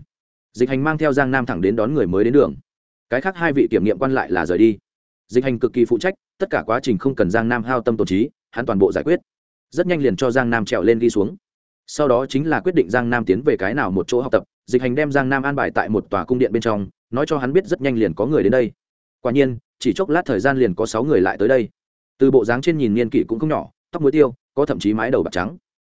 Speaker 1: Dịch hành mang theo giang nam thẳng đến đón người mới đến đường. Cái khác hai vị kiểm nghiệm quan lại là rời đi. Dịch hành cực kỳ phụ trách tất cả quá trình không cần giang nam hao tâm tổn trí, hắn toàn bộ giải quyết. Rất nhanh liền cho giang nam trèo lên đi xuống. Sau đó chính là quyết định giang nam tiến về cái nào một chỗ học tập, dịch hành đem giang nam an bài tại một tòa cung điện bên trong, nói cho hắn biết rất nhanh liền có người đến đây. Quả nhiên, chỉ chốc lát thời gian liền có sáu người lại tới đây. Từ bộ dáng trên nhìn niên kỷ cũng không nhỏ, tóc muối tiêu, có thậm chí mái đầu bạc trắng.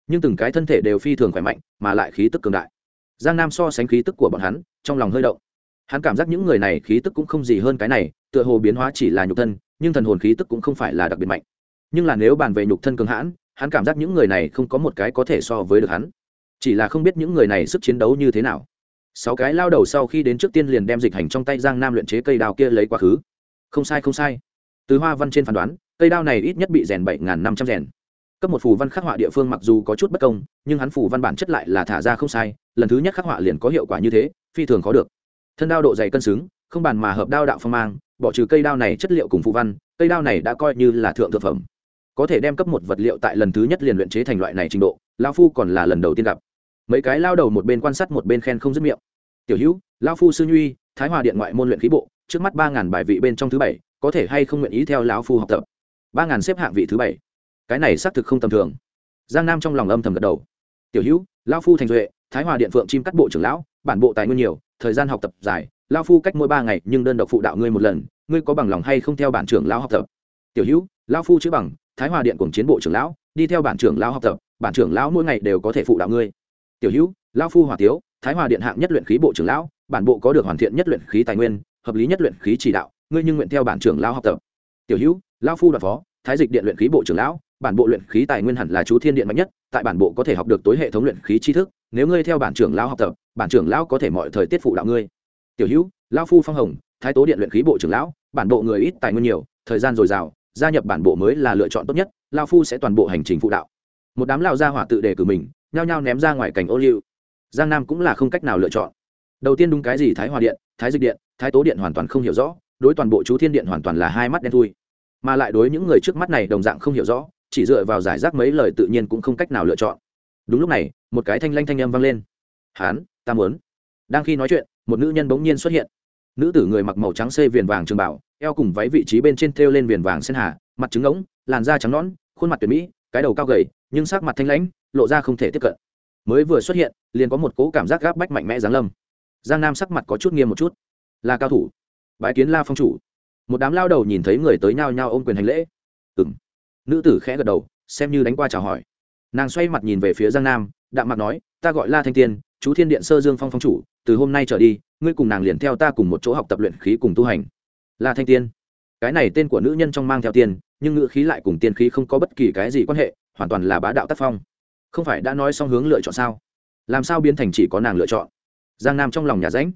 Speaker 1: Nhưng từng cái thân thể đều phi thường khỏe mạnh, mà lại khí tức cường đại. Giang nam so sánh khí tức của bọn hắn, trong lòng hơi động. Hắn cảm giác những người này khí tức cũng không gì hơn cái này, tựa hồ biến hóa chỉ là nhục thân nhưng thần hồn khí tức cũng không phải là đặc biệt mạnh. Nhưng là nếu bàn về nhục thân cường hãn, hắn cảm giác những người này không có một cái có thể so với được hắn. Chỉ là không biết những người này sức chiến đấu như thế nào. Sáu cái lao đầu sau khi đến trước tiên liền đem dịch hành trong tay giang nam luyện chế cây đao kia lấy quá khứ. Không sai không sai. Từ hoa văn trên phán đoán, cây đao này ít nhất bị rèn bảy năm trăm rèn. Cấp một phù văn khắc họa địa phương mặc dù có chút bất công, nhưng hắn phù văn bản chất lại là thả ra không sai, lần thứ nhất khắc họa liền có hiệu quả như thế, phi thường khó được. Thân đao độ dày cân xứng, không bàn mà hợp đao đạo phong mang bỏ trừ cây đao này chất liệu cùng phụ văn, cây đao này đã coi như là thượng thực phẩm. Có thể đem cấp một vật liệu tại lần thứ nhất liền luyện chế thành loại này trình độ lao phu còn là lần đầu tiên gặp. Mấy cái lao đầu một bên quan sát một bên khen không dứt miệng. Tiểu hữu lao phu sư nhuy, thái hòa điện ngoại môn luyện khí bộ, trước mắt ba ngàn bài vị bên trong thứ bảy, có thể hay không nguyện ý theo lão phu học tập? Ba ngàn xếp hạng vị thứ bảy. Cái này xác thực không tầm thường. Giang nam trong lòng âm thầm gật đầu. Tiểu hữu lao phu thành duệ, thái hòa điện phượng chim cắt bộ trưởng lão, bản bộ tài nguyên nhiều, thời gian học tập dài lao phu cách mỗi ba ngày, nhưng đơn độc phụ đạo ngươi một lần, ngươi có bằng lòng hay không theo bản trưởng lão học tập? Tiểu hữu lao phu chữ bằng, thái hòa điện cùng chiến bộ trưởng lão, đi theo bản trưởng lão học tập, bản trưởng lão mỗi ngày đều có thể phụ đạo ngươi. Tiểu hữu lao phu hòa tiếu, thái hòa điện hạng nhất luyện khí bộ trưởng lão, bản bộ có được hoàn thiện nhất luyện khí tài nguyên, hợp lý nhất luyện khí chỉ đạo, ngươi nhưng nguyện theo bản trưởng lão học tập. Tiểu hữu lao phu đoàn phó, thái dịch điện luyện khí bộ trưởng lão, bản bộ luyện khí tài nguyên hẳn là chú thiên điện mạnh nhất, tại bản bộ có thể học được tối hệ thống luyện khí tri thức, nếu ngươi theo bản trưởng lão học tập, bản trưởng lão có thể mọi thời tiết phụ đạo ngươi tiểu hữu, lão phu phong hồng, thái tố điện luyện khí bộ trưởng lão, bản bộ người ít tài nguyên nhiều, thời gian dồi dào, gia nhập bản bộ mới là lựa chọn tốt nhất lao phu sẽ toàn bộ hành trình phụ đạo. Một đám lao gia hỏa tự đề cử mình, nhao nhao ném ra ngoài cảnh ô liu. Giang nam cũng là không cách nào lựa chọn. Đầu tiên đúng cái gì thái hòa điện, thái dịch điện, thái tố điện hoàn toàn không hiểu rõ, đối toàn bộ chú thiên điện hoàn toàn là hai mắt đen thui. Mà lại đối những người trước mắt này đồng dạng không hiểu rõ, chỉ dựa vào giải rác mấy lời tự nhiên cũng không cách nào lựa chọn. Đúng lúc này, một cái thanh lanh thanh âm vang lên. Hán, ta muốn đang khi nói chuyện, một nữ nhân bỗng nhiên xuất hiện. Nữ tử người mặc màu trắng xê viền vàng trường bảo, eo cùng váy vị trí bên trên thêu lên viền vàng sen hà, mặt trứng ống làn da trắng nõn, khuôn mặt tuyệt mỹ, cái đầu cao gầy, nhưng sắc mặt thanh lãnh, lộ ra không thể tiếp cận. Mới vừa xuất hiện, liền có một cố cảm giác gáp bách mạnh mẽ giáng lâm. Giang nam sắc mặt có chút nghiêm một chút. Là cao thủ. Bãi kiến la phong chủ. Một đám lao đầu nhìn thấy người tới nhao nhao ôm quyền hành lễ. Ừ m nữ tử khẽ gật đầu, xem như đánh qua chào hỏi. Nàng xoay mặt nhìn về phía giang nam, đạm mặt nói, ta gọi la thanh tiên, chú thiên điện sơ dương phong phong chủ từ hôm nay trở đi, ngươi cùng nàng liền theo ta cùng một chỗ học tập luyện khí cùng tu hành. La thanh tiên. Cái này tên của nữ nhân trong mang theo tiền nhưng ngữ khí lại cùng tiên khí không có bất kỳ cái gì quan hệ, hoàn toàn là bá đạo tác phong. Không phải đã nói xong hướng lựa chọn sao? Làm sao biến thành chỉ có nàng lựa chọn? Giang nam trong lòng nhà ránh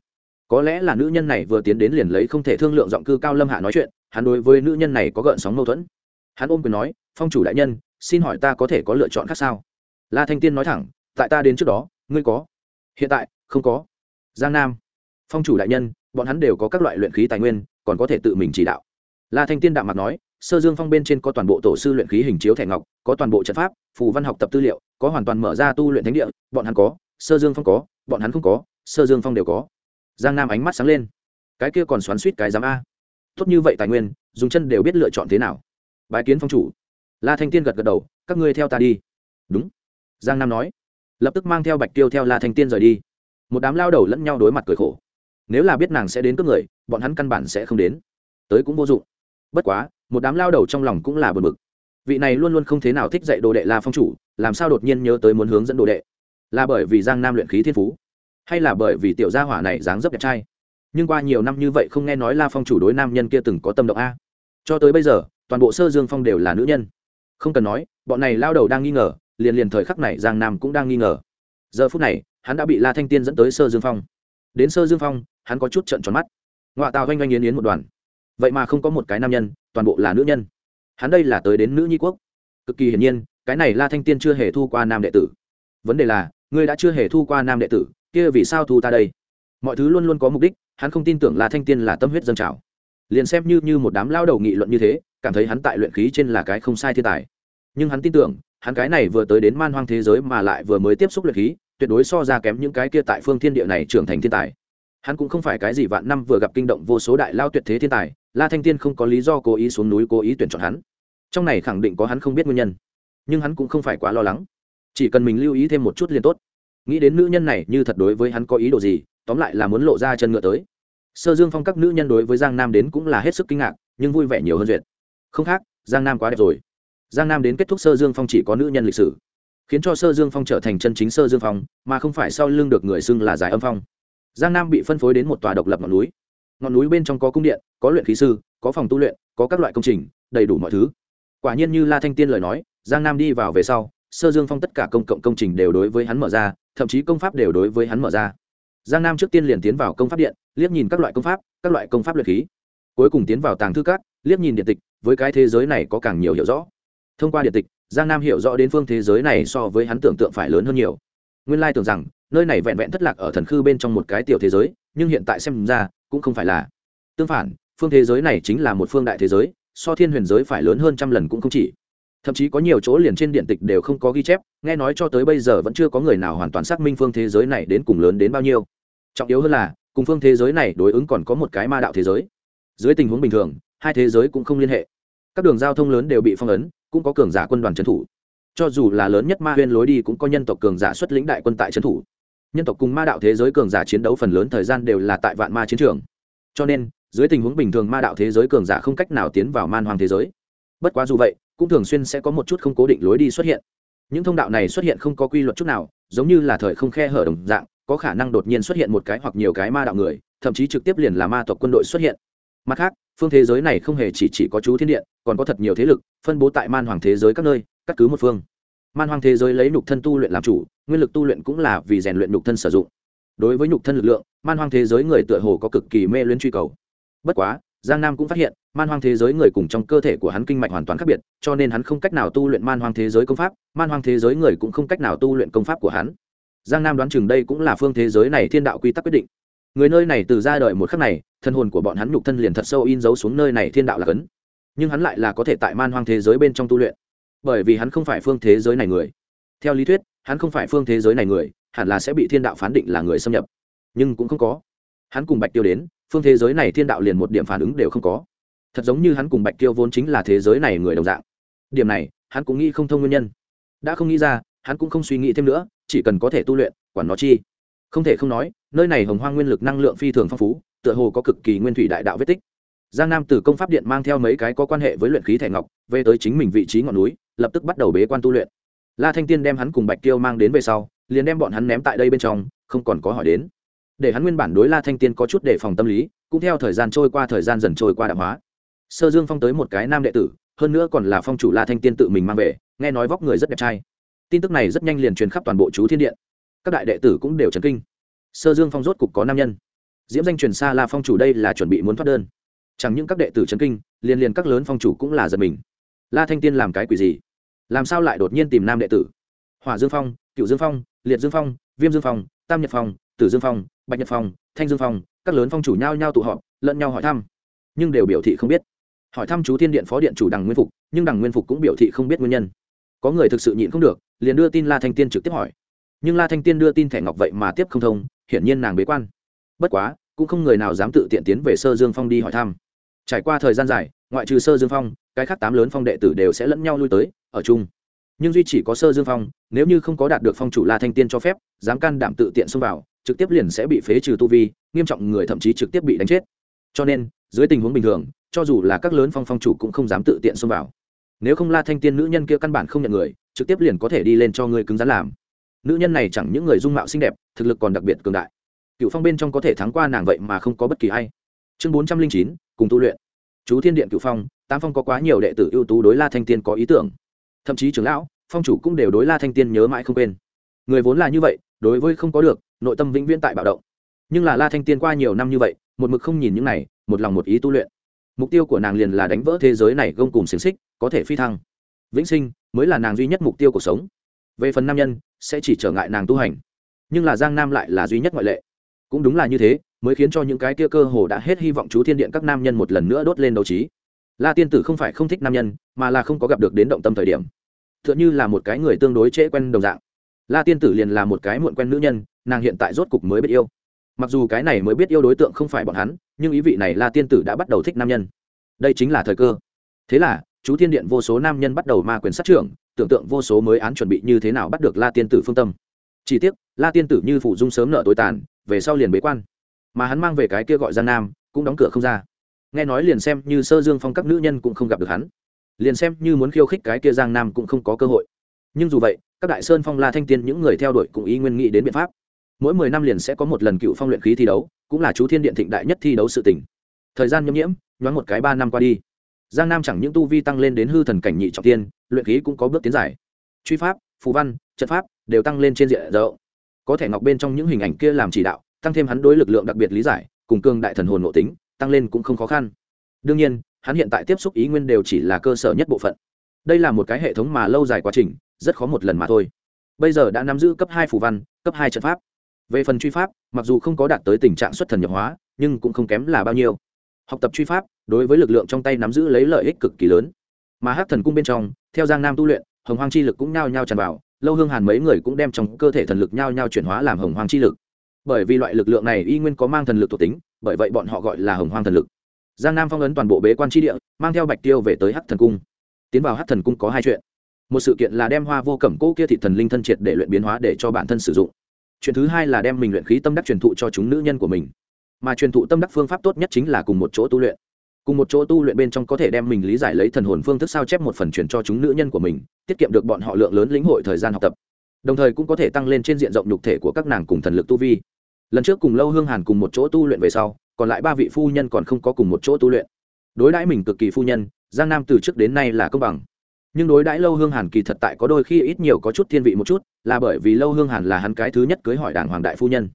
Speaker 1: có lẽ là nữ nhân này vừa tiến đến liền lấy không thể thương lượng giọng cư cao lâm hạ nói chuyện, hắn đối với nữ nhân này có gợn sóng mâu thuẫn. Hắn ôm quyền nói, phong chủ đại nhân, xin hỏi ta có thể có lựa chọn khác sao? La thanh tiên nói thẳng, tại ta đến trước đó, ngươi có. Hiện tại, không có giang nam. Phong chủ đại nhân, bọn hắn đều có các loại luyện khí tài nguyên, còn có thể tự mình chỉ đạo. La thanh tiên đạm mặt nói, sơ dương phong bên trên có toàn bộ tổ sư luyện khí hình chiếu thẻ ngọc, có toàn bộ trận pháp, phù văn học tập tư liệu, có hoàn toàn mở ra tu luyện thánh địa, bọn hắn có, sơ dương phong có, bọn hắn không có, sơ dương phong đều có. Giang nam ánh mắt sáng lên. Cái kia còn xoắn suýt cái giám a. Tốt như vậy tài nguyên, dùng chân đều biết lựa chọn thế nào. Bài kiến phong chủ. La thanh tiên gật gật đầu, các ngươi theo ta đi. Đúng. Giang nam nói. Lập tức mang theo bạch tiêu theo la thanh tiên rời đi một đám lao đầu lẫn nhau đối mặt cười khổ. Nếu là biết nàng sẽ đến cướp người, bọn hắn căn bản sẽ không đến. Tới cũng vô dụng. Bất quá, một đám lao đầu trong lòng cũng là bờ bực. Vị này luôn luôn không thế nào thích dạy đồ đệ la phong chủ, làm sao đột nhiên nhớ tới muốn hướng dẫn đồ đệ? Là bởi vì giang nam luyện khí thiên phú, hay là bởi vì tiểu gia hỏa này dáng dấp đẹp trai? Nhưng qua nhiều năm như vậy không nghe nói la phong chủ đối nam nhân kia từng có tâm động a. Cho tới bây giờ, toàn bộ sơ dương phong đều là nữ nhân. Không cần nói, bọn này lao đầu đang nghi ngờ, liền liền thời khắc này giang nam cũng đang nghi ngờ giờ phút này, hắn đã bị la thanh tiên dẫn tới sơ dương phong. Đến sơ dương phong, hắn có chút trận tròn mắt. Ngoại tàu oanh oanh yến yến một đoàn. Vậy mà không có một cái nam nhân, toàn bộ là nữ nhân. Hắn đây là tới đến nữ nhi quốc. Cực kỳ hiển nhiên, cái này la thanh tiên chưa hề thu qua nam đệ tử. Vấn đề là, ngươi đã chưa hề thu qua nam đệ tử, kia vì sao thu ta đây? Mọi thứ luôn luôn có mục đích, hắn không tin tưởng La thanh tiên là tâm huyết dân trào. Liền xem như như một đám lao đầu nghị luận như thế, cảm thấy hắn tại luyện khí trên là cái không sai thiên tài. Nhưng hắn tin tưởng, hắn cái này vừa tới đến man hoang thế giới mà lại vừa mới tiếp xúc luyện khí tuyệt đối so ra kém những cái kia tại phương thiên địa này trưởng thành thiên tài. Hắn cũng không phải cái gì vạn năm vừa gặp kinh động vô số đại lao tuyệt thế thiên tài, la thanh tiên không có lý do cố ý xuống núi cố ý tuyển chọn hắn. Trong này khẳng định có hắn không biết nguyên nhân, nhưng hắn cũng không phải quá lo lắng. Chỉ cần mình lưu ý thêm một chút liền tốt. Nghĩ đến nữ nhân này như thật đối với hắn có ý đồ gì, tóm lại là muốn lộ ra chân ngựa tới. Sơ dương phong các nữ nhân đối với giang nam đến cũng là hết sức kinh ngạc, nhưng vui vẻ nhiều hơn duyệt. Không khác, giang nam quá đẹp rồi. Giang nam đến kết thúc sơ dương phong chỉ có nữ nhân lịch sử khiến cho sơ dương phong trở thành chân chính sơ dương phong, mà không phải sau lưng được người xưng là giải âm phong. Giang nam bị phân phối đến một tòa độc lập ngọn núi. Ngọn núi bên trong có cung điện, có luyện khí sư, có phòng tu luyện, có các loại công trình, đầy đủ mọi thứ. Quả nhiên như la thanh tiên lời nói, giang nam đi vào về sau, sơ dương phong tất cả công cộng công trình đều đối với hắn mở ra, thậm chí công pháp đều đối với hắn mở ra. Giang nam trước tiên liền tiến vào công pháp điện, liếc nhìn các loại công pháp, các loại công pháp luyện khí. Cuối cùng tiến vào tàng thư cát liếc nhìn điện tịch, với cái thế giới này có càng nhiều hiểu rõ. Thông qua điện tịch giang nam hiểu rõ đến phương thế giới này so với hắn tưởng tượng phải lớn hơn nhiều. Nguyên lai tưởng rằng, nơi này vẹn vẹn thất lạc ở thần khư bên trong một cái tiểu thế giới, nhưng hiện tại xem ra, cũng không phải là. Tương phản, phương thế giới này chính là một phương đại thế giới, so thiên huyền giới phải lớn hơn trăm lần cũng không chỉ. Thậm chí có nhiều chỗ liền trên điện tịch đều không có ghi chép, nghe nói cho tới bây giờ vẫn chưa có người nào hoàn toàn xác minh phương thế giới này đến cùng lớn đến bao nhiêu. Trọng yếu hơn là, cùng phương thế giới này đối ứng còn có một cái ma đạo thế giới. Dưới tình huống bình thường, hai thế giới cũng không liên hệ. Các đường giao thông lớn đều bị phong ấn cũng có cường giả quân đoàn trấn thủ. Cho dù là lớn nhất ma huyên lối đi cũng có nhân tộc cường giả xuất lĩnh đại quân tại trấn thủ. Nhân tộc cùng ma đạo thế giới cường giả chiến đấu phần lớn thời gian đều là tại vạn ma chiến trường. Cho nên, dưới tình huống bình thường ma đạo thế giới cường giả không cách nào tiến vào man hoàng thế giới. Bất quá dù vậy, cũng thường xuyên sẽ có một chút không cố định lối đi xuất hiện. Những thông đạo này xuất hiện không có quy luật chút nào, giống như là thời không khe hở đồng dạng, có khả năng đột nhiên xuất hiện một cái hoặc nhiều cái ma đạo người, thậm chí trực tiếp liền là ma tộc quân đội xuất hiện mặt khác phương thế giới này không hề chỉ, chỉ có chú thiên điện còn có thật nhiều thế lực phân bố tại man hoàng thế giới các nơi cắt cứ một phương. Man hoàng thế giới lấy nhục thân tu luyện làm chủ nguyên lực tu luyện cũng là vì rèn luyện nhục thân sử dụng. Đối với nhục thân lực lượng man hoàng thế giới người tựa hồ có cực kỳ mê luyến truy cầu. Bất quá giang nam cũng phát hiện man hoàng thế giới người cùng trong cơ thể của hắn kinh mạch hoàn toàn khác biệt cho nên hắn không cách nào tu luyện man hoàng thế giới công pháp man hoàng thế giới người cũng không cách nào tu luyện công pháp của hắn. Giang nam đoán chừng đây cũng là phương thế giới này thiên đạo quy tắc quyết định. Người nơi này từ ra đời một khắc này thân hồn của bọn hắn nhục thân liền thật sâu in dấu xuống nơi này thiên đạo là cấn. Nhưng hắn lại là có thể tại man hoang thế giới bên trong tu luyện. Bởi vì hắn không phải phương thế giới này người. Theo lý thuyết, hắn không phải phương thế giới này người, hẳn là sẽ bị thiên đạo phán định là người xâm nhập. Nhưng cũng không có. Hắn cùng bạch tiêu đến, phương thế giới này thiên đạo liền một điểm phản ứng đều không có. Thật giống như hắn cùng bạch tiêu vốn chính là thế giới này người đồng dạng. Điểm này, hắn cũng nghĩ không thông nguyên nhân. Đã không nghĩ ra, hắn cũng không suy nghĩ thêm nữa, chỉ cần có thể tu luyện, quản nó chi. Không thể không nói, nơi này hồng hoang nguyên lực năng lượng phi thường phong phú tựa hồ có cực kỳ nguyên thủy đại đạo vết tích. Giang nam từ công pháp điện mang theo mấy cái có quan hệ với luyện khí thẻ ngọc, về tới chính mình vị trí ngọn núi, lập tức bắt đầu bế quan tu luyện. La thanh tiên đem hắn cùng bạch tiêu mang đến về sau, liền đem bọn hắn ném tại đây bên trong, không còn có hỏi đến. Để hắn nguyên bản đối la thanh tiên có chút đề phòng tâm lý, cũng theo thời gian trôi qua, thời gian dần trôi qua đạm hóa. Sơ dương phong tới một cái nam đệ tử, hơn nữa còn là phong chủ la thanh tiên tự mình mang về, nghe nói vóc người rất đẹp trai. Tin tức này rất nhanh liền truyền khắp toàn bộ chú thiên điện. Các đại đệ tử cũng đều chấn kinh. Sơ dương phong rốt cục có nam nhân diễm danh truyền xa la phong chủ đây là chuẩn bị muốn thoát đơn. Chẳng những các đệ tử Trấn kinh liên liên các lớn phong chủ cũng là giật mình. La thanh tiên làm cái quỷ gì? Làm sao lại đột nhiên tìm nam đệ tử? Hỏa dương phong, cựu dương phong, liệt dương phong, viêm dương phong, tam nhật phong, tử dương phong, bạch nhật phong, thanh dương phong, các lớn phong chủ nhau nhau tụ họp, lẫn nhau hỏi thăm. Nhưng đều biểu thị không biết. Hỏi thăm chú thiên điện phó điện chủ đằng nguyên phục, nhưng đằng nguyên phục cũng biểu thị không biết nguyên nhân. Có người thực sự nhịn không được, liền đưa tin la thanh tiên trực tiếp hỏi. Nhưng la thanh tiên đưa tin thẻ ngọc vậy mà tiếp không thông, hiển nhiên nàng bế quan bất quá, cũng không người nào dám tự tiện tiến về sơ dương phong đi hỏi thăm. Trải qua thời gian dài, ngoại trừ sơ dương phong, cái khác tám lớn phong đệ tử đều sẽ lẫn nhau lui tới, ở chung. Nhưng duy chỉ có sơ dương phong, nếu như không có đạt được phong chủ la thanh tiên cho phép, dám can đảm tự tiện xông vào, trực tiếp liền sẽ bị phế trừ tu vi, nghiêm trọng người thậm chí trực tiếp bị đánh chết. Cho nên, dưới tình huống bình thường, cho dù là các lớn phong phong chủ cũng không dám tự tiện xông vào. Nếu không la thanh tiên nữ nhân kia căn bản không nhận người, trực tiếp liền có thể đi lên cho người cứng rắn làm. Nữ nhân này chẳng những người dung mạo xinh đẹp, thực lực còn đặc biệt cường đại cựu phong bên trong có thể thắng qua nàng vậy mà không có bất kỳ ai. Chương bốn trăm linh chín, cùng tu luyện. Chú thiên điện cựu phong, tam phong có quá nhiều đệ tử ưu tú đối la thanh tiên có ý tưởng. Thậm chí trưởng lão, phong chủ cũng đều đối la thanh tiên nhớ mãi không quên. Người vốn là như vậy, đối với không có được, nội tâm vĩnh viễn tại bạo động. Nhưng là la thanh tiên qua nhiều năm như vậy, một mực không nhìn những này, một lòng một ý tu luyện. Mục tiêu của nàng liền là đánh vỡ thế giới này gông cùng xiềng xích, có thể phi thăng. Vĩnh sinh mới là nàng duy nhất mục tiêu cuộc sống. Về phần nam nhân, sẽ chỉ trở ngại nàng tu hành. Nhưng là giang nam lại là duy nhất ngoại lệ cũng đúng là như thế, mới khiến cho những cái kia cơ hồ đã hết hy vọng chú thiên điện các nam nhân một lần nữa đốt lên đấu trí. La tiên tử không phải không thích nam nhân, mà là không có gặp được đến động tâm thời điểm. T h ư ợ n h ư là một cái người tương đối trễ quen đồng dạng. La tiên tử liền là một cái muộn quen nữ nhân, nàng hiện tại rốt cục mới biết yêu. Mặc dù cái này mới biết yêu đối tượng không phải bọn hắn, nhưng ý vị này la tiên tử đã bắt đầu thích nam nhân. Đây chính là thời cơ. Thế là, chú thiên điện vô số nam nhân bắt đầu ma quyền sát trưởng, tưởng tượng vô số mới án chuẩn bị như thế nào bắt được la tiên tử phương tâm. Chỉ tiếc, la tiên tử như phụ dung sớm nợ tối tàn về sau liền bế quan. Mà hắn mang về cái kia gọi giang nam, cũng đóng cửa không ra. Nghe nói liền xem như sơ dương phong các nữ nhân cũng không gặp được hắn. Liền xem như muốn khiêu khích cái kia giang nam cũng không có cơ hội. Nhưng dù vậy, các đại sơn phong la thanh tiên những người theo đuổi cũng ý nguyên nghĩ đến biện pháp. Mỗi mười năm liền sẽ có một lần cựu phong luyện khí thi đấu, cũng là chú thiên điện thịnh đại nhất thi đấu sự tỉnh thời gian nhâm nhiễm, nhoáng một cái ba năm qua đi, giang nam chẳng những tu vi tăng lên đến hư thần cảnh nhị trọng tiên, luyện khí cũng có bước tiến giải truy pháp, phù văn, trận pháp đều tăng lên trên diện rộng có thể ngọc bên trong những hình ảnh kia làm chỉ đạo, tăng thêm hắn đối lực lượng đặc biệt lý giải, cùng cương đại thần hồn nội tính, tăng lên cũng không khó khăn. Đương nhiên, hắn hiện tại tiếp xúc ý nguyên đều chỉ là cơ sở nhất bộ phận. Đây là một cái hệ thống mà lâu dài quá trình, rất khó một lần mà thôi. Bây giờ đã nắm giữ cấp hai phù văn, cấp hai trận pháp. Về phần truy pháp, mặc dù không có đạt tới tình trạng xuất thần nhập hóa, nhưng cũng không kém là bao nhiêu. Học tập truy pháp, đối với lực lượng trong tay nắm giữ lấy lợi ích cực kỳ lớn. Mà hát thần cung bên trong, theo giang nam tu luyện, hồng hoang chi lực cũng nao nhao tràn vào lâu hương hàn mấy người cũng đem trong cơ thể thần lực nhao nhao chuyển hóa làm hồng hoang chi lực. Bởi vì loại lực lượng này y nguyên có mang thần lực thuộc tính, bởi vậy bọn họ gọi là hồng hoang thần lực. Giang nam phong ấn toàn bộ bế quan tri địa, mang theo bạch tiêu về tới hắc thần cung. Tiến vào hắc thần cung có hai chuyện. Một sự kiện là đem hoa vô cẩm cỗ kia thị thần linh thân triệt để luyện biến hóa để cho bản thân sử dụng. Chuyện thứ hai là đem mình luyện khí tâm đắc truyền thụ cho chúng nữ nhân của mình. Mà truyền thụ tâm đắc phương pháp tốt nhất chính là cùng một chỗ tu luyện cùng một chỗ tu luyện bên trong có thể đem mình lý giải lấy thần hồn phương thức sao chép một phần truyền cho chúng nữ nhân của mình, tiết kiệm được bọn họ lượng lớn lĩnh hội thời gian học tập. Đồng thời cũng có thể tăng lên trên diện rộng nhục thể của các nàng cùng thần lực tu vi. Lần trước cùng lâu hương hàn cùng một chỗ tu luyện về sau, còn lại ba vị phu nhân còn không có cùng một chỗ tu luyện. Đối đãi mình cực kỳ phu nhân, giang nam từ trước đến nay là công bằng. Nhưng đối đãi lâu hương hàn kỳ thật tại có đôi khi ít nhiều có chút thiên vị một chút, là bởi vì lâu hương hàn là hắn cái thứ nhất cưới hỏi đảng hoàng đại phu nhân.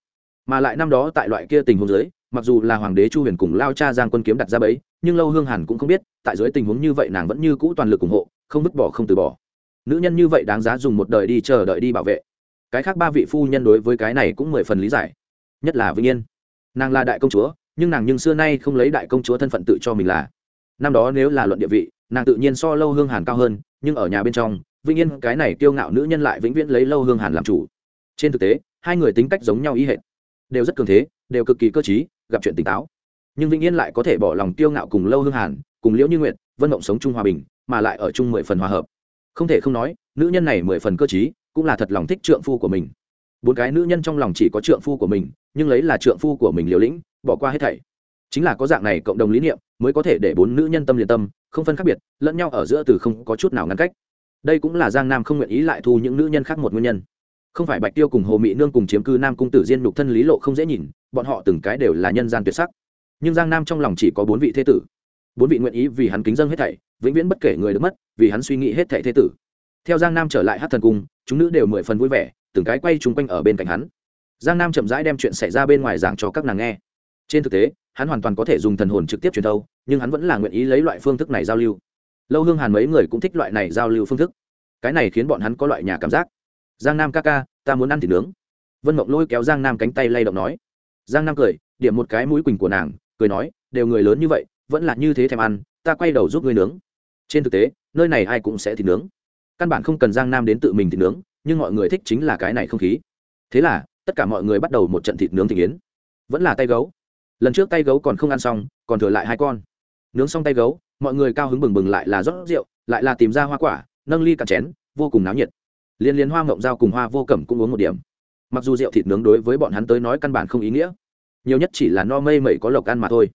Speaker 1: Mà lại năm đó tại loại kia tình huống giới mặc dù là hoàng đế chu huyền cùng lao cha giang quân kiếm đặt ra bẫy, nhưng lâu hương hàn cũng không biết, tại dưới tình huống như vậy nàng vẫn như cũ toàn lực ủng hộ, không vứt bỏ không từ bỏ. Nữ nhân như vậy đáng giá dùng một đời đi chờ đợi đi bảo vệ. Cái khác ba vị phu nhân đối với cái này cũng mười phần lý giải. Nhất là vĩnh yên. Nàng là đại công chúa, nhưng nàng nhưng xưa nay không lấy đại công chúa thân phận tự cho mình là. Năm đó nếu là luận địa vị, nàng tự nhiên so lâu hương hàn cao hơn, nhưng ở nhà bên trong, vĩnh yên cái này kiêu ngạo nữ nhân lại vĩnh viễn lấy lâu hương hàn làm chủ. Trên thực tế, hai người tính cách giống nhau ý hệ đều rất cường thế, đều cực kỳ cơ t gặp chuyện tỉnh táo. Nhưng vĩnh yên lại có thể bỏ lòng tiêu ngạo cùng lâu hương hàn, cùng liễu như nguyện vân mộng sống chung hòa bình, mà lại ở chung mười phần hòa hợp. Không thể không nói, nữ nhân này mười phần cơ t cũng là thật lòng thích trượng phu của mình. Bốn cái nữ nhân trong lòng chỉ có trượng phu của mình, nhưng lấy là trượng phu của mình liều lĩnh, bỏ qua hết thảy. Chính là có dạng này cộng đồng lý niệm, mới có thể để bốn nữ nhân tâm liền tâm, không phân khác biệt, lẫn nhau ở giữa từ không có chút nào ngăn cách. Đây cũng là giang nam không nguyện ý lại thu những nữ nhân khác một nguyên nhân không phải bạch tiêu cùng hồ mỹ nương cùng chiếm cư nam cung tử diên nhục thân lý lộ không dễ nhìn, bọn họ từng cái đều là nhân gian tuyệt sắc. Nhưng giang nam trong lòng chỉ có bốn vị thế tử. Bốn vị nguyện ý vì hắn kính dân hết thảy, vĩnh viễn bất kể người được mất, vì hắn suy nghĩ hết thảy thế tử. Theo giang nam trở lại hát thần cung, chúng nữ đều mười phần vui vẻ, từng cái quay chung quanh ở bên cạnh hắn. Giang nam chậm rãi đem chuyện xảy ra bên ngoài giảng cho các nàng nghe. Trên thực tế, hắn hoàn toàn có thể dùng thần hồn trực tiếp truyền thâu, nhưng hắn vẫn là nguyện ý lấy loại phương thức này giao lưu. Lâu hương hàn mấy người cũng thích loại này giao lưu phương thức. Cái này khiến bọn hắn có loại nhà cảm giác giang nam ca ca, ta muốn ăn thịt nướng. Vân mộng lôi kéo giang nam cánh tay lay động nói. Giang nam cười, điểm một cái mũi quỳnh của nàng, cười nói, đều người lớn như vậy, vẫn là như thế thèm ăn, ta quay đầu giúp ngươi nướng. Trên thực tế, nơi này ai cũng sẽ thịt nướng. Căn bản không cần giang nam đến tự mình thịt nướng, nhưng mọi người thích chính là cái này không khí. Thế là, tất cả mọi người bắt đầu một trận thịt nướng thịt yến. Vẫn là tay gấu. Lần trước tay gấu còn không ăn xong, còn thừa lại hai con. Nướng xong tay gấu, mọi người cao hứng bừng bừng lại là rót rượu, lại là tìm ra hoa quả, nâng ly cạn chén, vô cùng náo nhiệt liên liên hoa ngộng giao cùng hoa vô cẩm cũng uống một điểm. Mặc dù rượu thịt nướng đối với bọn hắn tới nói căn bản không ý nghĩa, nhiều nhất chỉ là no mây mẩy có lộc ăn mà thôi.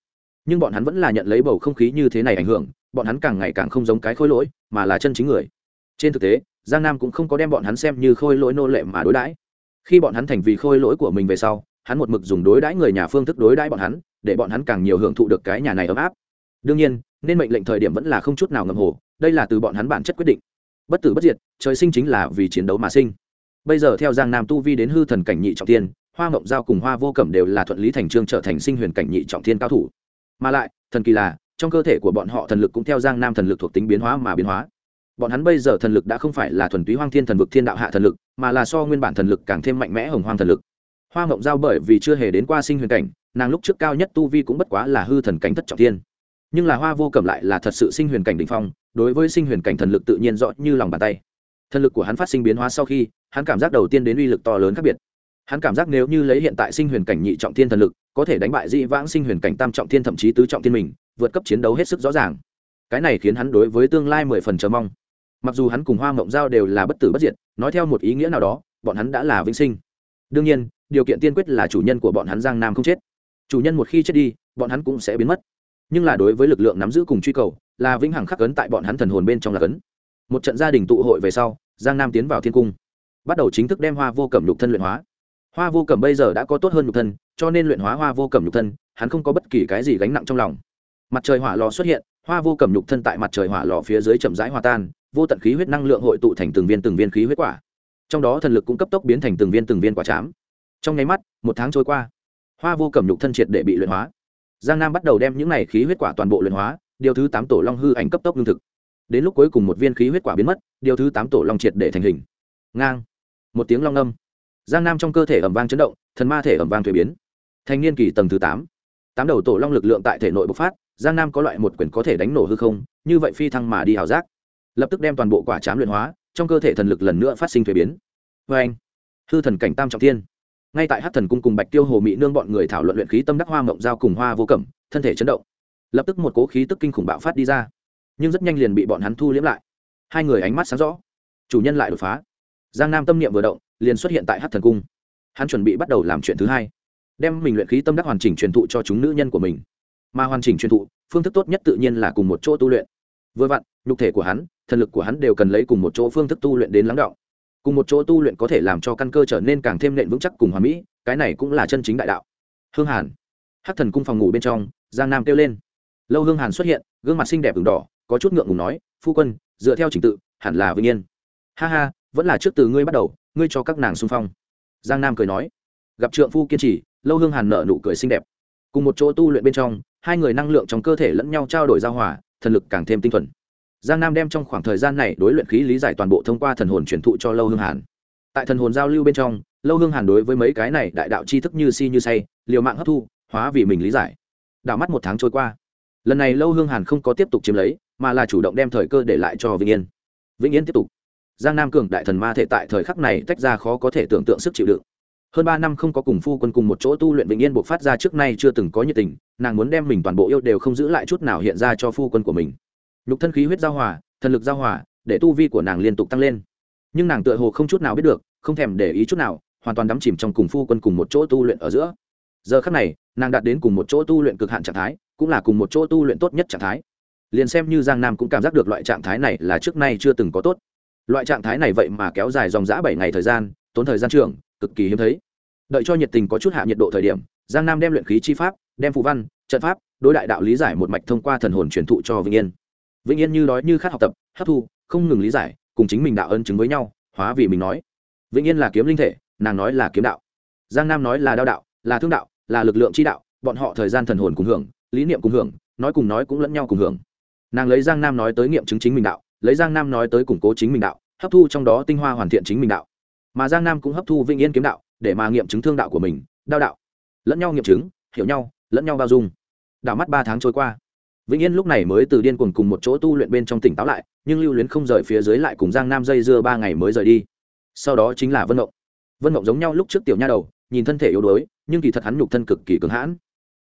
Speaker 1: Nhưng bọn hắn vẫn là nhận lấy bầu không khí như thế này ảnh hưởng, bọn hắn càng ngày càng không giống cái khôi lỗi, mà là chân chính người. Trên thực tế, giang nam cũng không có đem bọn hắn xem như khôi lỗi nô lệ mà đối đãi. Khi bọn hắn thành vì khôi lỗi của mình về sau, hắn một mực dùng đối đãi người nhà phương thức đối đãi bọn hắn, để bọn hắn càng nhiều hưởng thụ được cái nhà này ấm áp. Đương nhiên, nên mệnh lệnh thời điểm vẫn là không chút nào ngầm hồ, đây là từ bọn hắn bản chất quyết định bất tử bất diệt, trời sinh chính là vì chiến đấu mà sinh. Bây giờ theo giang nam tu vi đến hư thần cảnh nhị trọng thiên, hoa ngộng giao cùng hoa vô cẩm đều là thuận lý thành trương trở thành sinh huyền cảnh nhị trọng thiên cao thủ. Mà lại, thần kỳ là, trong cơ thể của bọn họ thần lực cũng theo giang nam thần lực thuộc tính biến hóa mà biến hóa. Bọn hắn bây giờ thần lực đã không phải là thuần túy hoang thiên thần vực thiên đạo hạ thần lực, mà là so nguyên bản thần lực càng thêm mạnh mẽ hồng hoang thần lực. Hoa ngộng giao bởi vì chưa hề đến qua sinh huyền cảnh, nàng lúc trước cao nhất tu vi cũng bất quá là hư thần cảnh thất trọng thiên. Nhưng là hoa vô cẩm lại là thật sự sinh huyền cảnh đ ỉ n h phong đối với sinh huyền cảnh thần lực tự nhiên rõ như lòng bàn tay. Thần lực của hắn phát sinh biến hóa sau khi, hắn cảm giác đầu tiên đến uy lực to lớn khác biệt. Hắn cảm giác nếu như lấy hiện tại sinh huyền cảnh nhị trọng thiên thần lực, có thể đánh bại dĩ vãng sinh huyền cảnh tam trọng thiên thậm chí tứ trọng thiên mình, vượt cấp chiến đấu hết sức rõ ràng. Cái này khiến hắn đối với tương lai mười phần chờ mong. Mặc dù hắn cùng hoa mộng giao đều là bất tử bất diệt, nói theo một ý nghĩa nào đó, bọn hắn đã là vĩnh sinh. Đương nhiên, điều kiện tiên quyết là chủ nhân của bọn hắn giang nam không chết. Chủ nhân một khi chết đi, bọn hắn cũng sẽ biến mất. Nhưng là đối với lực lượng nắm giữ cùng truy cầu là vĩnh hằng khắc cấn tại bọn hắn thần hồn bên trong là cấn. Một trận gia đình tụ hội về sau, giang nam tiến vào thiên cung, bắt đầu chính thức đem hoa vô cẩm nhục thân luyện hóa. Hoa vô cẩm bây giờ đã có tốt hơn nhục thân, cho nên luyện hóa hoa vô cẩm nhục thân, hắn không có bất kỳ cái gì gánh nặng trong lòng. Mặt trời hỏa lò xuất hiện, hoa vô cẩm nhục thân tại mặt trời hỏa lò phía dưới chậm rãi hòa tan, vô tận khí huyết năng lượng hội tụ thành từng viên từng viên khí huyết quả. Trong đó thần lực cũng cấp tốc biến thành từng viên từng viên quả chám. Trong nháy mắt, một tháng trôi qua, hoa vô cẩm nhục thân triệt để bị luyện hóa. Giang nam bắt đầu đem những này khí huyết quả toàn bộ luyện hóa điều thứ tám tổ long hư ảnh cấp tốc lương thực. Đến lúc cuối cùng một viên khí huyết quả biến mất, điều thứ tám tổ long triệt để thành hình. Ngang. Một tiếng long âm. Giang nam trong cơ thể ẩm vang chấn động, thần ma thể ẩm vang thuế biến. Thành niên kỳ tầng thứ tám. Tám đầu tổ long lực lượng tại thể nội bộc phát, giang nam có loại một quyền có thể đánh nổ hư không, như vậy phi thăng mà đi hào giác. Lập tức đem toàn bộ quả chám luyện hóa, trong cơ thể thần lực lần nữa phát sinh thuế biến. Vê anh, hư thần cảnh tam trọng thiên. Ngay tại hát thần cung cùng bạch tiêu hồ mỹ nương bọn người thảo luận luyện khí tâm đắc hoa mộng giao cùng hoa vô cẩm, thân thể chấn động lập tức một cố khí tức kinh khủng bạo phát đi ra, nhưng rất nhanh liền bị bọn hắn thu liếm lại. Hai người ánh mắt sáng rõ. Chủ nhân lại đột phá. Giang nam tâm niệm vừa động, liền xuất hiện tại hát thần cung. Hắn chuẩn bị bắt đầu làm chuyện thứ hai, đem mình luyện khí tâm đắc hoàn chỉnh truyền thụ cho chúng nữ nhân của mình. Mà hoàn chỉnh truyền thụ, phương thức tốt nhất tự nhiên là cùng một chỗ tu luyện. Vừa vặn, nhục thể của hắn, thần lực của hắn đều cần lấy cùng một chỗ phương thức tu luyện đến lắng động. Cùng một chỗ tu luyện có thể làm cho căn cơ trở nên càng thêm nện vững chắc cùng hòa mỹ, cái này cũng là chân chính đại đạo. Hương hàn. Hát thần cung phòng ngủ bên trong, giang nam kêu lên lâu hương hàn xuất hiện, gương mặt xinh đẹp v đỏ, có chút ngượng ngùng nói, phu quân, dựa theo trình tự, hẳn là vinh yên. Ha ha, vẫn là trước từ ngươi bắt đầu, ngươi cho các nàng xung phong. Giang nam cười nói. Gặp trượng phu kiên trì, lâu hương hàn nợ nụ cười xinh đẹp. Cùng một chỗ tu luyện bên trong, hai người năng lượng trong cơ thể lẫn nhau trao đổi giao hòa, thần lực càng thêm tinh thuần. Giang nam đem trong khoảng thời gian này đối luyện khí lý giải toàn bộ thông qua thần hồn truyền thụ cho lâu hương hàn. Tại thần hồn giao lưu bên trong, lâu hương hàn đối với mấy cái này đại đạo tri thức như si như say, liều mạng hấp thu, hóa vì mình lý giải. Đạo mắt một tháng trôi qua lần này lâu hương hàn không có tiếp tục chiếm lấy mà là chủ động đem thời cơ để lại cho vĩnh yên vĩnh yên tiếp tục giang nam cường đại thần ma thể tại thời khắc này tách ra khó có thể tưởng tượng sức chịu đựng hơn ba năm không có cùng phu quân cùng một chỗ tu luyện vĩnh yên buộc phát ra trước nay chưa từng có nhiệt tình nàng muốn đem mình toàn bộ yêu đều không giữ lại chút nào hiện ra cho phu quân của mình nhục thân khí huyết giao hòa thần lực giao hòa để tu vi của nàng liên tục tăng lên nhưng nàng tựa hồ không chút nào biết được không thèm để ý chút nào hoàn toàn đắm chìm trong cùng phu quân cùng một chỗ tu luyện ở giữa giờ khắc này nàng đạt đến cùng một chỗ tu luyện cực hạn trạng thái cũng là cùng một chỗ tu luyện tốt nhất trạng thái. Liền xem như giang nam cũng cảm giác được loại trạng thái này là trước nay chưa từng có tốt. Loại trạng thái này vậy mà kéo dài dòng g ã bảy ngày thời gian, tốn thời gian trường, cực kỳ hiếm thấy. Đợi cho nhiệt tình có chút hạ nhiệt độ thời điểm, giang nam đem luyện khí chi pháp, đem phù văn, trận pháp, đối đại đạo lý giải một mạch thông qua thần hồn truyền thụ cho vĩnh yên. Vĩnh yên như đói như khát học tập, hấp thu, không ngừng lý giải, cùng chính mình đạo ân chứng với nhau, hóa vì mình nói. Vĩnh yên là kiếm linh thể, nàng nói là kiếm đạo. Giang nam nói là đao đạo, là thương đạo, là lực lượng chi đạo, bọn họ thời gian thần hồn cùng hưởng lý niệm cùng hưởng, nói cùng nói cũng lẫn nhau cùng hưởng. Nàng lấy giang nam nói tới nghiệm chứng chính mình đạo, lấy giang nam nói tới củng cố chính mình đạo, hấp thu trong đó tinh hoa hoàn thiện chính mình đạo. Mà giang nam cũng hấp thu vĩnh yên kiếm đạo, để mà nghiệm chứng thương đạo của mình, đao đạo. Lẫn nhau nghiệm chứng, hiểu nhau, lẫn nhau bao dung. Đạo mắt ba tháng trôi qua. Vĩnh yên lúc này mới từ điên cuồng cùng một chỗ tu luyện bên trong tỉnh táo lại, nhưng lưu luyến không rời phía dưới lại cùng giang nam dây dưa ba ngày mới rời đi. Sau đó chính là vân ngộng vân ngộng giống nhau lúc trước tiểu nha đầu, nhìn thân thể yếu đuối, nhưng kỳ thật hắn nhục thân cực kỳ cứng hãn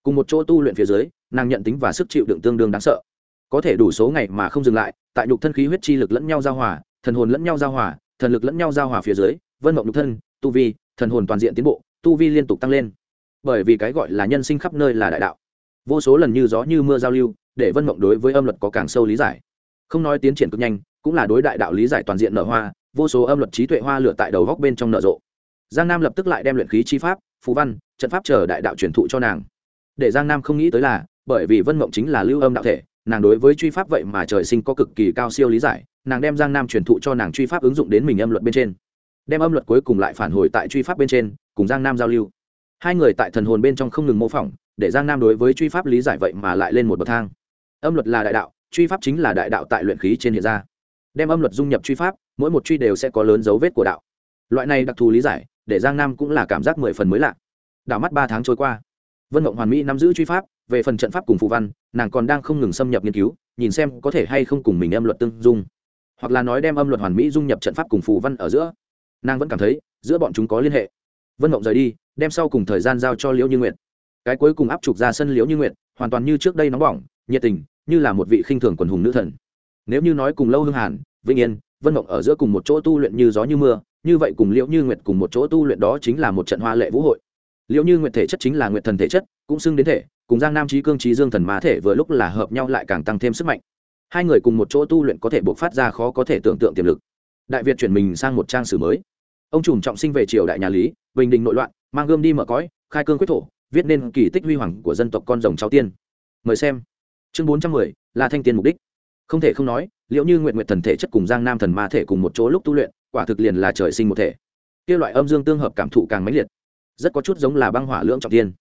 Speaker 1: cùng một chỗ tu luyện phía dưới, nàng nhận tính và sức chịu đựng tương đương đáng sợ. Có thể đủ số ngày mà không dừng lại, tại nhục thân khí huyết chi lực lẫn nhau giao hòa, thần hồn lẫn nhau giao hòa, thần lực lẫn nhau giao hòa phía dưới, vân mộng nhục thân, tu vi, thần hồn toàn diện tiến bộ, tu vi liên tục tăng lên. Bởi vì cái gọi là nhân sinh khắp nơi là đại đạo. Vô số lần như gió như mưa giao lưu, để vân mộng đối với âm luật có càng sâu lý giải. Không nói tiến triển cực nhanh, cũng là đối đại đạo lý giải toàn diện nở hoa, vô số âm luật trí tuệ hoa lửa tại đầu góc bên trong nở rộ. Giang nam lập tức lại đem luyện khí chi pháp phú văn, trận pháp chờ đại đạo truyền thụ cho nàng để giang nam không nghĩ tới là, bởi vì vân mộng chính là lưu âm đạo thể, nàng đối với truy pháp vậy mà trời sinh có cực kỳ cao siêu lý giải, nàng đem giang nam truyền thụ cho nàng truy pháp ứng dụng đến mình âm luật bên trên. Đem âm luật cuối cùng lại phản hồi tại truy pháp bên trên, cùng giang nam giao lưu. Hai người tại thần hồn bên trong không ngừng mô phỏng, để giang nam đối với truy pháp lý giải vậy mà lại lên một bậc thang. Âm luật là đại đạo, truy pháp chính là đại đạo tại luyện khí trên hiện ra. Đem âm luật dung nhập truy pháp, mỗi một truy đều sẽ có lớn dấu vết của đạo. Loại này đặc thù lý giải, để giang nam cũng là cảm giác mười phần mới lạ. Đảo mắt ba tháng trôi qua vân mộng hoàn mỹ nắm giữ truy pháp, về phần trận pháp cùng phù văn, nàng còn đang không ngừng xâm nhập nghiên cứu, nhìn xem có thể hay không cùng mình âm luật tương dung. Hoặc là nói đem âm luật hoàn mỹ dung nhập trận pháp cùng phù văn ở giữa. Nàng vẫn cảm thấy, giữa bọn chúng có liên hệ. Vân mộng rời đi, đem sau cùng thời gian giao cho liễu như nguyệt. Cái cuối cùng áp trục ra sân liễu như nguyệt, hoàn toàn như trước đây nóng bỏng, nhiệt tình, như là một vị khinh thường quần hùng nữ thần. Nếu như nói cùng lâu hương hàn, vĩnh yên, vân mộng ở giữa cùng một chỗ tu luyện như gió như mưa, như vậy cùng liễu như nguyệt cùng một chỗ tu luyện đó chính là một trận hoa lệ vũ hội liệu như nguyệt thể chất chính là nguyệt thần thể chất, cũng xưng đến thể, cùng giang nam trí cương trí dương thần má thể vừa lúc là hợp nhau lại càng tăng thêm sức mạnh. Hai người cùng một chỗ tu luyện có thể buộc phát ra khó có thể tưởng tượng tiềm lực. Đại việt chuyển mình sang một trang sử mới. Ông trùm trọng sinh về triều đại nhà lý, bình định nội loạn, mang gươm đi mở cõi, khai cương quyết thổ, viết nên kỳ tích huy hoàng của dân tộc con rồng cháu tiên. Mời xem. Chương bốn trăm mười, là thanh tiên mục đích. Không thể không nói, liệu như nguyện nguyện thần thể chất cùng giang nam thần ma thể cùng một chỗ lúc tu luyện, quả thực liền là trời sinh một thể. Kia loại âm dương tương hợp cảm thụ càng mãnh liệt rất có chút giống là băng hỏa lưỡng trọng thiên.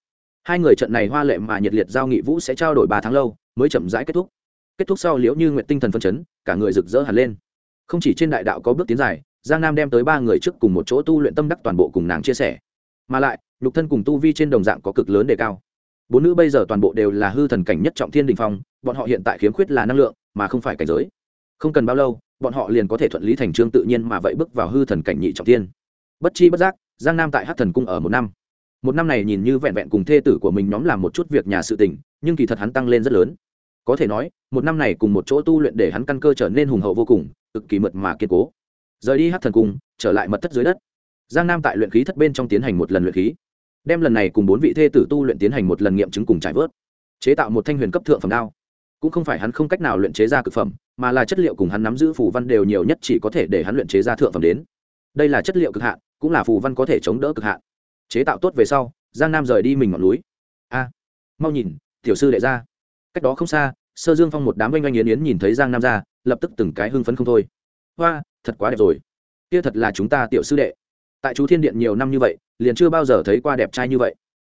Speaker 1: hai người trận này hoa lệ mà nhiệt liệt giao nghị vũ sẽ trao đổi ba tháng lâu, mới chậm rãi kết thúc. Kết thúc sau liễu như nguyện tinh thần phân chấn, cả người rực rỡ hẳn lên. Không chỉ trên đại đạo có bước tiến dài, giang nam đem tới ba người trước cùng một chỗ tu luyện tâm đắc toàn bộ cùng nàng chia sẻ. Mà lại, nhục thân cùng tu vi trên đồng dạng có cực lớn đề cao. Bốn nữ bây giờ toàn bộ đều là hư thần cảnh nhất trọng thiên đình phong, bọn họ hiện tại khiếm khuyết là năng lượng, mà không phải cảnh giới. Không cần bao lâu, bọn họ liền có thể thuận lý thành trương tự nhiên mà vậy bước vào hư thần cảnh nhị trọng thiên. Bất chi bất giác giang nam tại hát thần cung ở một năm. Một năm này nhìn như vẹn vẹn cùng thê tử của mình nhóm làm một chút việc nhà sự tình, nhưng kỳ thật hắn tăng lên rất lớn. Có thể nói, một năm này cùng một chỗ tu luyện để hắn căn cơ trở nên hùng hậu vô cùng, cực kỳ mượt mà kiên cố. Rời đi hát thần cung, trở lại mật thất dưới đất. Giang nam tại luyện khí thất bên trong tiến hành một lần luyện khí. Đem lần này cùng bốn vị thê tử tu luyện tiến hành một lần nghiệm chứng cùng trải vớt. Chế tạo một thanh huyền cấp thượng phẩm đao. Cũng không phải hắn không cách nào luyện chế ra cực phẩm, mà là chất liệu cùng hắn nắm giữ phù văn đều nhiều nhất chỉ có thể để hắn luyện chế ra thượng phẩm đến. Đây là chất liệu cực hạn cũng là phù văn có thể chống đỡ cực hạn. Chế tạo tốt về sau, giang nam rời đi mình ngọn núi. A, mau nhìn, tiểu sư đệ ra. Cách đó không xa, sơ dương phong một đám oanh oanh yến yến nhìn thấy giang nam ra, lập tức từng cái hưng phấn không thôi. Hoa, thật quá đẹp rồi. Kia thật là chúng ta tiểu sư đệ. Tại chú thiên điện nhiều năm như vậy, liền chưa bao giờ thấy qua đẹp trai như vậy.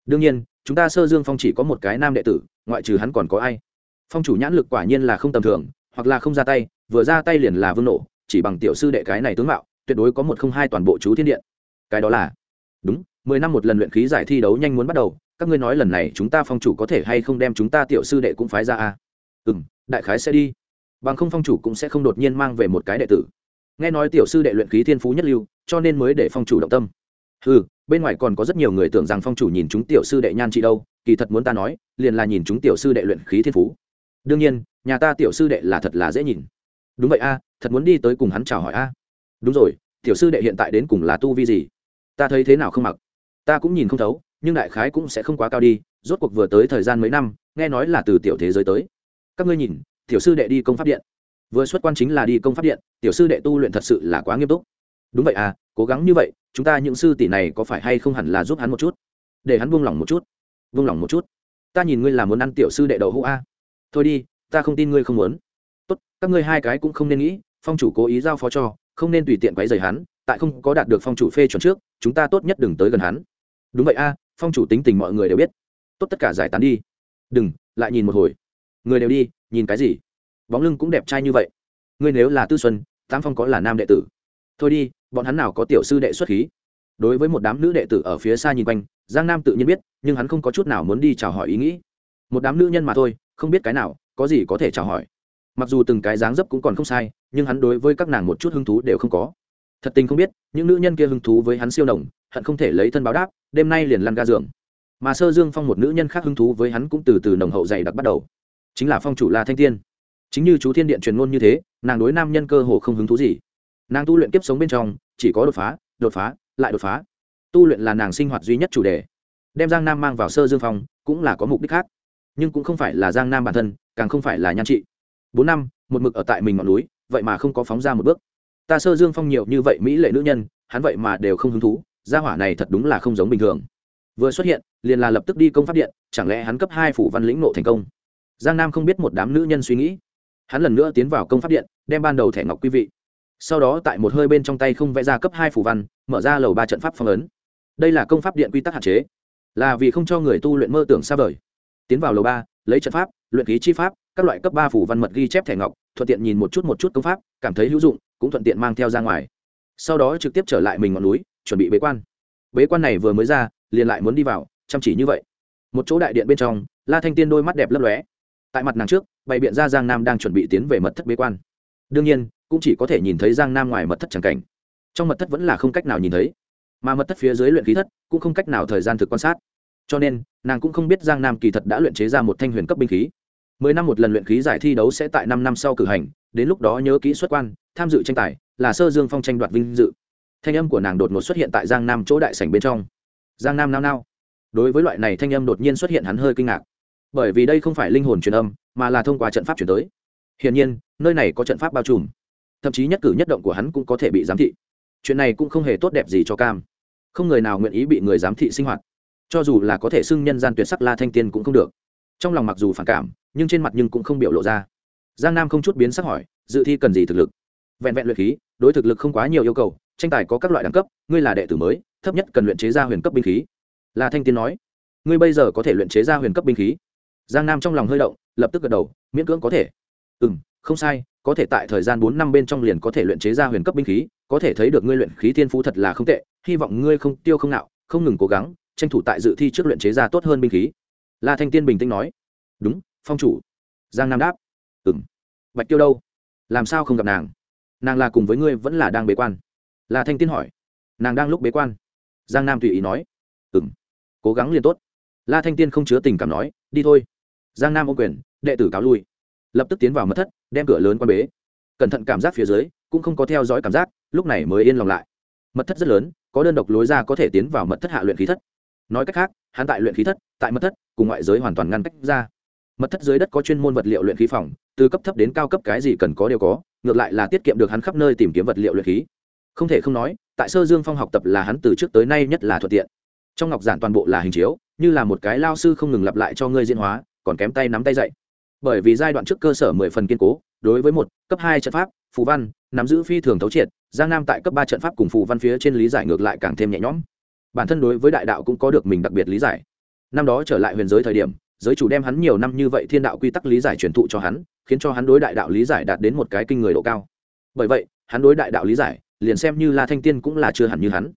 Speaker 1: Đương nhiên, chúng ta sơ dương phong chỉ có một cái nam đệ tử, ngoại trừ hắn còn có ai? Phong chủ nhãn lực quả nhiên là không tầm thường, hoặc là không ra tay, vừa ra tay liền là vương nổ, chỉ bằng tiểu sư đệ cái này tướng mạo, tuyệt đối có một không hai toàn bộ chú thiên điện cái đó là, đúng, mười năm một lần luyện khí giải thi đấu nhanh muốn bắt đầu, các ngươi nói lần này chúng ta phong chủ có thể hay không đem chúng ta tiểu sư đệ cũng phái ra à? ừ m đại khái sẽ đi. Bằng không phong chủ cũng sẽ không đột nhiên mang về một cái đệ tử. Nghe nói tiểu sư đệ luyện khí thiên phú nhất lưu, cho nên mới để phong chủ động tâm. Ừ bên ngoài còn có rất nhiều người tưởng rằng phong chủ nhìn chúng tiểu sư đệ nhan chị đâu, kỳ thật muốn ta nói, liền là nhìn chúng tiểu sư đệ luyện khí thiên phú. Đương nhiên, nhà ta tiểu sư đệ là thật là dễ nhìn. Đúng vậy a, thật muốn đi tới cùng hắn chào hỏi a. Đúng rồi, tiểu sư đệ hiện tại đến cùng là tu vi gì? Ta thấy thế nào không mặc? Ta cũng nhìn không thấu, nhưng đại khái cũng sẽ không quá cao đi, rốt cuộc vừa tới thời gian mấy năm, nghe nói là từ tiểu thế giới tới. Các ngươi nhìn, tiểu sư đệ đi công pháp điện. Vừa xuất quan chính là đi công pháp điện, tiểu sư đệ tu luyện thật sự là quá nghiêm túc. Đúng vậy à cố gắng như vậy, chúng ta những sư tỷ này có phải hay không hẳn là giúp hắn một chút? Để hắn buông lỏng một chút. Buông lỏng một chút. Ta nhìn ngươi là muốn ăn tiểu sư đệ đậu hũ a. Thôi đi, ta không tin ngươi không muốn. Tốt, các ngươi hai cái cũng không nên nghĩ, phong chủ cố ý giao phó cho, không nên tùy tiện quấy rầy hắn tại không có đạt được phong chủ phê chuẩn trước, chúng ta tốt nhất đừng tới gần hắn. Đúng vậy a, phong chủ tính tình mọi người đều biết. Tốt tất cả giải tán đi. Đừng, lại nhìn một hồi. Người đều đi, nhìn cái gì? Bóng lưng cũng đẹp trai như vậy. Ngươi nếu là tư xuân tam phong có là nam đệ tử? Thôi đi, bọn hắn nào có tiểu sư đệ xuất khí? Đối với một đám nữ đệ tử ở phía xa nhìn quanh, giang nam tự nhiên biết, nhưng hắn không có chút nào muốn đi chào hỏi ý nghĩ. Một đám nữ nhân mà thôi, không biết cái nào, có gì có thể chào hỏi. Mặc dù từng cái dáng dấp cũng còn không sai, nhưng hắn đối với các nàng một chút hứng thú đều không có thật tình không biết, những nữ nhân kia hứng thú với hắn siêu nồng hận không thể lấy thân báo đáp, đêm nay liền lăn ga giường. Mà sơ dương phong một nữ nhân khác hứng thú với hắn cũng từ từ nồng hậu dày đặc bắt đầu. Chính là phong chủ la thanh tiên. Chính như chú thiên điện truyền ngôn như thế, nàng đối nam nhân cơ hồ không hứng thú gì. Nàng tu luyện kiếp sống bên trong, chỉ có đột phá đột phá, lại đột phá. Tu luyện là nàng sinh hoạt duy nhất chủ đề. Đem giang nam mang vào sơ dương phong, cũng là có mục đích khác. Nhưng cũng không phải là giang nam bản thân, càng không phải là nhan trị. Bốn năm, một mực ở tại mình ngọn núi, vậy mà không có phóng ra một bước ta sơ dương phong nhiều như vậy mỹ lệ nữ nhân, hắn vậy mà đều không hứng thú, gia hỏa này thật đúng là không giống bình thường. Vừa xuất hiện, liền là lập tức đi công pháp điện, chẳng lẽ hắn cấp hai phủ văn lĩnh nộ thành công? Giang nam không biết một đám nữ nhân suy nghĩ. Hắn lần nữa tiến vào công pháp điện, đem ban đầu thẻ ngọc quý vị. Sau đó tại một hơi bên trong tay không vẽ ra cấp hai phủ văn, mở ra lầu ba trận pháp phong ấn. Đây là công pháp điện quy tắc hạn chế. Là vì không cho người tu luyện mơ tưởng xa vời. Tiến vào lầu ba, lấy trận pháp, luyện khí chi pháp, các loại cấp ba phủ văn mật ghi chép thẻ ngọc, thuận tiện nhìn một chút một chút công pháp, cảm thấy hữu dụng cũng thuận tiện mang theo ra ngoài. Sau đó trực tiếp trở lại mình ngọn núi, chuẩn bị bế quan. Bế quan này vừa mới ra, liền lại muốn đi vào, chăm chỉ như vậy. Một chỗ đại điện bên trong, la thanh tiên đôi mắt đẹp lấp lóe. Tại mặt nàng trước, bày biện ra giang nam đang chuẩn bị tiến về mật thất bế quan. Đương nhiên, cũng chỉ có thể nhìn thấy giang nam ngoài mật thất tràng cảnh. Trong mật thất vẫn là không cách nào nhìn thấy. Mà mật thất phía dưới luyện khí thất, cũng không cách nào thời gian thực quan sát. Cho nên, nàng cũng không biết giang nam kỳ thật đã luyện chế ra một thanh huyền cấp binh khí. Mười năm một lần luyện khí giải thi đấu sẽ tại năm năm sau cử hành đến lúc đó nhớ kỹ xuất quan, tham dự tranh tài, là sơ dương phong tranh đoạt vinh dự. Thanh âm của nàng đột ngột xuất hiện tại giang nam chỗ đại sảnh bên trong. Giang nam nao nao. Đối với loại này thanh âm đột nhiên xuất hiện hắn hơi kinh ngạc. Bởi vì đây không phải linh hồn truyền âm, mà là thông qua trận pháp chuyển tới. Hiển nhiên, nơi này có trận pháp bao trùm. Thậm chí nhất cử nhất động của hắn cũng có thể bị giám thị. Chuyện này cũng không hề tốt đẹp gì cho cam. Không người nào nguyện ý bị người giám thị sinh hoạt. Cho dù là có thể xưng nhân gian tuyệt sắc la thanh tiên cũng không được. Trong lòng mặc dù phản cảm, nhưng trên mặt nhưng cũng không biểu lộ ra giang nam không chút biến sắc hỏi, dự thi cần gì thực lực? Vẹn vẹn luyện khí, đối thực lực không quá nhiều yêu cầu, tranh tài có các loại đẳng cấp, ngươi là đệ tử mới, thấp nhất cần luyện chế ra huyền cấp binh khí. La thanh tiên nói. Ngươi bây giờ có thể luyện chế ra huyền cấp binh khí. Giang nam trong lòng hơi động, lập tức gật đầu, miễn cưỡng có thể. Ừ m không sai, có thể tại thời gian bốn năm bên trong liền có thể luyện chế ra huyền cấp binh khí, có thể thấy được ngươi luyện khí thiên phú thật là không tệ, hy vọng ngươi không tiêu không nạo, không ngừng cố gắng, tranh thủ tại dự thi trước luyện chế ra tốt hơn binh khí. La thanh tiên bình tĩnh nói. Đúng, phong chủ. Giang nam đáp. Ừ m bạch tiêu đâu? Làm sao không gặp nàng? Nàng là cùng với ngươi vẫn là đang bế quan? La thanh tiên hỏi. Nàng đang lúc bế quan. Giang nam tùy ý nói. Ừ m cố gắng liền tốt. La thanh tiên không chứa tình cảm nói, đi thôi. Giang nam ô quyền, đệ tử cáo lui. Lập tức tiến vào mất thất, đem cửa lớn quan bế. Cẩn thận cảm giác phía dưới, cũng không có theo dõi cảm giác, lúc này mới yên lòng lại. Mật thất rất lớn, có đơn độc lối ra có thể tiến vào mật thất hạ luyện khí thất. Nói cách khác, hắn tại luyện khí thất, tại mật thất, cùng ngoại giới hoàn toàn ngăn cách ra. Mật thất dưới đất có chuyên môn vật liệu luyện khí phòng từ cấp thấp đến cao cấp cái gì cần có đều có, ngược lại là tiết kiệm được hắn khắp nơi tìm kiếm vật liệu luyện khí. Không thể không nói, tại sơ dương phong học tập là hắn từ trước tới nay nhất là thuận tiện. Trong ngọc giản toàn bộ là hình chiếu, như là một cái lao sư không ngừng lặp lại cho ngươi diễn hóa, còn kém tay nắm tay dạy. Bởi vì giai đoạn trước cơ sở mười phần kiên cố, đối với một, cấp hai trận pháp, phù văn, nắm giữ phi thường thấu triệt, giang nam tại cấp ba trận pháp cùng phù văn phía trên lý giải ngược lại càng thêm nhẹ nhõm. Bản thân đối với đại đạo cũng có được mình đặc biệt lý giải. Năm đó trở lại huyền giới thời điểm giới chủ đem hắn nhiều năm như vậy thiên đạo quy tắc lý giải truyền thụ cho hắn, khiến cho hắn đối đại đạo lý giải đạt đến một cái kinh người độ cao. Bởi vậy, hắn đối đại đạo lý giải, liền xem như la thanh tiên cũng là chưa hẳn như hắn.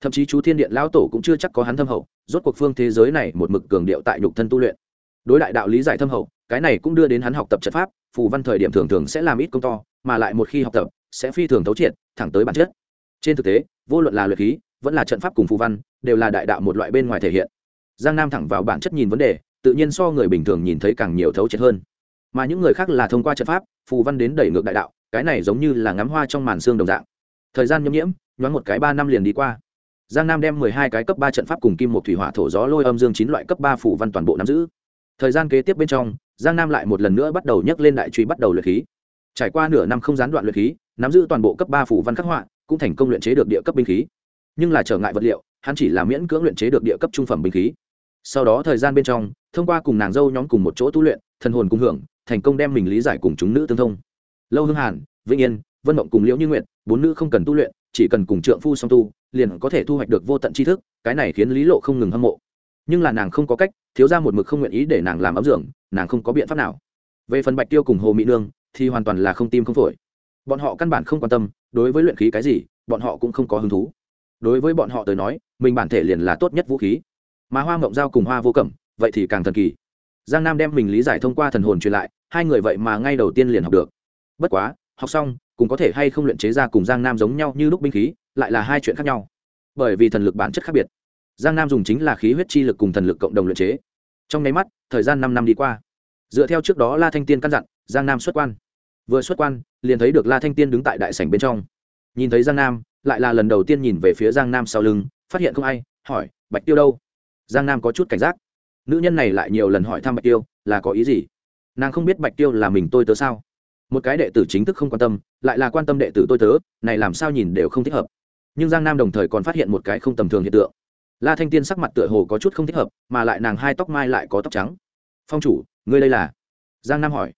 Speaker 1: Thậm chí chú thiên điện lão tổ cũng chưa chắc có hắn thâm hậu, rốt cuộc phương thế giới này một mực cường điệu tại nhục thân tu luyện. Đối đại đạo lý giải thâm hậu, cái này cũng đưa đến hắn học tập trận pháp, phù văn thời điểm thường thường sẽ làm ít công to, mà lại một khi học tập, sẽ phi thường thấu triệt, thẳng tới bản chất. Trên thực tế, vô luận là luyện khí, vẫn là trận pháp cùng phù văn, đều là đại đạo một loại bên ngoài thể hiện. Giang nam thẳng vào bản chất nhìn vấn đề tự nhiên so người bình thường nhìn thấy càng nhiều thấu triệt hơn. Mà những người khác là thông qua trận pháp, phù văn đến đẩy ngược đại đạo, cái này giống như là ngắm hoa trong màn xương đồng dạng. Thời gian nhâm nhiễm, nhoáng một cái ba năm liền đi qua. Giang nam đem mười hai cái cấp ba trận pháp cùng kim một thủy hỏa thổ gió lôi âm dương chín loại cấp ba phủ văn toàn bộ nắm giữ. Thời gian kế tiếp bên trong, giang nam lại một lần nữa bắt đầu nhấc lên đại truy bắt đầu luyện khí. Trải qua nửa năm không gián đoạn luyện khí, nắm giữ toàn bộ cấp ba phủ văn khắc họa, cũng thành công luyện chế được địa cấp binh khí. Nhưng là trở ngại vật liệu, hắn chỉ là miễn cưỡng luyện chế được địa cấp trung phẩm binh khí sau đó thời gian bên trong, thông qua cùng nàng dâu nhóm cùng một chỗ tu luyện, thần hồn cùng hưởng, thành công đem mình lý giải cùng chúng nữ tương thông. Lâu hương hàn, vĩnh yên, vân mộng cùng liễu như nguyện bốn nữ không cần tu luyện, chỉ cần cùng trượng phu song tu, liền có thể thu hoạch được vô tận tri thức, cái này khiến lý lộ không ngừng hâm mộ. Nhưng là nàng không có cách, thiếu ra một mực không nguyện ý để nàng làm ấm dưỡng, nàng không có biện pháp nào. Về phần bạch tiêu cùng hồ mỹ nương, thì hoàn toàn là không tim không phổi. Bọn họ căn bản không quan tâm, đối với luyện khí cái gì, bọn họ cũng không có hứng thú. Đối với bọn họ tới nói, mình bản thể liền là tốt nhất vũ khí mà hoa mộng giao cùng hoa vô cẩm, vậy thì càng thần kỳ. Giang nam đem mình lý giải thông qua thần hồn truyền lại, hai người vậy mà ngay đầu tiên liền học được. Bất quá, học xong, cùng có thể hay không luyện chế ra cùng giang nam giống nhau như lúc binh khí, lại là hai chuyện khác nhau. Bởi vì thần lực bản chất khác biệt. Giang nam dùng chính là khí huyết chi lực cùng thần lực cộng đồng luyện chế. Trong nháy mắt, thời gian năm năm đi qua. Dựa theo trước đó la thanh tiên căn dặn, giang nam xuất quan. Vừa xuất quan, liền thấy được la thanh tiên đứng tại đại sảnh bên trong. Nhìn thấy giang nam, lại là lần đầu tiên nhìn về phía giang nam sau lưng, phát hiện không ai, hỏi, bạch tiêu đâu? Giang nam có chút cảnh giác nữ nhân này lại nhiều lần hỏi thăm bạch tiêu là có ý gì nàng không biết bạch tiêu là mình tôi tớ sao một cái đệ tử chính thức không quan tâm lại là quan tâm đệ tử tôi tớ này làm sao nhìn đều không thích hợp nhưng giang nam đồng thời còn phát hiện một cái không tầm thường hiện tượng la thanh tiên sắc mặt tựa hồ có chút không thích hợp mà lại nàng hai tóc mai lại có tóc trắng phong chủ ngươi đây là giang nam hỏi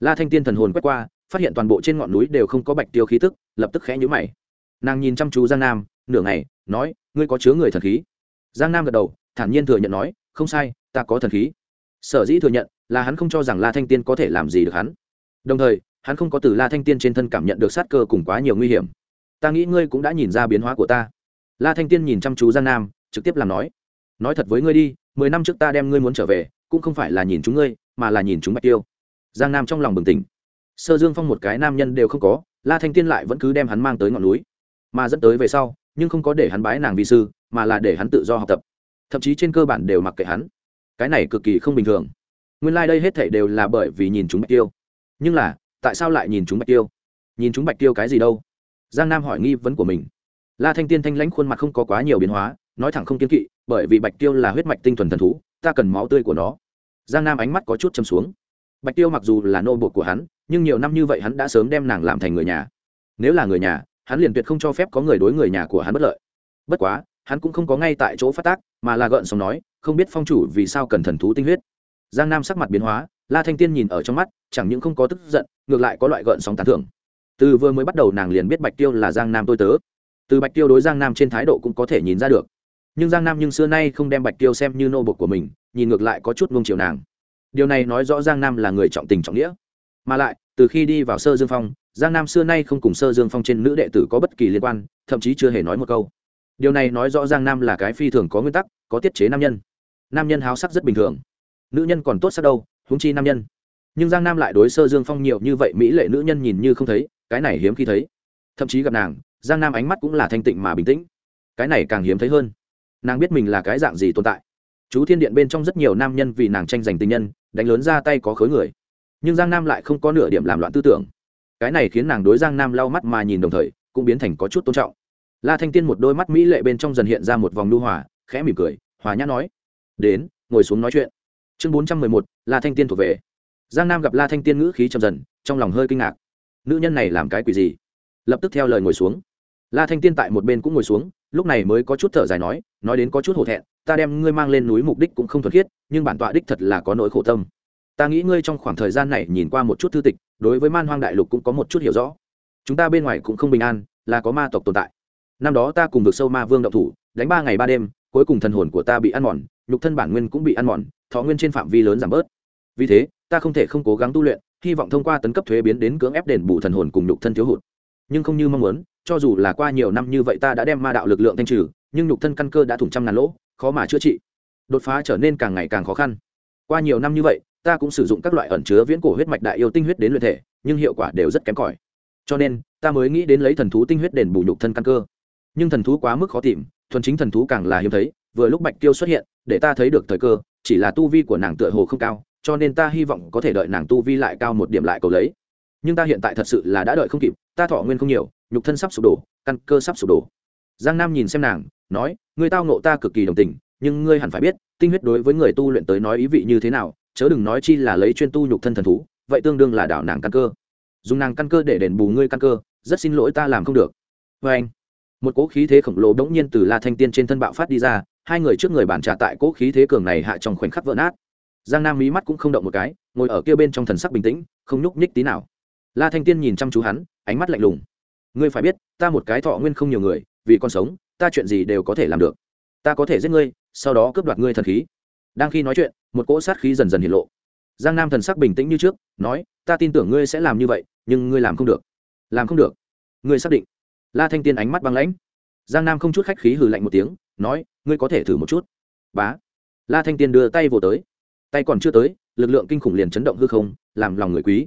Speaker 1: la thanh tiên thần hồn quét qua phát hiện toàn bộ trên ngọn núi đều không có bạch tiêu khí tức lập tức khẽ nhữ mày nàng nhìn chăm chú giang nam nửa ngày nói ngươi có chứa người thần khí giang nam gật đầu thản nhiên thừa nhận nói, không sai, ta có thần khí. Sở dĩ thừa nhận là hắn không cho rằng la thanh tiên có thể làm gì được hắn. Đồng thời, hắn không có từ la thanh tiên trên thân cảm nhận được sát cơ cùng quá nhiều nguy hiểm. Ta nghĩ ngươi cũng đã nhìn ra biến hóa của ta. La thanh tiên nhìn chăm chú giang nam, trực tiếp làm nói nói thật với ngươi đi, mười năm trước ta đem ngươi muốn trở về, cũng không phải là nhìn chúng ngươi, mà là nhìn chúng bạch tiêu. Giang nam trong lòng bừng tỉnh. Sơ dương phong một cái nam nhân đều không có, la thanh tiên lại vẫn cứ đem hắn mang tới ngọn núi, mà dẫn tới về sau, nhưng không có để hắn bái nàng vi sư, mà là để hắn tự do học tập thậm chí trên cơ bản đều mặc kệ hắn. Cái này cực kỳ không bình thường. Nguyên lai、like、đây hết thể đều là bởi vì nhìn chúng bạch tiêu. Nhưng là, tại sao lại nhìn chúng bạch tiêu? Nhìn chúng bạch tiêu cái gì đâu? Giang nam hỏi nghi vấn của mình. La thanh tiên thanh lãnh khuôn mặt không có quá nhiều biến hóa, nói thẳng không kiên kỵ, bởi vì bạch tiêu là huyết mạch tinh thuần thần thú, ta cần máu tươi của nó. Giang nam ánh mắt có chút châm xuống. Bạch tiêu mặc dù là nô bột của hắn, nhưng nhiều năm như vậy hắn đã sớm đem nàng làm thành người nhà. Nếu là người nhà, hắn liền tuyệt không cho phép có người đối người nhà của hắn bất lợi. Bất quá hắn cũng không có ngay tại chỗ phát tác, mà là gợn sóng nói, không biết phong chủ vì sao cần thần thú tinh huyết. Giang nam sắc mặt biến hóa, la thanh tiên nhìn ở trong mắt, chẳng những không có tức giận, ngược lại có loại gợn sóng tán thưởng. Từ vừa mới bắt đầu nàng liền biết bạch tiêu là giang nam tôi tớ. Từ bạch tiêu đối giang nam trên thái độ cũng có thể nhìn ra được. Nhưng giang nam nhưng xưa nay không đem bạch tiêu xem như nô bột của mình, nhìn ngược lại có chút ngông chiều nàng. Điều này nói rõ giang nam là người trọng tình trọng nghĩa. Mà lại, từ khi đi vào sơ dương phong, giang nam xưa nay không cùng sơ dương phong trên nữ đệ tử có bất kỳ liên quan, thậm chí chưa hề nói một câu điều này nói rõ giang nam là cái phi thường có nguyên tắc, có tiết chế nam nhân. Nam nhân háo sắc rất bình thường. Nữ nhân còn tốt sắc đâu húng chi nam nhân. Nhưng giang nam lại đối sơ dương phong nhiều như vậy, mỹ lệ nữ nhân nhìn như không thấy, cái này hiếm khi thấy. Thậm chí gặp nàng, giang nam ánh mắt cũng là thanh tịnh mà bình tĩnh. Cái này càng hiếm thấy hơn. Nàng biết mình là cái dạng gì tồn tại. Chú thiên điện bên trong rất nhiều nam nhân vì nàng tranh giành tình nhân, đánh lớn ra tay có khối người. Nhưng giang nam lại không có nửa điểm làm loạn tư tưởng. Cái này khiến nàng đối giang nam lau mắt mà nhìn đồng thời, cũng biến thành có chút tôn trọng la thanh tiên một đôi mắt mỹ lệ bên trong dần hiện ra một vòng lưu hòa, khẽ mỉm cười, hòa nhã nói, đến, ngồi xuống nói chuyện. Chương bốn trăm mười một, la thanh tiên thuộc về. Giang nam gặp la thanh tiên ngữ khí chậm dần, trong lòng hơi kinh ngạc. Nữ nhân này làm cái quỷ gì? Lập tức theo lời ngồi xuống. La thanh tiên tại một bên cũng ngồi xuống, lúc này mới có chút thở dài nói nói đến có chút hổ thẹn, ta đem ngươi mang lên núi mục đích cũng không thuần khiết, nhưng bản tọa đích thật là có nỗi khổ tâm. Ta nghĩ ngươi trong khoảng thời gian này nhìn qua một chút thư tịch, đối với man hoang đại lục cũng có một chút hiểu rõ. Chúng ta bên ngoài cũng không bình an, là có ma tộc tồn tại năm đó ta cùng vực sâu ma vương động thủ, đánh ba ngày ba đêm, cuối cùng thần hồn của ta bị ăn mòn, nhục thân bản nguyên cũng bị ăn mòn, thọ nguyên trên phạm vi lớn giảm bớt. Vì thế, ta không thể không cố gắng tu luyện, hy vọng thông qua tấn cấp thuế biến đến cưỡng ép đền bù thần hồn cùng nhục thân thiếu hụt. Nhưng không như mong muốn, cho dù là qua nhiều năm như vậy ta đã đem ma đạo lực lượng thanh trừ, nhưng nhục thân căn cơ đã thủng trăm ngàn lỗ, khó mà chữa trị. Đột phá trở nên càng ngày càng khó khăn. Qua nhiều năm như vậy, ta cũng sử dụng các loại ẩn chứa viễn cổ huyết mạch đại yêu tinh huyết đến luyện thể, nhưng hiệu quả đều rất kém cỏi. Cho nên, ta mới nghĩ đến lấy thần thú tinh huyết đền bù nhục thân căn cơ nhưng thần thú quá mức khó tìm, thuần chính thần thú càng là hiếm thấy, vừa lúc bạch tiêu xuất hiện, để ta thấy được thời cơ, chỉ là tu vi của nàng tựa hồ không cao, cho nên ta hy vọng có thể đợi nàng tu vi lại cao một điểm lại cầu lấy. Nhưng ta hiện tại thật sự là đã đợi không kịp, ta thọ nguyên không nhiều, nhục thân sắp sụp đổ, căn cơ sắp sụp đổ. Giang nam nhìn xem nàng, nói, ngươi tao nộ ta cực kỳ đồng tình, nhưng ngươi hẳn phải biết, tinh huyết đối với người tu luyện tới nói ý vị như thế nào, chớ đừng nói chi là lấy chuyên tu nhục thân thần thú, vậy tương đương là đảo nàng căn cơ. Dùng nàng căn cơ để đền bù ngươi căn cơ, rất xin lỗi ta làm không được. Vê anh một cỗ khí thế khổng lồ đ n g nhiên từ la thanh tiên trên thân bạo phát đi ra, hai người trước người bàn trà tại cỗ khí thế cường này hạ trong khoảnh khắc vỡ nát. Giang nam mí mắt cũng không động một cái, ngồi ở kia bên trong thần sắc bình tĩnh, không nhúc nhích tí nào. La thanh tiên nhìn chăm chú hắn, ánh mắt lạnh lùng. Ngươi phải biết, ta một cái thọ nguyên không nhiều người, vì con sống, ta chuyện gì đều có thể làm được. Ta có thể giết ngươi, sau đó cướp đoạt ngươi thần khí. Đang khi nói chuyện, một cỗ sát khí dần dần hiện lộ. Giang nam thần sắc bình tĩnh như trước, nói, ta tin tưởng ngươi sẽ làm như vậy, nhưng ngươi làm không được. Làm không được. Ngươi xác định la thanh tiên ánh mắt băng lãnh. Giang nam không chút khách khí hừ lạnh một tiếng, nói, ngươi có thể thử một chút. Bá. La thanh tiên đưa tay vồ tới. Tay còn chưa tới, lực lượng kinh khủng liền chấn động hư không, làm lòng người quý.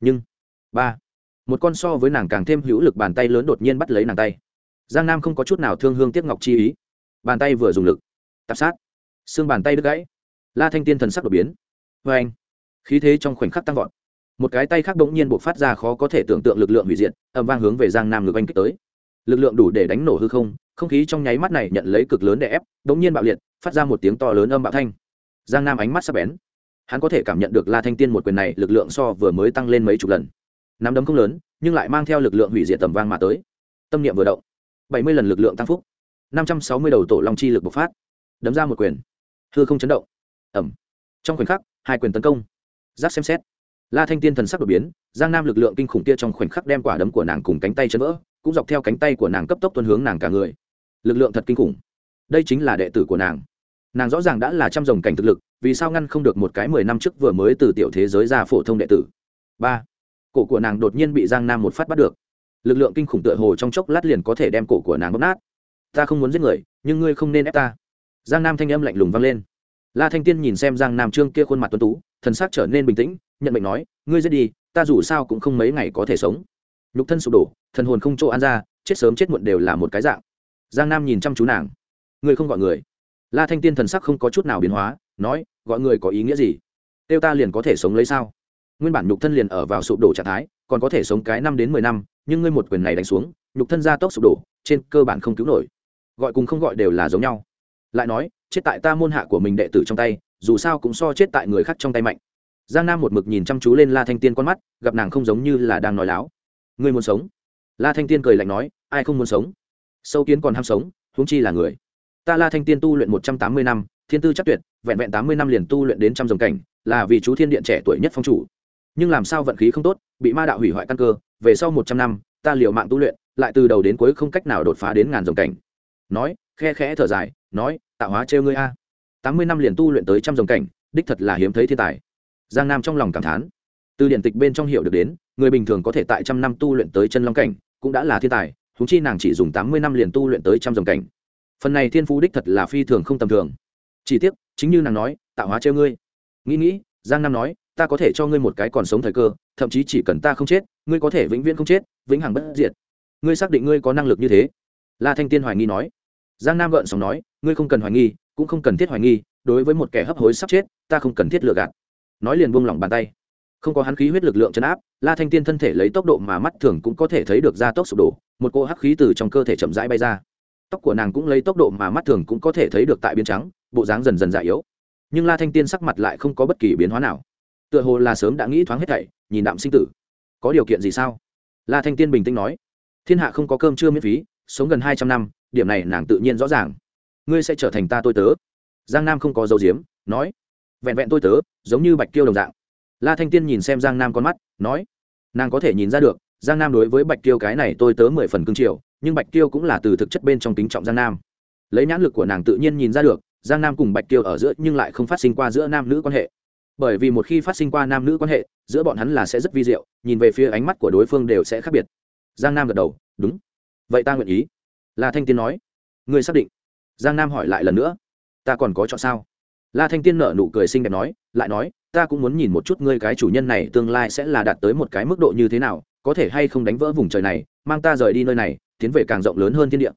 Speaker 1: Nhưng, ba, một con so với nàng càng thêm hữu lực bàn tay lớn đột nhiên bắt lấy nàng tay. Giang nam không có chút nào thương hương tiếc ngọc chi ý. Bàn tay vừa dùng lực, tạp sát. Xương bàn tay đứt gãy. La thanh tiên thần sắc đột biến. Vê anh, khí thế trong khoảnh khắc tăng vọt. Một cái tay khác bỗng nhiên buộc phát ra khó có thể tưởng tượng lực lượng hủy diệt ẩm vang hướng về giang nam ngược anh kích tới lực lượng đủ để đánh nổ hư không không khí trong nháy mắt này nhận lấy cực lớn để ép đống nhiên bạo liệt, phát ra một tiếng to lớn âm bạo thanh. Giang nam ánh mắt sắp bén. Hắn có thể cảm nhận được la thanh tiên một quyền này lực lượng so vừa mới tăng lên mấy chục lần. Nắm đấm không lớn, nhưng lại mang theo lực lượng hủy diệt tầm vang mà tới. Tâm niệm vừa động. Bảy mươi lần lực lượng tăng phúc. năm trăm sáu mươi đầu tổ long chi lực bộc phát. Đấm ra một quyền. Hư không chấn động. Ẩm. Trong khoảnh khắc, hai quyền tấn công. Giáp xem xét la thanh tiên thần sắc đột biến, giang nam lực lượng kinh khủng kia trong khoảnh khắc đem quả đấm của nàng cùng cánh tay chấn vỡ, cũng dọc theo cánh tay của nàng cấp tốc tuân hướng nàng cả người. Lực lượng thật kinh khủng. Đây chính là đệ tử của nàng. Nàng rõ ràng đã là trăm dòng cảnh thực lực, vì sao ngăn không được một cái mười năm trước vừa mới từ tiểu thế giới ra phổ thông đệ tử? Ba. Cổ của nàng đột nhiên bị giang nam một phát bắt được. Lực lượng kinh khủng tựa hồ trong chốc lát liền có thể đem cổ của nàng bóp nát. Ta không muốn giết người, nhưng ngươi không nên ép ta. Giang nam thanh âm lạnh lùng vang lên la thanh tiên nhìn xem giang nam trương kia khuôn mặt tuấn tú, thần sắc trở nên bình tĩnh, nhận mệnh nói, ngươi giết đi, ta dù sao cũng không mấy ngày có thể sống. Nhục thân sụp đổ, thần hồn không chỗ ăn ra, chết sớm chết muộn đều là một cái dạng. Giang nam nhìn chăm chú nàng. Ngươi không gọi người. La thanh tiên thần sắc không có chút nào biến hóa, nói, gọi người có ý nghĩa gì? Tiêu ta liền có thể sống lấy sao? Nguyên bản nhục thân liền ở vào sụp đổ trạng thái, còn có thể sống cái năm đến mười năm, nhưng ngươi một quyền này đánh xuống, nhục thân gia tốc sụp đổ, trên cơ bản không cứu nổi. Gọi cùng không gọi đều là giống nhau. Lại nói chết tại ta môn hạ của mình đệ tử trong tay, dù sao cũng so chết tại người khác trong tay mạnh. Giang nam một mực nhìn chăm chú lên la thanh tiên con mắt, gặp nàng không giống như là đang nói láo. Ngươi muốn sống? La thanh tiên cười lạnh nói, ai không muốn sống? Sâu kiến còn ham sống, huống chi là người. Ta la thanh tiên tu luyện một trăm tám mươi năm, thiên tư chắc tuyệt, vẹn vẹn tám mươi năm liền tu luyện đến trăm dòng cảnh, là vì chú thiên điện trẻ tuổi nhất phong chủ. Nhưng làm sao vận khí không tốt, bị ma đạo hủy hoại căn cơ, về sau một trăm năm, ta liều mạng tu luyện, lại từ đầu đến cuối không cách nào đột phá đến ngàn dòng cảnh. Nói, khe khẽ thở dài, nói tạo hóa trêu ngươi a. Tám mươi năm liền tu luyện tới trăm dòng cảnh, đích thật là hiếm thấy thiên tài. Giang nam trong lòng cảm thán. Từ điện tịch bên trong hiểu được đến, người bình thường có thể tại trăm năm tu luyện tới chân long cảnh, cũng đã là thiên tài thúng chi nàng chỉ dùng tám mươi năm liền tu luyện tới trăm dòng cảnh. Phần này thiên phú đích thật là phi thường không tầm thường. Chỉ tiếc, chính như nàng nói tạo hóa trêu ngươi. Nghĩ nghĩ, giang nam nói, ta có thể cho ngươi một cái còn sống thời cơ, thậm chí chỉ cần ta không chết, ngươi có thể vĩnh viễn không chết, vĩnh hằng bất diệt. Ngươi xác định ngươi có năng lực như thế? La thanh tiên hoài nghi nói giang nam gợn sóng nói, ngươi không cần hoài nghi, cũng không cần thiết hoài nghi, đối với một kẻ hấp hối sắp chết, ta không cần thiết lừa gạt. Nói liền buông lỏng bàn tay. Không có hắn khí huyết lực lượng chấn áp, la thanh tiên thân thể lấy tốc độ mà mắt thường cũng có thể thấy được ra tốc sụp đổ, một cô hắc khí từ trong cơ thể chậm rãi bay ra. Tóc của nàng cũng lấy tốc độ mà mắt thường cũng có thể thấy được tại biến trắng, bộ dáng dần dần già yếu. Nhưng la thanh tiên sắc mặt lại không có bất kỳ biến hóa nào. Tựa hồ là sớm đã nghĩ thoáng hết thảy, nhìn đạm sinh tử. Có điều kiện gì sao? La thanh tiên bình tĩnh nói. Thiên hạ không có cơm chưa miễn phí, sống gần hai trăm năm điểm này nàng tự nhiên rõ ràng. Ngươi sẽ trở thành ta tôi tớ. Giang nam không có dấu diếm nói, vẹn vẹn tôi tớ, giống như bạch kiêu đồng dạng. La thanh tiên nhìn xem giang nam con mắt, nói, nàng có thể nhìn ra được, giang nam đối với bạch kiêu cái này tôi tớ mười phần cương triều nhưng bạch kiêu cũng là từ thực chất bên trong tính trọng giang nam. Lấy nhãn lực của nàng tự nhiên nhìn ra được, giang nam cùng bạch kiêu ở giữa nhưng lại không phát sinh qua giữa nam nữ quan hệ. Bởi vì một khi phát sinh qua nam nữ quan hệ, giữa bọn hắn là sẽ rất vi diệu, nhìn về phía ánh mắt của đối phương đều sẽ khác biệt. Giang nam gật đầu, đúng. Vậy ta nguyện ý la thanh tiên nói. Ngươi xác định. Giang nam hỏi lại lần nữa. Ta còn có chọn sao? La thanh tiên nở nụ cười xinh đẹp nói, lại nói, ta cũng muốn nhìn một chút ngươi cái chủ nhân này tương lai sẽ là đạt tới một cái mức độ như thế nào, có thể hay không đánh vỡ vùng trời này, mang ta rời đi nơi này, tiến về càng rộng lớn hơn thiên địa.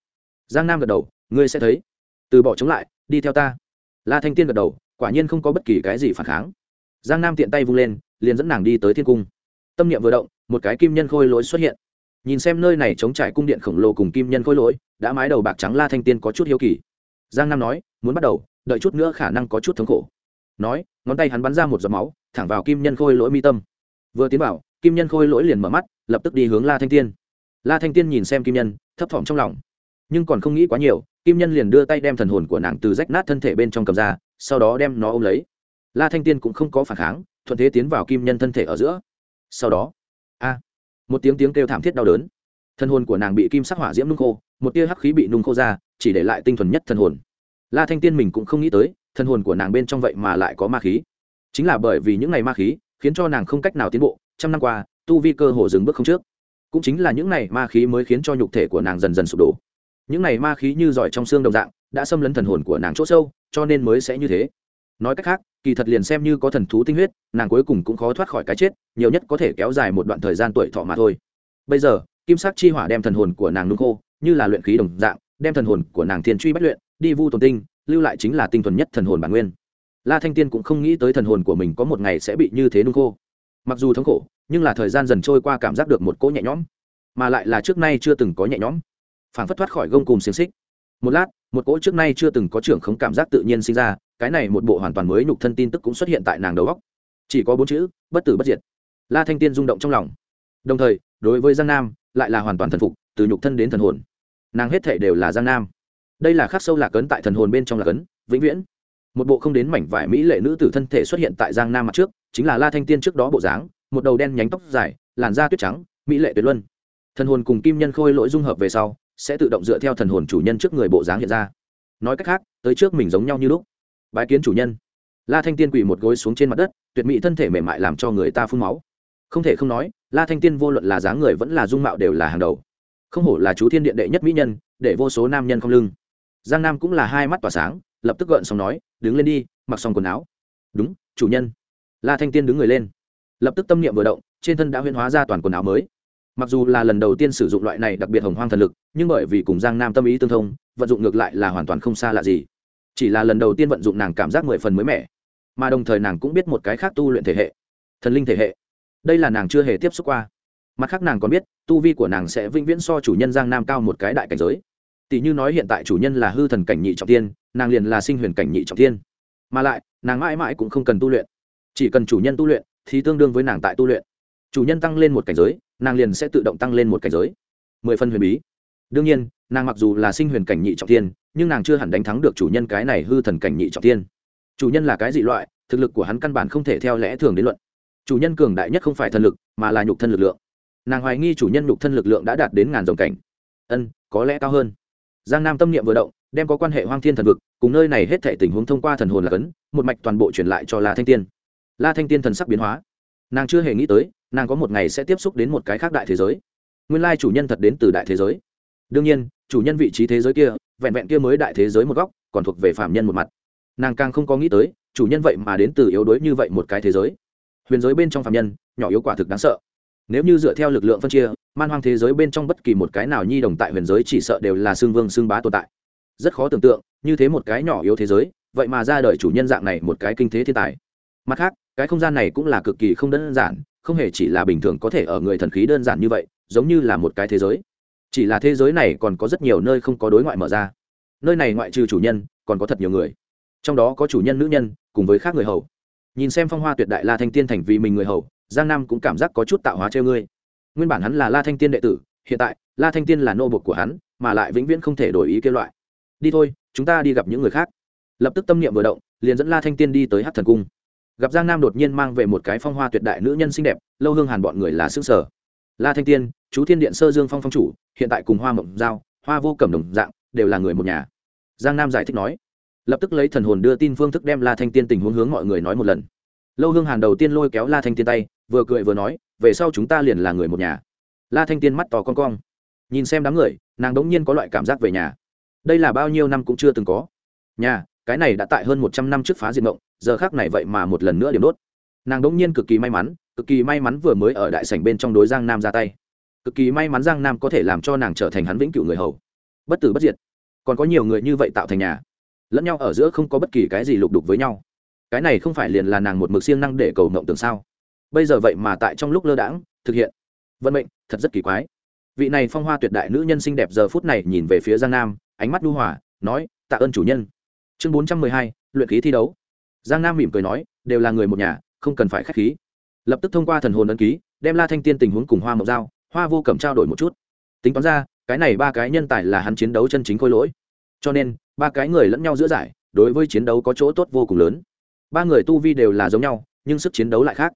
Speaker 1: Giang nam gật đầu, ngươi sẽ thấy. Từ bỏ chống lại, đi theo ta. La thanh tiên gật đầu, quả nhiên không có bất kỳ cái gì phản kháng. Giang nam tiện tay vung lên, liền dẫn nàng đi tới thiên cung. Tâm niệm vừa động, một cái kim nhân khôi lỗi xuất hiện nhìn xem nơi này chống trải cung điện khổng lồ cùng kim nhân khôi lỗi, đã mái đầu bạc trắng la thanh tiên có chút hiếu kỳ. Giang nam nói, muốn bắt đầu, đợi chút nữa khả năng có chút thống khổ. Nói, ngón tay hắn bắn ra một giọt máu, thẳng vào kim nhân khôi lỗi mi tâm. Vừa tiến vào, kim nhân khôi lỗi liền mở mắt, lập tức đi hướng la thanh tiên. La thanh tiên nhìn xem kim nhân, thấp thỏm trong lòng. Nhưng còn không nghĩ quá nhiều, kim nhân liền đưa tay đem thần hồn của nàng từ rách nát thân thể bên trong cầm ra, sau đó đem nó ôm lấy. La thanh tiên cũng không có phản kháng, thuận thế tiến vào kim nhân thân thể ở giữa. Sau đó, a một tiếng tiếng kêu thảm thiết đau đớn. Thân hồn của nàng bị kim sắc hỏa diễm nung khô, một tia hắc khí bị nung khô ra, chỉ để lại tinh thuần nhất thân hồn. La thanh tiên mình cũng không nghĩ tới, thân hồn của nàng bên trong vậy mà lại có ma khí. Chính là bởi vì những ngày ma khí, khiến cho nàng không cách nào tiến bộ, trăm năm qua, tu vi cơ hồ dừng bước không trước. Cũng chính là những ngày ma khí mới khiến cho nhục thể của nàng dần dần sụp đổ. Những ngày ma khí như giỏi trong xương đồng dạng, đã xâm lấn thần hồn của nàng chỗ sâu, cho nên mới sẽ như thế nói cách khác, kỳ thật liền xem như có thần thú tinh huyết, nàng cuối cùng cũng khó thoát khỏi cái chết, nhiều nhất có thể kéo dài một đoạn thời gian tuổi thọ mà thôi. Bây giờ, kim sắc chi hỏa đem thần hồn của nàng nung khô, như là luyện khí đồng dạng, đem thần hồn của nàng thiên truy bách luyện, đi vu tồn tinh, lưu lại chính là tinh thuần nhất thần hồn bản nguyên. La thanh tiên cũng không nghĩ tới thần hồn của mình có một ngày sẽ bị như thế nung khô. Mặc dù thống khổ, nhưng là thời gian dần trôi qua cảm giác được một cỗ nhẹ nhõm, mà lại là trước nay chưa từng có nhẹ nhõm. Phảng phất thoát khỏi gông cùng xiềng xích. Một lát, một cỗ trước nay chưa từng có trưởng khống cảm giác tự nhiên sinh ra cái này một bộ hoàn toàn mới nhục thân tin tức cũng xuất hiện tại nàng đầu góc. Chỉ có bốn chữ, bất tử bất diệt. La thanh tiên rung động trong lòng. Đồng thời, đối với giang nam, lại là hoàn toàn thần phục, từ nhục thân đến thần hồn. Nàng hết thể đều là giang nam. Đây là khắc sâu lạc ấn tại thần hồn bên trong lạc ấn, vĩnh viễn. Một bộ không đến mảnh vải mỹ lệ nữ tử thân thể xuất hiện tại giang nam mặt trước, chính là la thanh tiên trước đó bộ dáng, một đầu đen nhánh tóc dài, làn da tuyết trắng, mỹ lệ tuyệt luân. Thần hồn cùng kim nhân khôi lỗi dung hợp về sau, sẽ tự động dựa theo thần hồn chủ nhân trước người bộ dáng hiện ra. Nói cách khác, tới trước mình giống nhau như lúc bái kiến chủ nhân. La thanh tiên quỳ một gối xuống trên mặt đất, tuyệt mỹ thân thể mềm mại làm cho người ta phun máu. Không thể không nói, la thanh tiên vô luận là dáng người vẫn là dung mạo đều là hàng đầu. Không hổ là chú thiên điện đệ nhất mỹ nhân, để vô số nam nhân không lưng. Giang nam cũng là hai mắt tỏa sáng, lập tức gợn xong nói, đứng lên đi, mặc xong quần áo. Đúng, chủ nhân. La thanh tiên đứng người lên. Lập tức tâm niệm vừa động, trên thân đã huyễn hóa ra toàn quần áo mới. Mặc dù là lần đầu tiên sử dụng loại này đặc biệt hồng hoang thần lực, nhưng bởi vì cùng giang nam tâm ý tương thông, vận dụng ngược lại là hoàn toàn không xa lạ gì chỉ là lần đầu tiên vận dụng nàng cảm giác mười phần mới mẻ, mà đồng thời nàng cũng biết một cái khác tu luyện thể hệ, thần linh thể hệ. Đây là nàng chưa hề tiếp xúc qua. Mặt khác nàng còn biết, tu vi của nàng sẽ vĩnh viễn so chủ nhân giang nam cao một cái đại cảnh giới. Tỷ như nói hiện tại chủ nhân là hư thần cảnh nhị trọng tiên nàng liền là sinh huyền cảnh nhị trọng tiên mà lại, nàng mãi mãi cũng không cần tu luyện. Chỉ cần chủ nhân tu luyện, thì tương đương với nàng tại tu luyện. Chủ nhân tăng lên một cảnh giới, nàng liền sẽ tự động tăng lên một cảnh giới. Mười phân huyền bí đương nhiên, nàng mặc dù là sinh huyền cảnh nhị trọng tiên nhưng nàng chưa hẳn đánh thắng được chủ nhân cái này hư thần cảnh nhị trọng tiên chủ nhân là cái dị loại, thực lực của hắn căn bản không thể theo lẽ thường đến luận. Chủ nhân cường đại nhất không phải thần lực, mà là nhục thân lực lượng. Nàng hoài nghi chủ nhân nhục thân lực lượng đã đạt đến ngàn dòng cảnh. Ân, có lẽ cao hơn. Giang nam tâm niệm vừa động, đem có quan hệ hoang thiên thần vực, cùng nơi này hết thể tình huống thông qua thần hồn là cấn, một mạch toàn bộ truyền lại cho la thanh tiên. La thanh tiên thần sắc biến hóa. Nàng chưa hề nghĩ tới, nàng có một ngày sẽ tiếp xúc đến một cái khác đại thế giới. Nguyên lai chủ nhân thật đến từ đại thế giới đương nhiên, chủ nhân vị trí thế giới kia, vẹn vẹn kia mới đại thế giới một góc, còn thuộc về phạm nhân một mặt. Nàng càng không có nghĩ tới, chủ nhân vậy mà đến từ yếu đuối như vậy một cái thế giới. Huyền giới bên trong phạm nhân, nhỏ yếu quả thực đáng sợ. Nếu như dựa theo lực lượng phân chia, man hoang thế giới bên trong bất kỳ một cái nào nhi đồng tại huyền giới chỉ sợ đều là xương vương xương bá tồn tại. Rất khó tưởng tượng, như thế một cái nhỏ yếu thế giới, vậy mà ra đời chủ nhân dạng này một cái kinh thế thiên tài. Mặt khác, cái không gian này cũng là cực kỳ không đơn giản, không hề chỉ là bình thường có thể ở người thần khí đơn giản như vậy, giống như là một cái thế giới chỉ là thế giới này còn có rất nhiều nơi không có đối ngoại mở ra. Nơi này ngoại trừ chủ nhân, còn có thật nhiều người. Trong đó có chủ nhân nữ nhân, cùng với khác người hầu. Nhìn xem phong hoa tuyệt đại la thanh tiên thành vì mình người hầu, giang nam cũng cảm giác có chút tạo hóa treo ngươi. Nguyên bản hắn là la thanh tiên đệ tử, hiện tại, la thanh tiên là nô bột của hắn, mà lại vĩnh viễn không thể đổi ý kêu loại. Đi thôi, chúng ta đi gặp những người khác. Lập tức tâm niệm vừa động, liền dẫn la thanh tiên đi tới hát thần cung. Gặp giang nam đột nhiên mang về một cái phong hoa tuyệt đại nữ nhân xinh đẹp, lâu hương hàn bọn người là xương sở la thanh tiên chú thiên điện sơ dương phong phong chủ, hiện tại cùng hoa mộng giao, hoa vô cẩm đồng dạng, đều là người một nhà. Giang nam giải thích nói. Lập tức lấy thần hồn đưa tin phương thức đem la thanh tiên tình huống hướng mọi người nói một lần. Lâu hương hàn đầu tiên lôi kéo la thanh tiên tay, vừa cười vừa nói, về sau chúng ta liền là người một nhà. La thanh tiên mắt to con cong. Nhìn xem đám người, nàng đ ỗ n g nhiên có loại cảm giác về nhà. Đây là bao nhiêu năm cũng chưa từng có. Nhà, cái này đã tại hơn một trăm năm trước phá diệt mộng, giờ khác này vậy mà một lần nữa điểm đốt. Nàng đ ỗ n g nhiên cực kỳ may mắn, cực kỳ may mắn vừa mới ở đại sảnh bên trong đối giang nam ra tay cực kỳ may mắn giang nam có thể làm cho nàng trở thành hắn vĩnh cửu người hầu. Bất tử bất diệt. Còn có nhiều người như vậy tạo thành nhà. Lẫn nhau ở giữa không có bất kỳ cái gì lục đục với nhau. Cái này không phải liền là nàng một mực siêng năng để cầu mộng tưởng sao? Bây giờ vậy mà tại trong lúc lơ đãng, thực hiện. Vận mệnh, thật rất kỳ quái. Vị này phong hoa tuyệt đại nữ nhân xinh đẹp giờ phút này nhìn về phía giang nam, ánh mắt đu hòa, nói, tạ ơn chủ nhân. Chương bốn trăm mười hai, luyện khí thi đấu. Giang nam mỉm cười nói, đều là người một nhà, không cần phải k h á c h khí. Lập tức thông qua thần hồn ấn ký, đem la thanh tiên tình huống cùng hoa mộng dao hoa vô cẩm trao đổi một chút. Tính toán ra, cái này ba cái nhân tài là hắn chiến đấu chân chính khôi lỗi. Cho nên, ba cái người lẫn nhau giữa giải, đối với chiến đấu có chỗ tốt vô cùng lớn. Ba người tu vi đều là giống nhau, nhưng sức chiến đấu lại khác.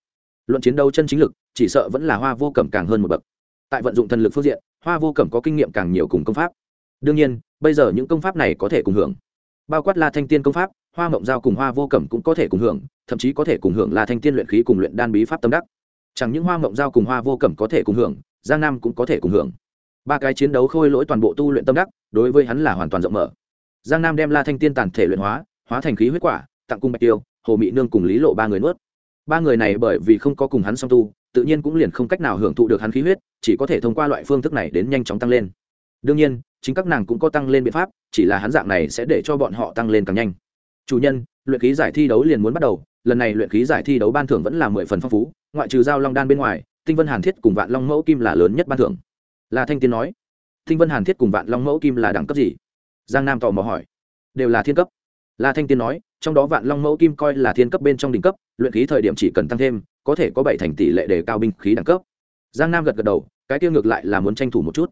Speaker 1: Luận chiến đấu chân chính lực, chỉ sợ vẫn là hoa vô cẩm càng hơn một bậc. Tại vận dụng thần lực phương diện, hoa vô cẩm có kinh nghiệm càng nhiều cùng công pháp. Đương nhiên, bây giờ những công pháp này có thể cùng hưởng. Bao quát la thanh tiên công pháp, hoa mộng giao cùng hoa vô cẩm cũng có thể cùng hưởng, thậm chí có thể cùng hưởng la thanh tiên luyện khí cùng luyện đan bí pháp tâm đắc. Chẳng những hoa mộng giao cùng hoa vô cẩm có thể cùng hưởng giang nam cũng có thể cùng hưởng. Ba cái chiến đấu khôi lỗi toàn bộ tu luyện tâm đắc, đối với hắn là hoàn toàn rộng mở. Giang nam đem la thanh tiên tàn thể luyện hóa hóa thành khí huyết quả, tặng cung bạch tiêu, hồ mị nương cùng lý lộ ba người nuốt. Ba người này bởi vì không có cùng hắn song tu, tự nhiên cũng liền không cách nào hưởng thụ được hắn khí huyết, chỉ có thể thông qua loại phương thức này đến nhanh chóng tăng lên. Đương nhiên, chính các nàng cũng có tăng lên biện pháp, chỉ là hắn dạng này sẽ để cho bọn họ tăng lên càng nhanh. Chủ nhân, luyện khí giải thi đấu liền muốn bắt đầu, lần này luyện khí giải thi đấu ban thưởng vẫn là mười phần phong phú, ngoại trừ giao long đan bên ngoài tinh vân hàn thiết cùng vạn long mẫu kim là lớn nhất ban thưởng. Là thanh tiên nói, tinh vân hàn thiết cùng vạn long mẫu kim là đẳng cấp gì? Giang nam tò mò hỏi, đều là thiên cấp. La thanh tiên nói, trong đó vạn long mẫu kim coi là thiên cấp bên trong đỉnh cấp, luyện khí thời điểm chỉ cần tăng thêm, có thể có bảy thành tỷ lệ đề cao binh khí đẳng cấp. Giang nam gật gật đầu, cái tiêu ngược lại là muốn tranh thủ một chút.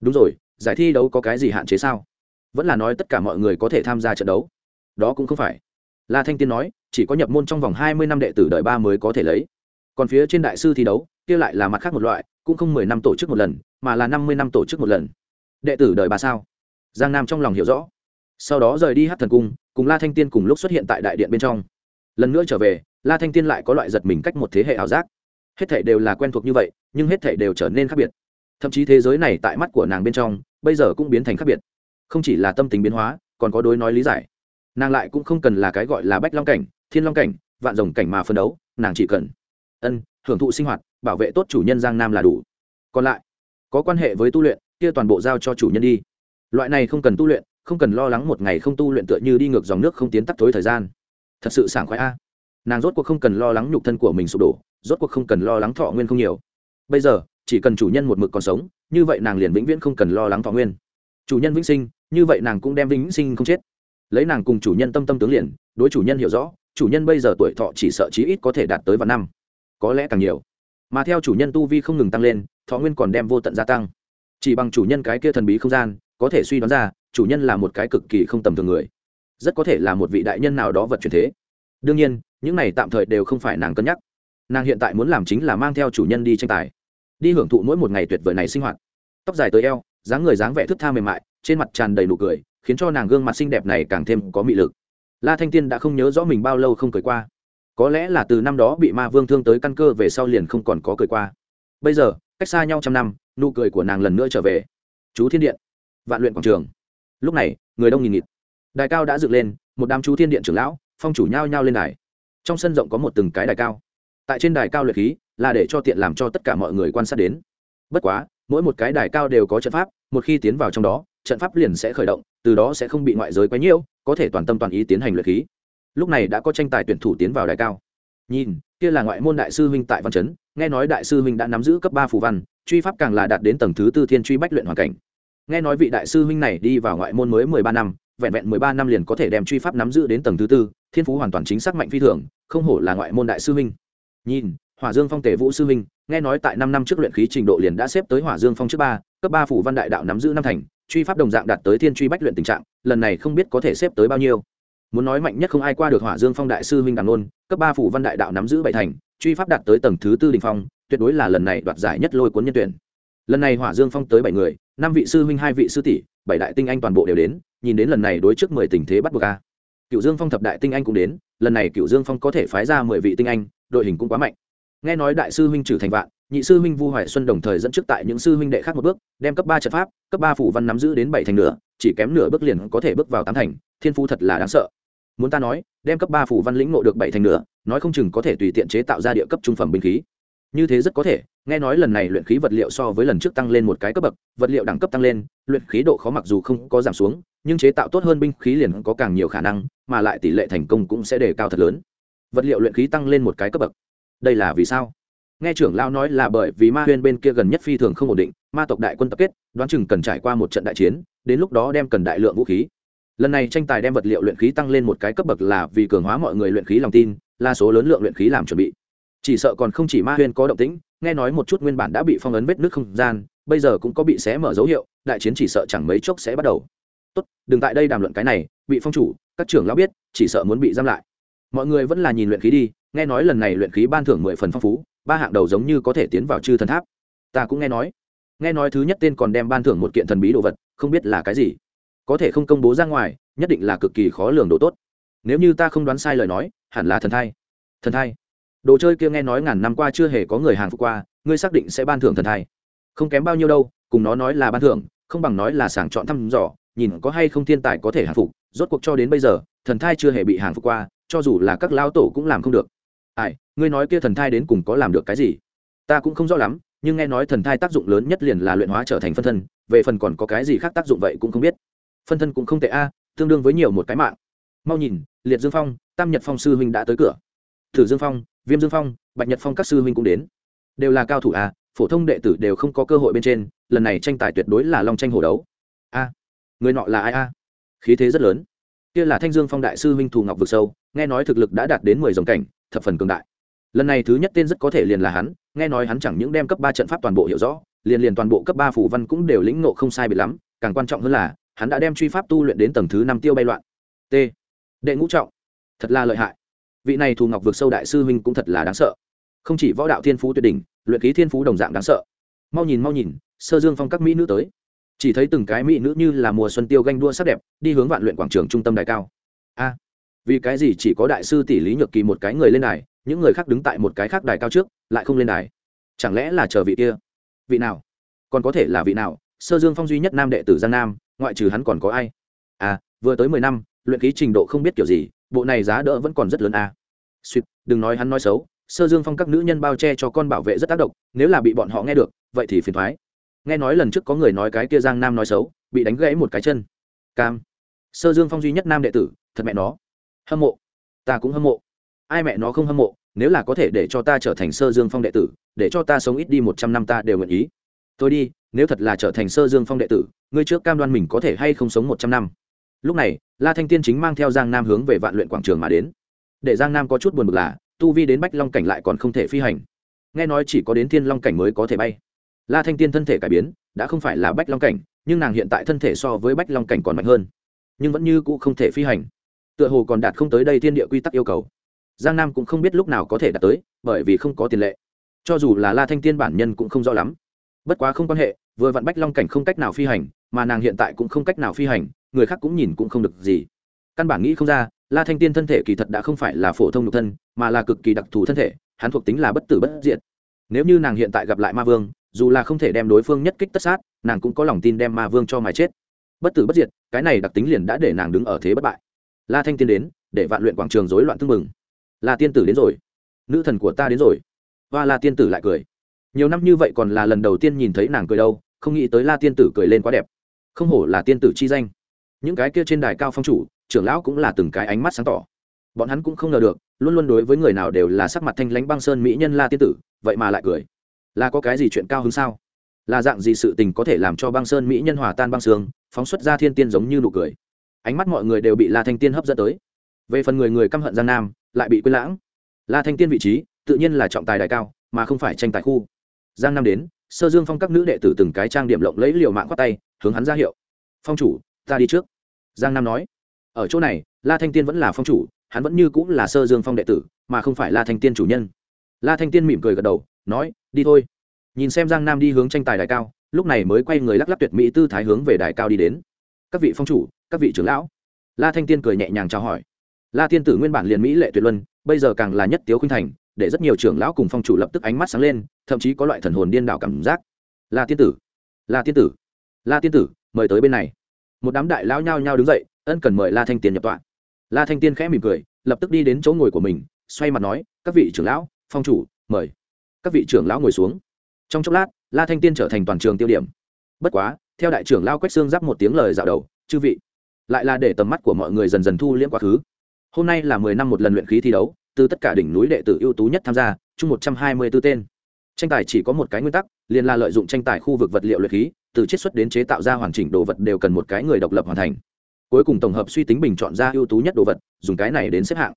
Speaker 1: Đúng rồi, giải thi đấu có cái gì hạn chế sao? Vẫn là nói tất cả mọi người có thể tham gia trận đấu. Đó cũng không phải. La thanh tiên nói, chỉ có nhập môn trong vòng hai mươi năm đệ tử đợi ba mới có thể lấy. Còn phía trên đại sư thi đấu kia lại là mặt khác một loại, cũng không mười năm tổ chức một lần, mà là năm mươi năm tổ chức một lần. Đệ tử đợi bà sao? Giang nam trong lòng hiểu rõ. Sau đó rời đi hát thần cung, cùng la thanh tiên cùng lúc xuất hiện tại đại điện bên trong. Lần nữa trở về, la thanh tiên lại có loại giật mình cách một thế hệ ảo giác. Hết thể đều là quen thuộc như vậy, nhưng hết thể đều trở nên khác biệt. Thậm chí thế giới này tại mắt của nàng bên trong, bây giờ cũng biến thành khác biệt. Không chỉ là tâm tính biến hóa, còn có đối nói lý giải. Nàng lại cũng không cần là cái gọi là bách long cảnh, thiên long cảnh, vạn rồng cảnh mà phân đấu, nàng chỉ cần, ân hưởng thụ sinh hoạt, bảo vệ tốt chủ nhân giang nam là đủ. Còn lại, có quan hệ với tu luyện, kia toàn bộ giao cho chủ nhân đi. Loại này không cần tu luyện, không cần lo lắng một ngày không tu luyện tựa như đi ngược dòng nước không tiến tắt tối thời gian. Thật sự sảng khoái a. Nàng rốt cuộc không cần lo lắng nhục thân của mình sụp đổ, rốt cuộc không cần lo lắng thọ nguyên không nhiều. Bây giờ, chỉ cần chủ nhân một mực còn sống, như vậy nàng liền vĩnh viễn không cần lo lắng thọ nguyên. Chủ nhân vĩnh sinh, như vậy nàng cũng đem vĩnh sinh không chết. Lấy nàng cùng chủ nhân tâm tâm tướng liền, đối chủ nhân hiểu rõ, chủ nhân bây giờ tuổi thọ chỉ sợ chí ít có thể đạt tới vạn năm có lẽ càng nhiều. Mà theo chủ nhân tu vi không ngừng tăng lên, thọ nguyên còn đem vô tận gia tăng. Chỉ bằng chủ nhân cái kia thần bí không gian, có thể suy đoán ra, chủ nhân là một cái cực kỳ không tầm thường người. Rất có thể là một vị đại nhân nào đó vật chuyển thế. Đương nhiên, những này tạm thời đều không phải nàng cân nhắc. Nàng hiện tại muốn làm chính là mang theo chủ nhân đi tranh tài. Đi hưởng thụ mỗi một ngày tuyệt vời này sinh hoạt. Tóc dài tới eo, dáng người dáng vẻ thức tha mềm mại, trên mặt tràn đầy nụ cười, khiến cho nàng gương mặt xinh đẹp này càng thêm có mị lực. La thanh tiên đã không nhớ rõ mình bao lâu không cười qua có lẽ là từ năm đó bị ma vương thương tới căn cơ về sau liền không còn có cười qua. Bây giờ, cách xa nhau trăm năm, nụ cười của nàng lần nữa trở về. Chú thiên điện, vạn luyện quảng trường. Lúc này, người đông nghìn nghịt. Đài cao đã dựng lên, một đám chú thiên điện trưởng lão, phong chủ nhao nhao lên đài. Trong sân rộng có một từng cái đài cao. Tại trên đài cao luyện khí, là để cho tiện làm cho tất cả mọi người quan sát đến. Bất quá, mỗi một cái đài cao đều có trận pháp, một khi tiến vào trong đó, trận pháp liền sẽ khởi động, từ đó sẽ không bị ngoại giới quấy nhiễu, có thể toàn tâm toàn ý tiến hành luyện khí lúc này đã có tranh tài tuyển thủ tiến vào đài cao. Nhìn, kia là ngoại môn đại sư huynh tại văn chấn, nghe nói đại sư huynh đã nắm giữ cấp ba phù văn, truy pháp càng là đạt đến tầng thứ tư thiên truy bách luyện hoàn cảnh. Nghe nói vị đại sư huynh này đi vào ngoại môn mới mười ba năm, vẹn vẹn mười ba năm liền có thể đem truy pháp nắm giữ đến tầng thứ tư, thiên phú hoàn toàn chính xác mạnh phi thường, không hổ là ngoại môn đại sư huynh. Nhìn, hỏa dương phong tể vũ sư huynh, nghe nói tại năm năm trước luyện khí trình độ liền đã xếp tới hỏa dương phong trước ba, cấp ba phủ văn đại đạo nắm giữ năm thành, truy pháp đồng dạng đạt tới thiên truy bách luyện tình trạng, lần này không biết có thể xếp tới bao nhiêu muốn nói mạnh nhất không ai qua được hỏa dương phong đại sư huynh đàm nôn cấp ba phủ văn đại đạo nắm giữ bảy thành, truy pháp đạt tới tầng thứ tư đình phong, tuyệt đối là lần này đoạt giải nhất lôi cuốn nhân tuyển. Lần này hỏa dương phong tới bảy người, năm vị sư huynh, hai vị sư tỷ, bảy đại tinh anh toàn bộ đều đến, nhìn đến lần này đối trước mười tình thế bắt buộc a. Cựu dương phong thập đại tinh anh cũng đến, lần này cựu dương phong có thể phái ra mười vị tinh anh, đội hình cũng quá mạnh. Nghe nói đại sư huynh trừ thành vạn, nhị sư huynh vu hoài xuân đồng thời dẫn trước tại những sư huynh đệ khác một bước, đem cấp ba trận pháp, cấp ba phủ văn nắm giữ đến bảy thành nửa, chỉ kém nửa bước liền có thể bước vào tám thành, thiên phu thật là đáng sợ muốn ta nói, đem cấp ba phủ văn lĩnh ngộ được bảy thành nửa, nói không chừng có thể tùy tiện chế tạo ra địa cấp trung phẩm binh khí. Như thế rất có thể, nghe nói lần này luyện khí vật liệu so với lần trước tăng lên một cái cấp bậc, vật liệu đẳng cấp tăng lên, luyện khí độ khó mặc dù không có giảm xuống, nhưng chế tạo tốt hơn binh khí liền có càng nhiều khả năng, mà lại tỷ lệ thành công cũng sẽ đề cao thật lớn. Vật liệu luyện khí tăng lên một cái cấp bậc. Đây là vì sao? Nghe trưởng lao nói là bởi vì ma huyên bên kia gần nhất phi thường không ổn định, ma tộc đại quân tập kết, đoán chừng cần trải qua một trận đại chiến, đến lúc đó đem cần đại lượng vũ khí lần này tranh tài đem vật liệu luyện khí tăng lên một cái cấp bậc là vì cường hóa mọi người luyện khí lòng tin, là số lớn lượng luyện khí làm chuẩn bị. Chỉ sợ còn không chỉ ma huyên có động tĩnh, nghe nói một chút nguyên bản đã bị phong ấn vết nước không gian, bây giờ cũng có bị xé mở dấu hiệu, đại chiến chỉ sợ chẳng mấy chốc sẽ bắt đầu. Tốt, đừng tại đây đàm luận cái này bị phong chủ, các trưởng lão biết, chỉ sợ muốn bị giam lại. Mọi người vẫn là nhìn luyện khí đi, nghe nói lần này luyện khí ban thưởng mười phần phong phú, ba hạng đầu giống như có thể tiến vào chư thần tháp. Ta cũng nghe nói. Nghe nói thứ nhất tên còn đem ban thưởng một kiện thần bí đồ vật, không biết là cái gì có thể không công bố ra ngoài, nhất định là cực kỳ khó lường độ tốt. Nếu như ta không đoán sai lời nói, hẳn là thần thai. Thần thai. Đồ chơi kia nghe nói ngàn năm qua chưa hề có người hàng phục qua, ngươi xác định sẽ ban thưởng thần thai. Không kém bao nhiêu đâu, cùng nó nói là ban thưởng, không bằng nói là sàng chọn thăm dò, nhìn có hay không thiên tài có thể hàng phục. Rốt cuộc cho đến bây giờ, thần thai chưa hề bị hàng phục qua, cho dù là các lao tổ cũng làm không được. Ai, ngươi nói kia thần thai đến cùng có làm được cái gì? Ta cũng không rõ lắm, nhưng nghe nói thần thai tác dụng lớn nhất liền là luyện hóa trở thành phân thân, về phần còn có cái gì khác tác dụng vậy cũng không biết phân thân cũng không tệ a, tương đương với nhiều một cái mạng. Mau nhìn, liệt dương phong, tam nhật phong sư huynh đã tới cửa. Thử dương phong, viêm dương phong, bạch nhật phong các sư huynh cũng đến. Đều là cao thủ a, phổ thông đệ tử đều không có cơ hội bên trên, lần này tranh tài tuyệt đối là long tranh hổ đấu. A, người nọ là ai a? Khí thế rất lớn. Kia là thanh dương phong đại sư huynh thù ngọc vực sâu, nghe nói thực lực đã đạt đến mười dòng cảnh, thập phần cường đại. Lần này thứ nhất tên rất có thể liền là hắn, nghe nói hắn chẳng những đem cấp ba trận pháp toàn bộ hiểu rõ, liền liền toàn bộ cấp ba phủ văn cũng đều lĩnh ngộ không sai bị lắm, càng quan trọng hơn là hắn đã đem truy pháp tu luyện đến tầng thứ năm tiêu bay loạn. T. Đệ ngũ trọng. Thật là lợi hại. Vị này thù ngọc vượt sâu đại sư huynh cũng thật là đáng sợ. Không chỉ võ đạo thiên phú tuyệt đỉnh, luyện ký thiên phú đồng dạng đáng sợ. Mau nhìn mau nhìn, sơ dương phong các mỹ nữ tới. Chỉ thấy từng cái mỹ nữ như là mùa xuân tiêu ganh đua sắc đẹp, đi hướng vạn luyện quảng trường trung tâm đại cao. A, vì cái gì chỉ có đại sư tỷ lý nhược kỳ một cái người lên đài, những người khác đứng tại một cái khác đài cao trước, lại không lên đài? Chẳng lẽ là chờ vị kia? Vị nào? Còn có thể là vị nào? Sơ dương phong duy nhất nam đệ tử giang nam ngoại trừ hắn còn có ai? À vừa tới mười năm, luyện khí trình độ không biết kiểu gì, bộ này giá đỡ vẫn còn rất lớn à. suýt đừng nói hắn nói xấu, sơ dương phong các nữ nhân bao che cho con bảo vệ rất tác động, nếu là bị bọn họ nghe được, vậy thì phiền thoái nghe nói lần trước có người nói cái kia giang nam nói xấu, bị đánh gãy một cái chân. Cam. Sơ dương phong duy nhất nam đệ tử, thật mẹ nó. Hâm mộ. Ta cũng hâm mộ. Ai mẹ nó không hâm mộ, nếu là có thể để cho ta trở thành sơ dương phong đệ tử, để cho ta sống ít đi một trăm năm ta đều nguyện ý tôi đi, nếu thật là trở thành sơ dương phong đệ tử, ngươi trước cam đoan mình có thể hay không sống một trăm năm. Lúc này, la thanh tiên chính mang theo giang nam hướng về vạn luyện quảng trường mà đến. Để giang nam có chút buồn bực là, tu vi đến bách long cảnh lại còn không thể phi hành. Nghe nói chỉ có đến thiên long cảnh mới có thể bay. La thanh tiên thân thể cải biến, đã không phải là bách long cảnh, nhưng nàng hiện tại thân thể so với bách long cảnh còn mạnh hơn. Nhưng vẫn như cũ không thể phi hành. Tựa hồ còn đạt không tới đây thiên địa quy tắc yêu cầu. Giang nam cũng không biết lúc nào có thể đạt tới, bởi vì không có tiền lệ. Cho dù là la thanh tiên bản nhân cũng không rõ lắm bất quá không quan hệ, vừa vặn bách long cảnh không cách nào phi hành, mà nàng hiện tại cũng không cách nào phi hành, người khác cũng nhìn cũng không được gì. Căn bản nghĩ không ra, la thanh tiên thân thể kỳ thật đã không phải là phổ thông nhục thân, mà là cực kỳ đặc thù thân thể, hắn thuộc tính là bất tử bất diệt. Nếu như nàng hiện tại gặp lại ma vương, dù là không thể đem đối phương nhất kích tất sát, nàng cũng có lòng tin đem ma vương cho mài chết. Bất tử bất diệt, cái này đặc tính liền đã để nàng đứng ở thế bất bại. La thanh tiên đến, để vạn luyện quảng trường rối loạn tưng mừng la tiên tử đến rồi. Nữ thần của ta đến rồi. Và la tiên tử lại cười nhiều năm như vậy còn là lần đầu tiên nhìn thấy nàng cười đâu, không nghĩ tới la tiên tử cười lên quá đẹp. Không hổ là tiên tử chi danh. Những cái kia trên đài cao phong chủ, trưởng lão cũng là từng cái ánh mắt sáng tỏ. Bọn hắn cũng không ngờ được, luôn luôn đối với người nào đều là sắc mặt thanh lãnh băng sơn mỹ nhân la tiên tử, vậy mà lại cười. Là có cái gì chuyện cao hứng sao? Là dạng gì sự tình có thể làm cho băng sơn mỹ nhân hòa tan băng sương phóng xuất ra thiên tiên giống như nụ cười? Ánh mắt mọi người đều bị la thanh tiên hấp dẫn tới. Về phần người người căm hận giang nam, lại bị quên lãng. La thanh tiên vị trí, tự nhiên là trọng tài đại cao, mà không phải tranh tài khu giang nam đến, sơ dương phong các nữ đệ tử từng cái trang điểm lộng lấy liều mạng khoác tay, hướng hắn ra hiệu. Phong chủ, ta đi trước. Giang nam nói. Ở chỗ này, la thanh tiên vẫn là phong chủ, hắn vẫn như cũng là sơ dương phong đệ tử, mà không phải la thanh tiên chủ nhân. La thanh tiên mỉm cười gật đầu, nói, đi thôi. Nhìn xem giang nam đi hướng tranh tài đài cao, lúc này mới quay người lắc lắc tuyệt mỹ tư thái hướng về đài cao đi đến. Các vị phong chủ, các vị trưởng lão. La thanh tiên cười nhẹ nhàng chào hỏi. La tiên tử nguyên bản liền mỹ lệ tuyệt luân, bây giờ càng là nhất tiếu khuynh thành để rất nhiều trưởng lão cùng phong chủ lập tức ánh mắt sáng lên, thậm chí có loại thần hồn điên đảo cảm giác. La tiên tử, la tiên tử, la tiên tử, mời tới bên này. Một đám đại lão nhao nhao đứng dậy, ân cần mời la thanh tiên nhập tọa. La thanh tiên khẽ mỉm cười, lập tức đi đến chỗ ngồi của mình, xoay mặt nói, các vị trưởng lão, phong chủ, mời. Các vị trưởng lão ngồi xuống. Trong chốc lát, la thanh tiên trở thành toàn trường tiêu điểm. Bất quá, theo đại trưởng lao quách xương giáp một tiếng lời dạo đầu, chư vị. Lại là để tầm mắt của mọi người dần dần thu liễm quá khứ. Hôm nay là mười năm một lần luyện khí thi đấu từ tất cả đỉnh núi đệ tử ưu tú nhất tham gia, chung một trăm hai mươi b ố tên. Tranh tài chỉ có một cái nguyên tắc, liền là lợi dụng tranh tài khu vực vật liệu luyện khí, từ chiết xuất đến chế tạo ra hoàn chỉnh đồ vật đều cần một cái người độc lập hoàn thành. Cuối cùng tổng hợp suy tính bình chọn ra ưu tú nhất đồ vật, dùng cái này đến xếp hạng.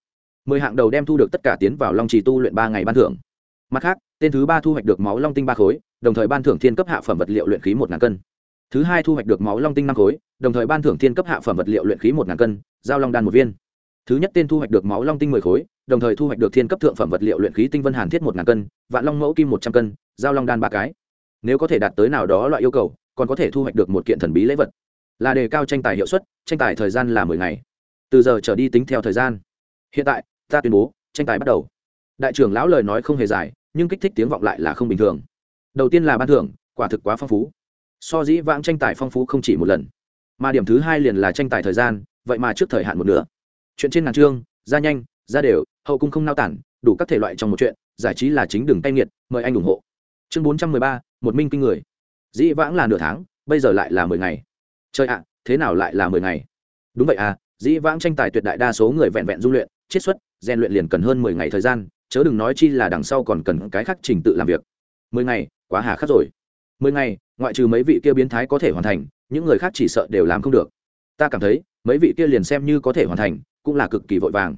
Speaker 1: Mười hạng đầu đem thu được tất cả tiến vào long trì tu luyện ba ngày ban thưởng. Mặt khác, tên thứ ba thu hoạch được máu long tinh ba khối, đồng thời ban thưởng thiên cấp hạ phẩm vật liệu luyện khí một ngàn cân. Thứ hai thu hoạch được máu long tinh năm khối, đồng thời ban thưởng thiên cấp hạ phẩm vật liệu luyện khí một ngàn cân, giao long đan một viên thứ nhất tên thu hoạch được máu long tinh mười khối, đồng thời thu hoạch được thiên cấp thượng phẩm vật liệu luyện khí tinh vân hàn thiết một ngàn cân, vạn long mẫu kim một trăm cân, giao long đan ba cái. Nếu có thể đạt tới nào đó loại yêu cầu, còn có thể thu hoạch được một kiện thần bí lễ vật. Là đề cao tranh tài hiệu suất, tranh tài thời gian là mười ngày. Từ giờ trở đi tính theo thời gian. Hiện tại, ta tuyên bố, tranh tài bắt đầu. Đại trưởng lão lời nói không hề dài, nhưng kích thích tiếng vọng lại là không bình thường. Đầu tiên là ban thưởng, quả thực quá phong phú. So dĩ vãng tranh tài phong phú không chỉ một lần, mà điểm thứ hai liền là tranh tài thời gian, vậy mà trước thời hạn một nửa chuyện trên ngàn chương ra nhanh, ra đều, hậu cung không nao tản, đủ các thể loại trong một chuyện, giải trí là chính đường tay nghiệt, mời anh ủng hộ. Chương bốn trăm mười ba, một minh kinh người. Dĩ vãng là nửa tháng, bây giờ lại là mười ngày. Chơi ạ, thế nào lại là mười ngày? Đúng vậy à dĩ vãng tranh tài tuyệt đại đa số người vẹn vẹn du luyện, chiết xuất, rèn luyện liền cần hơn mười ngày thời gian, chớ đừng nói chi là đằng sau còn cần cái khác trình tự làm việc. Mười ngày, quá hà khắc rồi. Mười ngày, ngoại trừ mấy vị kia biến thái có thể hoàn thành, những người khác chỉ sợ đều làm không được. Ta cảm thấy, mấy vị kia liền xem như có thể hoàn thành cũng là cực kỳ vội vàng.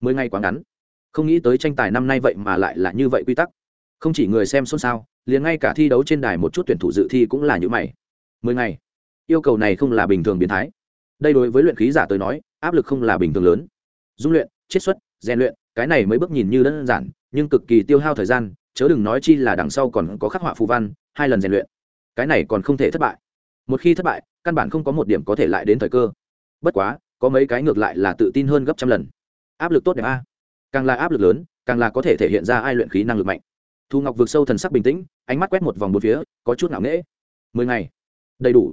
Speaker 1: Mười ngày quá ngắn. Không nghĩ tới tranh tài năm nay vậy mà lại là như vậy quy tắc. Không chỉ người xem xôn xao, liền ngay cả thi đấu trên đài một chút tuyển thủ dự thi cũng là như mày. Mười ngày. Yêu cầu này không là bình thường biến thái. Đây đối với luyện khí giả tới nói, áp lực không là bình thường lớn. Dung luyện, chiết xuất, rèn luyện, cái này mới bước nhìn như đơn giản, nhưng cực kỳ tiêu hao thời gian, chớ đừng nói chi là đằng sau còn có khắc họa phù văn, hai lần rèn luyện. Cái này còn không thể thất bại. Một khi thất bại, căn bản không có một điểm có thể lại đến thời cơ. Bất quá có mấy cái ngược lại là tự tin hơn gấp trăm lần. Áp lực tốt đẹp a. Càng là áp lực lớn, càng là có thể thể hiện ra ai luyện khí năng lực mạnh. Thu ngọc vượt sâu thần sắc bình tĩnh, ánh mắt quét một vòng một phía, có chút ngạo nghễ. Mười ngày. Đầy đủ.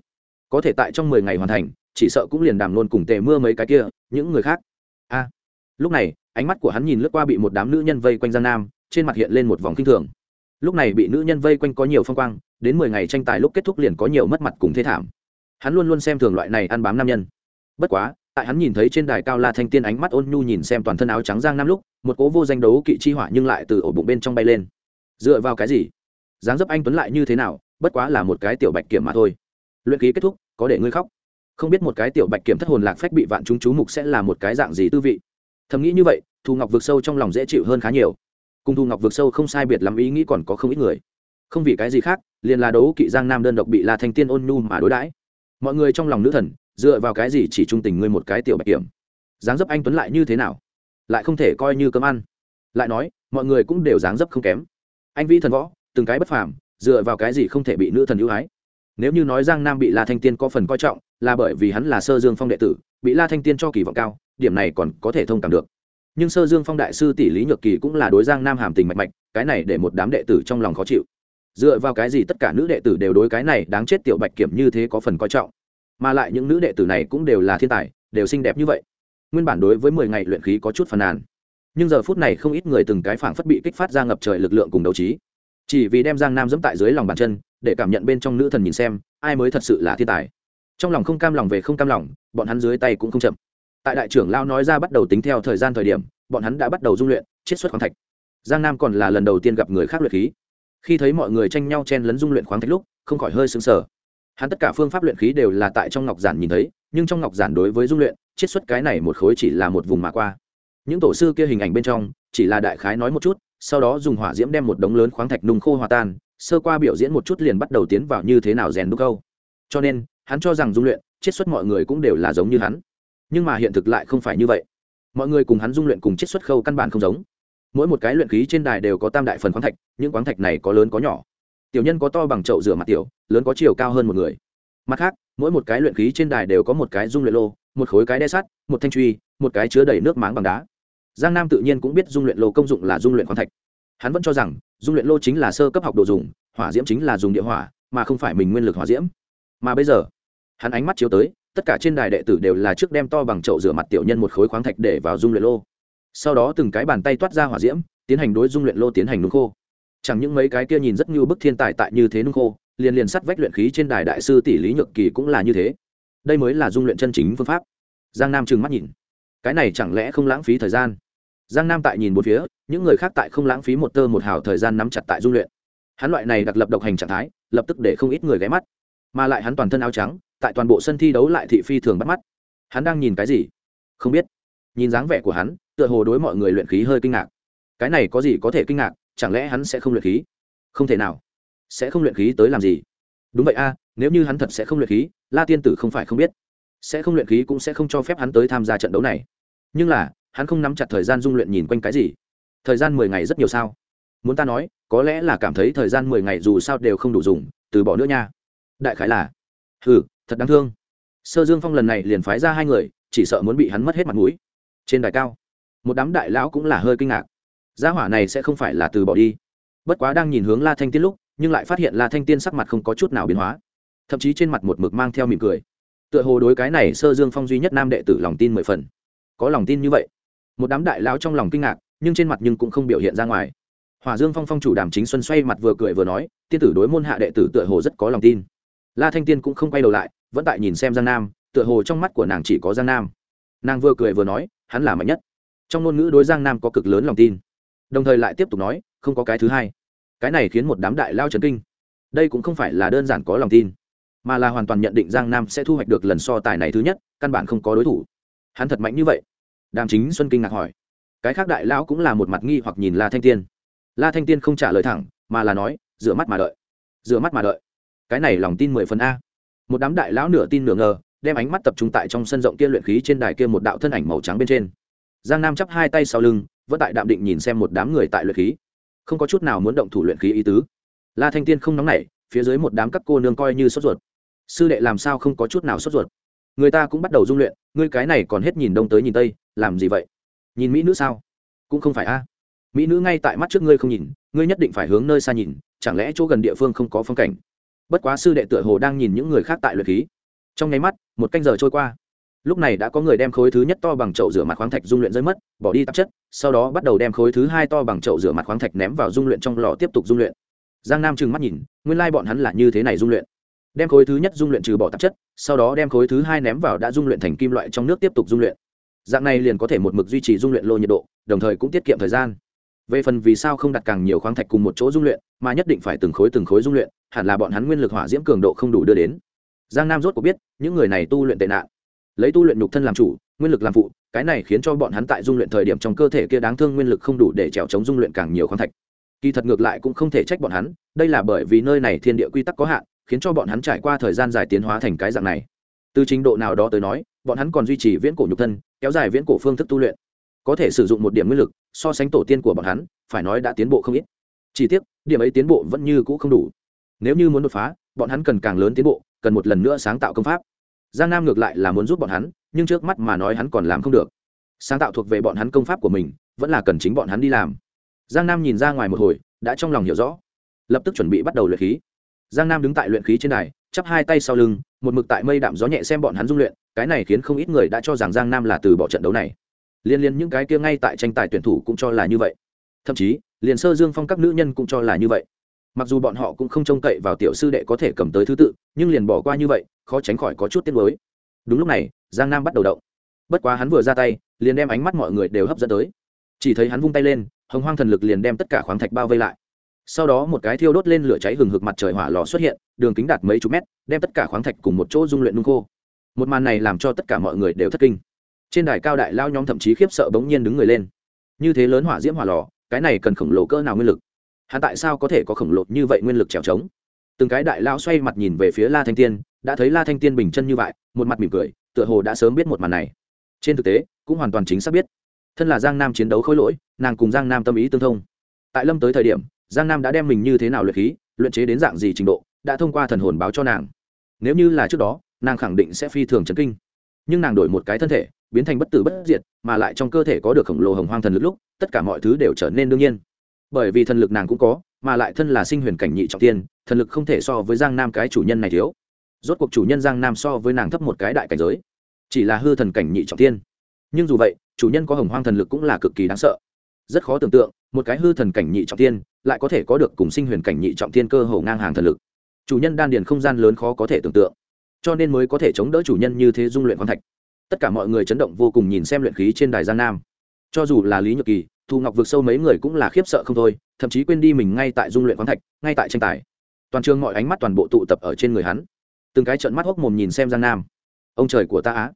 Speaker 1: Có thể tại trong mười ngày hoàn thành, chỉ sợ cũng liền đàm luôn cùng tề mưa mấy cái kia, những người khác. A. Lúc này, ánh mắt của hắn nhìn lướt qua bị một đám nữ nhân vây quanh giang nam, trên mặt hiện lên một vòng kinh thường. Lúc này bị nữ nhân vây quanh có nhiều phong quang, đến mười ngày tranh tài lúc kết thúc liền có nhiều mất mặt cùng thế thảm. Hắn luôn luôn xem thường loại này ăn bám nam nhân. Bất quá tại hắn nhìn thấy trên đài cao la thanh tiên ánh mắt ôn nhu nhìn xem toàn thân áo trắng giang nam lúc, một cố vô danh đấu kỵ chi hỏa nhưng lại từ ổ bụng bên trong bay lên. Dựa vào cái gì? Dáng dấp anh tuấn lại như thế nào? Bất quá là một cái tiểu bạch kiểm mà thôi. Luyện ký kết thúc, có để ngươi khóc. Không biết một cái tiểu bạch kiểm thất hồn lạc phách bị vạn chúng chú mục sẽ là một cái dạng gì tư vị. Thầm nghĩ như vậy, thu ngọc vượt sâu trong lòng dễ chịu hơn khá nhiều. Cùng thu ngọc vượt sâu không sai biệt lắm ý nghĩ còn có không ít người. Không vì cái gì khác, liền là đấu kỵ giang nam đơn độc bị la thanh tiên ôn nhu mà đối đãi. Mọi người trong lòng nữ thần dựa vào cái gì chỉ trung tình ngươi một cái tiểu bạch kiểm? Dáng dấp anh tuấn lại như thế nào? Lại không thể coi như cơm ăn. Lại nói, mọi người cũng đều dáng dấp không kém. Anh vĩ thần võ, từng cái bất phàm, dựa vào cái gì không thể bị nữ thần ưu ái? Nếu như nói giang nam bị la thanh tiên có phần coi trọng, là bởi vì hắn là sơ dương phong đệ tử, bị la thanh tiên cho kỳ vọng cao, điểm này còn có thể thông cảm được. Nhưng sơ dương phong đại sư tỷ lý nhược kỳ cũng là đối giang nam hàm tình mạch mạch, cái này để một đám đệ tử trong lòng khó chịu. Dựa vào cái gì tất cả nữ đệ tử đều đối cái này đáng chết tiểu bạch kiểm như thế có phần coi trọng? Mà lại những nữ đệ tử này cũng đều là thiên tài, đều xinh đẹp như vậy. Nguyên bản đối với mười ngày luyện khí có chút phàn nàn. Nhưng giờ phút này không ít người từng cái phảng phất bị kích phát ra ngập trời lực lượng cùng đấu trí. Chỉ vì đem giang nam dẫm tại dưới lòng bàn chân, để cảm nhận bên trong nữ thần nhìn xem, ai mới thật sự là thiên tài. Trong lòng không cam lòng về không cam lòng, bọn hắn dưới tay cũng không chậm. Tại đại trưởng lao nói ra bắt đầu tính theo thời gian thời điểm, bọn hắn đã bắt đầu dung luyện, chiết xuất khoáng thạch. Giang nam còn là lần đầu tiên gặp người khác luyện khí. Khi thấy mọi người tranh nhau chen lấn dung luyện khoáng thạch lúc, không khỏi hơi xứng sở hắn tất cả phương pháp luyện khí đều là tại trong ngọc giản nhìn thấy, nhưng trong ngọc giản đối với dung luyện, chiết xuất cái này một khối chỉ là một vùng mà qua. Những tổ sư kia hình ảnh bên trong, chỉ là đại khái nói một chút, sau đó dùng hỏa diễm đem một đống lớn khoáng thạch nung khô hòa tan, sơ qua biểu diễn một chút liền bắt đầu tiến vào như thế nào rèn đúc câu. Cho nên, hắn cho rằng dung luyện, chiết xuất mọi người cũng đều là giống như hắn. Nhưng mà hiện thực lại không phải như vậy. Mọi người cùng hắn dung luyện cùng chiết xuất khâu căn bản không giống. Mỗi một cái luyện khí trên đài đều có tam đại phần khoáng thạch, những khoáng thạch này có lớn có nhỏ tiểu nhân có to bằng chậu rửa mặt tiểu, lớn có chiều cao hơn một người. Mặt khác, mỗi một cái luyện khí trên đài đều có một cái dung luyện lô, một khối cái đe sắt, một thanh truy, một cái chứa đầy nước máng bằng đá. Giang nam tự nhiên cũng biết dung luyện lô công dụng là dung luyện khoáng thạch. Hắn vẫn cho rằng dung luyện lô chính là sơ cấp học đồ dùng, hỏa diễm chính là dùng địa hỏa, mà không phải mình nguyên lực hỏa diễm. Mà bây giờ, hắn ánh mắt chiếu tới, tất cả trên đài đệ tử đều là trước đem to bằng chậu rửa mặt tiểu nhân một khối khoáng thạch để vào dung luyện lô. Sau đó từng cái bàn tay toát ra hỏa diễm, tiến hành đối dung luyện lô tiến hành nung khô chẳng những mấy cái kia nhìn rất như bức thiên tài tại như thế nung khô, liền liền sắt vách luyện khí trên đài đại sư tỷ lý nhược kỳ cũng là như thế. Đây mới là dung luyện chân chính phương pháp. Giang nam trừng mắt nhìn. Cái này chẳng lẽ không lãng phí thời gian? Giang nam tại nhìn một phía, những người khác tại không lãng phí một tơ một hào thời gian nắm chặt tại dung luyện. Hắn loại này đặc lập độc hành trạng thái, lập tức để không ít người ghé mắt. Mà lại hắn toàn thân áo trắng, tại toàn bộ sân thi đấu lại thị phi thường bắt mắt. Hắn đang nhìn cái gì? Không biết. Nhìn dáng vẻ của hắn, tựa hồ đối mọi người luyện khí hơi kinh ngạc. Cái này có gì có thể kinh ngạc? Chẳng lẽ hắn sẽ không luyện khí? Không thể nào. Sẽ không luyện khí tới làm gì? Đúng vậy a, nếu như hắn thật sẽ không luyện khí, la tiên tử không phải không biết. Sẽ không luyện khí cũng sẽ không cho phép hắn tới tham gia trận đấu này. Nhưng là, hắn không nắm chặt thời gian dung luyện nhìn quanh cái gì? Thời gian mười ngày rất nhiều sao? Muốn ta nói, có lẽ là cảm thấy thời gian mười ngày dù sao đều không đủ dùng, từ bỏ nữa nha. Đại khái là, hừ, thật đáng thương. Sơ dương phong lần này liền phái ra hai người, chỉ sợ muốn bị hắn mất hết mặt mũi. Trên đài cao, một đám đại lão cũng là hơi kinh ngạc gia hỏa này sẽ không phải là từ bỏ đi. Bất quá đang nhìn hướng la thanh tiên lúc, nhưng lại phát hiện la thanh tiên sắc mặt không có chút nào biến hóa. Thậm chí trên mặt một mực mang theo mỉm cười. Tựa hồ đối cái này sơ dương phong duy nhất nam đệ tử lòng tin mười phần. Có lòng tin như vậy. Một đám đại lão trong lòng kinh ngạc, nhưng trên mặt nhưng cũng không biểu hiện ra ngoài. Hòa dương phong phong chủ đàm chính xuân xoay mặt vừa cười vừa nói, tiên tử đối môn hạ đệ tử tựa hồ rất có lòng tin. La thanh tiên cũng không quay đầu lại, vẫn tại nhìn xem giang nam, tựa hồ trong mắt của nàng chỉ có giang nam. Nàng vừa cười vừa nói, hắn là mạnh nhất. Trong ngôn ngữ đối giang nam có cực lớn lòng tin đồng thời lại tiếp tục nói, không có cái thứ hai. Cái này khiến một đám đại lao trấn kinh. Đây cũng không phải là đơn giản có lòng tin, mà là hoàn toàn nhận định giang nam sẽ thu hoạch được lần so tài này thứ nhất, căn bản không có đối thủ. Hắn thật mạnh như vậy? Đàm chính xuân kinh ngạc hỏi. Cái khác đại lão cũng là một mặt nghi hoặc nhìn la thanh tiên. La thanh tiên không trả lời thẳng, mà là nói rửa mắt mà đợi. Rửa mắt mà đợi. Cái này lòng tin mười phần a. Một đám đại lão nửa tin nửa ngờ, đem ánh mắt tập trung tại trong sân rộng kia luyện khí trên đài kia một đạo thân ảnh màu trắng bên trên. Giang nam chắp hai tay sau lưng vẫn tại đạm định nhìn xem một đám người tại luyện khí. Không có chút nào muốn động thủ luyện khí ý tứ. La thanh tiên không nóng nảy, phía dưới một đám các cô nương coi như sốt ruột. Sư đệ làm sao không có chút nào sốt ruột? Người ta cũng bắt đầu dung luyện, ngươi cái này còn hết nhìn đông tới nhìn tây, làm gì vậy? Nhìn mỹ nữ sao? Cũng không phải a. Mỹ nữ ngay tại mắt trước ngươi không nhìn, ngươi nhất định phải hướng nơi xa nhìn, chẳng lẽ chỗ gần địa phương không có phong cảnh? Bất quá sư đệ tựa hồ đang nhìn những người khác tại luyện khí. Trong nháy mắt, một canh giờ trôi qua lúc này đã có người đem khối thứ nhất to bằng chậu rửa mặt khoáng thạch dung luyện rơi mất, bỏ đi tạp chất, sau đó bắt đầu đem khối thứ hai to bằng chậu rửa mặt khoáng thạch ném vào dung luyện trong lò tiếp tục dung luyện. Giang nam trừng mắt nhìn, nguyên lai、like、bọn hắn là như thế này dung luyện. Đem khối thứ nhất dung luyện trừ bỏ tạp chất, sau đó đem khối thứ hai ném vào đã dung luyện thành kim loại trong nước tiếp tục dung luyện. Dạng này liền có thể một mực duy trì dung luyện lô nhiệt độ, đồng thời cũng tiết kiệm thời gian. Về phần vì sao không đặt càng nhiều khoáng thạch cùng một chỗ dung luyện, mà nhất định phải từng khối từng khối dung luyện, hẳn là bọn hắn nguyên lực hỏa diễm cường độ không đủ đưa đến. Giang nam rốt có biết, những người này tu luyện tệ nạn lấy tu luyện nhục thân làm chủ, nguyên lực làm phụ, cái này khiến cho bọn hắn tại dung luyện thời điểm trong cơ thể kia đáng thương nguyên lực không đủ để trèo chống dung luyện càng nhiều khoáng thạch. Kỳ thật ngược lại cũng không thể trách bọn hắn, đây là bởi vì nơi này thiên địa quy tắc có hạn, khiến cho bọn hắn trải qua thời gian dài tiến hóa thành cái dạng này. Từ trình độ nào đó tới nói, bọn hắn còn duy trì viễn cổ nhục thân, kéo dài viễn cổ phương thức tu luyện. Có thể sử dụng một điểm nguyên lực, so sánh tổ tiên của bọn hắn, phải nói đã tiến bộ không ít. Chỉ tiếc, điểm ấy tiến bộ vẫn như cũ không đủ. Nếu như muốn đột phá, bọn hắn cần càng lớn tiến bộ, cần một lần nữa sáng tạo công pháp giang nam ngược lại là muốn giúp bọn hắn, nhưng trước mắt mà nói hắn còn làm không được. Sáng tạo thuộc về bọn hắn công pháp của mình, vẫn là cần chính bọn hắn đi làm. Giang nam nhìn ra ngoài một hồi, đã trong lòng hiểu rõ. Lập tức chuẩn bị bắt đầu luyện khí. Giang nam đứng tại luyện khí trên đài, chắp hai tay sau lưng, một mực tại mây đạm gió nhẹ xem bọn hắn dung luyện, cái này khiến không ít người đã cho rằng giang nam là từ bỏ trận đấu này. Liên liên những cái kia ngay tại tranh tài tuyển thủ cũng cho là như vậy. Thậm chí, liền sơ dương phong các nữ nhân cũng cho là như vậy mặc dù bọn họ cũng không trông cậy vào tiểu sư đệ có thể cầm tới thứ tự, nhưng liền bỏ qua như vậy, khó tránh khỏi có chút tiếc mới đúng lúc này, giang nam bắt đầu động. Bất quá hắn vừa ra tay, liền đem ánh mắt mọi người đều hấp dẫn tới. Chỉ thấy hắn vung tay lên, hồng hoang thần lực liền đem tất cả khoáng thạch bao vây lại. Sau đó một cái thiêu đốt lên lửa cháy hừng hực mặt trời hỏa lò xuất hiện, đường kính đạt mấy chục mét, đem tất cả khoáng thạch cùng một chỗ dung luyện nung khô. Một màn này làm cho tất cả mọi người đều thất kinh. Trên đài cao đại lao nhóm thậm chí khiếp sợ bỗng nhiên đứng người lên. Như thế lớn hỏa diễm hỏa lò, cái này cần khổng lồ cỡ nào nguyên lực? Hắn tại sao có thể có khổng lồ như vậy nguyên lực trèo trống? Từng cái đại lao xoay mặt nhìn về phía la thanh tiên, đã thấy la thanh tiên bình chân như vậy, một mặt mỉm cười, tựa hồ đã sớm biết một màn này. Trên thực tế, cũng hoàn toàn chính xác biết. Thân là giang nam chiến đấu khối lỗi, nàng cùng giang nam tâm ý tương thông. Tại lâm tới thời điểm, giang nam đã đem mình như thế nào luyện khí, luyện chế đến dạng gì trình độ, đã thông qua thần hồn báo cho nàng. Nếu như là trước đó, nàng khẳng định sẽ phi thường chấn kinh. Nhưng nàng đổi một cái thân thể, biến thành bất tử bất diệt, mà lại trong cơ thể có được khổng lồ hồng hoang thần lực lúc, tất cả mọi thứ đều trở nên đương nhiên bởi vì thần lực nàng cũng có, mà lại thân là sinh huyền cảnh nhị trọng tiên, thần lực không thể so với giang nam cái chủ nhân này thiếu. Rốt cuộc chủ nhân giang nam so với nàng thấp một cái đại cảnh giới, chỉ là hư thần cảnh nhị trọng tiên. Nhưng dù vậy, chủ nhân có hồng hoang thần lực cũng là cực kỳ đáng sợ. Rất khó tưởng tượng, một cái hư thần cảnh nhị trọng tiên lại có thể có được cùng sinh huyền cảnh nhị trọng tiên cơ hồ ngang hàng thần lực. Chủ nhân đan điền không gian lớn khó có thể tưởng tượng, cho nên mới có thể chống đỡ chủ nhân như thế dung luyện khoáng thạch. Tất cả mọi người chấn động vô cùng nhìn xem luyện khí trên đài giang nam. Cho dù là lý nhược kỳ thu ngọc vượt sâu mấy người cũng là khiếp sợ không thôi, thậm chí quên đi mình ngay tại dung luyện khoáng thạch, ngay tại tranh tài. Toàn trường mọi ánh mắt toàn bộ tụ tập ở trên người hắn. Từng cái trận mắt hốc mồm nhìn xem giang nam. Ông trời của ta á.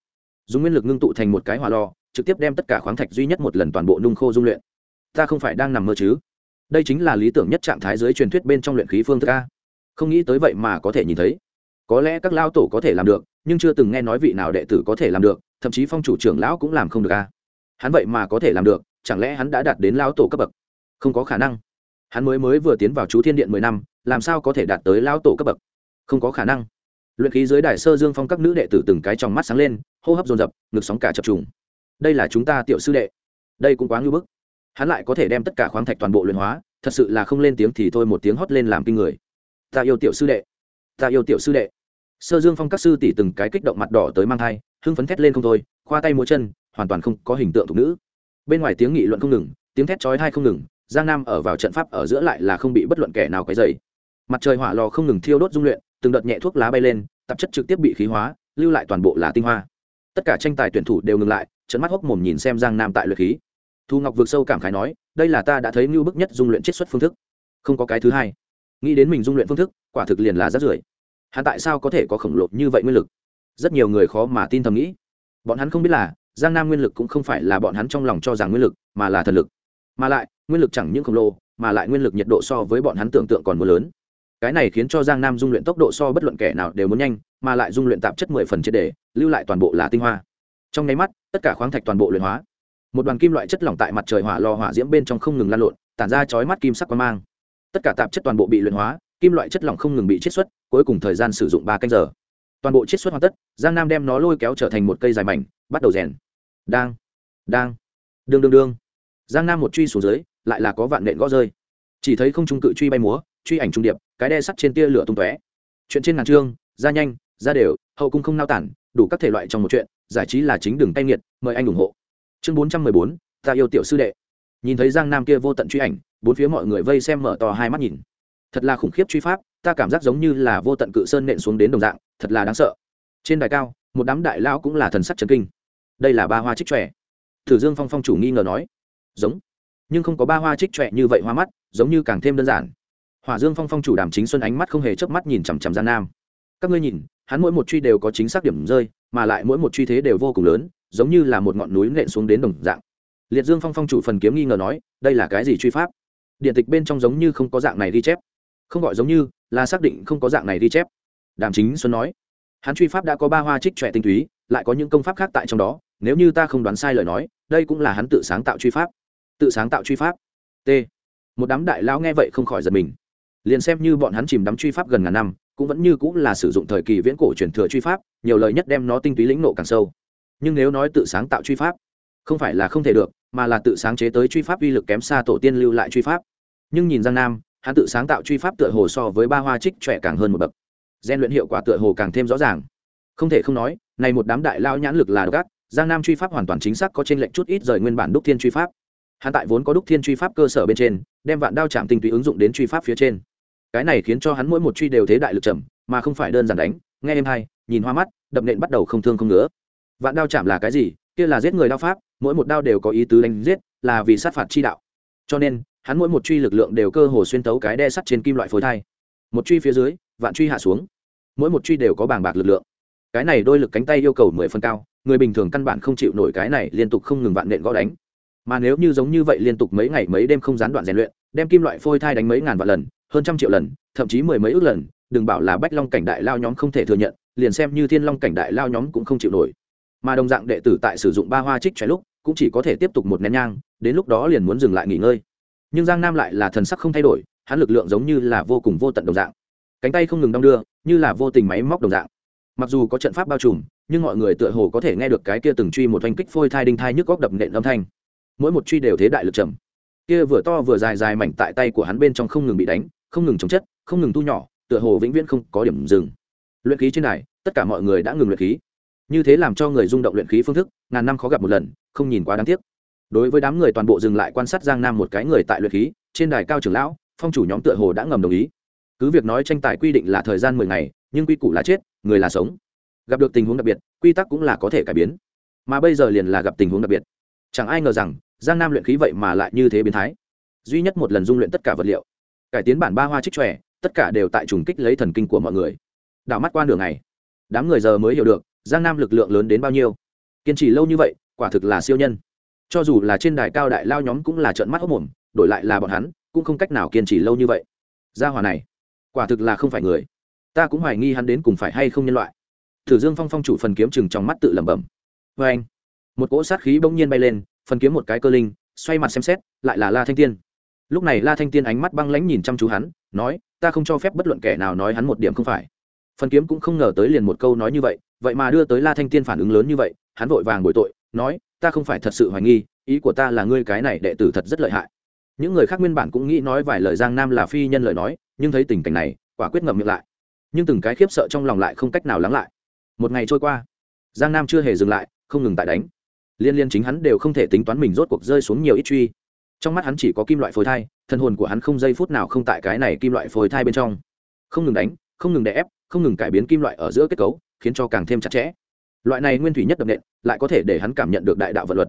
Speaker 1: Dùng nguyên lực ngưng tụ thành một cái hỏa lò, trực tiếp đem tất cả khoáng thạch duy nhất một lần toàn bộ nung khô dung luyện. Ta không phải đang nằm mơ chứ? Đây chính là lý tưởng nhất trạng thái dưới truyền thuyết bên trong luyện khí phương thức a. Không nghĩ tới vậy mà có thể nhìn thấy. Có lẽ các lao tổ có thể làm được, nhưng chưa từng nghe nói vị nào đệ tử có thể làm được, thậm chí phong chủ trưởng lão cũng làm không được a. Hắn vậy mà có thể làm được chẳng lẽ hắn đã đạt đến lao tổ cấp bậc? Không có khả năng. Hắn mới mới vừa tiến vào chú thiên điện mười năm, làm sao có thể đạt tới lao tổ cấp bậc? Không có khả năng. Luyện khí dưới đài sơ dương phong các nữ đệ tử từng cái trong mắt sáng lên, hô hấp dồn dập, ngực sóng cả chập trùng. Đây là chúng ta tiểu sư đệ. Đây cũng quá ngưỡng bức. Hắn lại có thể đem tất cả khoáng thạch toàn bộ luyện hóa, thật sự là không lên tiếng thì thôi một tiếng hót lên làm kinh người. Ta yêu tiểu sư đệ. Ta yêu tiểu sư đệ. Sơ dương phong các sư tỷ từng cái kích động mặt đỏ tới mang thai, hưng phấn thét lên không thôi, khoa tay múa chân, hoàn toàn không có hình tượng thục nữ bên ngoài tiếng nghị luận không ngừng, tiếng thét chói thai không ngừng, giang nam ở vào trận pháp ở giữa lại là không bị bất luận kẻ nào quấy dày mặt trời hỏa lò không ngừng thiêu đốt dung luyện, từng đợt nhẹ thuốc lá bay lên, tạp chất trực tiếp bị khí hóa, lưu lại toàn bộ là tinh hoa. Tất cả tranh tài tuyển thủ đều ngừng lại trận mắt hốc mồm nhìn xem giang nam tại luyện khí. Thu ngọc vượt sâu cảm khái nói, đây là ta đã thấy ngưu bức nhất dung luyện chiết xuất phương thức. Không có cái thứ hai. Nghĩ đến mình dung luyện phương thức, quả thực liền là rất rưởi. Hắn tại sao có thể có khổng lồ như vậy nguyên lực? Rất nhiều người khó mà tin thầm nghĩ. Bọn hắn không biết là giang nam nguyên lực cũng không phải là bọn hắn trong lòng cho rằng nguyên lực, mà là thần lực. Mà lại, nguyên lực chẳng những khổng lồ, mà lại nguyên lực nhiệt độ so với bọn hắn tưởng tượng còn mưa lớn. Cái này khiến cho giang nam dung luyện tốc độ so bất luận kẻ nào đều muốn nhanh, mà lại dung luyện tạp chất mười phần triệt đề lưu lại toàn bộ là tinh hoa. Trong nháy mắt, tất cả khoáng thạch toàn bộ luyện hóa. Một đoàn kim loại chất lỏng tại mặt trời hỏa lò hỏa diễm bên trong không ngừng lan lộn, tản ra chói mắt kim sắc quang mang. Tất cả tạp chất toàn bộ bị luyện hóa, kim loại chất lỏng không ngừng bị chiết xuất, cuối cùng thời gian sử dụng ba canh giờ. Toàn bộ chiết xuất hoàn tất, giang nam đem nó lôi kéo trở thành một cây dài mảnh, bắt đầu rèn đang đang. Đương đương đương. Giang nam một truy xuống dưới, lại là có vạn nện gõ rơi. Chỉ thấy không trung cự truy bay múa, truy ảnh trung điệp, cái đe sắt trên tia lửa tung tóe. Chuyện trên ngàn trương, ra nhanh, ra đều, hậu cung không nao tản, đủ các thể loại trong một chuyện, giải trí là chính đường tay nghiệt, mời anh ủng hộ. Chương bốn trăm mười bốn, ta yêu tiểu sư đệ. Nhìn thấy giang nam kia vô tận truy ảnh, bốn phía mọi người vây xem mở to hai mắt nhìn. Thật là khủng khiếp truy pháp, ta cảm giác giống như là vô tận cự sơn nện xuống đến đồng dạng, thật là đáng sợ. Trên đài cao, một đám đại lão cũng là thần sắc chấn kinh đây là ba hoa trích trẻ thử dương phong phong chủ nghi ngờ nói, giống, nhưng không có ba hoa trích trẻ như vậy hoa mắt, giống như càng thêm đơn giản. Hỏa dương phong phong chủ đàm chính xuân ánh mắt không hề chớp mắt nhìn chằm chằm gian nam. Các ngươi nhìn, hắn mỗi một truy đều có chính xác điểm rơi, mà lại mỗi một truy thế đều vô cùng lớn, giống như là một ngọn núi nện xuống đến đồng dạng. Liệt dương phong phong chủ phần kiếm nghi ngờ nói, đây là cái gì truy pháp? Điện tịch bên trong giống như không có dạng này ghi chép. Không gọi giống như, là xác định không có dạng này ghi chép. Đàm chính xuân nói, hắn truy pháp đã có ba hoa trích trẻ tinh túy, lại có những công pháp khác tại trong đó nếu như ta không đoán sai lời nói, đây cũng là hắn tự sáng tạo truy pháp. Tự sáng tạo truy pháp. T. Một đám đại lão nghe vậy không khỏi giật mình. Liền xem như bọn hắn chìm đắm truy pháp gần ngàn năm, cũng vẫn như cũng là sử dụng thời kỳ viễn cổ truyền thừa truy pháp, nhiều lời nhất đem nó tinh túy lĩnh nộ càng sâu. Nhưng nếu nói tự sáng tạo truy pháp, không phải là không thể được, mà là tự sáng chế tới truy pháp uy lực kém xa tổ tiên lưu lại truy pháp. Nhưng nhìn giang nam, hắn tự sáng tạo truy pháp tựa hồ so với ba hoa trích trẻ càng hơn một bậc. Gian luyện hiệu quả tựa hồ càng thêm rõ ràng. Không thể không nói, này một đám đại lao nhãn lực là gắt giang nam truy pháp hoàn toàn chính xác có trên lệnh chút ít rời nguyên bản đúc thiên truy pháp. Hắn tại vốn có đúc thiên truy pháp cơ sở bên trên, đem vạn đao chạm tinh túy ứng dụng đến truy pháp phía trên. Cái này khiến cho hắn mỗi một truy đều thế đại lực trầm, mà không phải đơn giản đánh, nghe em hay, nhìn hoa mắt, đập nện bắt đầu không thương không nữa. vạn đao chạm là cái gì? Kia là giết người đao pháp, mỗi một đao đều có ý tứ đánh giết, là vì sát phạt chi đạo. Cho nên, hắn mỗi một truy lực lượng đều cơ hồ xuyên tấu cái đe sắt trên kim loại phối thai. Một truy phía dưới, vạn truy hạ xuống. Mỗi một truy đều có bảng bạc lực lượng. Cái này đôi lực cánh tay yêu cầu mười phân cao người bình thường căn bản không chịu nổi cái này liên tục không ngừng vạn nện gõ đánh. Mà nếu như giống như vậy liên tục mấy ngày mấy đêm không gián đoạn rèn luyện, đem kim loại phôi thai đánh mấy ngàn vạn lần, hơn trăm triệu lần, thậm chí mười mấy ước lần, đừng bảo là bách long cảnh đại lao nhóm không thể thừa nhận, liền xem như thiên long cảnh đại lao nhóm cũng không chịu nổi. Mà đồng dạng đệ tử tại sử dụng ba hoa trích trái lúc, cũng chỉ có thể tiếp tục một nén nhang, đến lúc đó liền muốn dừng lại nghỉ ngơi. Nhưng giang nam lại là thần sắc không thay đổi, hắn lực lượng giống như là vô cùng vô tận đồng dạng. Cánh tay không ngừng đong đưa, như là vô tình máy móc đồng dạng. Mặc dù có trận pháp bao trùm nhưng mọi người tựa hồ có thể nghe được cái kia từng truy một oanh kích phôi thai đinh thai nhức góc đập nện âm thanh. Mỗi một truy đều thế đại lực trầm. Kia vừa to vừa dài dài mảnh tại tay của hắn bên trong không ngừng bị đánh, không ngừng chống chất, không ngừng thu nhỏ, tựa hồ vĩnh viễn không có điểm dừng. Luyện khí trên này tất cả mọi người đã ngừng luyện khí. Như thế làm cho người rung động luyện khí phương thức, ngàn năm khó gặp một lần, không nhìn quá đáng tiếc. Đối với đám người toàn bộ dừng lại quan sát giang nam một cái người tại luyện khí, trên đài cao trưởng lão, phong chủ nhóm tựa hồ đã ngầm đồng ý. Cứ việc nói tranh tài quy định là thời gian mười ngày, nhưng quy củ là chết, người là sống gặp được tình huống đặc biệt, quy tắc cũng là có thể cải biến. Mà bây giờ liền là gặp tình huống đặc biệt. Chẳng ai ngờ rằng, giang nam luyện khí vậy mà lại như thế biến thái. Duy nhất một lần dung luyện tất cả vật liệu, cải tiến bản ba hoa trích tròe tất cả đều tại trùng kích lấy thần kinh của mọi người. Đảo mắt qua đường này đám người giờ mới hiểu được, giang nam lực lượng lớn đến bao nhiêu. Kiên trì lâu như vậy, quả thực là siêu nhân. Cho dù là trên đài cao đại lao nhóm cũng là trợn mắt hốc mồm đổi lại là bọn hắn, cũng không cách nào kiên trì lâu như vậy. Gia hòa này, quả thực là không phải người. Ta cũng hoài nghi hắn đến cùng phải hay không nhân loại thử dương phong phong chủ phần kiếm chừng trong mắt tự lẩm bẩm. Vê anh, một cỗ sát khí bỗng nhiên bay lên, phần kiếm một cái cơ linh, xoay mặt xem xét, lại là la thanh tiên. Lúc này la thanh tiên ánh mắt băng lãnh nhìn chăm chú hắn, nói, ta không cho phép bất luận kẻ nào nói hắn một điểm không phải. Phần kiếm cũng không ngờ tới liền một câu nói như vậy vậy mà đưa tới la thanh tiên phản ứng lớn như vậy, hắn vội vàng bồi tội, nói, ta không phải thật sự hoài nghi, ý của ta là ngươi cái này đệ tử thật rất lợi hại. Những người khác nguyên bản cũng nghĩ nói vài lời giang nam là phi nhân lời nói, nhưng thấy tình cảnh này, quả quyết ngậm miệng lại. Nhưng từng cái khiếp sợ trong lòng lại không cách nào lắng lại một ngày trôi qua. Giang nam chưa hề dừng lại, không ngừng tại đánh. Liên liên chính hắn đều không thể tính toán mình rốt cuộc rơi xuống nhiều ít truy. Trong mắt hắn chỉ có kim loại phôi thai, thân hồn của hắn không giây phút nào không tại cái này kim loại phôi thai bên trong. Không ngừng đánh, không ngừng đè ép, không ngừng cải biến kim loại ở giữa kết cấu, khiến cho càng thêm chặt chẽ. Loại này nguyên thủy nhất đậm nện, lại có thể để hắn cảm nhận được đại đạo vật luật.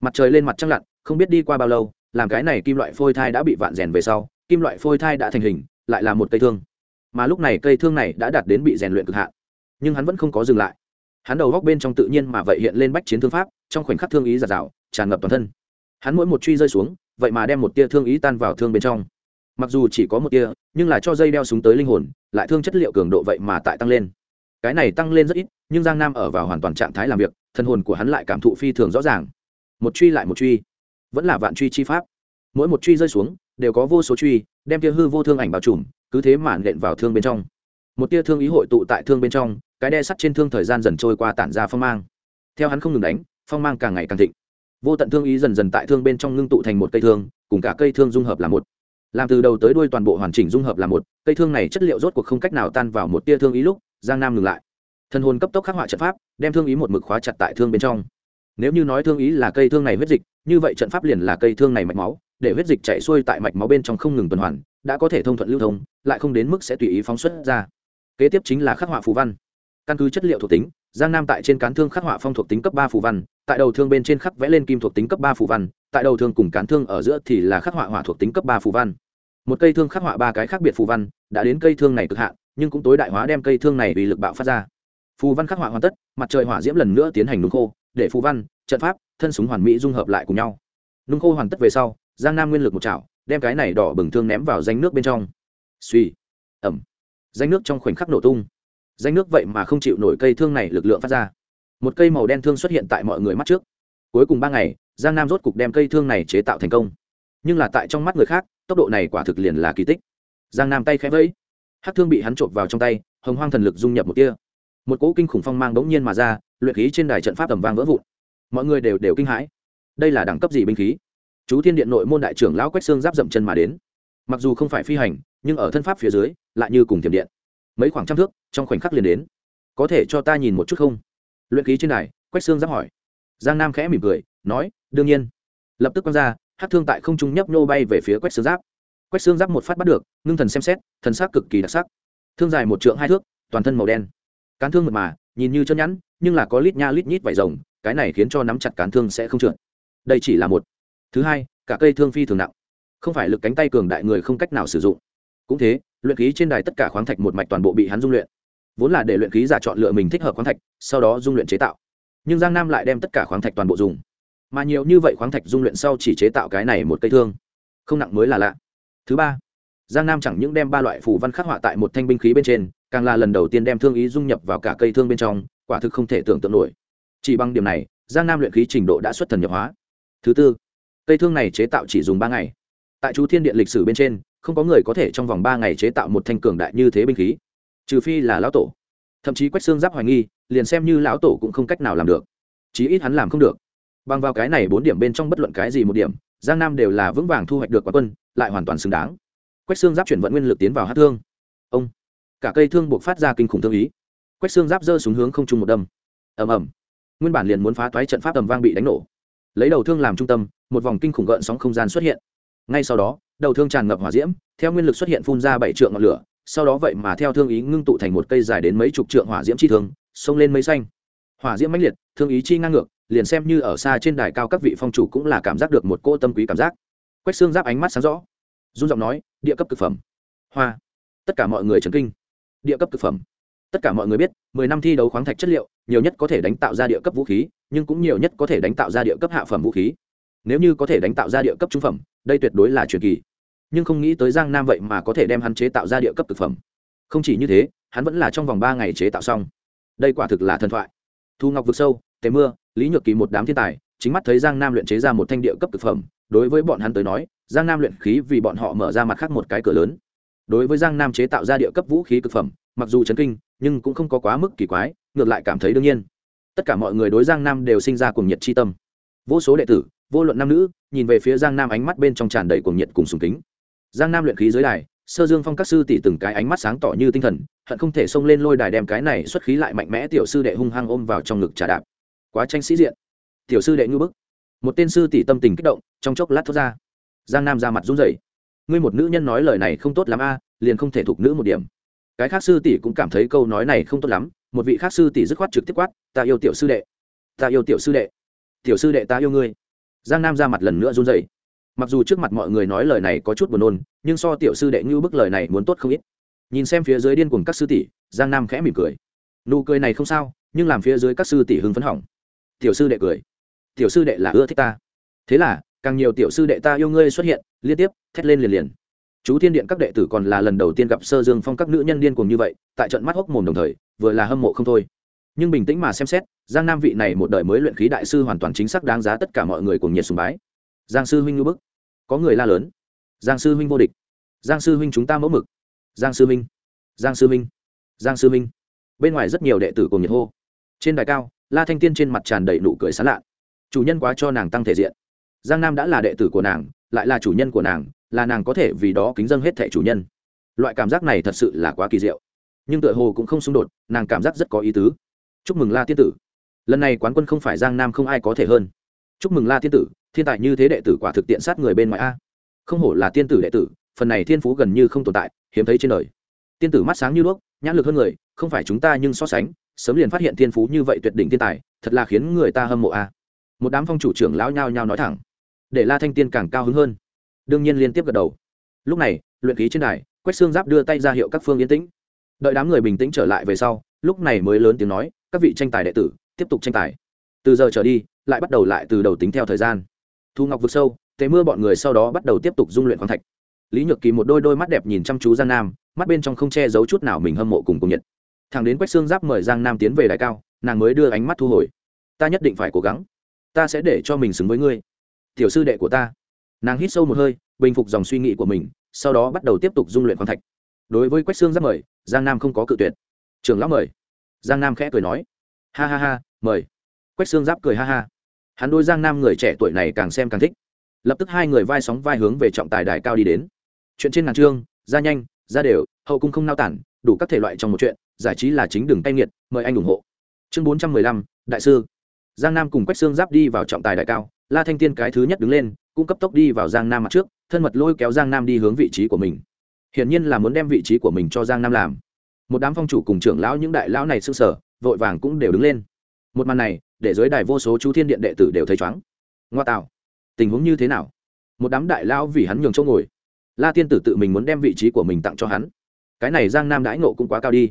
Speaker 1: Mặt trời lên mặt trăng lặn, không biết đi qua bao lâu, làm cái này kim loại phôi thai đã bị vạn rèn về sau, kim loại phôi thai đã thành hình, lại là một cây thương. Mà lúc này cây thương này đã đạt đến bị rèn luyện cực hạn nhưng hắn vẫn không có dừng lại. Hắn đầu góc bên trong tự nhiên mà vậy hiện lên bách chiến thương pháp, trong khoảnh khắc thương ý giạt rào, tràn ngập toàn thân. Hắn mỗi một truy rơi xuống, vậy mà đem một tia thương ý tan vào thương bên trong. Mặc dù chỉ có một tia, nhưng là cho dây đeo súng tới linh hồn, lại thương chất liệu cường độ vậy mà tại tăng lên. Cái này tăng lên rất ít, nhưng giang nam ở vào hoàn toàn trạng thái làm việc, thân hồn của hắn lại cảm thụ phi thường rõ ràng. Một truy lại một truy. Vẫn là vạn truy chi pháp. Mỗi một truy rơi xuống, đều có vô số truy, đem tia hư vô thương ảnh bao trùm, cứ thế mà nện vào thương bên trong một tia thương ý hội tụ tại thương bên trong, cái đe sắt trên thương thời gian dần trôi qua tản ra phong mang. Theo hắn không ngừng đánh, phong mang càng ngày càng thịnh. Vô tận thương ý dần dần tại thương bên trong ngưng tụ thành một cây thương, cùng cả cây thương dung hợp là một. Làm từ đầu tới đuôi toàn bộ hoàn chỉnh dung hợp là một, cây thương này chất liệu rốt cuộc không cách nào tan vào một tia thương ý lúc, giang nam ngừng lại. Thân hồn cấp tốc khắc họa trận pháp, đem thương ý một mực khóa chặt tại thương bên trong. Nếu như nói thương ý là cây thương này huyết dịch, như vậy trận pháp liền là cây thương này mạch máu, để huyết dịch chạy xuôi tại mạch máu bên trong không ngừng tuần hoàn, đã có thể thông thuận lưu thông, lại không đến mức sẽ tùy ý phóng xuất ra kế tiếp chính là khắc họa phù văn. Căn cứ chất liệu thuộc tính, giang nam tại trên cán thương khắc họa phong thuộc tính cấp ba phù văn, tại đầu thương bên trên khắc vẽ lên kim thuộc tính cấp ba phù văn, tại đầu thương cùng cán thương ở giữa thì là khắc họa hỏa thuộc tính cấp ba phù văn. Một cây thương khắc họa ba cái khác biệt phù văn, đã đến cây thương này cực hạn, nhưng cũng tối đại hóa đem cây thương này vì lực bạo phát ra. Phù văn khắc họa hoàn tất, mặt trời hỏa diễm lần nữa tiến hành nung khô, để phù văn, trận pháp, thân súng hoàn mỹ dung hợp lại cùng nhau. Nung khô hoàn tất về sau, giang nam nguyên lực một chảo, đem cái này đỏ bừng thương ném vào danh nước bên trong. Suy ẩm danh nước trong khoảnh khắc nổ tung. Danh nước vậy mà không chịu nổi cây thương này lực lượng phát ra. Một cây màu đen thương xuất hiện tại mọi người mắt trước. Cuối cùng ba ngày, giang nam rốt cục đem cây thương này chế tạo thành công. Nhưng là tại trong mắt người khác, tốc độ này quả thực liền là kỳ tích. Giang nam tay khẽ vẫy. Hát thương bị hắn trộm vào trong tay, hồng hoang thần lực dung nhập một kia một cỗ kinh khủng phong mang bỗng nhiên mà ra, luyện khí trên đài trận pháp tầm vang vỡ vụn. Mọi người đều đều kinh hãi. Đây là đẳng cấp gì binh khí? Chú thiên điện nội môn đại trưởng lão quách xương giáp dậm chân mà đến. Mặc dù không phải phi hành nhưng ở thân pháp phía dưới, lại như cùng tiềm điện. Mấy khoảng trăm thước, trong khoảnh khắc liền đến. Có thể cho ta nhìn một chút không? Luyện khí trên này quách xương giáp hỏi. Giang nam khẽ mỉm cười, nói, đương nhiên. Lập tức quăng ra hát thương tại không trung nhấp nhô bay về phía quách xương giáp. Quách xương giáp một phát bắt được, ngưng thần xem xét, thần sắc cực kỳ đặc sắc. Thương dài một trượng hai thước, toàn thân màu đen. Cán thương mật mà, nhìn như chân nhẵn, nhưng là có lít nha lít nhít vải rồng, cái này khiến cho nắm chặt cán thương sẽ không trượt. Đây chỉ là một. Thứ hai, cả cây thương phi thường nặng. Không phải lực cánh tay cường đại người không cách nào sử dụng cũng thế, luyện khí trên đài tất cả khoáng thạch một mạch toàn bộ bị hắn dung luyện. Vốn là để luyện khí giả chọn lựa mình thích hợp khoáng thạch, sau đó dung luyện chế tạo. Nhưng giang nam lại đem tất cả khoáng thạch toàn bộ dùng. Mà nhiều như vậy khoáng thạch dung luyện sau chỉ chế tạo cái này một cây thương. Không nặng mới là lạ. Thứ ba, giang nam chẳng những đem ba loại phù văn khắc họa tại một thanh binh khí bên trên, càng là lần đầu tiên đem thương ý dung nhập vào cả cây thương bên trong, quả thực không thể tưởng tượng nổi. Chỉ bằng điểm này, giang nam luyện khí trình độ đã xuất thần nhập hóa. Thứ tư, cây thương này chế tạo chỉ dùng ba ngày. Tại chú thiên điện lịch sử bên trên không có người có thể trong vòng ba ngày chế tạo một thanh cường đại như thế binh khí. Trừ phi là lão tổ. Thậm chí quách xương giáp hoài nghi, liền xem như lão tổ cũng không cách nào làm được. Chí ít hắn làm không được. Bằng vào cái này bốn điểm bên trong bất luận cái gì một điểm, giang nam đều là vững vàng thu hoạch được quả quân, lại hoàn toàn xứng đáng. Quách xương giáp chuyển vận nguyên lực tiến vào hát thương. Ông. Cả cây thương buộc phát ra kinh khủng thương ý. Quách xương giáp giơ xuống hướng không trung một đâm. Ầm ầm. Nguyên bản liền muốn phá toái trận pháp tầm vang bị đánh nổ. Lấy đầu thương làm trung tâm, một vòng kinh khủng gợn sóng không gian xuất hiện. Ngay sau đó đầu thương tràn ngập hỏa diễm, theo nguyên lực xuất hiện phun ra bảy trượng ngọn lửa, sau đó vậy mà theo thương ý ngưng tụ thành một cây dài đến mấy chục trượng hỏa diễm chi thương, xông lên mây xanh. Hỏa diễm mãnh liệt, thương ý chi ngang ngược, liền xem như ở xa trên đài cao các vị phong chủ cũng là cảm giác được một cô tâm quý cảm giác. Quách xương giáp ánh mắt sáng rõ, run giọng nói, địa cấp thực phẩm. Hoa. Tất cả mọi người trấn kinh. Địa cấp thực phẩm. Tất cả mọi người biết, mười năm thi đấu khoáng thạch chất liệu, nhiều nhất có thể đánh tạo ra địa cấp vũ khí, nhưng cũng nhiều nhất có thể đánh tạo ra địa cấp hạ phẩm vũ khí. Nếu như có thể đánh tạo ra địa cấp trung phẩm, đây tuyệt đối là truyền kỳ nhưng không nghĩ tới giang nam vậy mà có thể đem hắn chế tạo ra địa cấp thực phẩm. Không chỉ như thế, hắn vẫn là trong vòng ba ngày chế tạo xong. Đây quả thực là thần thoại. Thu ngọc vực sâu, tề mưa, lý nhược kỳ một đám thiên tài, chính mắt thấy giang nam luyện chế ra một thanh địa cấp thực phẩm, đối với bọn hắn tới nói, giang nam luyện khí vì bọn họ mở ra mặt khác một cái cửa lớn. Đối với giang nam chế tạo ra địa cấp vũ khí thực phẩm, mặc dù chấn kinh, nhưng cũng không có quá mức kỳ quái, ngược lại cảm thấy đương nhiên. Tất cả mọi người đối giang nam đều sinh ra cùng nhiệt tri tâm. Vô số đệ tử, vô luận nam nữ, nhìn về phía giang nam ánh mắt bên trong tràn đầy cuồng nhiệt cùng sùng kính giang nam luyện khí dưới đài, sơ dương phong các sư tỷ từng cái ánh mắt sáng tỏ như tinh thần, hận không thể xông lên lôi đài đem cái này xuất khí lại mạnh mẽ tiểu sư đệ hung hăng ôm vào trong ngực trà đạp. Quá tranh sĩ diện. Tiểu sư đệ ngư bức. Một tên sư tỷ tâm tình kích động, trong chốc lát thốt ra. Giang nam ra mặt run rẩy. Ngươi một nữ nhân nói lời này không tốt lắm a à, liền không thể thục nữ một điểm. Cái khác sư tỷ cũng cảm thấy câu nói này không tốt lắm, một vị khác sư tỷ dứt khoát trực tiếp quát, ta yêu tiểu sư đệ. Ta yêu tiểu sư đệ. Tiểu sư đệ ta yêu ngươi. Giang nam ra mặt lần nữa run rẩy mặc dù trước mặt mọi người nói lời này có chút buồn nôn, nhưng so tiểu sư đệ ngưu bức lời này muốn tốt không ít. Nhìn xem phía dưới điên cùng các sư tỷ, giang nam khẽ mỉm cười. Nụ cười này không sao, nhưng làm phía dưới các sư tỷ hưng phấn hỏng. Tiểu sư đệ cười. Tiểu sư đệ là ưa thích ta. Thế là, càng nhiều tiểu sư đệ ta yêu ngươi xuất hiện, liên tiếp, thét lên liền liền. Chú thiên điện các đệ tử còn là lần đầu tiên gặp sơ dương phong các nữ nhân điên cùng như vậy, tại trận mắt hốc mồm đồng thời, vừa là hâm mộ không thôi. Nhưng bình tĩnh mà xem xét, giang nam vị này một đời mới luyện khí đại sư hoàn toàn chính xác đáng giá tất cả mọi người cùng nhiệt sùng bái. Giang sư huynh ngư bức có người la lớn. Giang sư huynh vô địch. Giang sư huynh chúng ta mẫu mực. Giang sư huynh. Giang sư huynh. Giang sư huynh. Bên ngoài rất nhiều đệ tử cùng nhiệt hô. Trên đài cao, la thanh tiên trên mặt tràn đầy nụ cười sán lạ. Chủ nhân quá cho nàng tăng thể diện. Giang nam đã là đệ tử của nàng, lại là chủ nhân của nàng, là nàng có thể vì đó kính dân hết thẻ chủ nhân. Loại cảm giác này thật sự là quá kỳ diệu. Nhưng tựa hồ cũng không xung đột, nàng cảm giác rất có ý tứ. Chúc mừng la tiên tử. Lần này quán quân không phải giang nam không ai có thể hơn. Chúc mừng la tiên tử thiên tài như thế đệ tử quả thực tiện sát người bên ngoài a. Không hổ là tiên tử đệ tử, phần này thiên phú gần như không tồn tại, hiếm thấy trên đời. Tiên tử mắt sáng như đuốc, nhãn lực hơn người, không phải chúng ta nhưng so sánh, sớm liền phát hiện thiên phú như vậy tuyệt đỉnh thiên tài, thật là khiến người ta hâm mộ a. Một đám phong chủ trưởng lão nhao nhao nói thẳng. Để la thanh tiên càng cao hứng hơn. Đương nhiên liên tiếp gật đầu. Lúc này, luyện khí trên đài, quách xương giáp đưa tay ra hiệu các phương yên tĩnh. Đợi đám người bình tĩnh trở lại về sau, lúc này mới lớn tiếng nói, các vị tranh tài đệ tử, tiếp tục tranh tài. Từ giờ trở đi, lại bắt đầu lại từ đầu tính theo thời gian thu ngọc vực sâu tế mưa bọn người sau đó bắt đầu tiếp tục dung luyện khoáng thạch. Lý nhược kỳ một đôi đôi mắt đẹp nhìn chăm chú giang nam, mắt bên trong không che giấu chút nào mình hâm mộ cùng cùng nhiệt. Thằng đến quách xương giáp mời giang nam tiến về đại cao, nàng mới đưa ánh mắt thu hồi. Ta nhất định phải cố gắng. Ta sẽ để cho mình xứng với ngươi. Tiểu sư đệ của ta. Nàng hít sâu một hơi, bình phục dòng suy nghĩ của mình, sau đó bắt đầu tiếp tục dung luyện khoáng thạch. Đối với quách xương giáp mời, giang nam không có cự tuyệt. Trường lão mời. Giang nam khẽ cười nói. Ha ha ha, mời. Quách xương giáp cười ha ha hắn đôi giang nam người trẻ tuổi này càng xem càng thích. Lập tức hai người vai sóng vai hướng về trọng tài đài cao đi đến. Chuyện trên ngàn trương ra nhanh, ra đều, hậu cung không nao tản, đủ các thể loại trong một chuyện, giải trí là chính đường tay nghiệt, mời anh ủng hộ. Chương bốn trăm mười lăm, đại sư. Giang nam cùng quách xương giáp đi vào trọng tài đại cao, la thanh tiên cái thứ nhất đứng lên, cũng cấp tốc đi vào giang nam mặt trước, thân mật lôi kéo giang nam đi hướng vị trí của mình. Hiển nhiên là muốn đem vị trí của mình cho giang nam làm. Một đám phong chủ cùng trưởng lão, những đại lão này s ư sở vội vàng cũng đều đứng lên một màn này để giới đài vô số chú thiên điện đệ tử đều thấy chóng. Ngoa tạo, tình huống như thế nào? Một đám đại lão vì hắn nhường chỗ ngồi. La tiên tử tự mình muốn đem vị trí của mình tặng cho hắn. Cái này giang nam đãi ngộ cũng quá cao đi.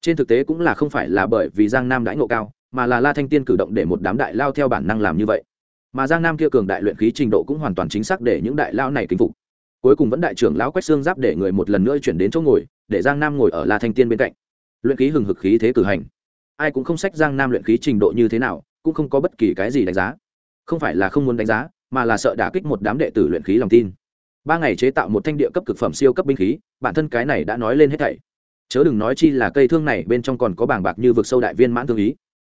Speaker 1: Trên thực tế cũng là không phải là bởi vì giang nam đãi ngộ cao, mà là la thanh tiên cử động để một đám đại lao theo bản năng làm như vậy. Mà giang nam kia cường đại luyện khí trình độ cũng hoàn toàn chính xác để những đại lao này kính phục. Cuối cùng vẫn đại trưởng lão quách xương giáp để người một lần nữa chuyển đến chỗ ngồi, để giang nam ngồi ở la thanh tiên bên cạnh. Luyện khí hừng hực khí thế cử hành ai cũng không sách giang nam luyện khí trình độ như thế nào, cũng không có bất kỳ cái gì đánh giá. Không phải là không muốn đánh giá, mà là sợ đả kích một đám đệ tử luyện khí lòng tin. Ba ngày chế tạo một thanh địa cấp cực phẩm siêu cấp binh khí, bản thân cái này đã nói lên hết thảy. Chớ đừng nói chi là cây thương này bên trong còn có bảng bạc như vực sâu đại viên mãn thương ý.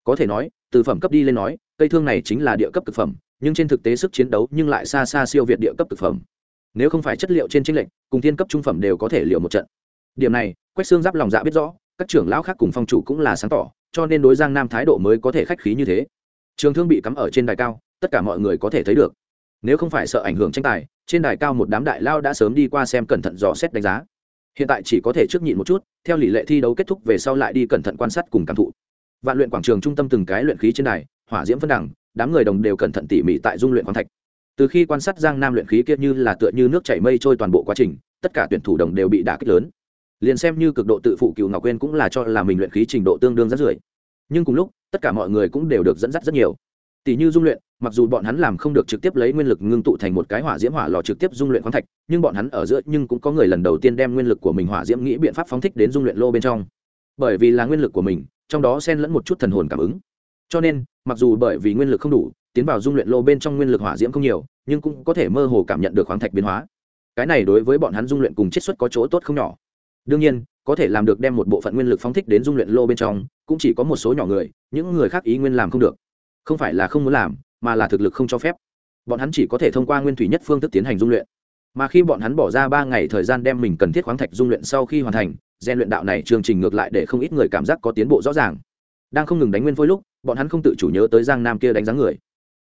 Speaker 1: Có thể nói, từ phẩm cấp đi lên nói, cây thương này chính là địa cấp cực phẩm, nhưng trên thực tế sức chiến đấu nhưng lại xa xa siêu việt địa cấp cực phẩm. Nếu không phải chất liệu trên tranh lệnh cùng thiên cấp trung phẩm đều có thể liệu một trận. Điểm này, quách xương giáp lòng dạ biết rõ, các trưởng lão khác cùng phong chủ cũng là sáng tỏ cho nên đối giang nam thái độ mới có thể khách khí như thế. Trường thương bị cắm ở trên đài cao, tất cả mọi người có thể thấy được. Nếu không phải sợ ảnh hưởng tranh tài, trên đài cao một đám đại lao đã sớm đi qua xem cẩn thận dò xét đánh giá. Hiện tại chỉ có thể trước nhịn một chút, theo lỷ lệ thi đấu kết thúc về sau lại đi cẩn thận quan sát cùng cảm thụ. Vạn luyện quảng trường trung tâm từng cái luyện khí trên đài, hỏa diễm phân đẳng, đám người đồng đều cẩn thận tỉ mỉ tại dung luyện khoáng thạch. Từ khi quan sát giang nam luyện khí kia như là tựa như nước chảy mây trôi toàn bộ quá trình, tất cả tuyển thủ đồng đều bị đả kích lớn liền xem như cực độ tự phụ cựu ngọc quên cũng là cho là mình luyện khí trình độ tương đương rất rưỡi. Nhưng cùng lúc, tất cả mọi người cũng đều được dẫn dắt rất nhiều. Tỷ như dung luyện, mặc dù bọn hắn làm không được trực tiếp lấy nguyên lực ngưng tụ thành một cái hỏa diễm hỏa lò trực tiếp dung luyện khoáng thạch, nhưng bọn hắn ở giữa nhưng cũng có người lần đầu tiên đem nguyên lực của mình hỏa diễm nghĩ biện pháp phóng thích đến dung luyện lô bên trong. Bởi vì là nguyên lực của mình, trong đó xen lẫn một chút thần hồn cảm ứng. Cho nên, mặc dù bởi vì nguyên lực không đủ, tiến vào dung luyện lô bên trong nguyên lực hỏa diễm không nhiều, nhưng cũng có thể mơ hồ cảm nhận được khoáng thạch biến hóa. Cái này đối với bọn hắn dung luyện cùng chiết xuất có chỗ tốt không nhỏ đương nhiên, có thể làm được đem một bộ phận nguyên lực phóng thích đến dung luyện lô bên trong, cũng chỉ có một số nhỏ người, những người khác ý nguyên làm không được. Không phải là không muốn làm, mà là thực lực không cho phép. Bọn hắn chỉ có thể thông qua nguyên thủy nhất phương thức tiến hành dung luyện. Mà khi bọn hắn bỏ ra ba ngày thời gian đem mình cần thiết khoáng thạch dung luyện sau khi hoàn thành gian luyện đạo này chương trình ngược lại để không ít người cảm giác có tiến bộ rõ ràng. Đang không ngừng đánh nguyên phôi lúc, bọn hắn không tự chủ nhớ tới giang nam kia đánh giá người.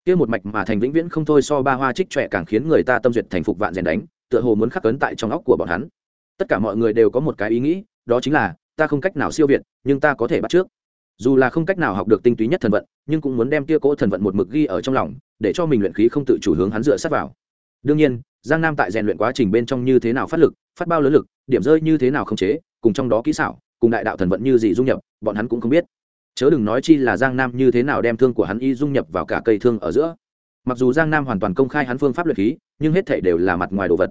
Speaker 1: Kia một mạch mà thành vĩnh viễn không thôi so ba hoa trích trẻ càng khiến người ta tâm duyệt thành phục vạn rèn đánh, tựa hồ muốn khắc cấn tại trong óc của bọn hắn tất cả mọi người đều có một cái ý nghĩ, đó chính là, ta không cách nào siêu việt, nhưng ta có thể bắt trước. Dù là không cách nào học được tinh túy nhất thần vận, nhưng cũng muốn đem kia cỗ thần vận một mực ghi ở trong lòng, để cho mình luyện khí không tự chủ hướng hắn dựa sát vào. Đương nhiên, giang nam tại rèn luyện quá trình bên trong như thế nào phát lực, phát bao lớn lực, điểm rơi như thế nào không chế, cùng trong đó kỹ xảo, cùng đại đạo thần vận như gì dung nhập, bọn hắn cũng không biết. Chớ đừng nói chi là giang nam như thế nào đem thương của hắn y dung nhập vào cả cây thương ở giữa. Mặc dù giang nam hoàn toàn công khai hắn phương pháp luyện khí, nhưng hết thể đều là mặt ngoài đồ vật.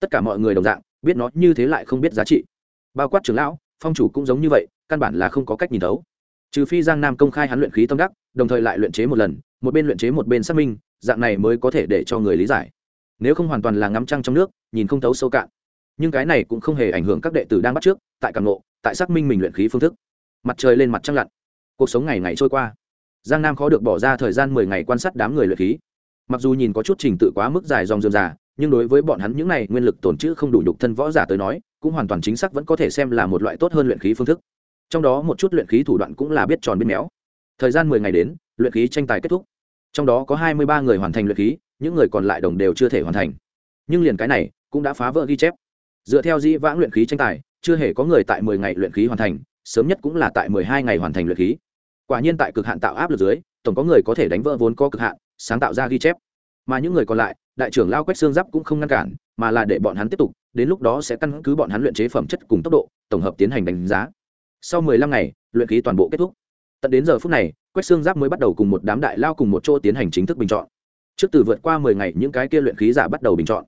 Speaker 1: Tất cả mọi người đồng dạng biết nó như thế lại không biết giá trị. Bao quát trưởng lão, phong chủ cũng giống như vậy, căn bản là không có cách nhìn thấu. Trừ phi giang nam công khai hắn luyện khí tâm đắc, đồng thời lại luyện chế một lần, một bên luyện chế một bên xác minh, dạng này mới có thể để cho người lý giải. Nếu không hoàn toàn là ngắm trăng trong nước, nhìn không thấu sâu cạn. Nhưng cái này cũng không hề ảnh hưởng các đệ tử đang bắt trước, tại càng nộ tại xác minh mình luyện khí phương thức. Mặt trời lên mặt trăng lặn. Cuộc sống ngày ngày trôi qua. Giang nam khó được bỏ ra thời gian mười ngày quan sát đám người luyện khí. Mặc dù nhìn có chút trình tự quá mức dài dòng dườm già nhưng đối với bọn hắn những này nguyên lực tồn chữ không đủ nhục thân võ giả tới nói, cũng hoàn toàn chính xác vẫn có thể xem là một loại tốt hơn luyện khí phương thức. Trong đó một chút luyện khí thủ đoạn cũng là biết tròn biết méo. Thời gian mười ngày đến, luyện khí tranh tài kết thúc. Trong đó có hai mươi ba người hoàn thành luyện khí, những người còn lại đồng đều chưa thể hoàn thành. Nhưng liền cái này, cũng đã phá vỡ ghi chép. Dựa theo di vãng luyện khí tranh tài, chưa hề có người tại mười ngày luyện khí hoàn thành, sớm nhất cũng là tại mười hai ngày hoàn thành luyện khí. Quả nhiên tại cực hạn tạo áp lực dưới, tổng có người có thể đánh vỡ vốn có cực hạn, sáng tạo ra ghi chép. Mà những người còn lại đại trưởng lao quách xương giáp cũng không ngăn cản, mà là để bọn hắn tiếp tục, đến lúc đó sẽ căn cứ bọn hắn luyện chế phẩm chất cùng tốc độ, tổng hợp tiến hành đánh giá. Sau mười lăm ngày, luyện khí toàn bộ kết thúc. Tận đến giờ phút này, quách xương giáp mới bắt đầu cùng một đám đại lao cùng một chỗ tiến hành chính thức bình chọn. Trước từ vượt qua mười ngày, những cái kia luyện khí giả bắt đầu bình chọn.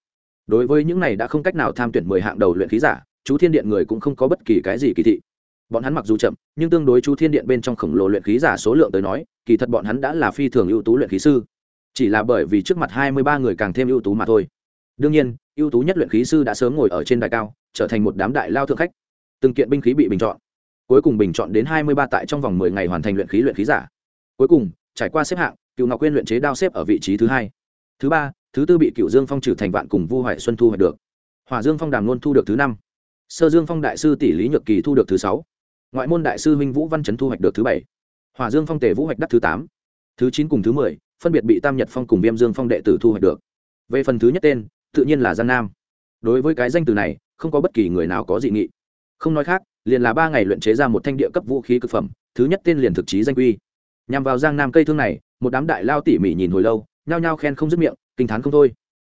Speaker 1: Đối với những này đã không cách nào tham tuyển mười hạng đầu luyện khí giả, chú thiên điện người cũng không có bất kỳ cái gì kỳ thị. Bọn hắn mặc dù chậm, nhưng tương đối chú thiên điện bên trong khổng lồ luyện khí giả số lượng tới nói, kỳ thật bọn hắn đã là phi thường ưu tú luyện khí sư chỉ là bởi vì trước mặt hai mươi ba người càng thêm ưu tú mà thôi. Đương nhiên, ưu tú nhất luyện khí sư đã sớm ngồi ở trên đài cao, trở thành một đám đại lao thượng khách. Từng kiện binh khí bị bình chọn. Cuối cùng bình chọn đến hai mươi ba tại trong vòng mười ngày hoàn thành luyện khí luyện khí giả. Cuối cùng, trải qua xếp hạng, cựu ngọc quyên luyện chế đao xếp ở vị trí thứ hai. Thứ ba, thứ tư bị cựu dương phong trừ thành vạn cùng vu hoại xuân thu hoạch được. Hòa dương phong đàm luôn thu được thứ năm. Sơ dương phong đại sư tỷ lý nhược kỳ thu được thứ sáu. Ngoại môn đại sư minh vũ văn trấn thu hoạch được thứ bảy. Hòa dương phong tề vũ hoạch đắc thứ tám. Thứ chín cùng thứ mười phân biệt bị tam nhật phong cùng viêm dương phong đệ tử thu hoạch được. Về phần thứ nhất tên, tự nhiên là giang nam. Đối với cái danh từ này, không có bất kỳ người nào có dị nghị. Không nói khác, liền là ba ngày luyện chế ra một thanh địa cấp vũ khí cực phẩm, thứ nhất tên liền thực chí danh quy. Nhằm vào giang nam cây thương này, một đám đại lao tỉ mỉ nhìn hồi lâu, nhao nhao khen không dứt miệng, kinh t h á n không thôi.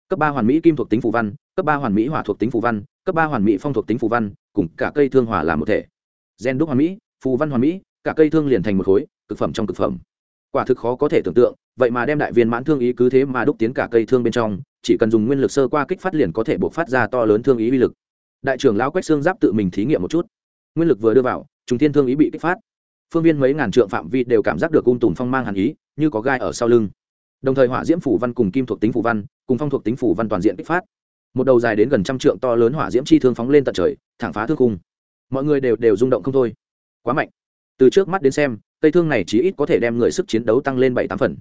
Speaker 1: Cấp ba hoàn mỹ kim thuộc tính phù văn, cấp ba hoàn mỹ hỏa thuộc tính phù văn, cấp ba hoàn mỹ phong thuộc tính phù văn, cùng cả cây thương hỏa làm một thể. Gen đúc hoàn mỹ, phù văn hoàn mỹ, cả cây thương liền thành một khối, cực phẩm trong cực phẩm. Quả thực khó có thể tưởng tượng vậy mà đem đại viên mãn thương ý cứ thế mà đúc tiến cả cây thương bên trong, chỉ cần dùng nguyên lực sơ qua kích phát liền có thể buộc phát ra to lớn thương ý uy lực. Đại trưởng lão quách xương giáp tự mình thí nghiệm một chút. Nguyên lực vừa đưa vào chúng thiên thương ý bị kích phát. Phương viên mấy ngàn trượng phạm vi đều cảm giác được ung tùm phong mang hàn ý, như có gai ở sau lưng. Đồng thời hỏa diễm phủ văn cùng kim thuộc tính phủ văn, cùng phong thuộc tính phủ văn toàn diện kích phát. Một đầu dài đến gần trăm trượng to lớn hỏa diễm chi thương phóng lên tận trời, thẳng phá thương cung mọi người đều đều rung động không thôi. Quá mạnh. Từ trước mắt đến xem, cây thương này chí ít có thể đem người sức chiến đấu tăng lên bảy tám phần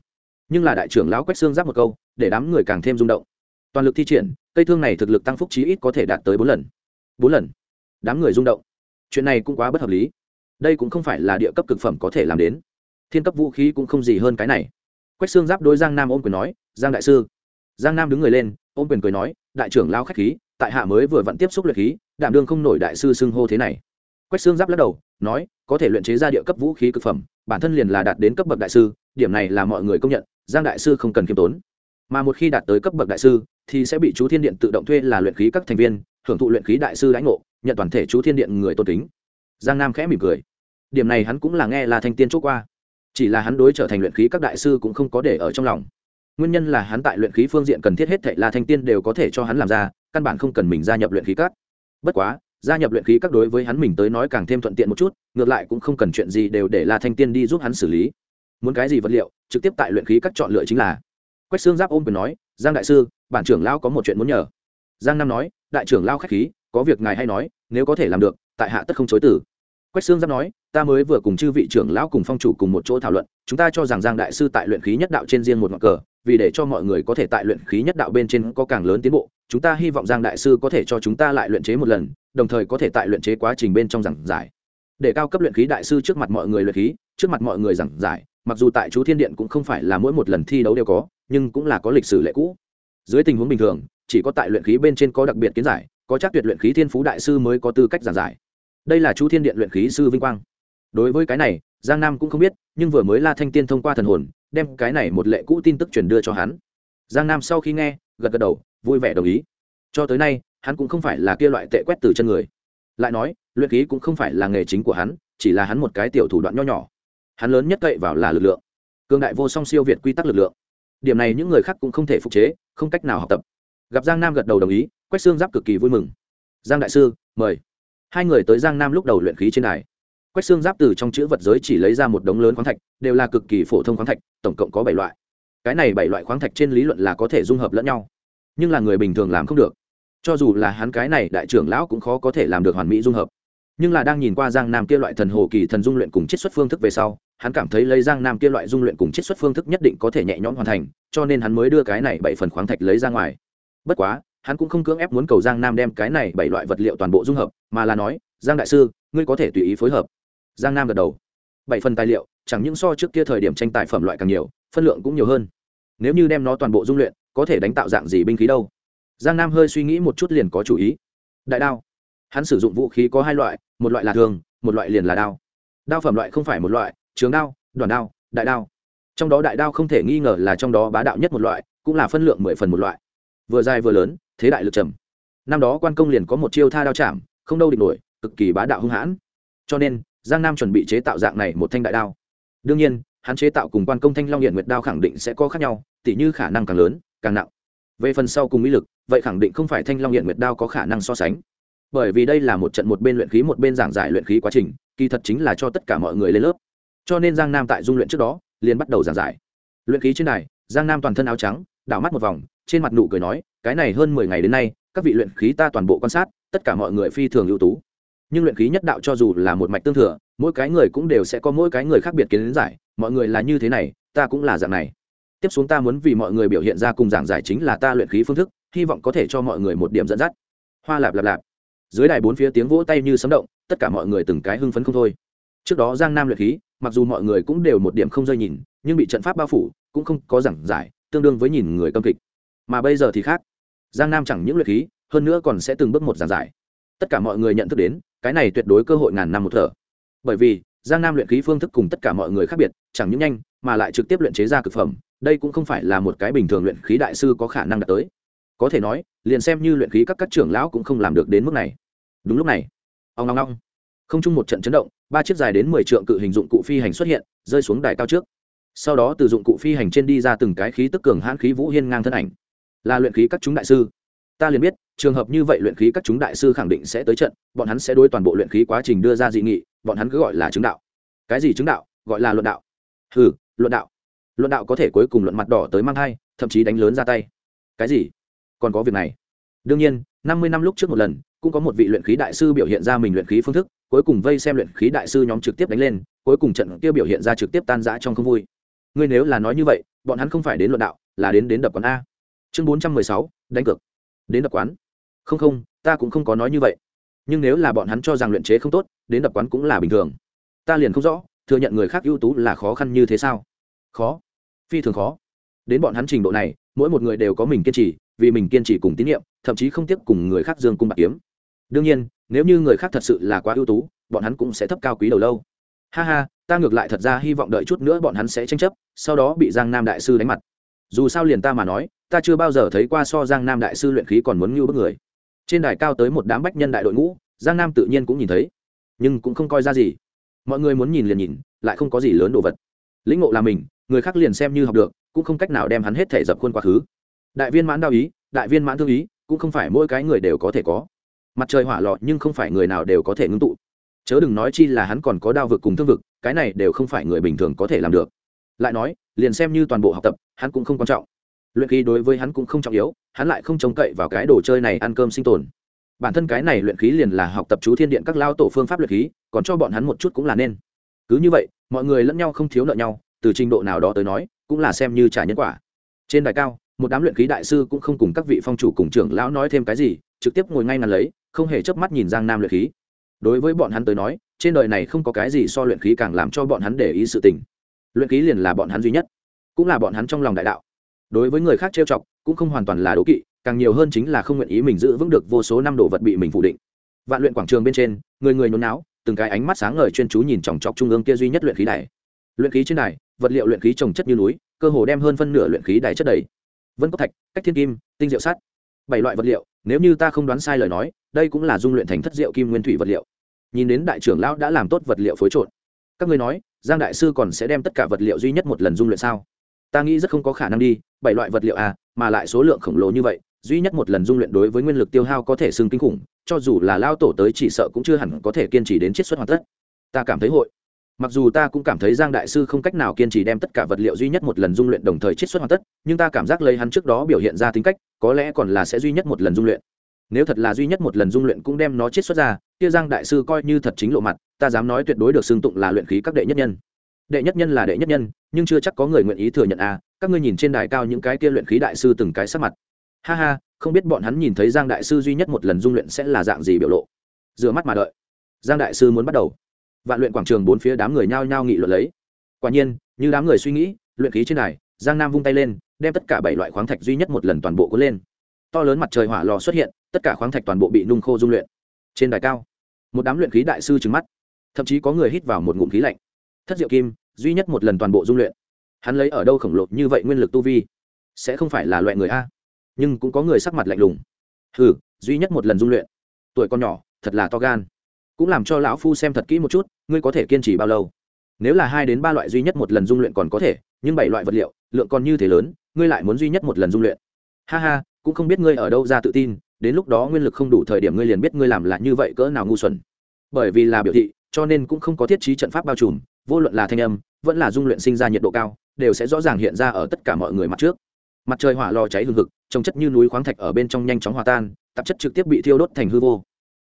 Speaker 1: nhưng là đại trưởng lão quách xương giáp một câu, để đám người càng thêm rung động. Toàn lực thi triển, cây thương này thực lực tăng phúc chí ít có thể đạt tới bốn lần. Bốn lần? Đám người rung động. Chuyện này cũng quá bất hợp lý. Đây cũng không phải là địa cấp cực phẩm có thể làm đến. Thiên cấp vũ khí cũng không gì hơn cái này. Quách xương giáp đôi giang nam ôm quyền nói, giang đại sư. Giang nam đứng người lên, ôm quyền cười nói, đại trưởng lao khách khí, tại hạ mới vừa vặn tiếp xúc luyện khí, đảm đương không nổi đại sư xưng hô thế này. Quách xương giáp lắc đầu, nói, có thể luyện chế ra địa cấp vũ khí cực phẩm, bản thân liền là đạt đến cấp bậc đại sư, điểm này là mọi người công nhận giang đại sư không cần kiêm tốn. Mà một khi đạt tới cấp bậc đại sư, thì sẽ bị chú thiên điện tự động thuê là luyện khí các thành viên, hưởng thụ luyện khí đại sư lãnh ngộ, nhận toàn thể chú thiên điện người tôn kính. Giang nam khẽ mỉm cười. Điểm này hắn cũng là nghe là thanh tiên chốt qua. Chỉ là hắn đối trở thành luyện khí các đại sư cũng không có để ở trong lòng. Nguyên nhân là hắn tại luyện khí phương diện cần thiết hết thệ là thanh tiên đều có thể cho hắn làm ra, căn bản không cần mình gia nhập luyện khí các. Bất quá, gia nhập luyện khí các đối với hắn mình tới nói càng thêm thuận tiện một chút, ngược lại cũng không cần chuyện gì đều để la thanh tiên đi giúp hắn xử lý muốn cái gì vật liệu, trực tiếp tại luyện khí các chọn lựa chính là. Quách xương giáp ôm quyền nói, giang đại sư, bản trưởng lao có một chuyện muốn nhờ. Giang nam nói, đại trưởng lao k h á c h khí, có việc ngài hay nói, nếu có thể làm được, tại hạ tất không chối tử quách xương giáp nói, ta mới vừa cùng chư vị trưởng lão cùng phong chủ cùng một chỗ thảo luận, chúng ta cho rằng giang đại sư tại luyện khí nhất đạo trên riêng một ngọn cờ, vì để cho mọi người có thể tại luyện khí nhất đạo bên trên có càng lớn tiến bộ, chúng ta hy vọng giang đại sư có thể cho chúng ta lại luyện chế một lần, đồng thời có thể tại luyện chế quá trình bên trong giảng giải. Để cao cấp luyện khí đại sư trước mặt mọi người luyện khí, trước mặt mọi người giảng giải mặc dù tại chú thiên điện cũng không phải là mỗi một lần thi đấu đều có, nhưng cũng là có lịch sử lệ cũ. Dưới tình huống bình thường, chỉ có tại luyện khí bên trên có đặc biệt kiến giải, có chắc tuyệt luyện khí thiên phú đại sư mới có tư cách giảng giải. Đây là chú thiên điện luyện khí sư vinh quang. Đối với cái này, giang nam cũng không biết, nhưng vừa mới la thanh tiên thông qua thần hồn, đem cái này một lệ cũ tin tức truyền đưa cho hắn. Giang nam sau khi nghe, gật gật đầu, vui vẻ đồng ý. Cho tới nay, hắn cũng không phải là kia loại tệ quét từ chân người. Lại nói, luyện khí cũng không phải là nghề chính của hắn, chỉ là hắn một cái tiểu thủ đoạn nho nhỏ hắn lớn nhất cậy vào là lực lượng. Cương đại vô song siêu việt quy tắc lực lượng. Điểm này những người khác cũng không thể phục chế, không cách nào học tập. Gặp giang nam gật đầu đồng ý, quách xương giáp cực kỳ vui mừng. Giang đại sư, mời. Hai người tới giang nam lúc đầu luyện khí trên đài. Quách xương giáp từ trong chữ vật giới chỉ lấy ra một đống lớn khoáng thạch, đều là cực kỳ phổ thông khoáng thạch, tổng cộng có bảy loại. Cái này bảy loại khoáng thạch trên lý luận là có thể dung hợp lẫn nhau, nhưng là người bình thường làm không được. Cho dù là hắn cái này đại trưởng lão cũng khó có thể làm được hoàn mỹ dung hợp. Nhưng là đang nhìn qua giang nam kia loại thần hồ kỳ thần dung luyện cùng chiết xuất phương thức về sau hắn cảm thấy lấy giang nam kia loại dung luyện cùng chiết xuất phương thức nhất định có thể nhẹ nhõm hoàn thành, cho nên hắn mới đưa cái này bảy phần khoáng thạch lấy ra ngoài. Bất quá, hắn cũng không cưỡng ép muốn cầu giang nam đem cái này bảy loại vật liệu toàn bộ dung hợp, mà là nói, giang đại sư, ngươi có thể tùy ý phối hợp. Giang nam gật đầu. Bảy phần tài liệu, chẳng những so trước kia thời điểm tranh tài phẩm loại càng nhiều, phân lượng cũng nhiều hơn. Nếu như đem nó toàn bộ dung luyện, có thể đánh tạo dạng gì binh khí đâu? Giang nam hơi suy nghĩ một chút liền có chủ ý. Đại đao. Hắn sử dụng vũ khí có hai loại, một loại là thường, một loại liền là đao. Đao phẩm loại không phải một loại trường đao, đoàn đao, đại đao. Trong đó đại đao không thể nghi ngờ là trong đó bá đạo nhất một loại, cũng là phân lượng mười phần một loại. Vừa dài vừa lớn, thế đại lực trầm. Năm đó quan công liền có một chiêu tha đao chạm, không đâu địch nổi, cực kỳ bá đạo hung hãn. Cho nên, giang nam chuẩn bị chế tạo dạng này một thanh đại đao. Đương nhiên, hắn chế tạo cùng quan công thanh long hiện nguyệt đao khẳng định sẽ có khác nhau, tỉ như khả năng càng lớn, càng nặng. Về phần sau cùng mỹ lực, vậy khẳng định không phải thanh long hiện nguyệt đao có khả năng so sánh. Bởi vì đây là một trận một bên luyện khí một bên giảng giải luyện khí quá trình, kỳ thật chính là cho tất cả mọi người lên lớp cho nên giang nam tại dung luyện trước đó, liền bắt đầu giảng giải. Luyện khí trên này giang nam toàn thân áo trắng, đảo mắt một vòng, trên mặt nụ cười nói, cái này hơn mười ngày đến nay, các vị luyện khí ta toàn bộ quan sát, tất cả mọi người phi thường ưu tú. Nhưng luyện khí nhất đạo cho dù là một mạch tương thừa, mỗi cái người cũng đều sẽ có mỗi cái người khác biệt kiến giải, mọi người là như thế này, ta cũng là dạng này. Tiếp xuống ta muốn vì mọi người biểu hiện ra cùng giảng giải chính là ta luyện khí phương thức, hy vọng có thể cho mọi người một điểm dẫn dắt. Hoa lạp lạp lạp. Dưới đài bốn phía tiếng vỗ tay như sấm động, tất cả mọi người từng cái hưng phấn không thôi trước đó giang nam luyện khí, mặc dù mọi người cũng đều một điểm không rơi nhìn, nhưng bị trận pháp bao phủ, cũng không có giảng giải, tương đương với nhìn người câm kịch. Mà bây giờ thì khác. Giang nam chẳng những luyện khí, hơn nữa còn sẽ từng bước một giảng giải. Tất cả mọi người nhận thức đến, cái này tuyệt đối cơ hội ngàn năm một thở. Bởi vì, giang nam luyện khí phương thức cùng tất cả mọi người khác biệt, chẳng những nhanh, mà lại trực tiếp luyện chế ra cực phẩm, đây cũng không phải là một cái bình thường luyện khí đại sư có khả năng đạt tới. Có thể nói, liền xem như luyện khí các các trưởng lão cũng không làm được đến mức này. Đúng lúc này ông long long không chung một trận chấn động, ba chiếc dài đến mười trượng cự hình dụng cụ phi hành xuất hiện, rơi xuống đài cao trước. Sau đó từ dụng cụ phi hành trên đi ra từng cái khí tức cường hãn khí vũ hiên ngang thân ảnh. Là luyện khí các chúng đại sư. Ta liền biết, trường hợp như vậy luyện khí các chúng đại sư khẳng định sẽ tới trận, bọn hắn sẽ đối toàn bộ luyện khí quá trình đưa ra dị nghị, bọn hắn cứ gọi là chứng đạo. Cái gì chứng đạo? Gọi là luận đạo. Ừ luận đạo. Luận đạo có thể cuối cùng luận mặt đỏ tới mang thai, thậm chí đánh lớn ra tay. Cái gì? Còn có việc này. Đương nhiên, năm mươi năm lúc trước một lần, cũng có một vị luyện khí đại sư biểu hiện ra mình luyện khí phương thức cuối cùng vây xem luyện khí đại sư nhóm trực tiếp đánh lên, cuối cùng trận kia biểu hiện ra trực tiếp tan rã trong không vui. Ngươi nếu là nói như vậy, bọn hắn không phải đến luận đạo, là đến đến đập quán a. Chương bốn trăm mười sáu, đánh cược. Đến đập quán. Không không, ta cũng không có nói như vậy. Nhưng nếu là bọn hắn cho rằng luyện chế không tốt, đến đập quán cũng là bình thường. Ta liền không rõ, thừa nhận người khác ưu tú là khó khăn như thế sao? Khó. Phi thường khó. Đến bọn hắn trình độ này, mỗi một người đều có mình kiên trì, vì mình kiên trì cùng tín nhiệm, thậm chí không tiếp cùng người khác dương cung bạc kiếm. Đương nhiên nếu như người khác thật sự là quá ưu tú, bọn hắn cũng sẽ thấp cao quý đầu lâu. Ha ha, ta ngược lại thật ra hy vọng đợi chút nữa bọn hắn sẽ tranh chấp, sau đó bị giang nam đại sư đánh mặt. Dù sao liền ta mà nói, ta chưa bao giờ thấy qua so giang nam đại sư luyện khí còn muốn ngưu bức người. Trên đài cao tới một đám bách nhân đại đội ngũ, giang nam tự nhiên cũng nhìn thấy, nhưng cũng không coi ra gì. Mọi người muốn nhìn liền nhìn, lại không có gì lớn đồ vật. Lĩnh ngộ là mình, người khác liền xem như học được, cũng không cách nào đem hắn hết thể dập khuôn quá khứ. Đại viên mãn đao ý, đại viên mãn thương ý, cũng không phải mỗi cái người đều có thể có mặt trời hỏa lọ nhưng không phải người nào đều có thể ngưng tụ. Chớ đừng nói chi là hắn còn có đao vực cùng thương vực, cái này đều không phải người bình thường có thể làm được. Lại nói, liền xem như toàn bộ học tập, hắn cũng không quan trọng. Luyện khí đối với hắn cũng không trọng yếu, hắn lại không trông cậy vào cái đồ chơi này ăn cơm sinh tồn. Bản thân cái này luyện khí liền là học tập chú thiên điện các lao tổ phương pháp luyện khí, còn cho bọn hắn một chút cũng là nên. Cứ như vậy, mọi người lẫn nhau không thiếu nợ nhau, từ trình độ nào đó tới nói, cũng là xem như trả nhân quả. Trên đài cao, một đám luyện khí đại sư cũng không cùng các vị phong chủ cùng trưởng lão nói thêm cái gì, trực tiếp ngồi ngay ngắn lấy không hề chớp mắt nhìn giang nam luyện khí. Đối với bọn hắn tới nói, trên đời này không có cái gì so luyện khí càng làm cho bọn hắn để ý sự tình. Luyện khí liền là bọn hắn duy nhất, cũng là bọn hắn trong lòng đại đạo. Đối với người khác trêu chọc, cũng không hoàn toàn là đố kỵ, càng nhiều hơn chính là không nguyện ý mình giữ vững được vô số năm đồ vật bị mình phủ định. Vạn luyện quảng trường bên trên, người người nôn não từng cái ánh mắt sáng ngời chuyên chú nhìn chòng chọc trung ương kia duy nhất luyện khí đài. Luyện khí trên đài, vật liệu luyện khí trồng chất như núi, cơ hồ đem hơn phân nửa luyện khí đài chất đầy. Vân cốc thạch, cách thiên kim, tinh diệu sắt bảy loại vật liệu nếu như ta không đoán sai lời nói, đây cũng là dung luyện thành thất diệu kim nguyên thủy vật liệu. Nhìn đến đại trưởng lão đã làm tốt vật liệu phối trộn. Các ngươi nói, giang đại sư còn sẽ đem tất cả vật liệu duy nhất một lần dung luyện sao? Ta nghĩ rất không có khả năng đi, bảy loại vật liệu à mà lại số lượng khổng lồ như vậy, duy nhất một lần dung luyện đối với nguyên lực tiêu hao có thể xưng kinh khủng, cho dù là lao tổ tới chỉ sợ cũng chưa hẳn có thể kiên trì đến chiết xuất hoàn tất. Ta cảm thấy hội mặc dù ta cũng cảm thấy giang đại sư không cách nào kiên trì đem tất cả vật liệu duy nhất một lần dung luyện đồng thời chiết xuất hoàn tất, nhưng ta cảm giác lấy hắn trước đó biểu hiện ra tính cách, có lẽ còn là sẽ duy nhất một lần dung luyện. Nếu thật là duy nhất một lần dung luyện cũng đem nó chiết xuất ra, kia giang đại sư coi như thật chính lộ mặt, ta dám nói tuyệt đối được xưng tụng là luyện khí các đệ nhất nhân. Đệ nhất nhân là đệ nhất nhân, nhưng chưa chắc có người nguyện ý thừa nhận à các ngươi nhìn trên đài cao những cái kia luyện khí đại sư từng cái sắc mặt. Ha ha, không biết bọn hắn nhìn thấy giang đại sư duy nhất một lần dung luyện sẽ là dạng gì biểu lộ. Rửa mắt mà đợi. Giang đại sư muốn bắt đầu vạn luyện quảng trường bốn phía đám người nhao nhao nghị luận lấy. Quả nhiên, như đám người suy nghĩ, luyện khí trên này giang nam vung tay lên, đem tất cả bảy loại khoáng thạch duy nhất một lần toàn bộ cuốn lên. To lớn mặt trời hỏa lò xuất hiện, tất cả khoáng thạch toàn bộ bị nung khô dung luyện. Trên đài cao, một đám luyện khí đại sư trừng mắt. Thậm chí có người hít vào một ngụm khí lạnh. Thất diệu kim, duy nhất một lần toàn bộ dung luyện. Hắn lấy ở đâu khổng lồ như vậy nguyên lực tu vi? Sẽ không phải là loại người a. Nhưng cũng có người sắc mặt lạnh lùng. Hừ, duy nhất một lần dung luyện. Tuổi con nhỏ, thật là to gan cũng làm cho lão phu xem thật kỹ một chút, ngươi có thể kiên trì bao lâu? Nếu là hai đến ba loại duy nhất một lần dung luyện còn có thể, nhưng bảy loại vật liệu, lượng còn như thế lớn, ngươi lại muốn duy nhất một lần dung luyện. Ha ha, cũng không biết ngươi ở đâu ra tự tin, đến lúc đó nguyên lực không đủ thời điểm ngươi liền biết ngươi làm là như vậy cỡ nào ngu xuẩn. Bởi vì là biểu thị, cho nên cũng không có thiết trí trận pháp bao trùm, vô luận là thanh âm, vẫn là dung luyện sinh ra nhiệt độ cao, đều sẽ rõ ràng hiện ra ở tất cả mọi người mặt trước. Mặt trời hỏa lò cháy hừng hực, trông chất như núi khoáng thạch ở bên trong nhanh chóng hòa tan, tạp chất trực tiếp bị thiêu đốt thành hư vô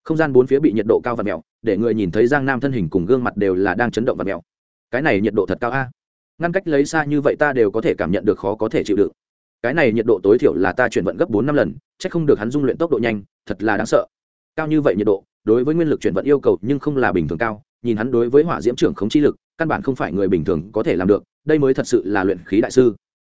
Speaker 1: không gian bốn phía bị nhiệt độ cao và mèo để người nhìn thấy giang nam thân hình cùng gương mặt đều là đang chấn động và mèo cái này nhiệt độ thật cao a. Ngăn cách lấy xa như vậy ta đều có thể cảm nhận được khó có thể chịu đựng. Cái này nhiệt độ tối thiểu là ta chuyển vận gấp bốn năm lần c h ắ c không được hắn dung luyện tốc độ nhanh, thật là đáng sợ. Cao như vậy nhiệt độ, đối với nguyên lực chuyển vận yêu cầu nhưng không là bình thường cao, nhìn hắn đối với hỏa diễm trưởng khống chi lực, căn bản không phải người bình thường có thể làm được, đây mới thật sự là luyện khí đại sư.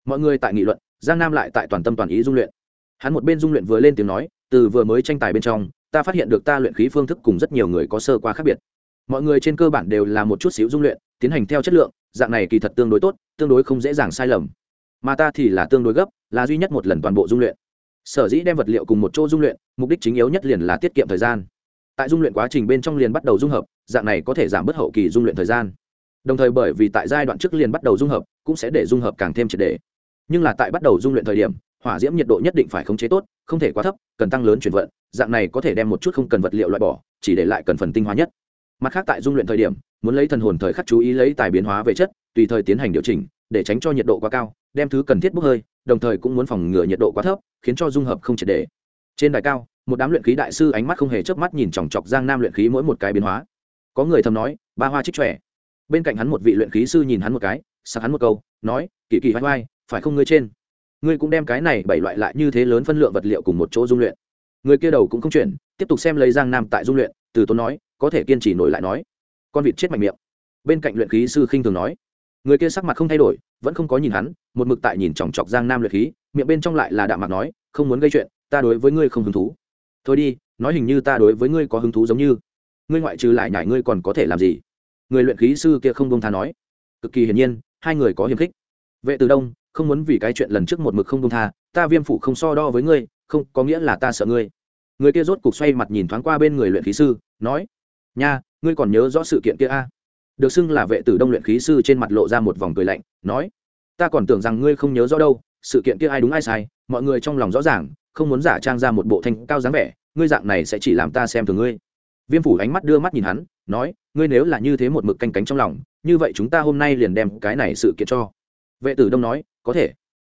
Speaker 1: Mọi người tại nghị luận, giang nam lại tại toàn tâm toàn ý dung luyện. Hắn một bên dung luyện vừa lên tiếng nói, từ vừa mới tranh tài bên trong ta phát hiện được ta luyện khí phương thức cùng rất nhiều người có sơ qua khác biệt. Mọi người trên cơ bản đều là một chút xíu dung luyện, tiến hành theo chất lượng, dạng này kỳ thật tương đối tốt, tương đối không dễ dàng sai lầm. Mà ta thì là tương đối gấp, là duy nhất một lần toàn bộ dung luyện. Sở dĩ đem vật liệu cùng một chỗ dung luyện, mục đích chính yếu nhất liền là tiết kiệm thời gian. Tại dung luyện quá trình bên trong liền bắt đầu dung hợp, dạng này có thể giảm bớt hậu kỳ dung luyện thời gian. Đồng thời bởi vì tại giai đoạn trước liền bắt đầu dung hợp, cũng sẽ để dung hợp càng thêm triệt đề nhưng là tại bắt đầu dung luyện thời điểm hỏa diễm nhiệt độ nhất định phải khống chế tốt, không thể quá thấp, cần tăng lớn chuyển vận, dạng này có thể đem một chút không cần vật liệu loại bỏ, chỉ để lại cần phần tinh hóa nhất. Mặt khác tại dung luyện thời điểm, muốn lấy thần hồn thời khắc chú ý lấy tài biến hóa về chất, tùy thời tiến hành điều chỉnh, để tránh cho nhiệt độ quá cao, đem thứ cần thiết bốc hơi, đồng thời cũng muốn phòng ngừa nhiệt độ quá thấp, khiến cho dung hợp không triệt để. Trên đài cao, một đám luyện khí đại sư ánh mắt không hề chớp mắt nhìn chòng chọc giang nam luyện khí mỗi một cái biến hóa. Có người thầm nói, ba hoa trích trẻ bên cạnh hắn một vị luyện khí sư nhìn hắn một cái, sặc hắn một câu, nói, kỳ kỳ vai vai, phải không ngươi trên? Ngươi cũng đem cái này bảy loại lại như thế lớn phân lượng vật liệu cùng một chỗ dung luyện. Người kia đầu cũng không chuyển, tiếp tục xem lấy giang nam tại dung luyện, từ tốn nói, có thể kiên trì nổi lại nói. Con vịt chết mạnh miệng. Bên cạnh luyện khí sư khinh thường nói. Người kia sắc mặt không thay đổi, vẫn không có nhìn hắn, một mực tại nhìn chòng chọc giang nam luyện khí, miệng bên trong lại là đạm mặt nói, không muốn gây chuyện, ta đối với ngươi không hứng thú. Thôi đi, nói hình như ta đối với ngươi có hứng thú giống như. Ngươi ngoại trừ lại nhải ngươi còn có thể làm gì? Người luyện khí sư kia không bông tha nói. Cực kỳ hiển nhiên, hai người có hiềm khích. Vệ từ đông không muốn vì cái chuyện lần trước một mực không công tha, ta viêm phủ không so đo với ngươi, không có nghĩa là ta sợ ngươi. Người kia rốt cục xoay mặt nhìn thoáng qua bên người luyện khí sư, nói, nha, ngươi còn nhớ rõ sự kiện kia a? À? được xưng là vệ tử đông luyện khí sư trên mặt lộ ra một vòng cười lạnh, nói, ta còn tưởng rằng ngươi không nhớ rõ đâu, sự kiện kia ai đúng ai sai, mọi người trong lòng rõ ràng, không muốn giả trang ra một bộ thanh cao dáng vẻ, ngươi dạng này sẽ chỉ làm ta xem thường ngươi. Viêm phủ ánh mắt đưa mắt nhìn hắn, nói, ngươi nếu là như thế một mực canh cánh trong lòng, như vậy chúng ta hôm nay liền đem cái này sự kiện cho. Vệ tử đông nói có thể.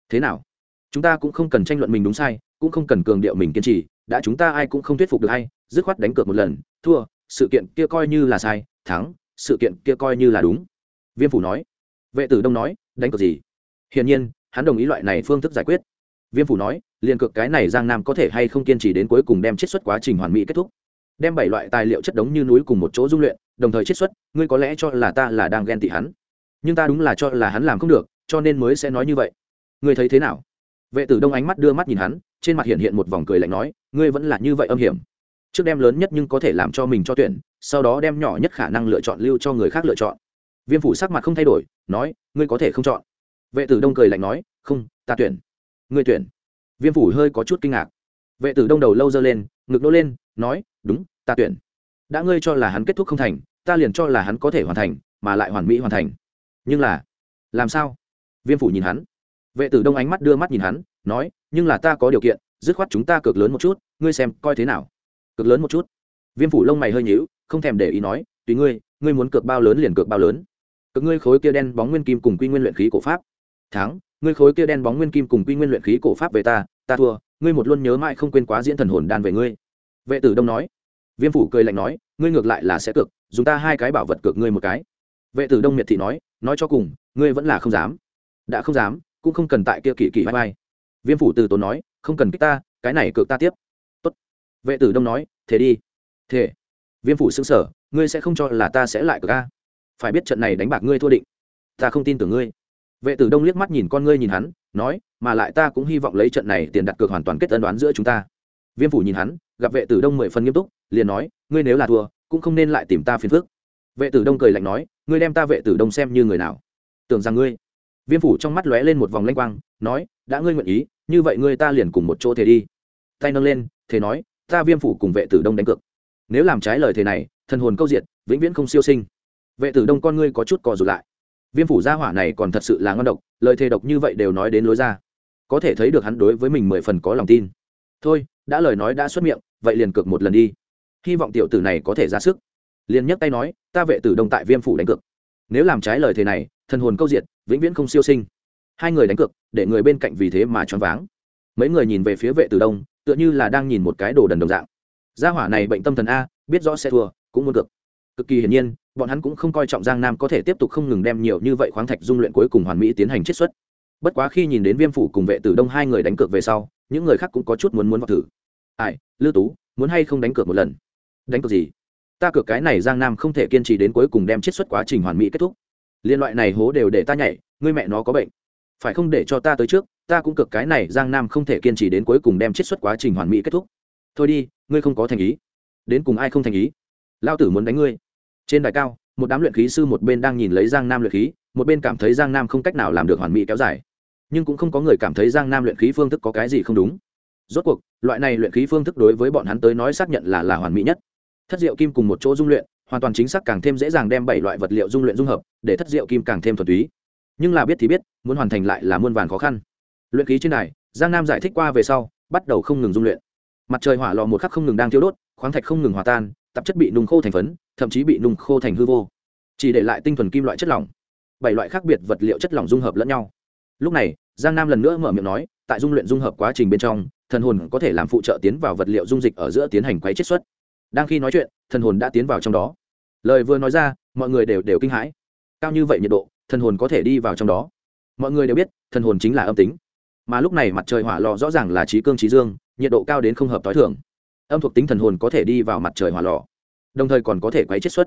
Speaker 1: Thế nào? Chúng ta cũng không cần tranh luận mình đúng sai, cũng không cần cường điệu mình kiên trì, đã chúng ta ai cũng không thuyết phục được hay dứt khoát đánh cược một lần, thua, sự kiện kia coi như là sai, thắng, sự kiện kia coi như là đúng. Viêm phủ nói. Vệ tử đông nói, đánh cược gì? Hiển nhiên, hắn đồng ý loại này phương thức giải quyết. Viêm phủ nói, liền cược cái này giang nam có thể hay không kiên trì đến cuối cùng đem chiết xuất quá trình hoàn mỹ kết thúc. Đem bảy loại tài liệu chất đống như núi cùng một chỗ dung luyện, đồng thời chiết xuất, ngươi có lẽ cho là ta là đang ghen tị hắn. Nhưng ta đúng là cho là hắn làm không được cho nên mới sẽ nói như vậy. Ngươi thấy thế nào? Vệ tử đông ánh mắt đưa mắt nhìn hắn, trên mặt hiện hiện một vòng cười lạnh nói, ngươi vẫn là như vậy âm hiểm. Trước đem lớn nhất nhưng có thể làm cho mình cho tuyển, sau đó đem nhỏ nhất khả năng lựa chọn lưu cho người khác lựa chọn. Viêm phủ sắc mặt không thay đổi, nói, ngươi có thể không chọn. Vệ tử đông cười lạnh nói, không, ta tuyển. Ngươi tuyển. Viêm phủ hơi có chút kinh ngạc. Vệ tử đông đầu lâu dơ lên, ngực nô lên, nói, đúng, ta tuyển. Đã ngươi cho là hắn kết thúc không thành, ta liền cho là hắn có thể hoàn thành, mà lại hoàn mỹ hoàn thành. Nhưng là, làm sao? Viêm phủ nhìn hắn. Vệ tử đông ánh mắt đưa mắt nhìn hắn, nói, nhưng là ta có điều kiện, dứt khoát chúng ta cược lớn một chút, ngươi xem coi thế nào? Cực lớn một chút? Viêm phủ lông mày hơi nhíu, không thèm để ý nói, tùy ngươi ngươi muốn cược bao lớn liền cược bao lớn. Cực ngươi khối kia đen bóng nguyên kim cùng quy nguyên luyện khí cổ pháp. Thắng, ngươi khối kia đen bóng nguyên kim cùng quy nguyên luyện khí cổ pháp về ta ta thua, ngươi một luôn nhớ mãi không quên quá diễn thần hồn đan về ngươi. Vệ tử đông nói. Viêm phủ cười lạnh nói, ngươi ngược lại là sẽ cược, dùng ta hai cái bảo vật cược ngươi một cái. Vệ tử đông miệt thị nói nói cho cùng, ngươi vẫn là không dám đã không dám, cũng không cần tại kia kỳ kỳ vai vai. Viêm phủ từ tốn nói, không cần kích ta, cái này cược ta tiếp. Tốt. vệ tử đông nói, thế đi. Thế. Viêm phủ xứng sở ngươi sẽ không cho là ta sẽ lại cược a? Phải biết trận này đánh bạc ngươi thua định. Ta không tin tưởng ngươi. Vệ tử đông liếc mắt nhìn con ngươi nhìn hắn, nói, mà lại ta cũng hy vọng lấy trận này tiền đặt cược hoàn toàn kết ân đoán giữa chúng ta. Viêm phủ nhìn hắn, gặp vệ tử đông mười phần nghiêm túc, liền nói, ngươi nếu là thua, cũng không nên lại tìm ta phiền phức. Vệ tử đông cười lạnh nói, ngươi đem ta vệ tử đông xem như người nào? Tưởng rằng ngươi viêm phủ trong mắt lóe lên một vòng lanh quang, nói, đã ngươi nguyện ý, như vậy ngươi ta liền cùng một chỗ thể đi. Tay nâng lên thế nói, ta viêm phủ cùng vệ tử đông đánh cược. Nếu làm trái lời thế này, thần hồn câu diệt, vĩnh viễn không siêu sinh. Vệ tử đông con ngươi có chút cò rụt lại. Viêm phủ gia hỏa này còn thật sự là ngon độc, lời thề độc như vậy đều nói đến lối ra. Có thể thấy được hắn đối với mình mười phần có lòng tin. Thôi, đã lời nói đã xuất miệng, vậy liền cược một lần đi. Hy vọng tiểu tử này có thể ra sức. Liền nhấc tay nói, ta vệ tử đông tại viêm phủ đánh cược. Nếu làm trái lời thề này thần hồn câu diệt, vĩnh viễn không siêu sinh. Hai người đánh cược, để người bên cạnh vì thế mà choáng váng. Mấy người nhìn về phía vệ tử đông, tựa như là đang nhìn một cái đồ đần đồng dạng. Gia hỏa này bệnh tâm thần a, biết rõ sẽ thua, cũng muốn cược. Cực kỳ hiển nhiên, bọn hắn cũng không coi trọng giang nam có thể tiếp tục không ngừng đem nhiều như vậy khoáng thạch dung luyện cuối cùng hoàn mỹ tiến hành chiết xuất. Bất quá khi nhìn đến viêm phủ cùng vệ tử đông hai người đánh cược về sau, những người khác cũng có chút muốn muốn vào thử. Ai lưu tú, muốn hay không đánh cược một lần? Đánh cược gì? Ta cược cái này giang nam không thể kiên trì đến cuối cùng đem chiết xuất quá trình hoàn mỹ kết thúc liên loại này hố đều để ta nhảy, ngươi mẹ nó có bệnh. Phải không để cho ta tới trước, ta cũng cực cái này giang nam không thể kiên trì đến cuối cùng đem chiết xuất quá trình hoàn mỹ kết thúc. Thôi đi, ngươi không có thành ý. Đến cùng ai không thành ý? Lao tử muốn đánh ngươi. Trên đài cao, một đám luyện khí sư một bên đang nhìn lấy giang nam luyện khí, một bên cảm thấy giang nam không cách nào làm được hoàn mỹ kéo dài. Nhưng cũng không có người cảm thấy giang nam luyện khí phương thức có cái gì không đúng. Rốt cuộc, loại này luyện khí phương thức đối với bọn hắn tới nói xác nhận là là hoàn mỹ nhất. Thất diệu kim cùng một chỗ dung luyện hoàn toàn chính xác càng thêm dễ dàng đem bảy loại vật liệu dung luyện dung hợp, để thất diệu kim càng thêm thuần túy. Nhưng là biết thì biết, muốn hoàn thành lại là muôn vàn khó khăn. Luyện khí trên này giang nam giải thích qua về sau, bắt đầu không ngừng dung luyện. Mặt trời hỏa lò một khắc không ngừng đang thiêu đốt, khoáng thạch không ngừng hòa tan, tạp chất bị nung khô thành phấn, thậm chí bị nung khô thành hư vô. Chỉ để lại tinh thuần kim loại chất lỏng. Bảy loại khác biệt vật liệu chất lỏng dung hợp lẫn nhau. Lúc này, giang nam lần nữa mở miệng nói, tại dung luyện dung hợp quá trình bên trong, thần hồn có thể làm phụ trợ tiến vào vật liệu dung dịch ở giữa tiến hành quấy chiết xuất đang khi nói chuyện, thần hồn đã tiến vào trong đó. Lời vừa nói ra, mọi người đều đều kinh hãi. Cao như vậy nhiệt độ, thần hồn có thể đi vào trong đó. Mọi người đều biết, thần hồn chính là âm tính. Mà lúc này mặt trời hỏa lò rõ ràng là trí cương trí dương, nhiệt độ cao đến không hợp t h i thường. Âm thuộc tính thần hồn có thể đi vào mặt trời hỏa lò, đồng thời còn có thể quấy chết xuất.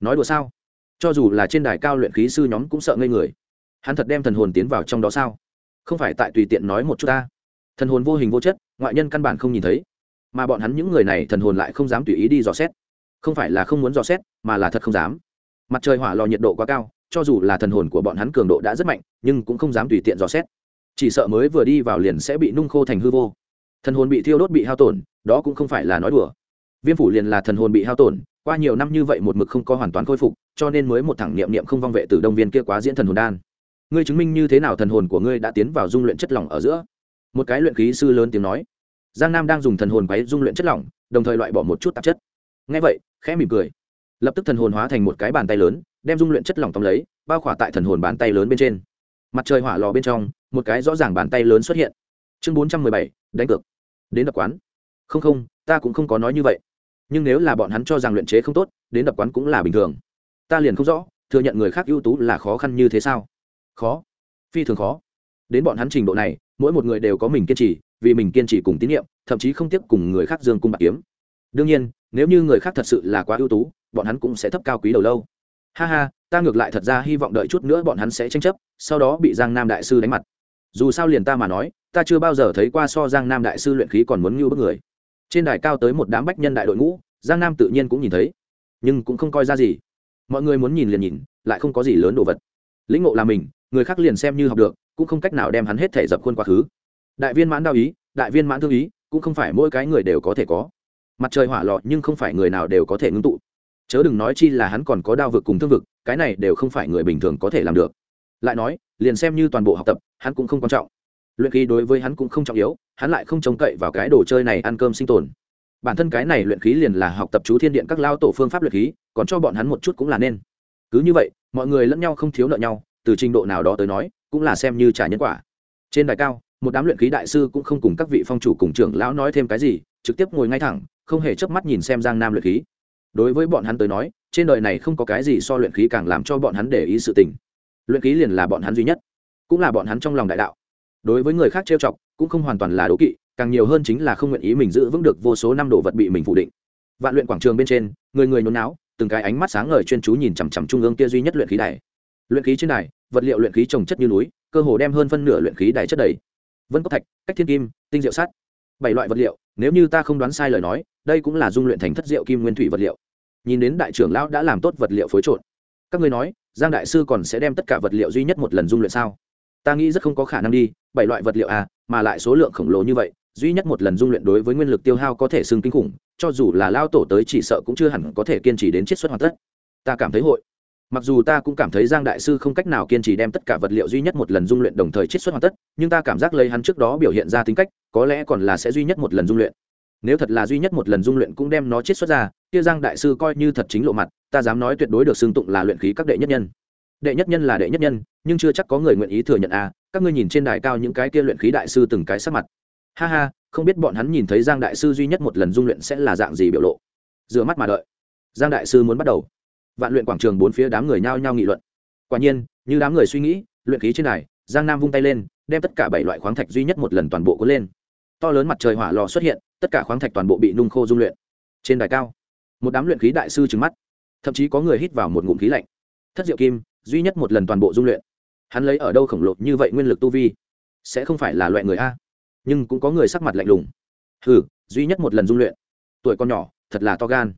Speaker 1: Nói đùa sao? Cho dù là trên đài cao luyện khí sư nhóm cũng sợ ngây người. Hắn thật đem thần hồn tiến vào trong đó sao? Không phải tại tùy tiện nói một chút ta. Thần hồn vô hình vô chất, ngoại nhân căn bản không nhìn thấy mà bọn hắn những người này thần hồn lại không dám tùy ý đi dò xét. Không phải là không muốn dò xét, mà là thật không dám. Mặt trời hỏa lò nhiệt độ quá cao, cho dù là thần hồn của bọn hắn cường độ đã rất mạnh, nhưng cũng không dám tùy tiện dò xét. Chỉ sợ mới vừa đi vào liền sẽ bị nung khô thành hư vô. Thần hồn bị thiêu đốt bị hao tổn, đó cũng không phải là nói đùa. Viêm phủ liền là thần hồn bị hao tổn, qua nhiều năm như vậy một mực không có hoàn toàn khôi phục, cho nên mới một thẳng niệm niệm không vong vệ từ đông viên kia quá diễn thần hồn đan. Ngươi chứng minh như thế nào thần hồn của ngươi đã tiến vào dung luyện chất lỏng ở giữa? Một cái luyện khí sư lớn tiếng nói giang nam đang dùng thần hồn quấy dung luyện chất lỏng, đồng thời loại bỏ một chút tạp chất. Ngay vậy, khẽ mỉm cười. Lập tức thần hồn hóa thành một cái bàn tay lớn, đem dung luyện chất lỏng tóm lấy, bao khỏa tại thần hồn bàn tay lớn bên trên. Mặt trời hỏa lò bên trong, một cái rõ ràng bàn tay lớn xuất hiện. Chương bốn trăm mười bảy, đánh cược. Đến đập quán. Không không, ta cũng không có nói như vậy. Nhưng nếu là bọn hắn cho rằng luyện chế không tốt, đến đập quán cũng là bình thường. Ta liền không rõ, thừa nhận người khác ưu tú là khó khăn như thế sao? Khó. Phi thường khó. Đến bọn hắn trình độ này, mỗi một người đều có mình kiên trì vì mình kiên trì cùng tín nhiệm, thậm chí không tiếp cùng người khác dương cung bạc kiếm. Đương nhiên, nếu như người khác thật sự là quá ưu tú, bọn hắn cũng sẽ thấp cao quý đầu lâu. Ha ha, ta ngược lại thật ra hy vọng đợi chút nữa bọn hắn sẽ tranh chấp, sau đó bị giang nam đại sư đánh mặt. Dù sao liền ta mà nói, ta chưa bao giờ thấy qua so giang nam đại sư luyện khí còn muốn ngưu bức người. Trên đài cao tới một đám bách nhân đại đội ngũ, giang nam tự nhiên cũng nhìn thấy, nhưng cũng không coi ra gì. Mọi người muốn nhìn liền nhìn, lại không có gì lớn đồ vật. Lĩnh ngộ là mình, người khác liền xem như học được, cũng không cách nào đem hắn hết thể dập khuôn quá khứ đại viên mãn đao ý, đại viên mãn thương ý, cũng không phải mỗi cái người đều có thể có. Mặt trời hỏa lọ nhưng không phải người nào đều có thể ngưng tụ. Chớ đừng nói chi là hắn còn có đao vực cùng thương vực, cái này đều không phải người bình thường có thể làm được. Lại nói, liền xem như toàn bộ học tập, hắn cũng không quan trọng. Luyện khí đối với hắn cũng không trọng yếu, hắn lại không trông cậy vào cái đồ chơi này ăn cơm sinh tồn. Bản thân cái này luyện khí liền là học tập chú thiên điện các lao tổ phương pháp luyện khí, còn cho bọn hắn một chút cũng là nên. Cứ như vậy, mọi người lẫn nhau không thiếu nợ nhau, từ trình độ nào đó tới nói, cũng là xem như trả nhân quả. Trên đài cao một đám luyện khí đại sư cũng không cùng các vị phong chủ cùng trưởng lão nói thêm cái gì, trực tiếp ngồi ngay thẳng, không hề chớp mắt nhìn xem giang nam luyện khí. Đối với bọn hắn tới nói, trên đời này không có cái gì so luyện khí càng làm cho bọn hắn để ý sự tình. Luyện khí liền là bọn hắn duy nhất, cũng là bọn hắn trong lòng đại đạo. Đối với người khác trêu chọc, cũng không hoàn toàn là đố kỵ, càng nhiều hơn chính là không nguyện ý mình giữ vững được vô số năm đồ vật bị mình phủ định. Vạn luyện quảng trường bên trên, người người nôn náo từng cái ánh mắt sáng ngời chuyên chú nhìn chằm chằm trung ương kia duy nhất luyện khí đài. Luyện khí trên đài, vật liệu luyện khí trồng chất như núi, cơ hồ đem hơn phân nửa luyện khí đài chất đầy vân cốc thạch, cách thiên kim, tinh diệu sắt bảy loại vật liệu, nếu như ta không đoán sai lời nói, đây cũng là dung luyện thành thất diệu kim nguyên thủy vật liệu. Nhìn đến đại trưởng lão đã làm tốt vật liệu phối trộn. Các ngươi nói, giang đại sư còn sẽ đem tất cả vật liệu duy nhất một lần dung luyện sao? Ta nghĩ rất không có khả năng đi, bảy loại vật liệu à mà lại số lượng khổng lồ như vậy, duy nhất một lần dung luyện đối với nguyên lực tiêu hao có thể xưng kinh khủng, cho dù là lao tổ tới chỉ sợ cũng chưa hẳn có thể kiên trì đến chiết xuất hoàn tất. Ta cảm thấy hội mặc dù ta cũng cảm thấy giang đại sư không cách nào kiên trì đem tất cả vật liệu duy nhất một lần dung luyện đồng thời chiết xuất hoàn tất, nhưng ta cảm giác lấy hắn trước đó biểu hiện ra tính cách, có lẽ còn là sẽ duy nhất một lần dung luyện. Nếu thật là duy nhất một lần dung luyện cũng đem nó chiết xuất ra, kia giang đại sư coi như thật chính lộ mặt, ta dám nói tuyệt đối được xưng tụng là luyện khí các đệ nhất nhân. Đệ nhất nhân là đệ nhất nhân, nhưng chưa chắc có người nguyện ý thừa nhận à các ngươi nhìn trên đài cao những cái kia luyện khí đại sư từng cái sắc mặt. Ha ha, không biết bọn hắn nhìn thấy giang đại sư duy nhất một lần dung luyện sẽ là dạng gì biểu lộ. Rửa mắt mà đợi. Giang đại sư muốn bắt đầu vạn luyện quảng trường bốn phía đám người nhao nhao nghị luận. Quả nhiên, như đám người suy nghĩ, luyện khí trên đài, giang nam vung tay lên, đem tất cả bảy loại khoáng thạch duy nhất một lần toàn bộ cuốn lên. To lớn mặt trời hỏa lò xuất hiện, tất cả khoáng thạch toàn bộ bị nung khô dung luyện. Trên đài cao, một đám luyện khí đại sư trừng mắt. Thậm chí có người hít vào một ngụm khí lạnh. Thất diệu kim, duy nhất một lần toàn bộ dung luyện. Hắn lấy ở đâu khổng lồ như vậy nguyên lực tu vi? Sẽ không phải là loại người a. Nhưng cũng có người sắc mặt lạnh lùng. Hừ, duy nhất một lần dung luyện. Tuổi con nhỏ, thật là to gan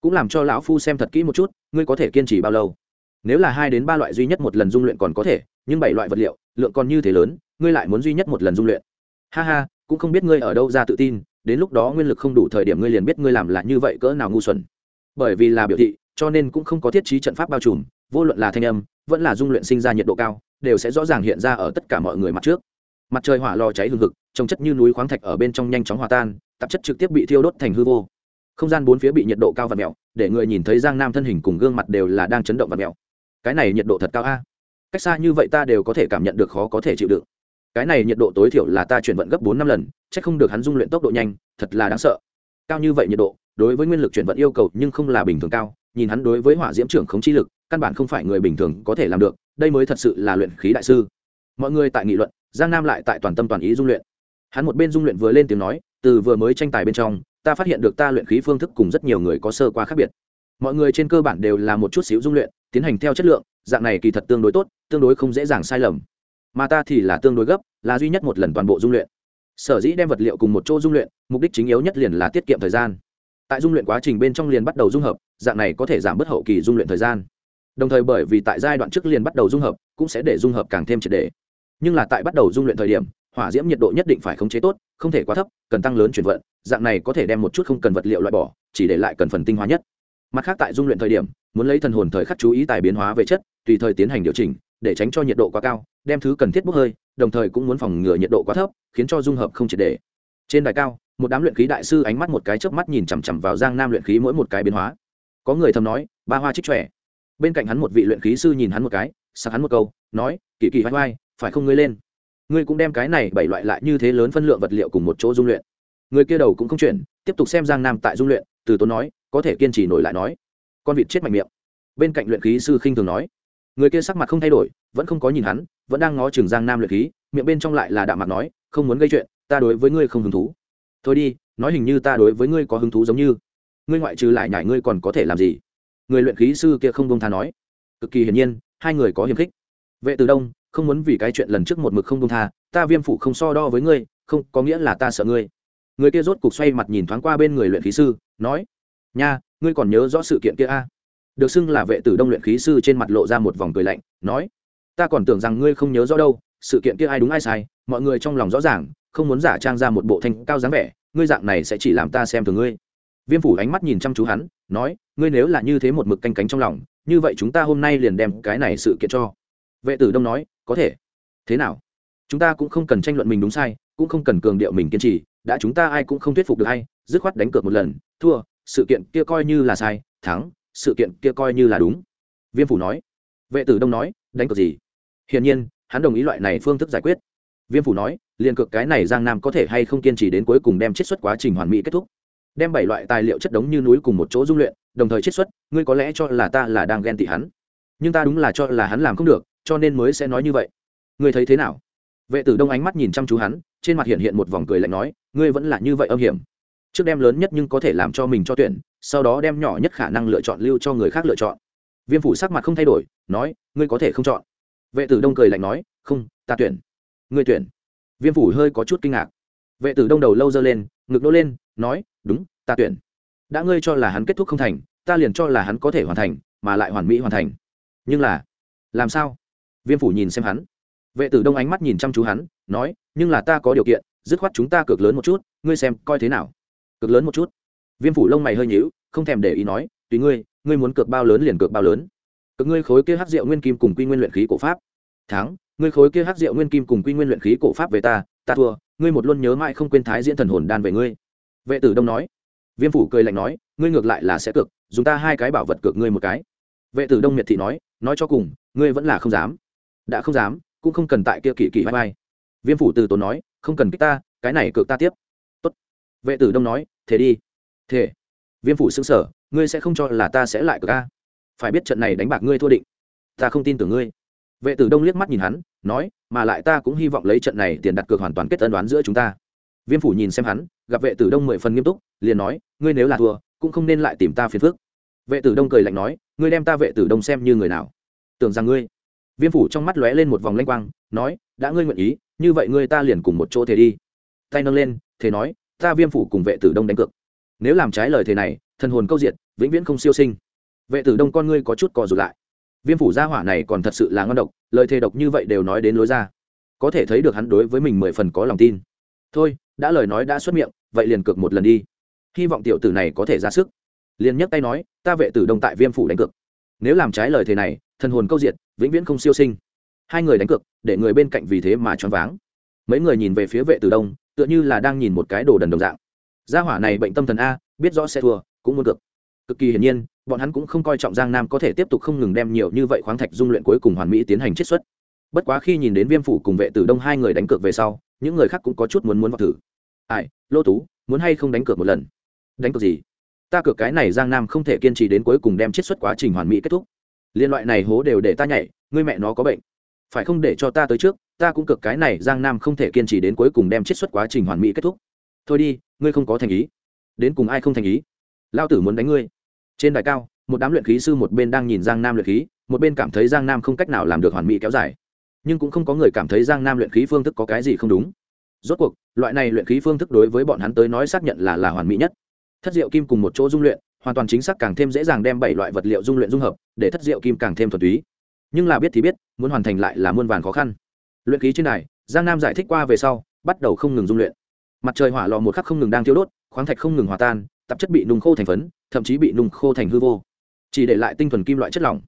Speaker 1: cũng làm cho lão phu xem thật kỹ một chút, ngươi có thể kiên trì bao lâu? Nếu là hai đến ba loại duy nhất một lần dung luyện còn có thể, nhưng bảy loại vật liệu, lượng còn như thế lớn, ngươi lại muốn duy nhất một lần dung luyện. Ha ha, cũng không biết ngươi ở đâu ra tự tin, đến lúc đó nguyên lực không đủ thời điểm ngươi liền biết ngươi làm là như vậy cỡ nào ngu xuẩn. Bởi vì là biểu thị, cho nên cũng không có thiết trí trận pháp bao trùm, vô luận là thanh âm, vẫn là dung luyện sinh ra nhiệt độ cao, đều sẽ rõ ràng hiện ra ở tất cả mọi người mặt trước. Mặt trời hỏa lò cháy hừng hực, trông chất như núi khoáng thạch ở bên trong nhanh chóng hòa tan, tạp chất trực tiếp bị thiêu đốt thành hư vô không gian bốn phía bị nhiệt độ cao và mèo để người nhìn thấy giang nam thân hình cùng gương mặt đều là đang chấn động và mèo cái này nhiệt độ thật cao a. Cách xa như vậy ta đều có thể cảm nhận được khó có thể chịu đựng. Cái này nhiệt độ tối thiểu là ta chuyển vận gấp bốn năm lần c h ắ c không được hắn dung luyện tốc độ nhanh, thật là đáng sợ. Cao như vậy nhiệt độ, đối với nguyên lực chuyển vận yêu cầu nhưng không là bình thường cao, nhìn hắn đối với hỏa diễm trưởng khống chi lực, căn bản không phải người bình thường có thể làm được, đây mới thật sự là luyện khí đại sư. Mọi người tại nghị luận, giang nam lại tại toàn tâm toàn ý dung luyện. Hắn một bên dung luyện vừa lên tiếng nói, từ vừa mới tranh tài bên trong ta phát hiện được ta luyện khí phương thức cùng rất nhiều người có sơ qua khác biệt. Mọi người trên cơ bản đều là một chút xíu dung luyện, tiến hành theo chất lượng, dạng này kỳ thật tương đối tốt, tương đối không dễ dàng sai lầm. Mà ta thì là tương đối gấp, là duy nhất một lần toàn bộ dung luyện. Sở dĩ đem vật liệu cùng một chỗ dung luyện, mục đích chính yếu nhất liền là tiết kiệm thời gian. Tại dung luyện quá trình bên trong liền bắt đầu dung hợp, dạng này có thể giảm bớt hậu kỳ dung luyện thời gian. Đồng thời bởi vì tại giai đoạn trước liền bắt đầu dung hợp, cũng sẽ để dung hợp càng thêm triệt đề nhưng là tại bắt đầu dung luyện thời điểm hỏa diễm nhiệt độ nhất định phải khống chế tốt, không thể quá thấp, cần tăng lớn chuyển vận, dạng này có thể đem một chút không cần vật liệu loại bỏ, chỉ để lại cần phần tinh hóa nhất. Mặt khác tại dung luyện thời điểm, muốn lấy thần hồn thời khắc chú ý tài biến hóa về chất, tùy thời tiến hành điều chỉnh, để tránh cho nhiệt độ quá cao, đem thứ cần thiết bốc hơi, đồng thời cũng muốn phòng ngừa nhiệt độ quá thấp, khiến cho dung hợp không triệt để. Trên đài cao, một đám luyện khí đại sư ánh mắt một cái chớp mắt nhìn chằm chằm vào giang nam luyện khí mỗi một cái biến hóa. Có người thầm nói, ba hoa trích trẻ. Bên cạnh hắn một vị luyện khí sư nhìn hắn một cái, sặc hắn một câu, nói, kỳ kỳ vai vai phải không ngươi lên? Ngươi cũng đem cái này bảy loại lại như thế lớn phân lượng vật liệu cùng một chỗ dung luyện. Người kia đầu cũng không chuyển, tiếp tục xem giang nam tại dung luyện, từ tốn nói, có thể kiên trì nổi lại nói. Con vịt chết mạnh miệng. Bên cạnh luyện khí sư khinh thường nói. Người kia sắc mặt không thay đổi, vẫn không có nhìn hắn, vẫn đang ngó chừng giang nam luyện khí, miệng bên trong lại là đạm mặt nói, không muốn gây chuyện, ta đối với ngươi không hứng thú. Thôi đi, nói hình như ta đối với ngươi có hứng thú giống như. Ngươi ngoại trừ lại nhải ngươi còn có thể làm gì? Người luyện khí sư kia không bông tha nói. Cực kỳ hiển nhiên, hai người có hiềm khích. Vệ từ đông không muốn vì cái chuyện lần trước một mực không công tha, ta viêm phủ không so đo với ngươi, không, có nghĩa là ta sợ ngươi. Người kia rốt cục xoay mặt nhìn thoáng qua bên người luyện khí sư, nói, nha, ngươi còn nhớ rõ sự kiện kia a? À? được xưng là vệ tử đông luyện khí sư trên mặt lộ ra một vòng cười lạnh, nói, ta còn tưởng rằng ngươi không nhớ rõ đâu, sự kiện kia ai đúng ai sai, mọi người trong lòng rõ ràng, không muốn giả trang ra một bộ thanh cao dáng vẻ, ngươi dạng này sẽ chỉ làm ta xem thường ngươi. Viêm phủ ánh mắt nhìn chăm chú hắn, nói, ngươi nếu là như thế một mực canh cánh trong lòng, như vậy chúng ta hôm nay liền đem cái này sự kiện cho. Vệ tử đông nói có thể. Thế nào? Chúng ta cũng không cần tranh luận mình đúng sai, cũng không cần cường điệu mình kiên trì, đã chúng ta ai cũng không thuyết phục được hay dứt khoát đánh cược một lần, thua, sự kiện kia coi như là sai, thắng, sự kiện kia coi như là đúng. Viêm phủ nói. Vệ tử đông nói, đánh cược gì? Hiển nhiên, hắn đồng ý loại này phương thức giải quyết. Viêm phủ nói, liền cực cái này giang nam có thể hay không kiên trì đến cuối cùng đem chiết xuất quá trình hoàn mỹ kết thúc. Đem bảy loại tài liệu chất đống như núi cùng một chỗ dung luyện, đồng thời chiết xuất, ngươi có lẽ cho là ta là đang ghen tị hắn. Nhưng ta đúng là cho là hắn làm không được cho nên mới sẽ nói như vậy. Ngươi thấy thế nào? Vệ tử đông ánh mắt nhìn chăm chú hắn, trên mặt hiện hiện một vòng cười lạnh nói, ngươi vẫn là như vậy âm hiểm. Trước đem lớn nhất nhưng có thể làm cho mình cho tuyển, sau đó đem nhỏ nhất khả năng lựa chọn lưu cho người khác lựa chọn. Viêm phủ sắc mặt không thay đổi, nói, ngươi có thể không chọn. Vệ tử đông cười lạnh nói, không, ta tuyển. Ngươi tuyển. Viêm phủ hơi có chút kinh ngạc. Vệ tử đông đầu lâu dơ lên, ngực nô lên, nói, đúng, ta tuyển. Đã ngươi cho là hắn kết thúc không thành, ta liền cho là hắn có thể hoàn thành, mà lại hoàn mỹ hoàn thành. Nhưng là, làm sao? Viêm phủ nhìn xem hắn. Vệ tử đông ánh mắt nhìn chăm chú hắn, nói, nhưng là ta có điều kiện, dứt khoát chúng ta cược lớn một chút, ngươi xem coi thế nào? Cược lớn một chút? Viêm phủ lông mày hơi nhíu, không thèm để ý nói, tùy ngươi ngươi muốn cược bao lớn liền cược bao lớn. Cực ngươi khối kia hắc rượu nguyên kim cùng quy nguyên luyện khí cổ pháp. Thắng, ngươi khối kia hắc rượu nguyên kim cùng quy nguyên luyện khí cổ pháp về ta ta thua, ngươi một luôn nhớ mãi không quên thái diễn thần hồn đan về ngươi. Vệ tử đông nói. Viêm phủ cười lạnh nói, ngươi ngược lại là sẽ cực dùng ta hai cái bảo vật cược ngươi một cái. Vệ tử đông miệt thị nói nói cho cùng, ngươi vẫn là không dám đã không dám, cũng không cần tại kia kỳ kỳ vai vai. Viêm phủ từ tốn nói, không cần kích ta, cái này cược ta tiếp. Tốt. vệ tử đông nói thế đi. Thế viêm phủ xứng sở ngươi sẽ không cho là ta sẽ lại cược ta phải biết trận này đánh bạc ngươi thua định. Ta không tin tưởng ngươi. Vệ tử đông liếc mắt nhìn hắn, nói, mà lại ta cũng hy vọng lấy trận này tiền đặt cược hoàn toàn kết tân đoán giữa chúng ta. Viêm phủ nhìn xem hắn, gặp vệ tử đông mười phần nghiêm túc, liền nói, ngươi nếu là thua, cũng không nên lại tìm ta phiền phức. Vệ tử đông cười lạnh nói, ngươi đem ta vệ tử đông xem như người nào? Tưởng rằng ngươi viêm phủ trong mắt lóe lên một vòng lanh quang, nói, đã ngươi nguyện ý, như vậy ngươi ta liền cùng một chỗ thế đi. Tay nâng lên, thế nói, ta viêm phủ cùng vệ tử đông đánh cược. Nếu làm trái lời thế này, thần hồn câu diệt, vĩnh viễn không siêu sinh. Vệ tử đông con ngươi có chút cò rụt lại. Viêm phủ gia hỏa này còn thật sự là ngon độc, lời thề độc như vậy đều nói đến lối ra. Có thể thấy được hắn đối với mình mười phần có lòng tin. Thôi, đã lời nói đã xuất miệng, vậy liền cược một lần đi. Hy vọng tiểu tử này có thể ra sức. Liền nhấc tay nói, ta vệ tử đông tại viêm phủ đánh cược. Nếu làm trái lời thế này thần hồn câu diệt, vĩnh viễn không siêu sinh. Hai người đánh cược, để người bên cạnh vì thế mà choáng váng. Mấy người nhìn về phía vệ tử đông, tựa như là đang nhìn một cái đồ đần đồng dạng. Gia hỏa này bệnh tâm thần a, biết rõ sẽ thua, cũng muốn cược. Cực kỳ hiển nhiên, bọn hắn cũng không coi trọng giang nam có thể tiếp tục không ngừng đem nhiều như vậy khoáng thạch dung luyện cuối cùng hoàn mỹ tiến hành chiết xuất. Bất quá khi nhìn đến viêm phủ cùng vệ tử đông hai người đánh cược về sau, những người khác cũng có chút muốn muốn vào thử. Ai, lô tú, muốn hay không đánh cược một lần? Đánh cược gì? Ta cược cái này giang nam không thể kiên trì đến cuối cùng đem chiết xuất quá trình hoàn mỹ kết thúc liên loại này hố đều để ta nhảy, ngươi mẹ nó có bệnh. Phải không để cho ta tới trước, ta cũng cực cái này, giang nam không thể kiên trì đến cuối cùng đem chiết xuất quá trình hoàn mỹ kết thúc. Thôi đi, ngươi không có thành ý. Đến cùng ai không thành ý? Lao tử muốn đánh ngươi. Trên đài cao, một đám luyện khí sư một bên đang nhìn giang nam luyện khí, một bên cảm thấy giang nam không cách nào làm được hoàn mỹ kéo dài. Nhưng cũng không có người cảm thấy giang nam luyện khí phương thức có cái gì không đúng. Rốt cuộc, loại này luyện khí phương thức đối với bọn hắn tới nói xác nhận là là hoàn mỹ nhất. Thất diệu kim cùng một chỗ dung luyện hoàn toàn chính xác càng thêm dễ dàng đem bảy loại vật liệu dung luyện dung hợp, để thất diệu kim càng thêm thuần túy. Nhưng là biết thì biết, muốn hoàn thành lại là muôn vàn khó khăn. Luyện khí trên này giang nam giải thích qua về sau, bắt đầu không ngừng dung luyện. Mặt trời hỏa lò một khắc không ngừng đang thiêu đốt, khoáng thạch không ngừng hòa tan, tạp chất bị nung khô thành phấn, thậm chí bị nung khô thành hư vô. Chỉ để lại tinh thuần kim loại chất lỏng.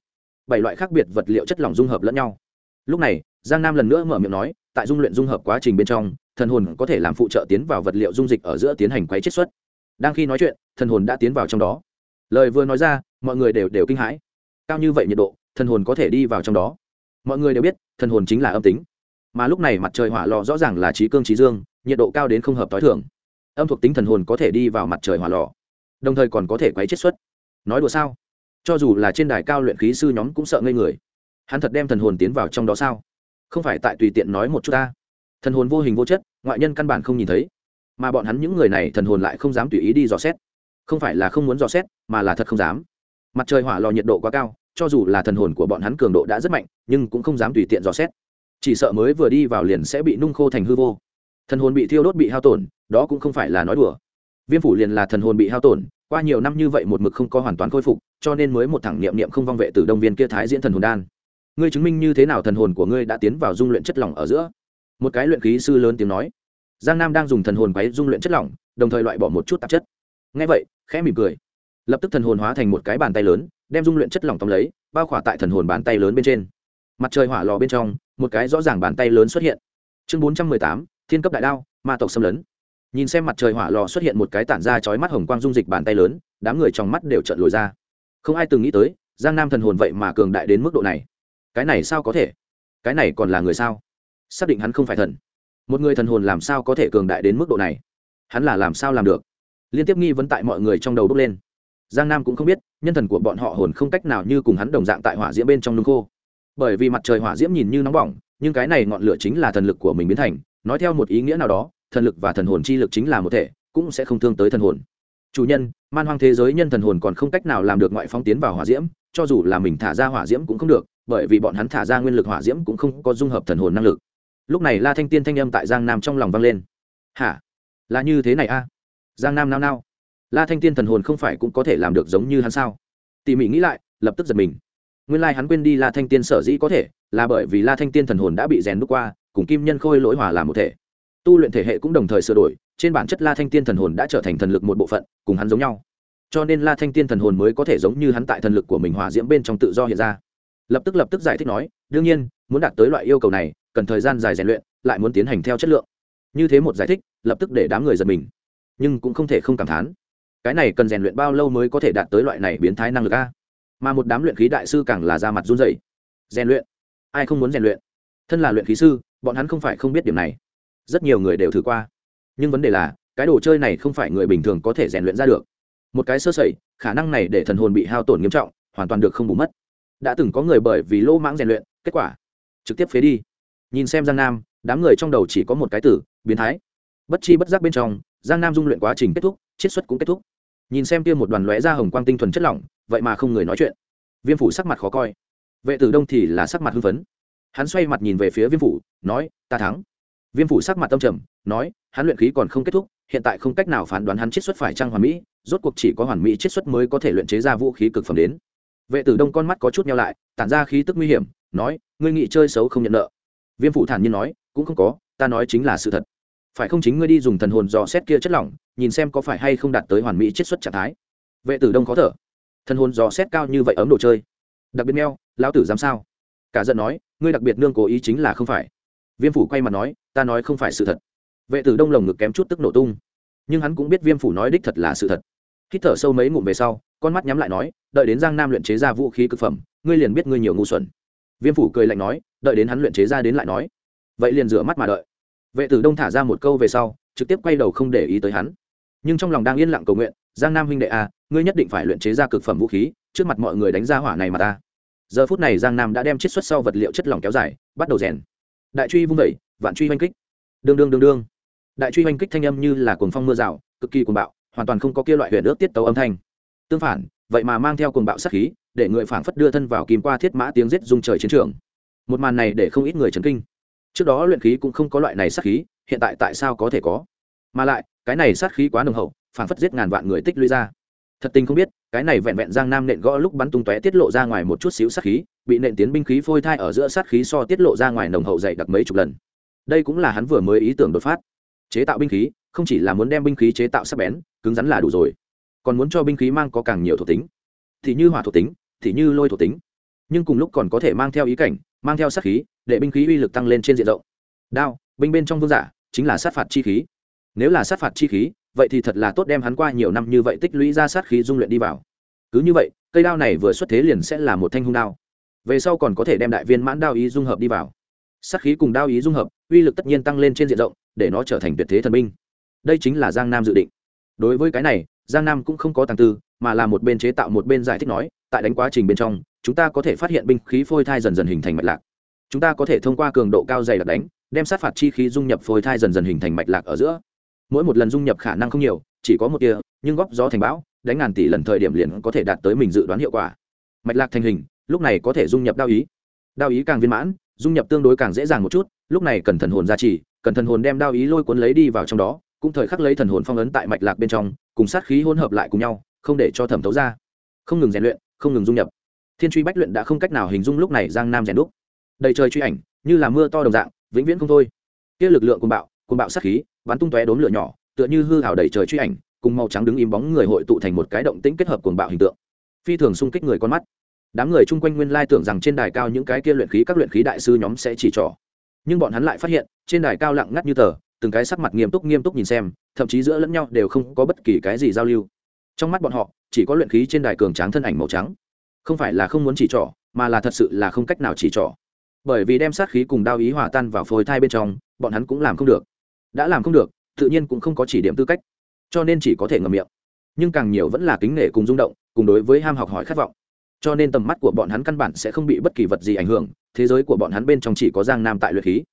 Speaker 1: Bảy loại khác biệt vật liệu chất lỏng dung hợp lẫn nhau. Lúc này, giang nam lần nữa mở miệng nói, tại dung luyện dung hợp quá trình bên trong, thần hồn có thể làm phụ trợ tiến vào vật liệu dung dịch ở giữa tiến hành quấy chiết xuất. Đang khi nói chuyện thần hồn đã tiến vào trong đó. Lời vừa nói ra, mọi người đều đều kinh hãi. Cao như vậy nhiệt độ, thần hồn có thể đi vào trong đó. Mọi người đều biết, thần hồn chính là âm tính. Mà lúc này mặt trời hỏa lò rõ ràng là trí cương trí dương, nhiệt độ cao đến không hợp t h i thường. Âm thuộc tính thần hồn có thể đi vào mặt trời hỏa lò, đồng thời còn có thể quấy chết xuất. Nói đùa sao? Cho dù là trên đài cao luyện khí sư nhóm cũng sợ ngây người. Hắn thật đem thần hồn tiến vào trong đó sao? Không phải tại tùy tiện nói một chút ta. Thần hồn vô hình vô chất, ngoại nhân căn bản không nhìn thấy. Mà bọn hắn những người này thần hồn lại không dám tùy ý đi dò xét không phải là không muốn dò xét, mà là thật không dám. Mặt trời hỏa lò nhiệt độ quá cao, cho dù là thần hồn của bọn hắn cường độ đã rất mạnh, nhưng cũng không dám tùy tiện dò xét. Chỉ sợ mới vừa đi vào liền sẽ bị nung khô thành hư vô. Thần hồn bị thiêu đốt bị hao tổn, đó cũng không phải là nói đùa. Viêm phủ liền là thần hồn bị hao tổn, qua nhiều năm như vậy một mực không có hoàn toàn khôi phục, cho nên mới một thẳng niệm niệm không vong vệ từ đông viên kia thái diễn thần hồn đan. Ngươi chứng minh như thế nào thần hồn của ngươi đã tiến vào dung luyện chất lỏng ở giữa? Một cái luyện khí sư lớn tiếng nói. Giang nam đang dùng thần hồn quấy dung luyện chất lỏng, đồng thời loại bỏ một chút tạp chất. Ngay vậy khẽ mỉm cười. Lập tức thần hồn hóa thành một cái bàn tay lớn, đem dung luyện chất lỏng tóm lấy, bao khỏa tại thần hồn bàn tay lớn bên trên. Mặt trời hỏa lò bên trong, một cái rõ ràng bàn tay lớn xuất hiện. Chương bốn trăm mười tám, thiên cấp đại đao, ma tộc xâm lấn. Nhìn xem mặt trời hỏa lò xuất hiện một cái tản ra chói mắt hồng quang dung dịch bàn tay lớn, đám người trong mắt đều trợn lồi ra. Không ai từng nghĩ tới, giang nam thần hồn vậy mà cường đại đến mức độ này. Cái này sao có thể? Cái này còn là người sao? Xác định hắn không phải thần. Một người thần hồn làm sao có thể cường đại đến mức độ này? Hắn là làm sao làm được? Liên tiếp nghi vấn tại mọi người trong đầu bốc lên. Giang nam cũng không biết, nhân thần của bọn họ hồn không cách nào như cùng hắn đồng dạng tại hỏa diễm bên trong nung khô. Bởi vì mặt trời hỏa diễm nhìn như nóng bỏng, nhưng cái này ngọn lửa chính là thần lực của mình biến thành. Nói theo một ý nghĩa nào đó, thần lực và thần hồn chi lực chính là một thể, cũng sẽ không thương tới thần hồn. Chủ nhân, man hoang thế giới nhân thần hồn còn không cách nào làm được ngoại phóng tiến vào hỏa diễm, cho dù là mình thả ra hỏa diễm cũng không được, bởi vì bọn hắn thả ra nguyên lực hỏa diễm cũng không có dung hợp thần hồn năng lực. Lúc này la thanh tiên thanh âm tại giang nam trong lòng vang lên. Hả? Là như thế này a? Giang nam nao nao. La thanh tiên thần hồn không phải cũng có thể làm được giống như hắn sao? Tỉ mỉ nghĩ lại, lập tức giật mình. Nguyên lai hắn quên đi la thanh tiên sở dĩ có thể, là bởi vì la thanh tiên thần hồn đã bị rèn đúc qua, cùng kim nhân khôi lỗi hòa làm một thể. Tu luyện thể hệ cũng đồng thời sửa đổi, trên bản chất la thanh tiên thần hồn đã trở thành thần lực một bộ phận, cùng hắn giống nhau. Cho nên la thanh tiên thần hồn mới có thể giống như hắn tại thần lực của mình hòa diễm bên trong tự do hiện ra. Lập tức lập tức giải thích nói, đương nhiên, muốn đạt tới loại yêu cầu này, cần thời gian dài rèn luyện, lại muốn tiến hành theo chất lượng. Như thế một giải thích, lập tức để đám người giật mình nhưng cũng không thể không cảm thán. Cái này cần rèn luyện bao lâu mới có thể đạt tới loại này biến thái năng lực a? Mà một đám luyện khí đại sư càng là ra mặt run dày rèn luyện? Ai không muốn rèn luyện? Thân là luyện khí sư, bọn hắn không phải không biết điểm này. Rất nhiều người đều thử qua. Nhưng vấn đề là, cái đồ chơi này không phải người bình thường có thể rèn luyện ra được. Một cái sơ sẩy, khả năng này để thần hồn bị hao tổn nghiêm trọng, hoàn toàn được không bù mất. Đã từng có người bởi vì lỗ mãng rèn luyện, kết quả trực tiếp phế đi. Nhìn xem giang nam, đám người trong đầu chỉ có một cái tử biến thái. Bất chi bất giác bên trong giang nam dung luyện quá trình kết thúc, chiết xuất cũng kết thúc. Nhìn xem kia một đoàn lóe ra hồng quang tinh thuần chất lỏng, vậy mà không người nói chuyện. Viêm phủ sắc mặt khó coi. Vệ tử đông thì là sắc mặt hưng phấn. Hắn xoay mặt nhìn về phía viêm phủ, nói, ta thắng. Viêm phủ sắc mặt tâm trầm, nói, hắn luyện khí còn không kết thúc, hiện tại không cách nào phán đoán hắn chiết xuất phải trăng hoàn mỹ, rốt cuộc chỉ có hoàn mỹ chiết xuất mới có thể luyện chế ra vũ khí cực phẩm đến. Vệ tử đông con mắt có chút nhau lại, tản ra khí tức nguy hiểm, nói, ngươi nghĩ chơi xấu không nhận nợ. Viêm phủ thản nhiên nói, cũng không có, ta nói chính là sự thật phải không chính ngươi đi dùng thần hồn dò xét kia chất lỏng, nhìn xem có phải hay không đạt tới hoàn mỹ chiết xuất trạng thái? Vệ tử đông khó thở. Thần hồn dò xét cao như vậy ấm đồ chơi. Đặc biệt meo, lão tử dám sao? Cả giận nói, ngươi đặc biệt nương cố ý chính là không phải. Viêm phủ quay mặt nói, ta nói không phải sự thật. Vệ tử đông lồng ngực kém chút tức nổ tung. Nhưng hắn cũng biết viêm phủ nói đích thật là sự thật. Hít thở sâu mấy ngụm về sau, con mắt nhắm lại nói, đợi đến giang nam luyện chế ra vũ khí cực phẩm, ngươi liền biết ngươi nhiều ngu xuẩn. Viêm phủ cười lạnh nói, đợi đến hắn luyện chế ra đến lại nói. Vậy liền rửa mắt mà đợi vệ tử đông thả ra một câu về sau trực tiếp quay đầu không để ý tới hắn. Nhưng trong lòng đang yên lặng cầu nguyện giang nam huynh đệ a à, ngươi nhất định phải luyện chế ra cực phẩm vũ khí trước mặt mọi người đánh ra hỏa này mà ta. Giờ phút này giang nam đã đem chiết xuất sau vật liệu chất lỏng kéo dài bắt đầu rèn. Đại truy vung vẩy vạn truy oanh kích. Đương đương đương đương. Đại truy oanh kích thanh âm như là cuồng phong mưa rào cực kỳ cuồng bạo hoàn toàn không có kia loại huyền ước tiết tấu âm thanh. Tương phản vậy mà mang theo cuồng bạo sát khí để người phảng phất đưa thân vào kìm qua thiết mã tiếng giết dung trời chiến trường. Một màn này để không ít người chấn kinh trước đó luyện khí cũng không có loại này sát khí, hiện tại tại sao có thể có? Mà lại, cái này sát khí quá nồng hậu phản phất giết ngàn vạn người tích lũy ra. Thật tình không biết, cái này vẹn vẹn giang nam nện gõ lúc bắn tung tóe tiết lộ ra ngoài một chút xíu sát khí, bị nện tiến binh khí phôi thai ở giữa sát khí so tiết lộ ra ngoài nồng hậu dày đặc mấy chục lần. Đây cũng là hắn vừa mới ý tưởng đột phát. Chế tạo binh khí, không chỉ là muốn đem binh khí chế tạo sắc bén, cứng rắn là đủ rồi. Còn muốn cho binh khí mang có càng nhiều thuộc tính. Thì như hỏa thuộc tính, thì như lôi thuộc tính. Nhưng cùng lúc còn có thể mang theo ý cảnh, mang theo sát khí để binh khí uy lực tăng lên trên diện rộng. Đao, binh bên trong vương giả, chính là sát phạt chi khí. Nếu là sát phạt chi khí, vậy thì thật là tốt đem hắn qua nhiều năm như vậy tích lũy ra sát khí dung luyện đi vào. Cứ như vậy, cây đao này vừa xuất thế liền sẽ là một thanh hung đao. Về sau còn có thể đem đại viên mãn đao ý dung hợp đi vào. Sát khí cùng đao ý dung hợp, uy lực tất nhiên tăng lên trên diện rộng, để nó trở thành tuyệt thế thần binh. Đây chính là giang nam dự định. Đối với cái này, giang nam cũng không có tàng tư, mà là một bên chế tạo một bên giải thích nói, tại đánh quá trình bên trong, chúng ta có thể phát hiện binh khí phôi thai dần dần hình thành mạch lạc chúng ta có thể thông qua cường độ cao dày đặc đánh, đem sát phạt chi khí dung nhập phôi thai dần dần hình thành mạch lạc ở giữa. Mỗi một lần dung nhập khả năng không nhiều, chỉ có một tia, nhưng góp gió thành bão, đánh ngàn tỷ lần thời điểm liền có thể đạt tới mình dự đoán hiệu quả. Mạch lạc thành hình, lúc này có thể dung nhập đao ý. Đao ý càng viên mãn, dung nhập tương đối càng dễ dàng một chút, lúc này cần thần hồn gia trì, cần thần hồn đem đao ý lôi cuốn lấy đi vào trong đó, cũng thời khắc lấy thần hồn phong ấn tại mạch lạc bên trong, cùng sát khí hỗn hợp lại cùng nhau, không để cho thẩm thấu ra. Không ngừng rèn luyện, không ngừng dung nhập. Thiên truy bách luyện đã không cách nào hình dung lúc này giang nam rèn đúc đầy trời truy ảnh, như là mưa to đồng dạng, vĩnh viễn không thôi. Kia lực lượng cuồng bạo cuồng bạo sát khí, bắn tung tóe đốm lửa nhỏ, tựa như hư hào đầy trời truy ảnh, cùng màu trắng đứng im bóng người hội tụ thành một cái động tĩnh kết hợp cuồng bạo hình tượng. Phi thường xung kích người con mắt. Đám người chung quanh nguyên lai tưởng rằng trên đài cao những cái kia luyện khí các luyện khí đại sư nhóm sẽ chỉ trỏ. Nhưng bọn hắn lại phát hiện, trên đài cao lặng ngắt như tờ, từng cái sắc mặt nghiêm túc nghiêm túc nhìn xem, thậm chí giữa lẫn nhau đều không có bất kỳ cái gì giao lưu. Trong mắt bọn họ, chỉ có luyện khí trên đài cường tráng thân ảnh màu trắng. Không phải là không muốn chỉ trỏ, mà là thật sự là không cách nào chỉ trỏ bởi vì đem sát khí cùng đao ý hòa tan vào phôi thai bên trong, bọn hắn cũng làm không được. Đã làm không được, tự nhiên cũng không có chỉ điểm tư cách, cho nên chỉ có thể ngầm miệng. Nhưng càng nhiều vẫn là kính nể cùng rung động, cùng đối với ham học hỏi khát vọng. Cho nên tầm mắt của bọn hắn căn bản sẽ không bị bất kỳ vật gì ảnh hưởng, thế giới của bọn hắn bên trong chỉ có giang nam tại luyện khí.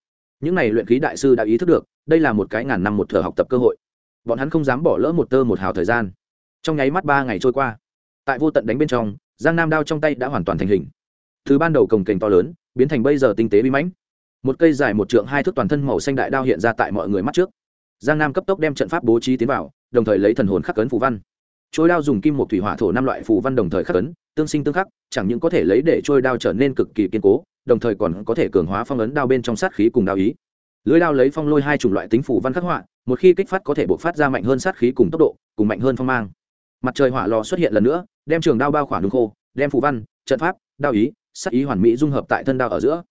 Speaker 1: Những này luyện khí đại sư đã ý thức được, đây là một cái ngàn năm một thờ học tập cơ hội. Bọn hắn không dám bỏ lỡ một tơ một hào thời gian. Trong nháy mắt ba ngày trôi qua, tại vô tận đánh bên trong, giang nam đao trong tay đã hoàn toàn thành hình. Từ ban đầu cồng kềnh to lớn biến thành bây giờ tinh tế bí mãnh. Một cây dài một trượng hai thước toàn thân màu xanh đại đao hiện ra tại mọi người mắt trước. Giang nam cấp tốc đem trận pháp bố trí tiến vào, đồng thời lấy thần hồn khắc cấn phù văn. Trôi đao dùng kim một thủy hỏa thổ năm loại phù văn đồng thời khắc cấn, tương sinh tương khắc, chẳng những có thể lấy để trôi đao trở nên cực kỳ kiên cố, đồng thời còn có thể cường hóa phong ấn đao bên trong sát khí cùng đao ý. Lưới đao lấy phong lôi hai chủng loại tính phù văn khắc họa, một khi kích phát có thể bộc phát ra mạnh hơn sát khí cùng tốc độ, cùng mạnh hơn phong mang. Mặt trời hỏa lò xuất hiện lần nữa, đem trường đao bao khỏa đúng khô, đem phù văn, trận pháp, đao ý sát ý hoàn mỹ dung hợp tại thân đao ở giữa.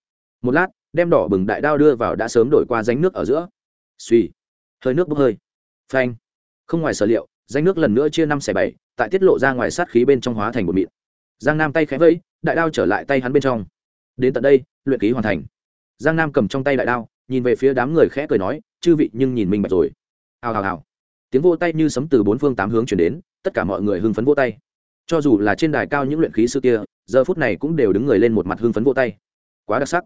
Speaker 1: Một lát, đem đỏ bừng đại đao đưa vào đã sớm đổi qua ránh nước ở giữa. Suy hơi nước bốc hơi. Phanh. Không ngoài sở liệu danh nước lần nữa chia năm xẻ bảy, tại tiết lộ ra ngoài sát khí bên trong hóa thành một mịn. Giang nam tay khẽ vẫy, đại đao trở lại tay hắn bên trong. Đến tận đây, luyện ký hoàn thành. Giang nam cầm trong tay đại đao, nhìn về phía đám người khẽ cười nói, chư vị nhưng nhìn mình bạch rồi. Hào hào hào. Tiếng vô tay như sấm từ bốn phương tám hướng chuyển đến, tất cả mọi người hưng phấn vô tay cho dù là trên đài cao những luyện khí sư kia, giờ phút này cũng đều đứng người lên một mặt hưng phấn vô tay. Quá đặc sắc.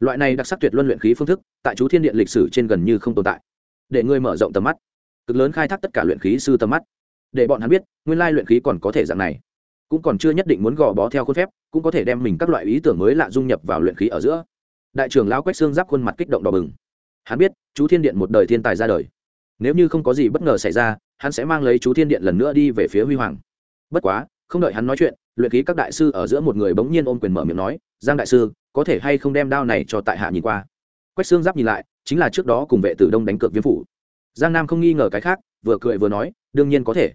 Speaker 1: Loại này đặc sắc tuyệt luân luyện khí phương thức, tại chú thiên điện lịch sử trên gần như không tồn tại. Để ngươi mở rộng tầm mắt. Cực lớn khai thác tất cả luyện khí sư tầm mắt. Để bọn hắn biết, nguyên lai luyện khí còn có thể dạng này. Cũng còn chưa nhất định muốn gò bó theo khuôn phép, cũng có thể đem mình các loại ý tưởng mới lạ dung nhập vào luyện khí ở giữa. Đại trưởng lão quách xương giáp khuôn mặt kích động đỏ bừng. Hắn biết, chú thiên điện một đời thiên tài ra đời. Nếu như không có gì bất ngờ xảy ra, hắn sẽ mang lấy chú thiên điện lần nữa đi về phía huy hoàng. Bất quá không đợi hắn nói chuyện, luyện khí các đại sư ở giữa một người bỗng nhiên ôm quyền mở miệng nói, giang đại sư, có thể hay không đem đao này cho tại hạ nhìn qua? Quách xương giáp nhìn lại, chính là trước đó cùng vệ tử đông đánh cược viêm phủ. Giang nam không nghi ngờ cái khác, vừa cười vừa nói, đương nhiên có thể.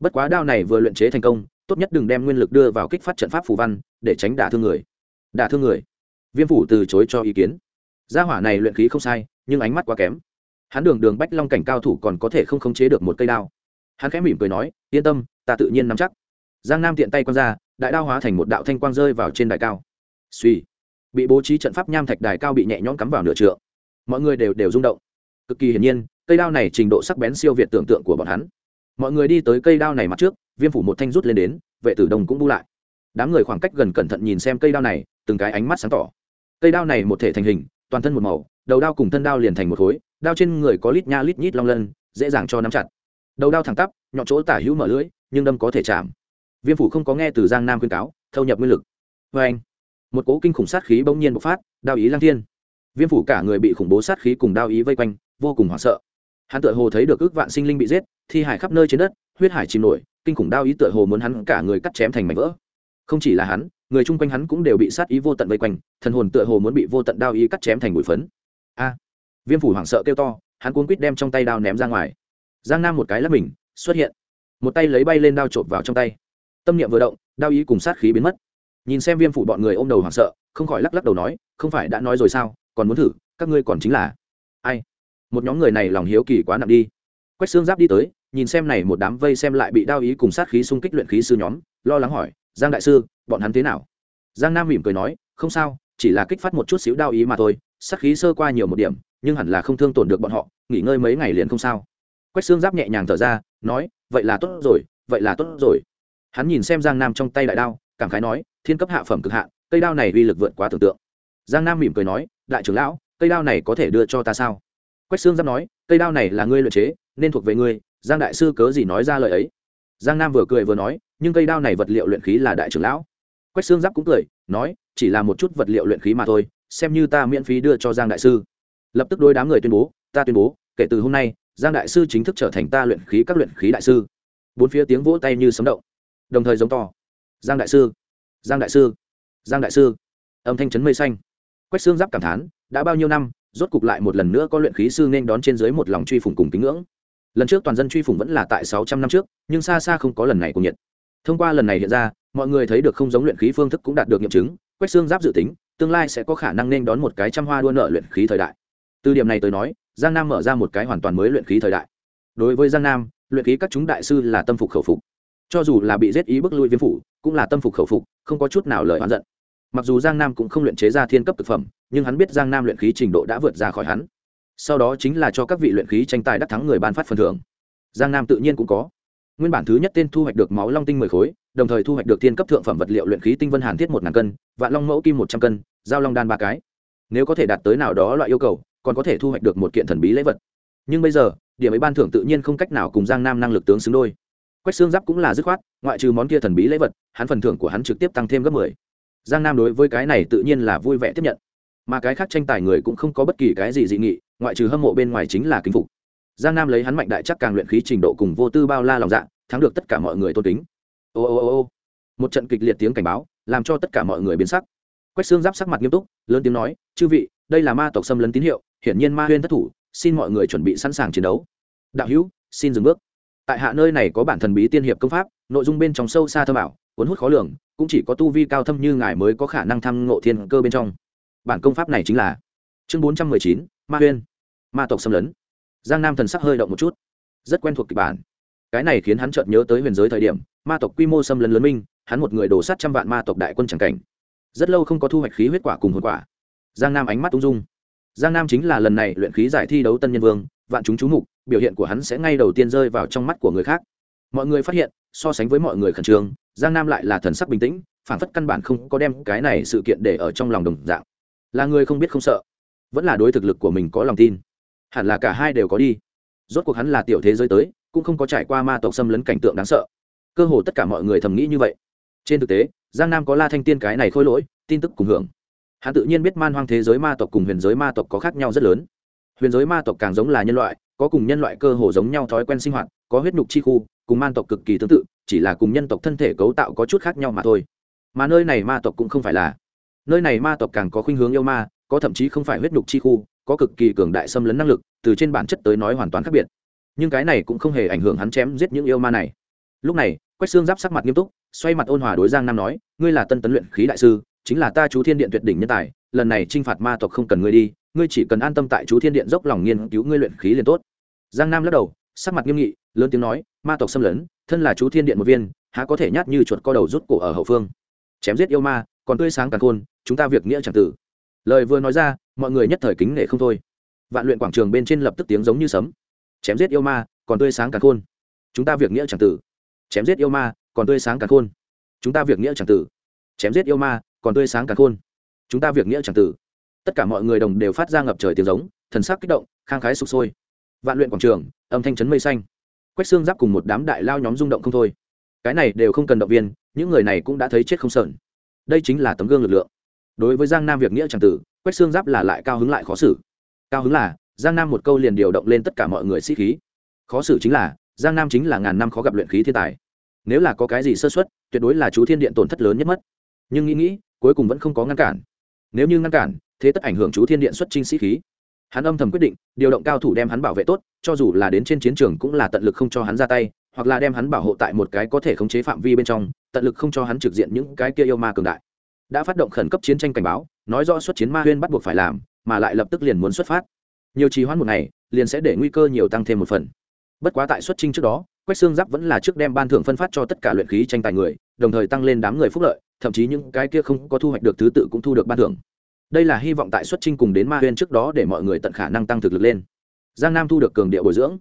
Speaker 1: Bất quá đao này vừa luyện chế thành công, tốt nhất đừng đem nguyên lực đưa vào kích phát trận pháp phù văn, để tránh đả thương người. Đả thương người? Viêm phủ từ chối cho ý kiến. Gia hỏa này luyện khí không sai, nhưng ánh mắt quá kém. Hắn đường đường bách long cảnh cao thủ còn có thể không khống chế được một cây đao. Hắn khẽ mỉm cười nói, yên tâm, ta tự nhiên nắm chắc giang nam tiện tay quăng ra, đại đao hóa thành một đạo thanh quang rơi vào trên đài cao. Suy bị bố trí trận pháp nham thạch đài cao bị nhẹ nhõm cắm vào nửa trượng. Mọi người đều đều rung động. Cực kỳ hiển nhiên, cây đao này trình độ sắc bén siêu việt tưởng tượng của bọn hắn. Mọi người đi tới cây đao này mặt trước, viêm phủ một thanh rút lên đến, vệ tử đồng cũng bu lại. Đám người khoảng cách gần cẩn thận nhìn xem cây đao này, từng cái ánh mắt sáng tỏ. Cây đao này một thể thành hình, toàn thân một màu, đầu đao cùng thân đao liền thành một khối, đao trên người có lít nha lít nhít long lân, dễ dàng cho nắm chặt. Đầu đao thẳng tắp, nhọn chỗ tả hữu mở lưỡi, nhưng đâm có thể chạm viêm phủ không có nghe từ giang nam khuyên cáo, thâu nhập nguyên lực. Vê anh, một cố kinh khủng sát khí bỗng nhiên bộc phát, đao ý lang thiên. Viêm phủ cả người bị khủng bố sát khí cùng đao ý vây quanh, vô cùng hoảng sợ. Hắn tựa hồ thấy được ước vạn sinh linh bị giết, thi hải khắp nơi trên đất, huyết hải chìm nổi, kinh khủng đao ý tựa hồ muốn hắn cả người cắt chém thành mảnh vỡ. Không chỉ là hắn, người chung quanh hắn cũng đều bị sát ý vô tận vây quanh, thần hồn tựa hồ muốn bị vô tận đao ý cắt chém thành bụi phấn. A! Viêm phủ hoảng sợ kêu to, hắn cuốn quýt đem trong tay đao ném ra ngoài. Giang nam một cái lắp mình, xuất hiện. Một tay lấy bay lên đao trộm vào trong tay tâm niệm vừa động, đao ý cùng sát khí biến mất. Nhìn xem viêm phủ bọn người ôm đầu hoảng sợ, không khỏi lắc lắc đầu nói, không phải đã nói rồi sao? Còn muốn thử, các ngươi còn chính là ai? Một nhóm người này lòng hiếu kỳ quá nặng đi. Quách xương giáp đi tới, nhìn xem này một đám vây xem lại bị đao ý cùng sát khí xung kích luyện khí sư nhóm, lo lắng hỏi, giang đại sư, bọn hắn thế nào? Giang nam mỉm cười nói, không sao, chỉ là kích phát một chút xíu đao ý mà thôi, sát khí sơ qua nhiều một điểm, nhưng hẳn là không thương tổn được bọn họ, nghỉ ngơi mấy ngày liền không sao. Quách xương giáp nhẹ nhàng thở ra, nói, vậy là tốt rồi, vậy là tốt rồi hắn nhìn xem giang nam trong tay đại đao, cảm khái nói, thiên cấp hạ phẩm cực hạ cây đao này uy lực vượt quá tưởng tượng. Giang nam mỉm cười nói, đại trưởng lão, cây đao này có thể đưa cho ta sao? Quách xương giáp nói, cây đao này là ngươi luyện chế, nên thuộc về ngươi, giang đại sư cớ gì nói ra lời ấy? Giang nam vừa cười vừa nói, nhưng cây đao này vật liệu luyện khí là đại trưởng lão. Quách xương giáp cũng cười, nói, chỉ là một chút vật liệu luyện khí mà thôi, xem như ta miễn phí đưa cho giang đại sư. Lập tức đôi đám người tuyên bố, ta tuyên bố, kể từ hôm nay, giang đại sư chính thức trở thành ta luyện khí các luyện khí đại sư. Bốn phía tiếng vỗ tay như sấm động đồng thời giống to. Giang đại sư, giang đại sư, giang đại sư. Âm thanh chấn mây xanh. Quách xương giáp cảm thán, đã bao nhiêu năm, rốt cục lại một lần nữa có luyện khí sư nên đón trên dưới một lòng truy phủng cùng kính ngưỡng. Lần trước toàn dân truy phủng vẫn là tại sáu trăm năm trước, nhưng xa xa không có lần này cùng nhiệt. Thông qua lần này hiện ra, mọi người thấy được không giống luyện khí phương thức cũng đạt được nghiệm chứng, quách xương giáp dự tính, tương lai sẽ có khả năng nên đón một cái trăm hoa đua nợ luyện khí thời đại. Từ điểm này tới nói, giang nam mở ra một cái hoàn toàn mới luyện khí thời đại. Đối với giang nam, luyện khí các chúng đại sư là tâm phục khẩu phục cho dù là bị giết ý bức lui viêm phủ, cũng là tâm phục khẩu phục, không có chút nào lời oán giận. Mặc dù giang nam cũng không luyện chế ra thiên cấp thực phẩm, nhưng hắn biết giang nam luyện khí trình độ đã vượt ra khỏi hắn. Sau đó chính là cho các vị luyện khí tranh tài đắc thắng người ban phát phần thưởng. Giang nam tự nhiên cũng có. Nguyên bản thứ nhất tên thu hoạch được máu long tinh mười khối, đồng thời thu hoạch được thiên cấp thượng phẩm vật liệu luyện khí tinh vân hàn thiết một ngàn cân, vạn long mẫu kim một trăm cân, giao long đan ba cái. Nếu có thể đạt tới nào đó loại yêu cầu, còn có thể thu hoạch được một kiện thần bí lễ vật. Nhưng bây giờ, điểm ấy ban thưởng tự nhiên không cách nào cùng giang nam năng lực tướng xứng đôi quách xương giáp cũng là dứt khoát, ngoại trừ món kia thần bí lễ vật, hắn phần thưởng của hắn trực tiếp tăng thêm gấp mười. Giang nam đối với cái này tự nhiên là vui vẻ tiếp nhận. Mà cái khác tranh tài người cũng không có bất kỳ cái gì dị nghị, ngoại trừ hâm mộ bên ngoài chính là kính phục. Giang nam lấy hắn mạnh đại chắc càng luyện khí trình độ cùng vô tư bao la lòng dạ thắng được tất cả mọi người tôn kính. Ô ô ô ô một trận kịch liệt tiếng cảnh báo, làm cho tất cả mọi người biến sắc. Quách xương giáp sắc mặt nghiêm túc, lớn tiếng nói, chư vị, đây là ma tộc xâm lấn tín hiệu, hiển nhiên ma huyên thất thủ, xin mọi người chuẩn bị sẵn sàng chiến đấu. Đạo hữu, xin dừng bước tại hạ nơi này có bản thần bí tiên hiệp công pháp, nội dung bên trong sâu xa thơ bảo cuốn hút khó lường, cũng chỉ có tu vi cao thâm như ngài mới có khả năng thăm ngộ thiên cơ bên trong. Bản công pháp này chính là chương bốn trăm mười chín, ma huyên, ma tộc xâm lấn. Giang nam thần sắc hơi động một chút, rất quen thuộc kịch bản. Cái này khiến hắn chợt nhớ tới huyền giới thời điểm, ma tộc quy mô xâm lấn lớn minh, hắn một người đổ sát trăm vạn ma tộc đại quân c cảnh. Rất lâu không có thu hoạch khí huyết quả cùng hồn quả. Giang nam ánh mắt ung dung. Giang nam chính là lần này luyện khí giải thi đấu tân nhân vương, vạn chúng chú mục biểu hiện của hắn sẽ ngay đầu tiên rơi vào trong mắt của người khác. Mọi người phát hiện, so sánh với mọi người khẩn trương, giang nam lại là thần sắc bình tĩnh phản phất căn bản không có đem cái này sự kiện để ở trong lòng đồng dạng. Là người không biết không sợ, vẫn là đối thực lực của mình có lòng tin. Hẳn là cả hai đều có đi. Rốt cuộc hắn là tiểu thế giới tới, cũng không có trải qua ma tộc xâm lấn cảnh tượng đáng sợ. Cơ hồ tất cả mọi người thầm nghĩ như vậy. Trên thực tế, giang nam có la thanh tiên cái này khôi lỗi, tin tức cùng hưởng. Hắn tự nhiên biết man hoang thế giới ma tộc cùng huyền giới ma tộc có khác nhau rất lớn. Huyền giới ma tộc càng giống là nhân loại có cùng nhân loại cơ hồ giống nhau thói quen sinh hoạt, có huyết nhục chi khu, cùng man tộc cực kỳ tương tự, chỉ là cùng nhân tộc thân thể cấu tạo có chút khác nhau mà thôi. Mà nơi này ma tộc cũng không phải là. Nơi này ma tộc càng có khuynh hướng yêu ma, có thậm chí không phải huyết nhục chi khu, có cực kỳ cường đại xâm lấn năng lực, từ trên bản chất tới nói hoàn toàn khác biệt. Nhưng cái này cũng không hề ảnh hưởng hắn chém giết những yêu ma này. Lúc này, quách xương giáp sắc mặt nghiêm túc, xoay mặt ôn hòa đối giang nam nói, ngươi là tân tấn luyện khí đại sư, chính là ta chú thiên điện tuyệt đỉnh nhân tài lần này t r i n h phạt ma tộc không cần ngươi đi, ngươi chỉ cần an tâm tại chú thiên điện dốc lòng nghiên cứu ngươi luyện khí liền tốt. Giang nam lắc đầu, sắc mặt nghiêm nghị, lớn tiếng nói, ma tộc xâm lấn, thân là chú thiên điện một viên, há có thể nhát như chuột co đầu rút cổ ở hậu phương. Chém giết yêu ma, còn tươi sáng càng khôn, chúng ta việc nghĩa c tử. Lời vừa nói ra, mọi người nhất thời kính nể không thôi. Vạn luyện quảng trường bên trên lập tức tiếng giống như sấm. Chém giết yêu ma, còn tươi sáng càng khôn. Chúng ta việc nghĩa c tử. Chém giết yêu ma, còn tươi sáng càng khôn. Chúng ta việc nghĩa c tử. Chém giết yêu ma, còn tươi sáng cả khôn chúng ta việc nghĩa chẳng tử tất cả mọi người đồng đều phát ra ngập trời tiếng giống, thần sắc kích động, khang khái sụp sôi. Vạn luyện quảng trường, âm thanh chấn mây xanh. Quách xương giáp cùng một đám đại lao nhóm rung động không thôi. Cái này đều không cần động viên, những người này cũng đã thấy chết không sợn. Đây chính là tấm gương lực lượng. Đối với giang nam việc nghĩa chẳng tử quách xương giáp là lại cao hứng lại khó xử. Cao hứng là, giang nam một câu liền điều động lên tất cả mọi người sĩ khí. Khó xử chính là, giang nam chính là ngàn năm khó gặp luyện khí thiên tài. Nếu là có cái gì sơ xuất tuyệt đối là chú thiên điện tổn thất lớn nhất mất. Nhưng nghĩ nghĩ, cuối cùng vẫn không có ngăn cản nếu như ngăn cản, thế tất ảnh hưởng chú thiên điện xuất trinh sĩ khí. Hắn âm thầm quyết định, điều động cao thủ đem hắn bảo vệ tốt, cho dù là đến trên chiến trường cũng là tận lực không cho hắn ra tay, hoặc là đem hắn bảo hộ tại một cái có thể khống chế phạm vi bên trong, tận lực không cho hắn trực diện những cái kia yêu ma cường đại. Đã phát động khẩn cấp chiến tranh cảnh báo, nói rõ xuất chiến ma huyên bắt buộc phải làm, mà lại lập tức liền muốn xuất phát. Nhiều trì hoãn một ngày, liền sẽ để nguy cơ nhiều tăng thêm một phần. Bất quá tại xuất trinh trước đó, quách xương giáp vẫn là trước đem ban thưởng phân phát cho tất cả luyện khí tranh tài người, đồng thời tăng lên đám người phúc lợi thậm chí những cái kia không có thu hoạch được thứ tự cũng thu được ban thưởng. Đây là hy vọng tại xuất trinh cùng đến ma huyên trước đó để mọi người tận khả năng tăng thực lực lên. Giang nam thu được cường địa bồi dưỡng.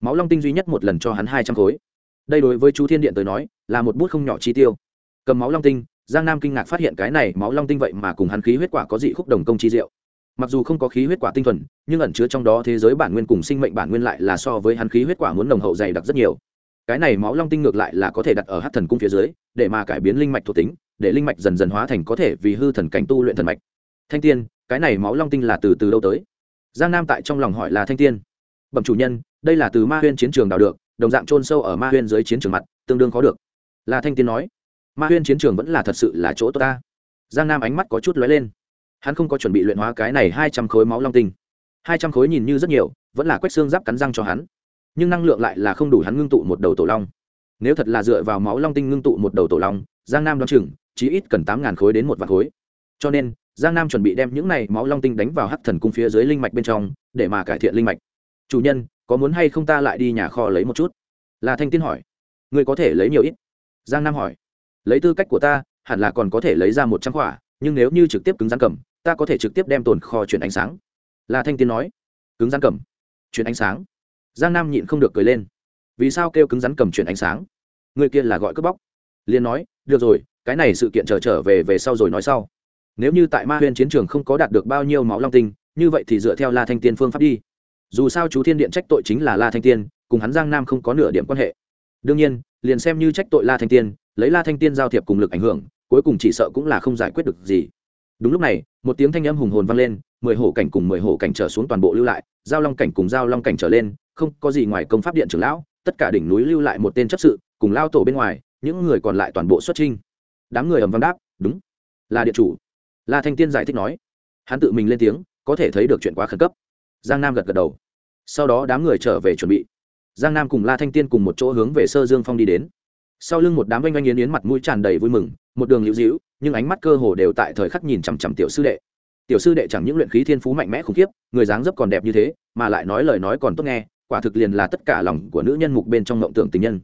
Speaker 1: Máu long tinh duy nhất một lần cho hắn hai trăm khối. Đây đối với chú thiên điện tới nói, là một bút không nhỏ chi tiêu. Cầm máu long tinh, giang nam kinh ngạc phát hiện cái này máu long tinh vậy mà cùng hắn khí huyết quả có dị khúc đồng công chi diệu. Mặc dù không có khí huyết quả tinh thuần, nhưng ẩn chứa trong đó thế giới bản nguyên cùng sinh mệnh bản nguyên lại là so với hắn khí huyết quả muốn nồng hậu dày đặc rất nhiều. Cái này máu long tinh ngược lại là có thể đặt ở hát thần cung phía dưới, để mà cải biến linh mạch thuộc tính để linh mạch dần dần hóa thành có thể vì hư thần cảnh tu luyện thần mạch. Thanh tiên, cái này máu long tinh là từ từ đâu tới? Giang nam tại trong lòng hỏi là thanh tiên. Bẩm chủ nhân, đây là từ ma huyên chiến trường đào được, đồng dạng trôn sâu ở ma huyên dưới chiến trường mặt, tương đương có được. Là thanh tiên nói. Ma huyên chiến trường vẫn là thật sự là chỗ tốt ta. Giang nam ánh mắt có chút lóe lên. Hắn không có chuẩn bị luyện hóa cái này hai trăm khối máu long tinh. Hai trăm khối nhìn như rất nhiều, vẫn là quét xương giáp cắn răng cho hắn. Nhưng năng lượng lại là không đủ hắn ngưng tụ một đầu tổ long. Nếu thật là dựa vào máu long tinh ngưng tụ một đầu tổ long, giang nam đ o á n chừng chí ít cần tám ngàn khối đến một vạn khối. Cho nên, giang nam chuẩn bị đem những này máu long tinh đánh vào hắc thần cung phía dưới linh mạch bên trong, để mà cải thiện linh mạch. Chủ nhân, có muốn hay không ta lại đi nhà kho lấy một chút? Là thanh tiên hỏi. Người có thể lấy nhiều ít? Giang nam hỏi. Lấy tư cách của ta, hẳn là còn có thể lấy ra một trăm quả nhưng nếu như trực tiếp cứng rắn cầm, ta có thể trực tiếp đem tồn kho chuyển ánh sáng. Là thanh tiên nói. Cứng rắn cầm. Chuyển ánh sáng. Giang nam nhịn không được cười lên. Vì sao kêu cứng rắn cầm chuyển ánh sáng? Người kia là gọi cướp bóc. Liên nói, được rồi cái này sự kiện trở trở về về sau rồi nói sau. Nếu như tại ma huyên chiến trường không có đạt được bao nhiêu máu long tinh, như vậy thì dựa theo la thanh tiên phương pháp đi. Dù sao chú thiên điện trách tội chính là la thanh tiên, cùng hắn giang nam không có nửa điểm quan hệ. Đương nhiên, liền xem như trách tội la thanh tiên, lấy la thanh tiên giao thiệp cùng lực ảnh hưởng, cuối cùng chỉ sợ cũng là không giải quyết được gì. Đúng lúc này, một tiếng thanh âm hùng hồn vang lên, mười hổ cảnh cùng mười hổ cảnh trở xuống toàn bộ lưu lại, giao long cảnh cùng giao long cảnh trở lên, không có gì ngoài công pháp điện trưởng lão, tất cả đỉnh núi lưu lại một tên chấp sự, cùng lao tổ bên ngoài, những người còn lại toàn bộ xuất trinh đám người ầm vang đáp, đúng, là điện chủ. La thanh tiên giải thích nói. Hắn tự mình lên tiếng, có thể thấy được chuyện quá khẩn cấp. Giang nam gật gật đầu. Sau đó đám người trở về chuẩn bị. Giang nam cùng la thanh tiên cùng một chỗ hướng về sơ dương phong đi đến. Sau lưng một đám oanh oanh yến yến mặt mũi tràn đầy vui mừng, một đường lưu dĩu nhưng ánh mắt cơ hồ đều tại thời khắc nhìn chằm chằm tiểu sư đệ. Tiểu sư đệ chẳng những luyện khí thiên phú mạnh mẽ khủng khiếp, người dáng dấp còn đẹp như thế, mà lại nói lời nói còn tốt nghe, quả thực liền là tất cả lòng của nữ nhân mục bên trong mộng tưởng tình nhân.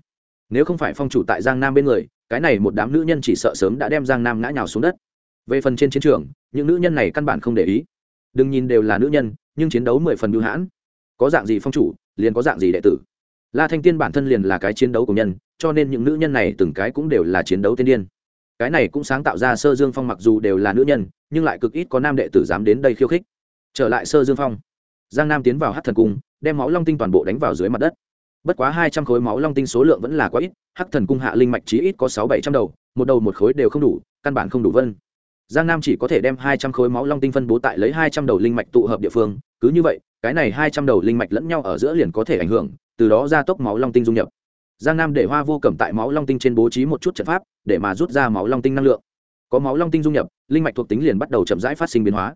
Speaker 1: Nếu không phải phong chủ tại giang nam bên người cái này một đám nữ nhân chỉ sợ sớm đã đem giang nam ngã nhào xuống đất. Về phần trên chiến trường, những nữ nhân này căn bản không để ý. Đừng nhìn đều là nữ nhân, nhưng chiến đấu mười phần bưu hãn. Có dạng gì phong chủ, liền có dạng gì đệ tử. La thanh tiên bản thân liền là cái chiến đấu của nhân, cho nên những nữ nhân này từng cái cũng đều là chiến đấu tiên điên. Cái này cũng sáng tạo ra sơ dương phong mặc dù đều là nữ nhân, nhưng lại cực ít có nam đệ tử dám đến đây khiêu khích. Trở lại sơ dương phong, giang nam tiến vào hát thần cung, đem máu long tinh toàn bộ đánh vào dưới mặt đất bất quá hai trăm khối máu long tinh số lượng vẫn là quá ít, hắc thần cung hạ linh mạch chí ít có sáu bảy trăm đầu, một đầu một khối đều không đủ, căn bản không đủ vân. Giang nam chỉ có thể đem hai trăm khối máu long tinh phân bố tại lấy hai trăm đầu linh mạch tụ hợp địa phương, cứ như vậy, cái này hai trăm đầu linh mạch lẫn nhau ở giữa liền có thể ảnh hưởng, từ đó gia tốc máu long tinh dung nhập. Giang nam để hoa vô cẩm tại máu long tinh trên bố trí một chút trận pháp, để mà rút ra máu long tinh năng lượng. Có máu long tinh dung nhập, linh mạch thuộc tính liền bắt đầu chậm rãi phát sinh biến hóa.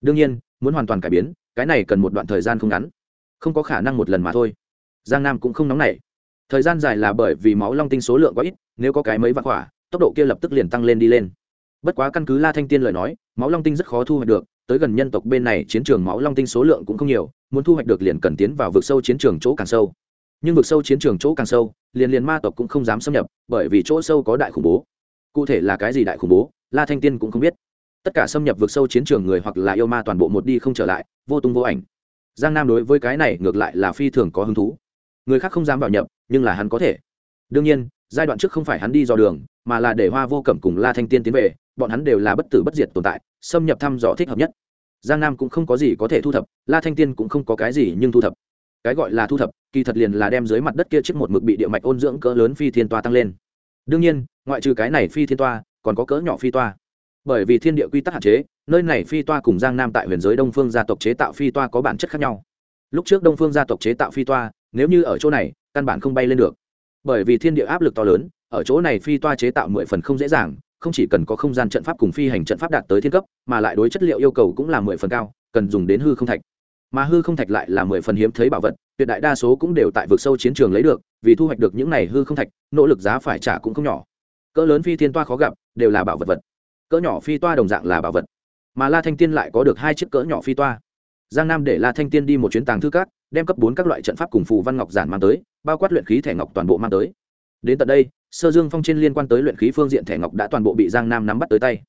Speaker 1: Đương nhiên, muốn hoàn toàn cải biến, cái này cần một đoạn thời gian không ngắn. Không có khả năng một lần mà thôi giang nam cũng không nóng nảy. Thời gian dài là bởi vì máu long tinh số lượng quá ít, nếu có cái mấy vạn quả, tốc độ kia lập tức liền tăng lên đi lên. Bất quá căn cứ la thanh tiên lời nói, máu long tinh rất khó thu hoạch được, tới gần nhân tộc bên này chiến trường máu long tinh số lượng cũng không nhiều, muốn thu hoạch được liền cần tiến vào vực sâu chiến trường chỗ càng sâu. Nhưng vực sâu chiến trường chỗ càng sâu, liền liền ma tộc cũng không dám xâm nhập, bởi vì chỗ sâu có đại khủng bố. Cụ thể là cái gì đại khủng bố, la thanh tiên cũng không biết. Tất cả xâm nhập vực sâu chiến trường người hoặc là yêu ma toàn bộ một đi không trở lại, vô tung vô ảnh. Giang nam đối với cái này ngược lại là phi thường có hứng thú người khác không dám vào nhập, nhưng là hắn có thể. Đương nhiên, giai đoạn trước không phải hắn đi dò đường, mà là để hoa vô cẩm cùng la thanh tiên tiến về, bọn hắn đều là bất tử bất diệt tồn tại, xâm nhập thăm dò thích hợp nhất. Giang nam cũng không có gì có thể thu thập, la thanh tiên cũng không có cái gì nhưng thu thập. Cái gọi là thu thập, kỳ thật liền là đem dưới mặt đất kia chiếc một mực bị địa mạch ôn dưỡng cỡ lớn phi thiên toa tăng lên. Đương nhiên, ngoại trừ cái này phi thiên toa, còn có cỡ nhỏ phi toa. Bởi vì thiên địa quy tắc hạn chế, nơi này phi toa cùng giang nam tại huyền giới đông phương gia tộc chế tạo phi toa có bản chất khác nhau. Lúc trước đông phương gia tộc chế tạo phi toa nếu như ở chỗ này, căn bản không bay lên được. Bởi vì thiên địa áp lực to lớn, ở chỗ này phi toa chế tạo mười phần không dễ dàng, không chỉ cần có không gian trận pháp cùng phi hành trận pháp đạt tới thiên cấp, mà lại đối chất liệu yêu cầu cũng là mười phần cao, cần dùng đến hư không thạch. Mà hư không thạch lại là mười phần hiếm thấy bảo vật, tuyệt đại đa số cũng đều tại vực sâu chiến trường lấy được, vì thu hoạch được những này hư không thạch, nỗ lực giá phải trả cũng không nhỏ. Cỡ lớn phi thiên toa khó gặp, đều là bảo vật vật. Cỡ nhỏ phi toa đồng dạng là bảo vật. Mà la thanh tiên lại có được hai chiếc cỡ nhỏ phi toa. Giang nam để la thanh tiên đi một chuyến tàng thư cát đem cấp bốn các loại trận pháp cùng phù văn ngọc giản mang tới, bao quát luyện khí thẻ ngọc toàn bộ mang tới. Đến tận đây, sơ dương phong trên liên quan tới luyện khí phương diện thẻ ngọc đã toàn bộ bị giang nam nắm bắt tới tay.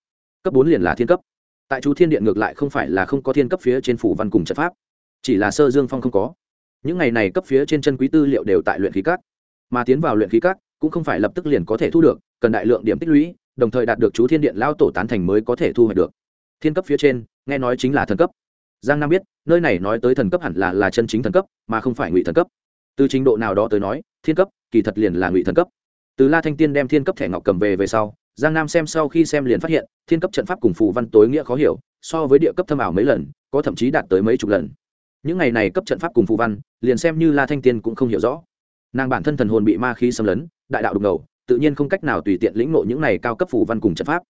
Speaker 1: Cấp bốn liền là thiên cấp. Tại chú thiên điện ngược lại không phải là không có thiên cấp phía trên phủ văn cùng trận pháp. Chỉ là sơ dương phong không có. Những ngày này cấp phía trên chân quý tư liệu đều tại luyện khí các. Mà tiến vào luyện khí các, cũng không phải lập tức liền có thể thu được, cần đại lượng điểm tích lũy, đồng thời đạt được chú thiên điện lao tổ tán thành mới có thể thu hoạch được. Thiên cấp phía trên, nghe nói chính là thần cấp giang nam biết, nơi này nói tới thần cấp hẳn là là chân chính thần cấp, mà không phải ngụy thần cấp. Từ trình độ nào đó tới nói, thiên cấp, kỳ thật liền là ngụy thần cấp. Từ la thanh tiên đem thiên cấp thẻ ngọc cầm về về sau, giang nam xem sau khi xem liền phát hiện, thiên cấp trận pháp cùng phù văn tối nghĩa khó hiểu, so với địa cấp thâm ảo mấy lần, có thậm chí đạt tới mấy chục lần. Những ngày này cấp trận pháp cùng phù văn, liền xem như la thanh tiên cũng không hiểu rõ. Nàng bản thân thần hồn bị ma khí xâm lấn, đại đạo đục ngầu, tự nhiên không cách nào tùy tiện lĩnh ngộ những này cao cấp phù văn cùng trận pháp.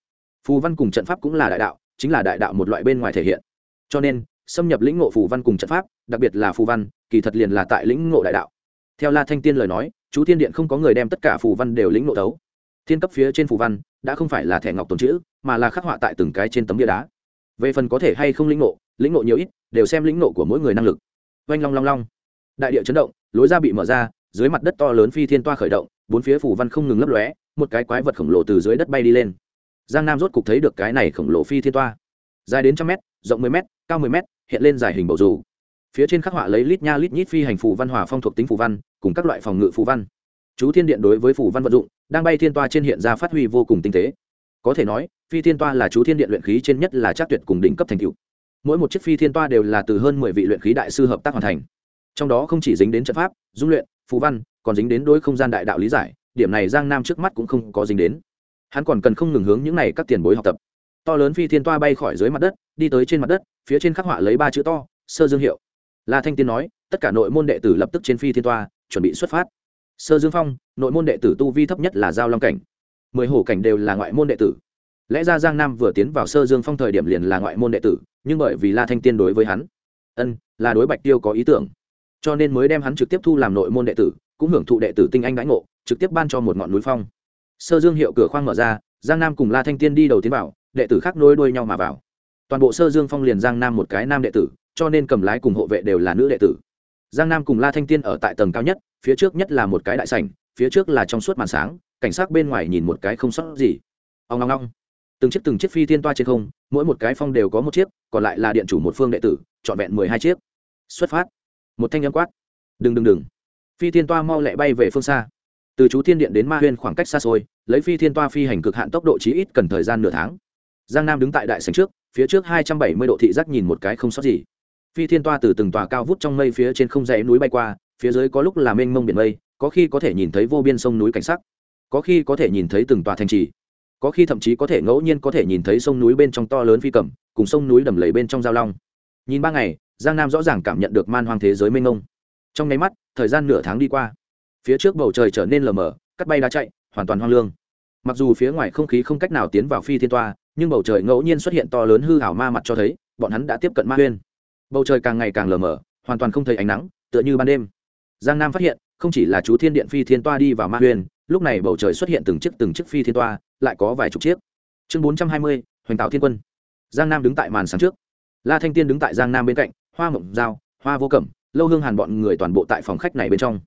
Speaker 1: Phù văn cùng trận pháp cũng là đại đạo, chính là đại đạo một loại bên ngoài thể hiện. Cho nên xâm nhập lĩnh ngộ phù văn cùng trận pháp, đặc biệt là phù văn, kỳ thật liền là tại lĩnh ngộ đại đạo. Theo la thanh tiên lời nói, chú thiên điện không có người đem tất cả phù văn đều lĩnh ngộ đấu thiên cấp phía trên phù văn đã không phải là thẻ ngọc tồn chữ, mà là khắc họa tại từng cái trên tấm bia đá. Về phần có thể hay không lĩnh ngộ lĩnh ngộ nhiều ít, đều xem lĩnh ngộ của mỗi người năng lực. Oanh long long long. Đại địa chấn động, lối ra bị mở ra, dưới mặt đất to lớn phi thiên toa khởi động, bốn phía phù văn không ngừng lấp lóe, một cái quái vật khổng lồ từ dưới đất bay đi lên. Giang nam rốt cục thấy được cái này khổng lồ phi thiên toa. Dài đến trăm mét, rộng mười mét, cao mười mét hiện lên dài hình bầu dù. Phía trên khắc họa lấy lít nha lít nhít phi hành phù văn hòa phong thuộc tính phù văn, cùng các loại phòng ngự phù văn. Chú thiên điện đối với phù văn vận dụng, đang bay thiên toa trên hiện ra phát huy vô cùng tinh tế. Có thể nói, phi thiên toa là chú thiên điện luyện khí trên nhất là chắc tuyệt cùng đỉnh cấp thành cựu mỗi một chiếc phi thiên toa đều là từ hơn mười vị luyện khí đại sư hợp tác hoàn thành. Trong đó không chỉ dính đến trận pháp, dung luyện, phù văn, còn dính đến đôi không gian đại đạo lý giải, điểm này giang nam trước mắt cũng không có dính đến. Hắn còn cần không ngừng hướng những này các tiền bối học tập to lớn phi thiên toa bay khỏi dưới mặt đất, đi tới trên mặt đất, phía trên khắc họa lấy ba chữ to, sơ dương hiệu. La thanh tiên nói, tất cả nội môn đệ tử lập tức trên phi thiên toa, chuẩn bị xuất phát. Sơ dương phong, nội môn đệ tử tu vi thấp nhất là giao long cảnh. Mười hổ cảnh đều là ngoại môn đệ tử. Lẽ ra giang nam vừa tiến vào sơ dương phong thời điểm liền là ngoại môn đệ tử, nhưng bởi vì la thanh tiên đối với hắn, ân, là đối bạch tiêu có ý tưởng. Cho nên mới đem hắn trực tiếp thu làm nội môn đệ tử, cũng hưởng thụ đệ tử tinh anh đãi ngộ, trực tiếp ban cho một ngọn núi phong. Sơ dương hiệu cửa khoang mở ra, giang nam cùng la thanh tiên đi đầu tiến vào đệ tử khác nối đuôi nhau mà vào. Toàn bộ sơ dương phong liền giang nam một cái nam đệ tử, cho nên cầm lái cùng hộ vệ đều là nữ đệ tử. Giang nam cùng la thanh tiên ở tại tầng cao nhất, phía trước nhất là một cái đại sảnh, phía trước là trong suốt màn sáng, cảnh sát bên ngoài nhìn một cái không sót gì. Ông ngong ngong từng chiếc từng chiếc phi thiên toa trên không, mỗi một cái phong đều có một chiếc, còn lại là điện chủ một phương đệ tử, trọn vẹn mười hai chiếc. Xuất phát. Một thanh âm quát. Đừng đừng đừng. Phi thiên toa mau lẹ bay về phương xa. Từ chú thiên điện đến ma huyên khoảng cách xa xôi, lấy phi thiên toa phi hành cực hạn tốc độ chí ít cần thời gian nửa tháng giang nam đứng tại đại sành trước, phía trước hai trăm bảy mươi độ thị giác nhìn một cái không sót gì. Phi thiên toa từ từng tòa cao vút trong mây phía trên không dãy núi bay qua, phía dưới có lúc là mênh mông biển mây, có khi có thể nhìn thấy vô biên sông núi cảnh sắc, có khi có thể nhìn thấy từng tòa thành trì, có khi thậm chí có thể ngẫu nhiên có thể nhìn thấy sông núi bên trong to lớn phi cầm, cùng sông núi đầm lầy bên trong giao long. Nhìn ba ngày, giang nam rõ ràng cảm nhận được man hoang thế giới mênh mông. Trong nháy mắt, thời gian nửa tháng đi qua. Phía trước bầu trời trở nên lờ mờ cắt bay đá chạy, hoàn toàn hoang lương. Mặc dù phía ngoài không khí không cách nào tiến vào phi thiên toa nhưng bầu trời ngẫu nhiên xuất hiện to lớn hư hảo ma mặt cho thấy, bọn hắn đã tiếp cận ma huyên. Bầu trời càng ngày càng lờ mờ, hoàn toàn không thấy ánh nắng, tựa như ban đêm. Giang nam phát hiện, không chỉ là chú thiên điện phi thiên toa đi vào ma huyên, lúc này bầu trời xuất hiện từng chiếc từng chiếc phi thiên toa, lại có vài chục chiếc. Chương bốn trăm hai mươi, hoành tạo thiên quân. Giang nam đứng tại màn sáng trước. La thanh tiên đứng tại giang nam bên cạnh, hoa mộng dao, hoa vô cẩm, lâu hương hàn bọn người toàn bộ tại phòng khách này bên trong.